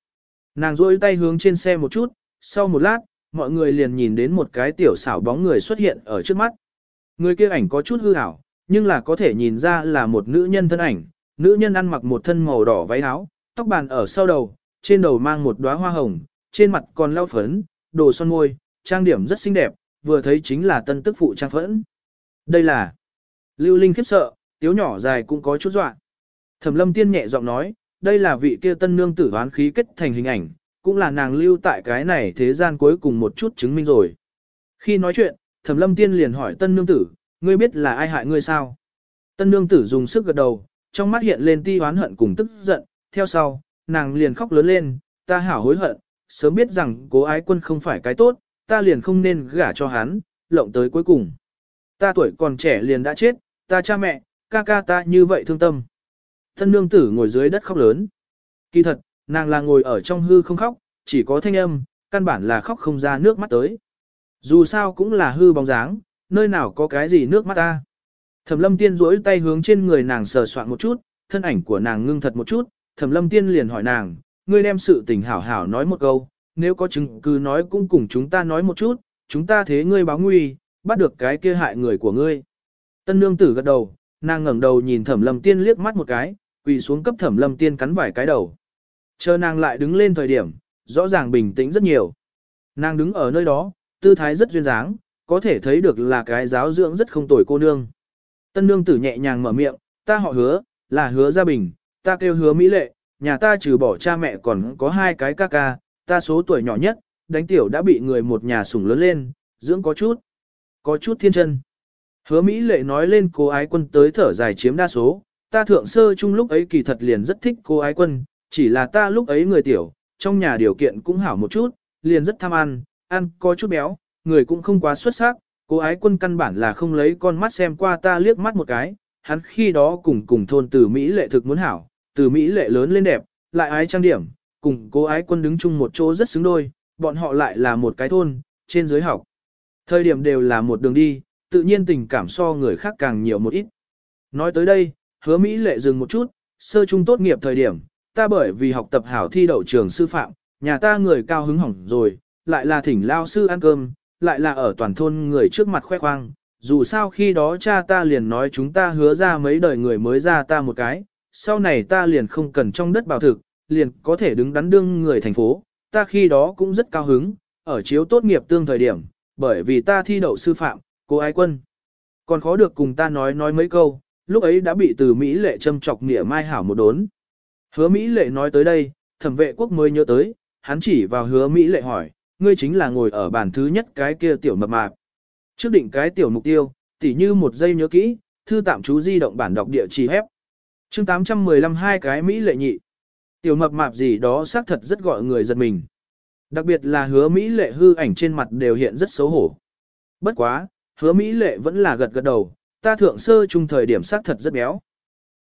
Nàng rôi tay hướng trên xe một chút, sau một lát, mọi người liền nhìn đến một cái tiểu xảo bóng người xuất hiện ở trước mắt. Người kia ảnh có chút hư ảo, nhưng là có thể nhìn ra là một nữ nhân thân ảnh. Nữ nhân ăn mặc một thân màu đỏ váy áo, tóc bàn ở sau đầu, trên đầu mang một đóa hoa hồng, trên mặt còn lau phấn, đồ son môi, trang điểm rất xinh đẹp, vừa thấy chính là tân tức phụ trang phẫn. Đây là Lưu Linh khiếp sợ, tiếu nhỏ dài cũng có chút dọa. Thẩm lâm tiên nhẹ giọng nói, đây là vị kia tân nương tử hoán khí kết thành hình ảnh, cũng là nàng lưu tại cái này thế gian cuối cùng một chút chứng minh rồi. Khi nói chuyện, thẩm lâm tiên liền hỏi tân nương tử, ngươi biết là ai hại ngươi sao? Tân nương tử dùng sức gật đầu, trong mắt hiện lên ti hoán hận cùng tức giận, theo sau, nàng liền khóc lớn lên, ta hảo hối hận, sớm biết rằng cố ái quân không phải cái tốt, ta liền không nên gả cho hắn, lộng tới cuối cùng. Ta tuổi còn trẻ liền đã chết, ta cha mẹ, ca ca ta như vậy thương tâm. tân nương tử ngồi dưới đất khóc lớn. Kỳ thật, nàng là ngồi ở trong hư không khóc, chỉ có thanh âm, căn bản là khóc không ra nước mắt tới. Dù sao cũng là hư bóng dáng, nơi nào có cái gì nước mắt ta. Thẩm lâm tiên duỗi tay hướng trên người nàng sờ soạn một chút, thân ảnh của nàng ngưng thật một chút, thẩm lâm tiên liền hỏi nàng, ngươi đem sự tình hảo hảo nói một câu, nếu có chứng cứ nói cũng cùng chúng ta nói một chút, chúng ta thế ngươi báo nguy, bắt được cái kia hại người của ngươi. Tân nương tử gật đầu, nàng ngẩng đầu nhìn thẩm lâm tiên liếc mắt một cái, quỳ xuống cấp thẩm lâm tiên cắn vài cái đầu. Chờ nàng lại đứng lên thời điểm, rõ ràng bình tĩnh rất nhiều. Nàng đứng ở nơi đó, tư thái rất duyên dáng, có thể thấy được là cái giáo dưỡng rất không tồi cô nương. Tân nương tử nhẹ nhàng mở miệng, ta họ hứa, là hứa gia bình, ta kêu hứa mỹ lệ, nhà ta trừ bỏ cha mẹ còn có hai cái ca ca, ta số tuổi nhỏ nhất, đánh tiểu đã bị người một nhà sủng lớn lên, dưỡng có chút, có chút thiên chân. Hứa Mỹ lệ nói lên cô ái quân tới thở dài chiếm đa số, ta thượng sơ chung lúc ấy kỳ thật liền rất thích cô ái quân, chỉ là ta lúc ấy người tiểu, trong nhà điều kiện cũng hảo một chút, liền rất tham ăn, ăn có chút béo, người cũng không quá xuất sắc, cô ái quân căn bản là không lấy con mắt xem qua ta liếc mắt một cái, hắn khi đó cùng cùng thôn từ Mỹ lệ thực muốn hảo, từ Mỹ lệ lớn lên đẹp, lại ái trang điểm, cùng cô ái quân đứng chung một chỗ rất xứng đôi, bọn họ lại là một cái thôn, trên dưới học. Thời điểm đều là một đường đi, tự nhiên tình cảm so người khác càng nhiều một ít. Nói tới đây, hứa Mỹ lệ dừng một chút, sơ trung tốt nghiệp thời điểm, ta bởi vì học tập hảo thi đậu trường sư phạm, nhà ta người cao hứng hỏng rồi, lại là thỉnh lao sư ăn cơm, lại là ở toàn thôn người trước mặt khoe khoang. Dù sao khi đó cha ta liền nói chúng ta hứa ra mấy đời người mới ra ta một cái, sau này ta liền không cần trong đất bảo thực, liền có thể đứng đắn đương người thành phố, ta khi đó cũng rất cao hứng, ở chiếu tốt nghiệp tương thời điểm, bởi vì ta thi đậu sư phạm, cô ái quân. Còn khó được cùng ta nói nói mấy câu, lúc ấy đã bị từ Mỹ lệ châm chọc nghĩa mai hảo một đốn. Hứa Mỹ lệ nói tới đây, thẩm vệ quốc mới nhớ tới, hắn chỉ vào hứa Mỹ lệ hỏi, ngươi chính là ngồi ở bàn thứ nhất cái kia tiểu mập mạp. Trước định cái tiểu mục tiêu, tỉ như một giây nhớ kỹ, thư tạm chú di động bản đọc địa chỉ hép. chương 815 hai cái Mỹ lệ nhị. Tiểu mập mạp gì đó xác thật rất gọi người giật mình. Đặc biệt là hứa Mỹ lệ hư ảnh trên mặt đều hiện rất xấu hổ. Bất quá, hứa Mỹ lệ vẫn là gật gật đầu, ta thượng sơ trung thời điểm xác thật rất béo.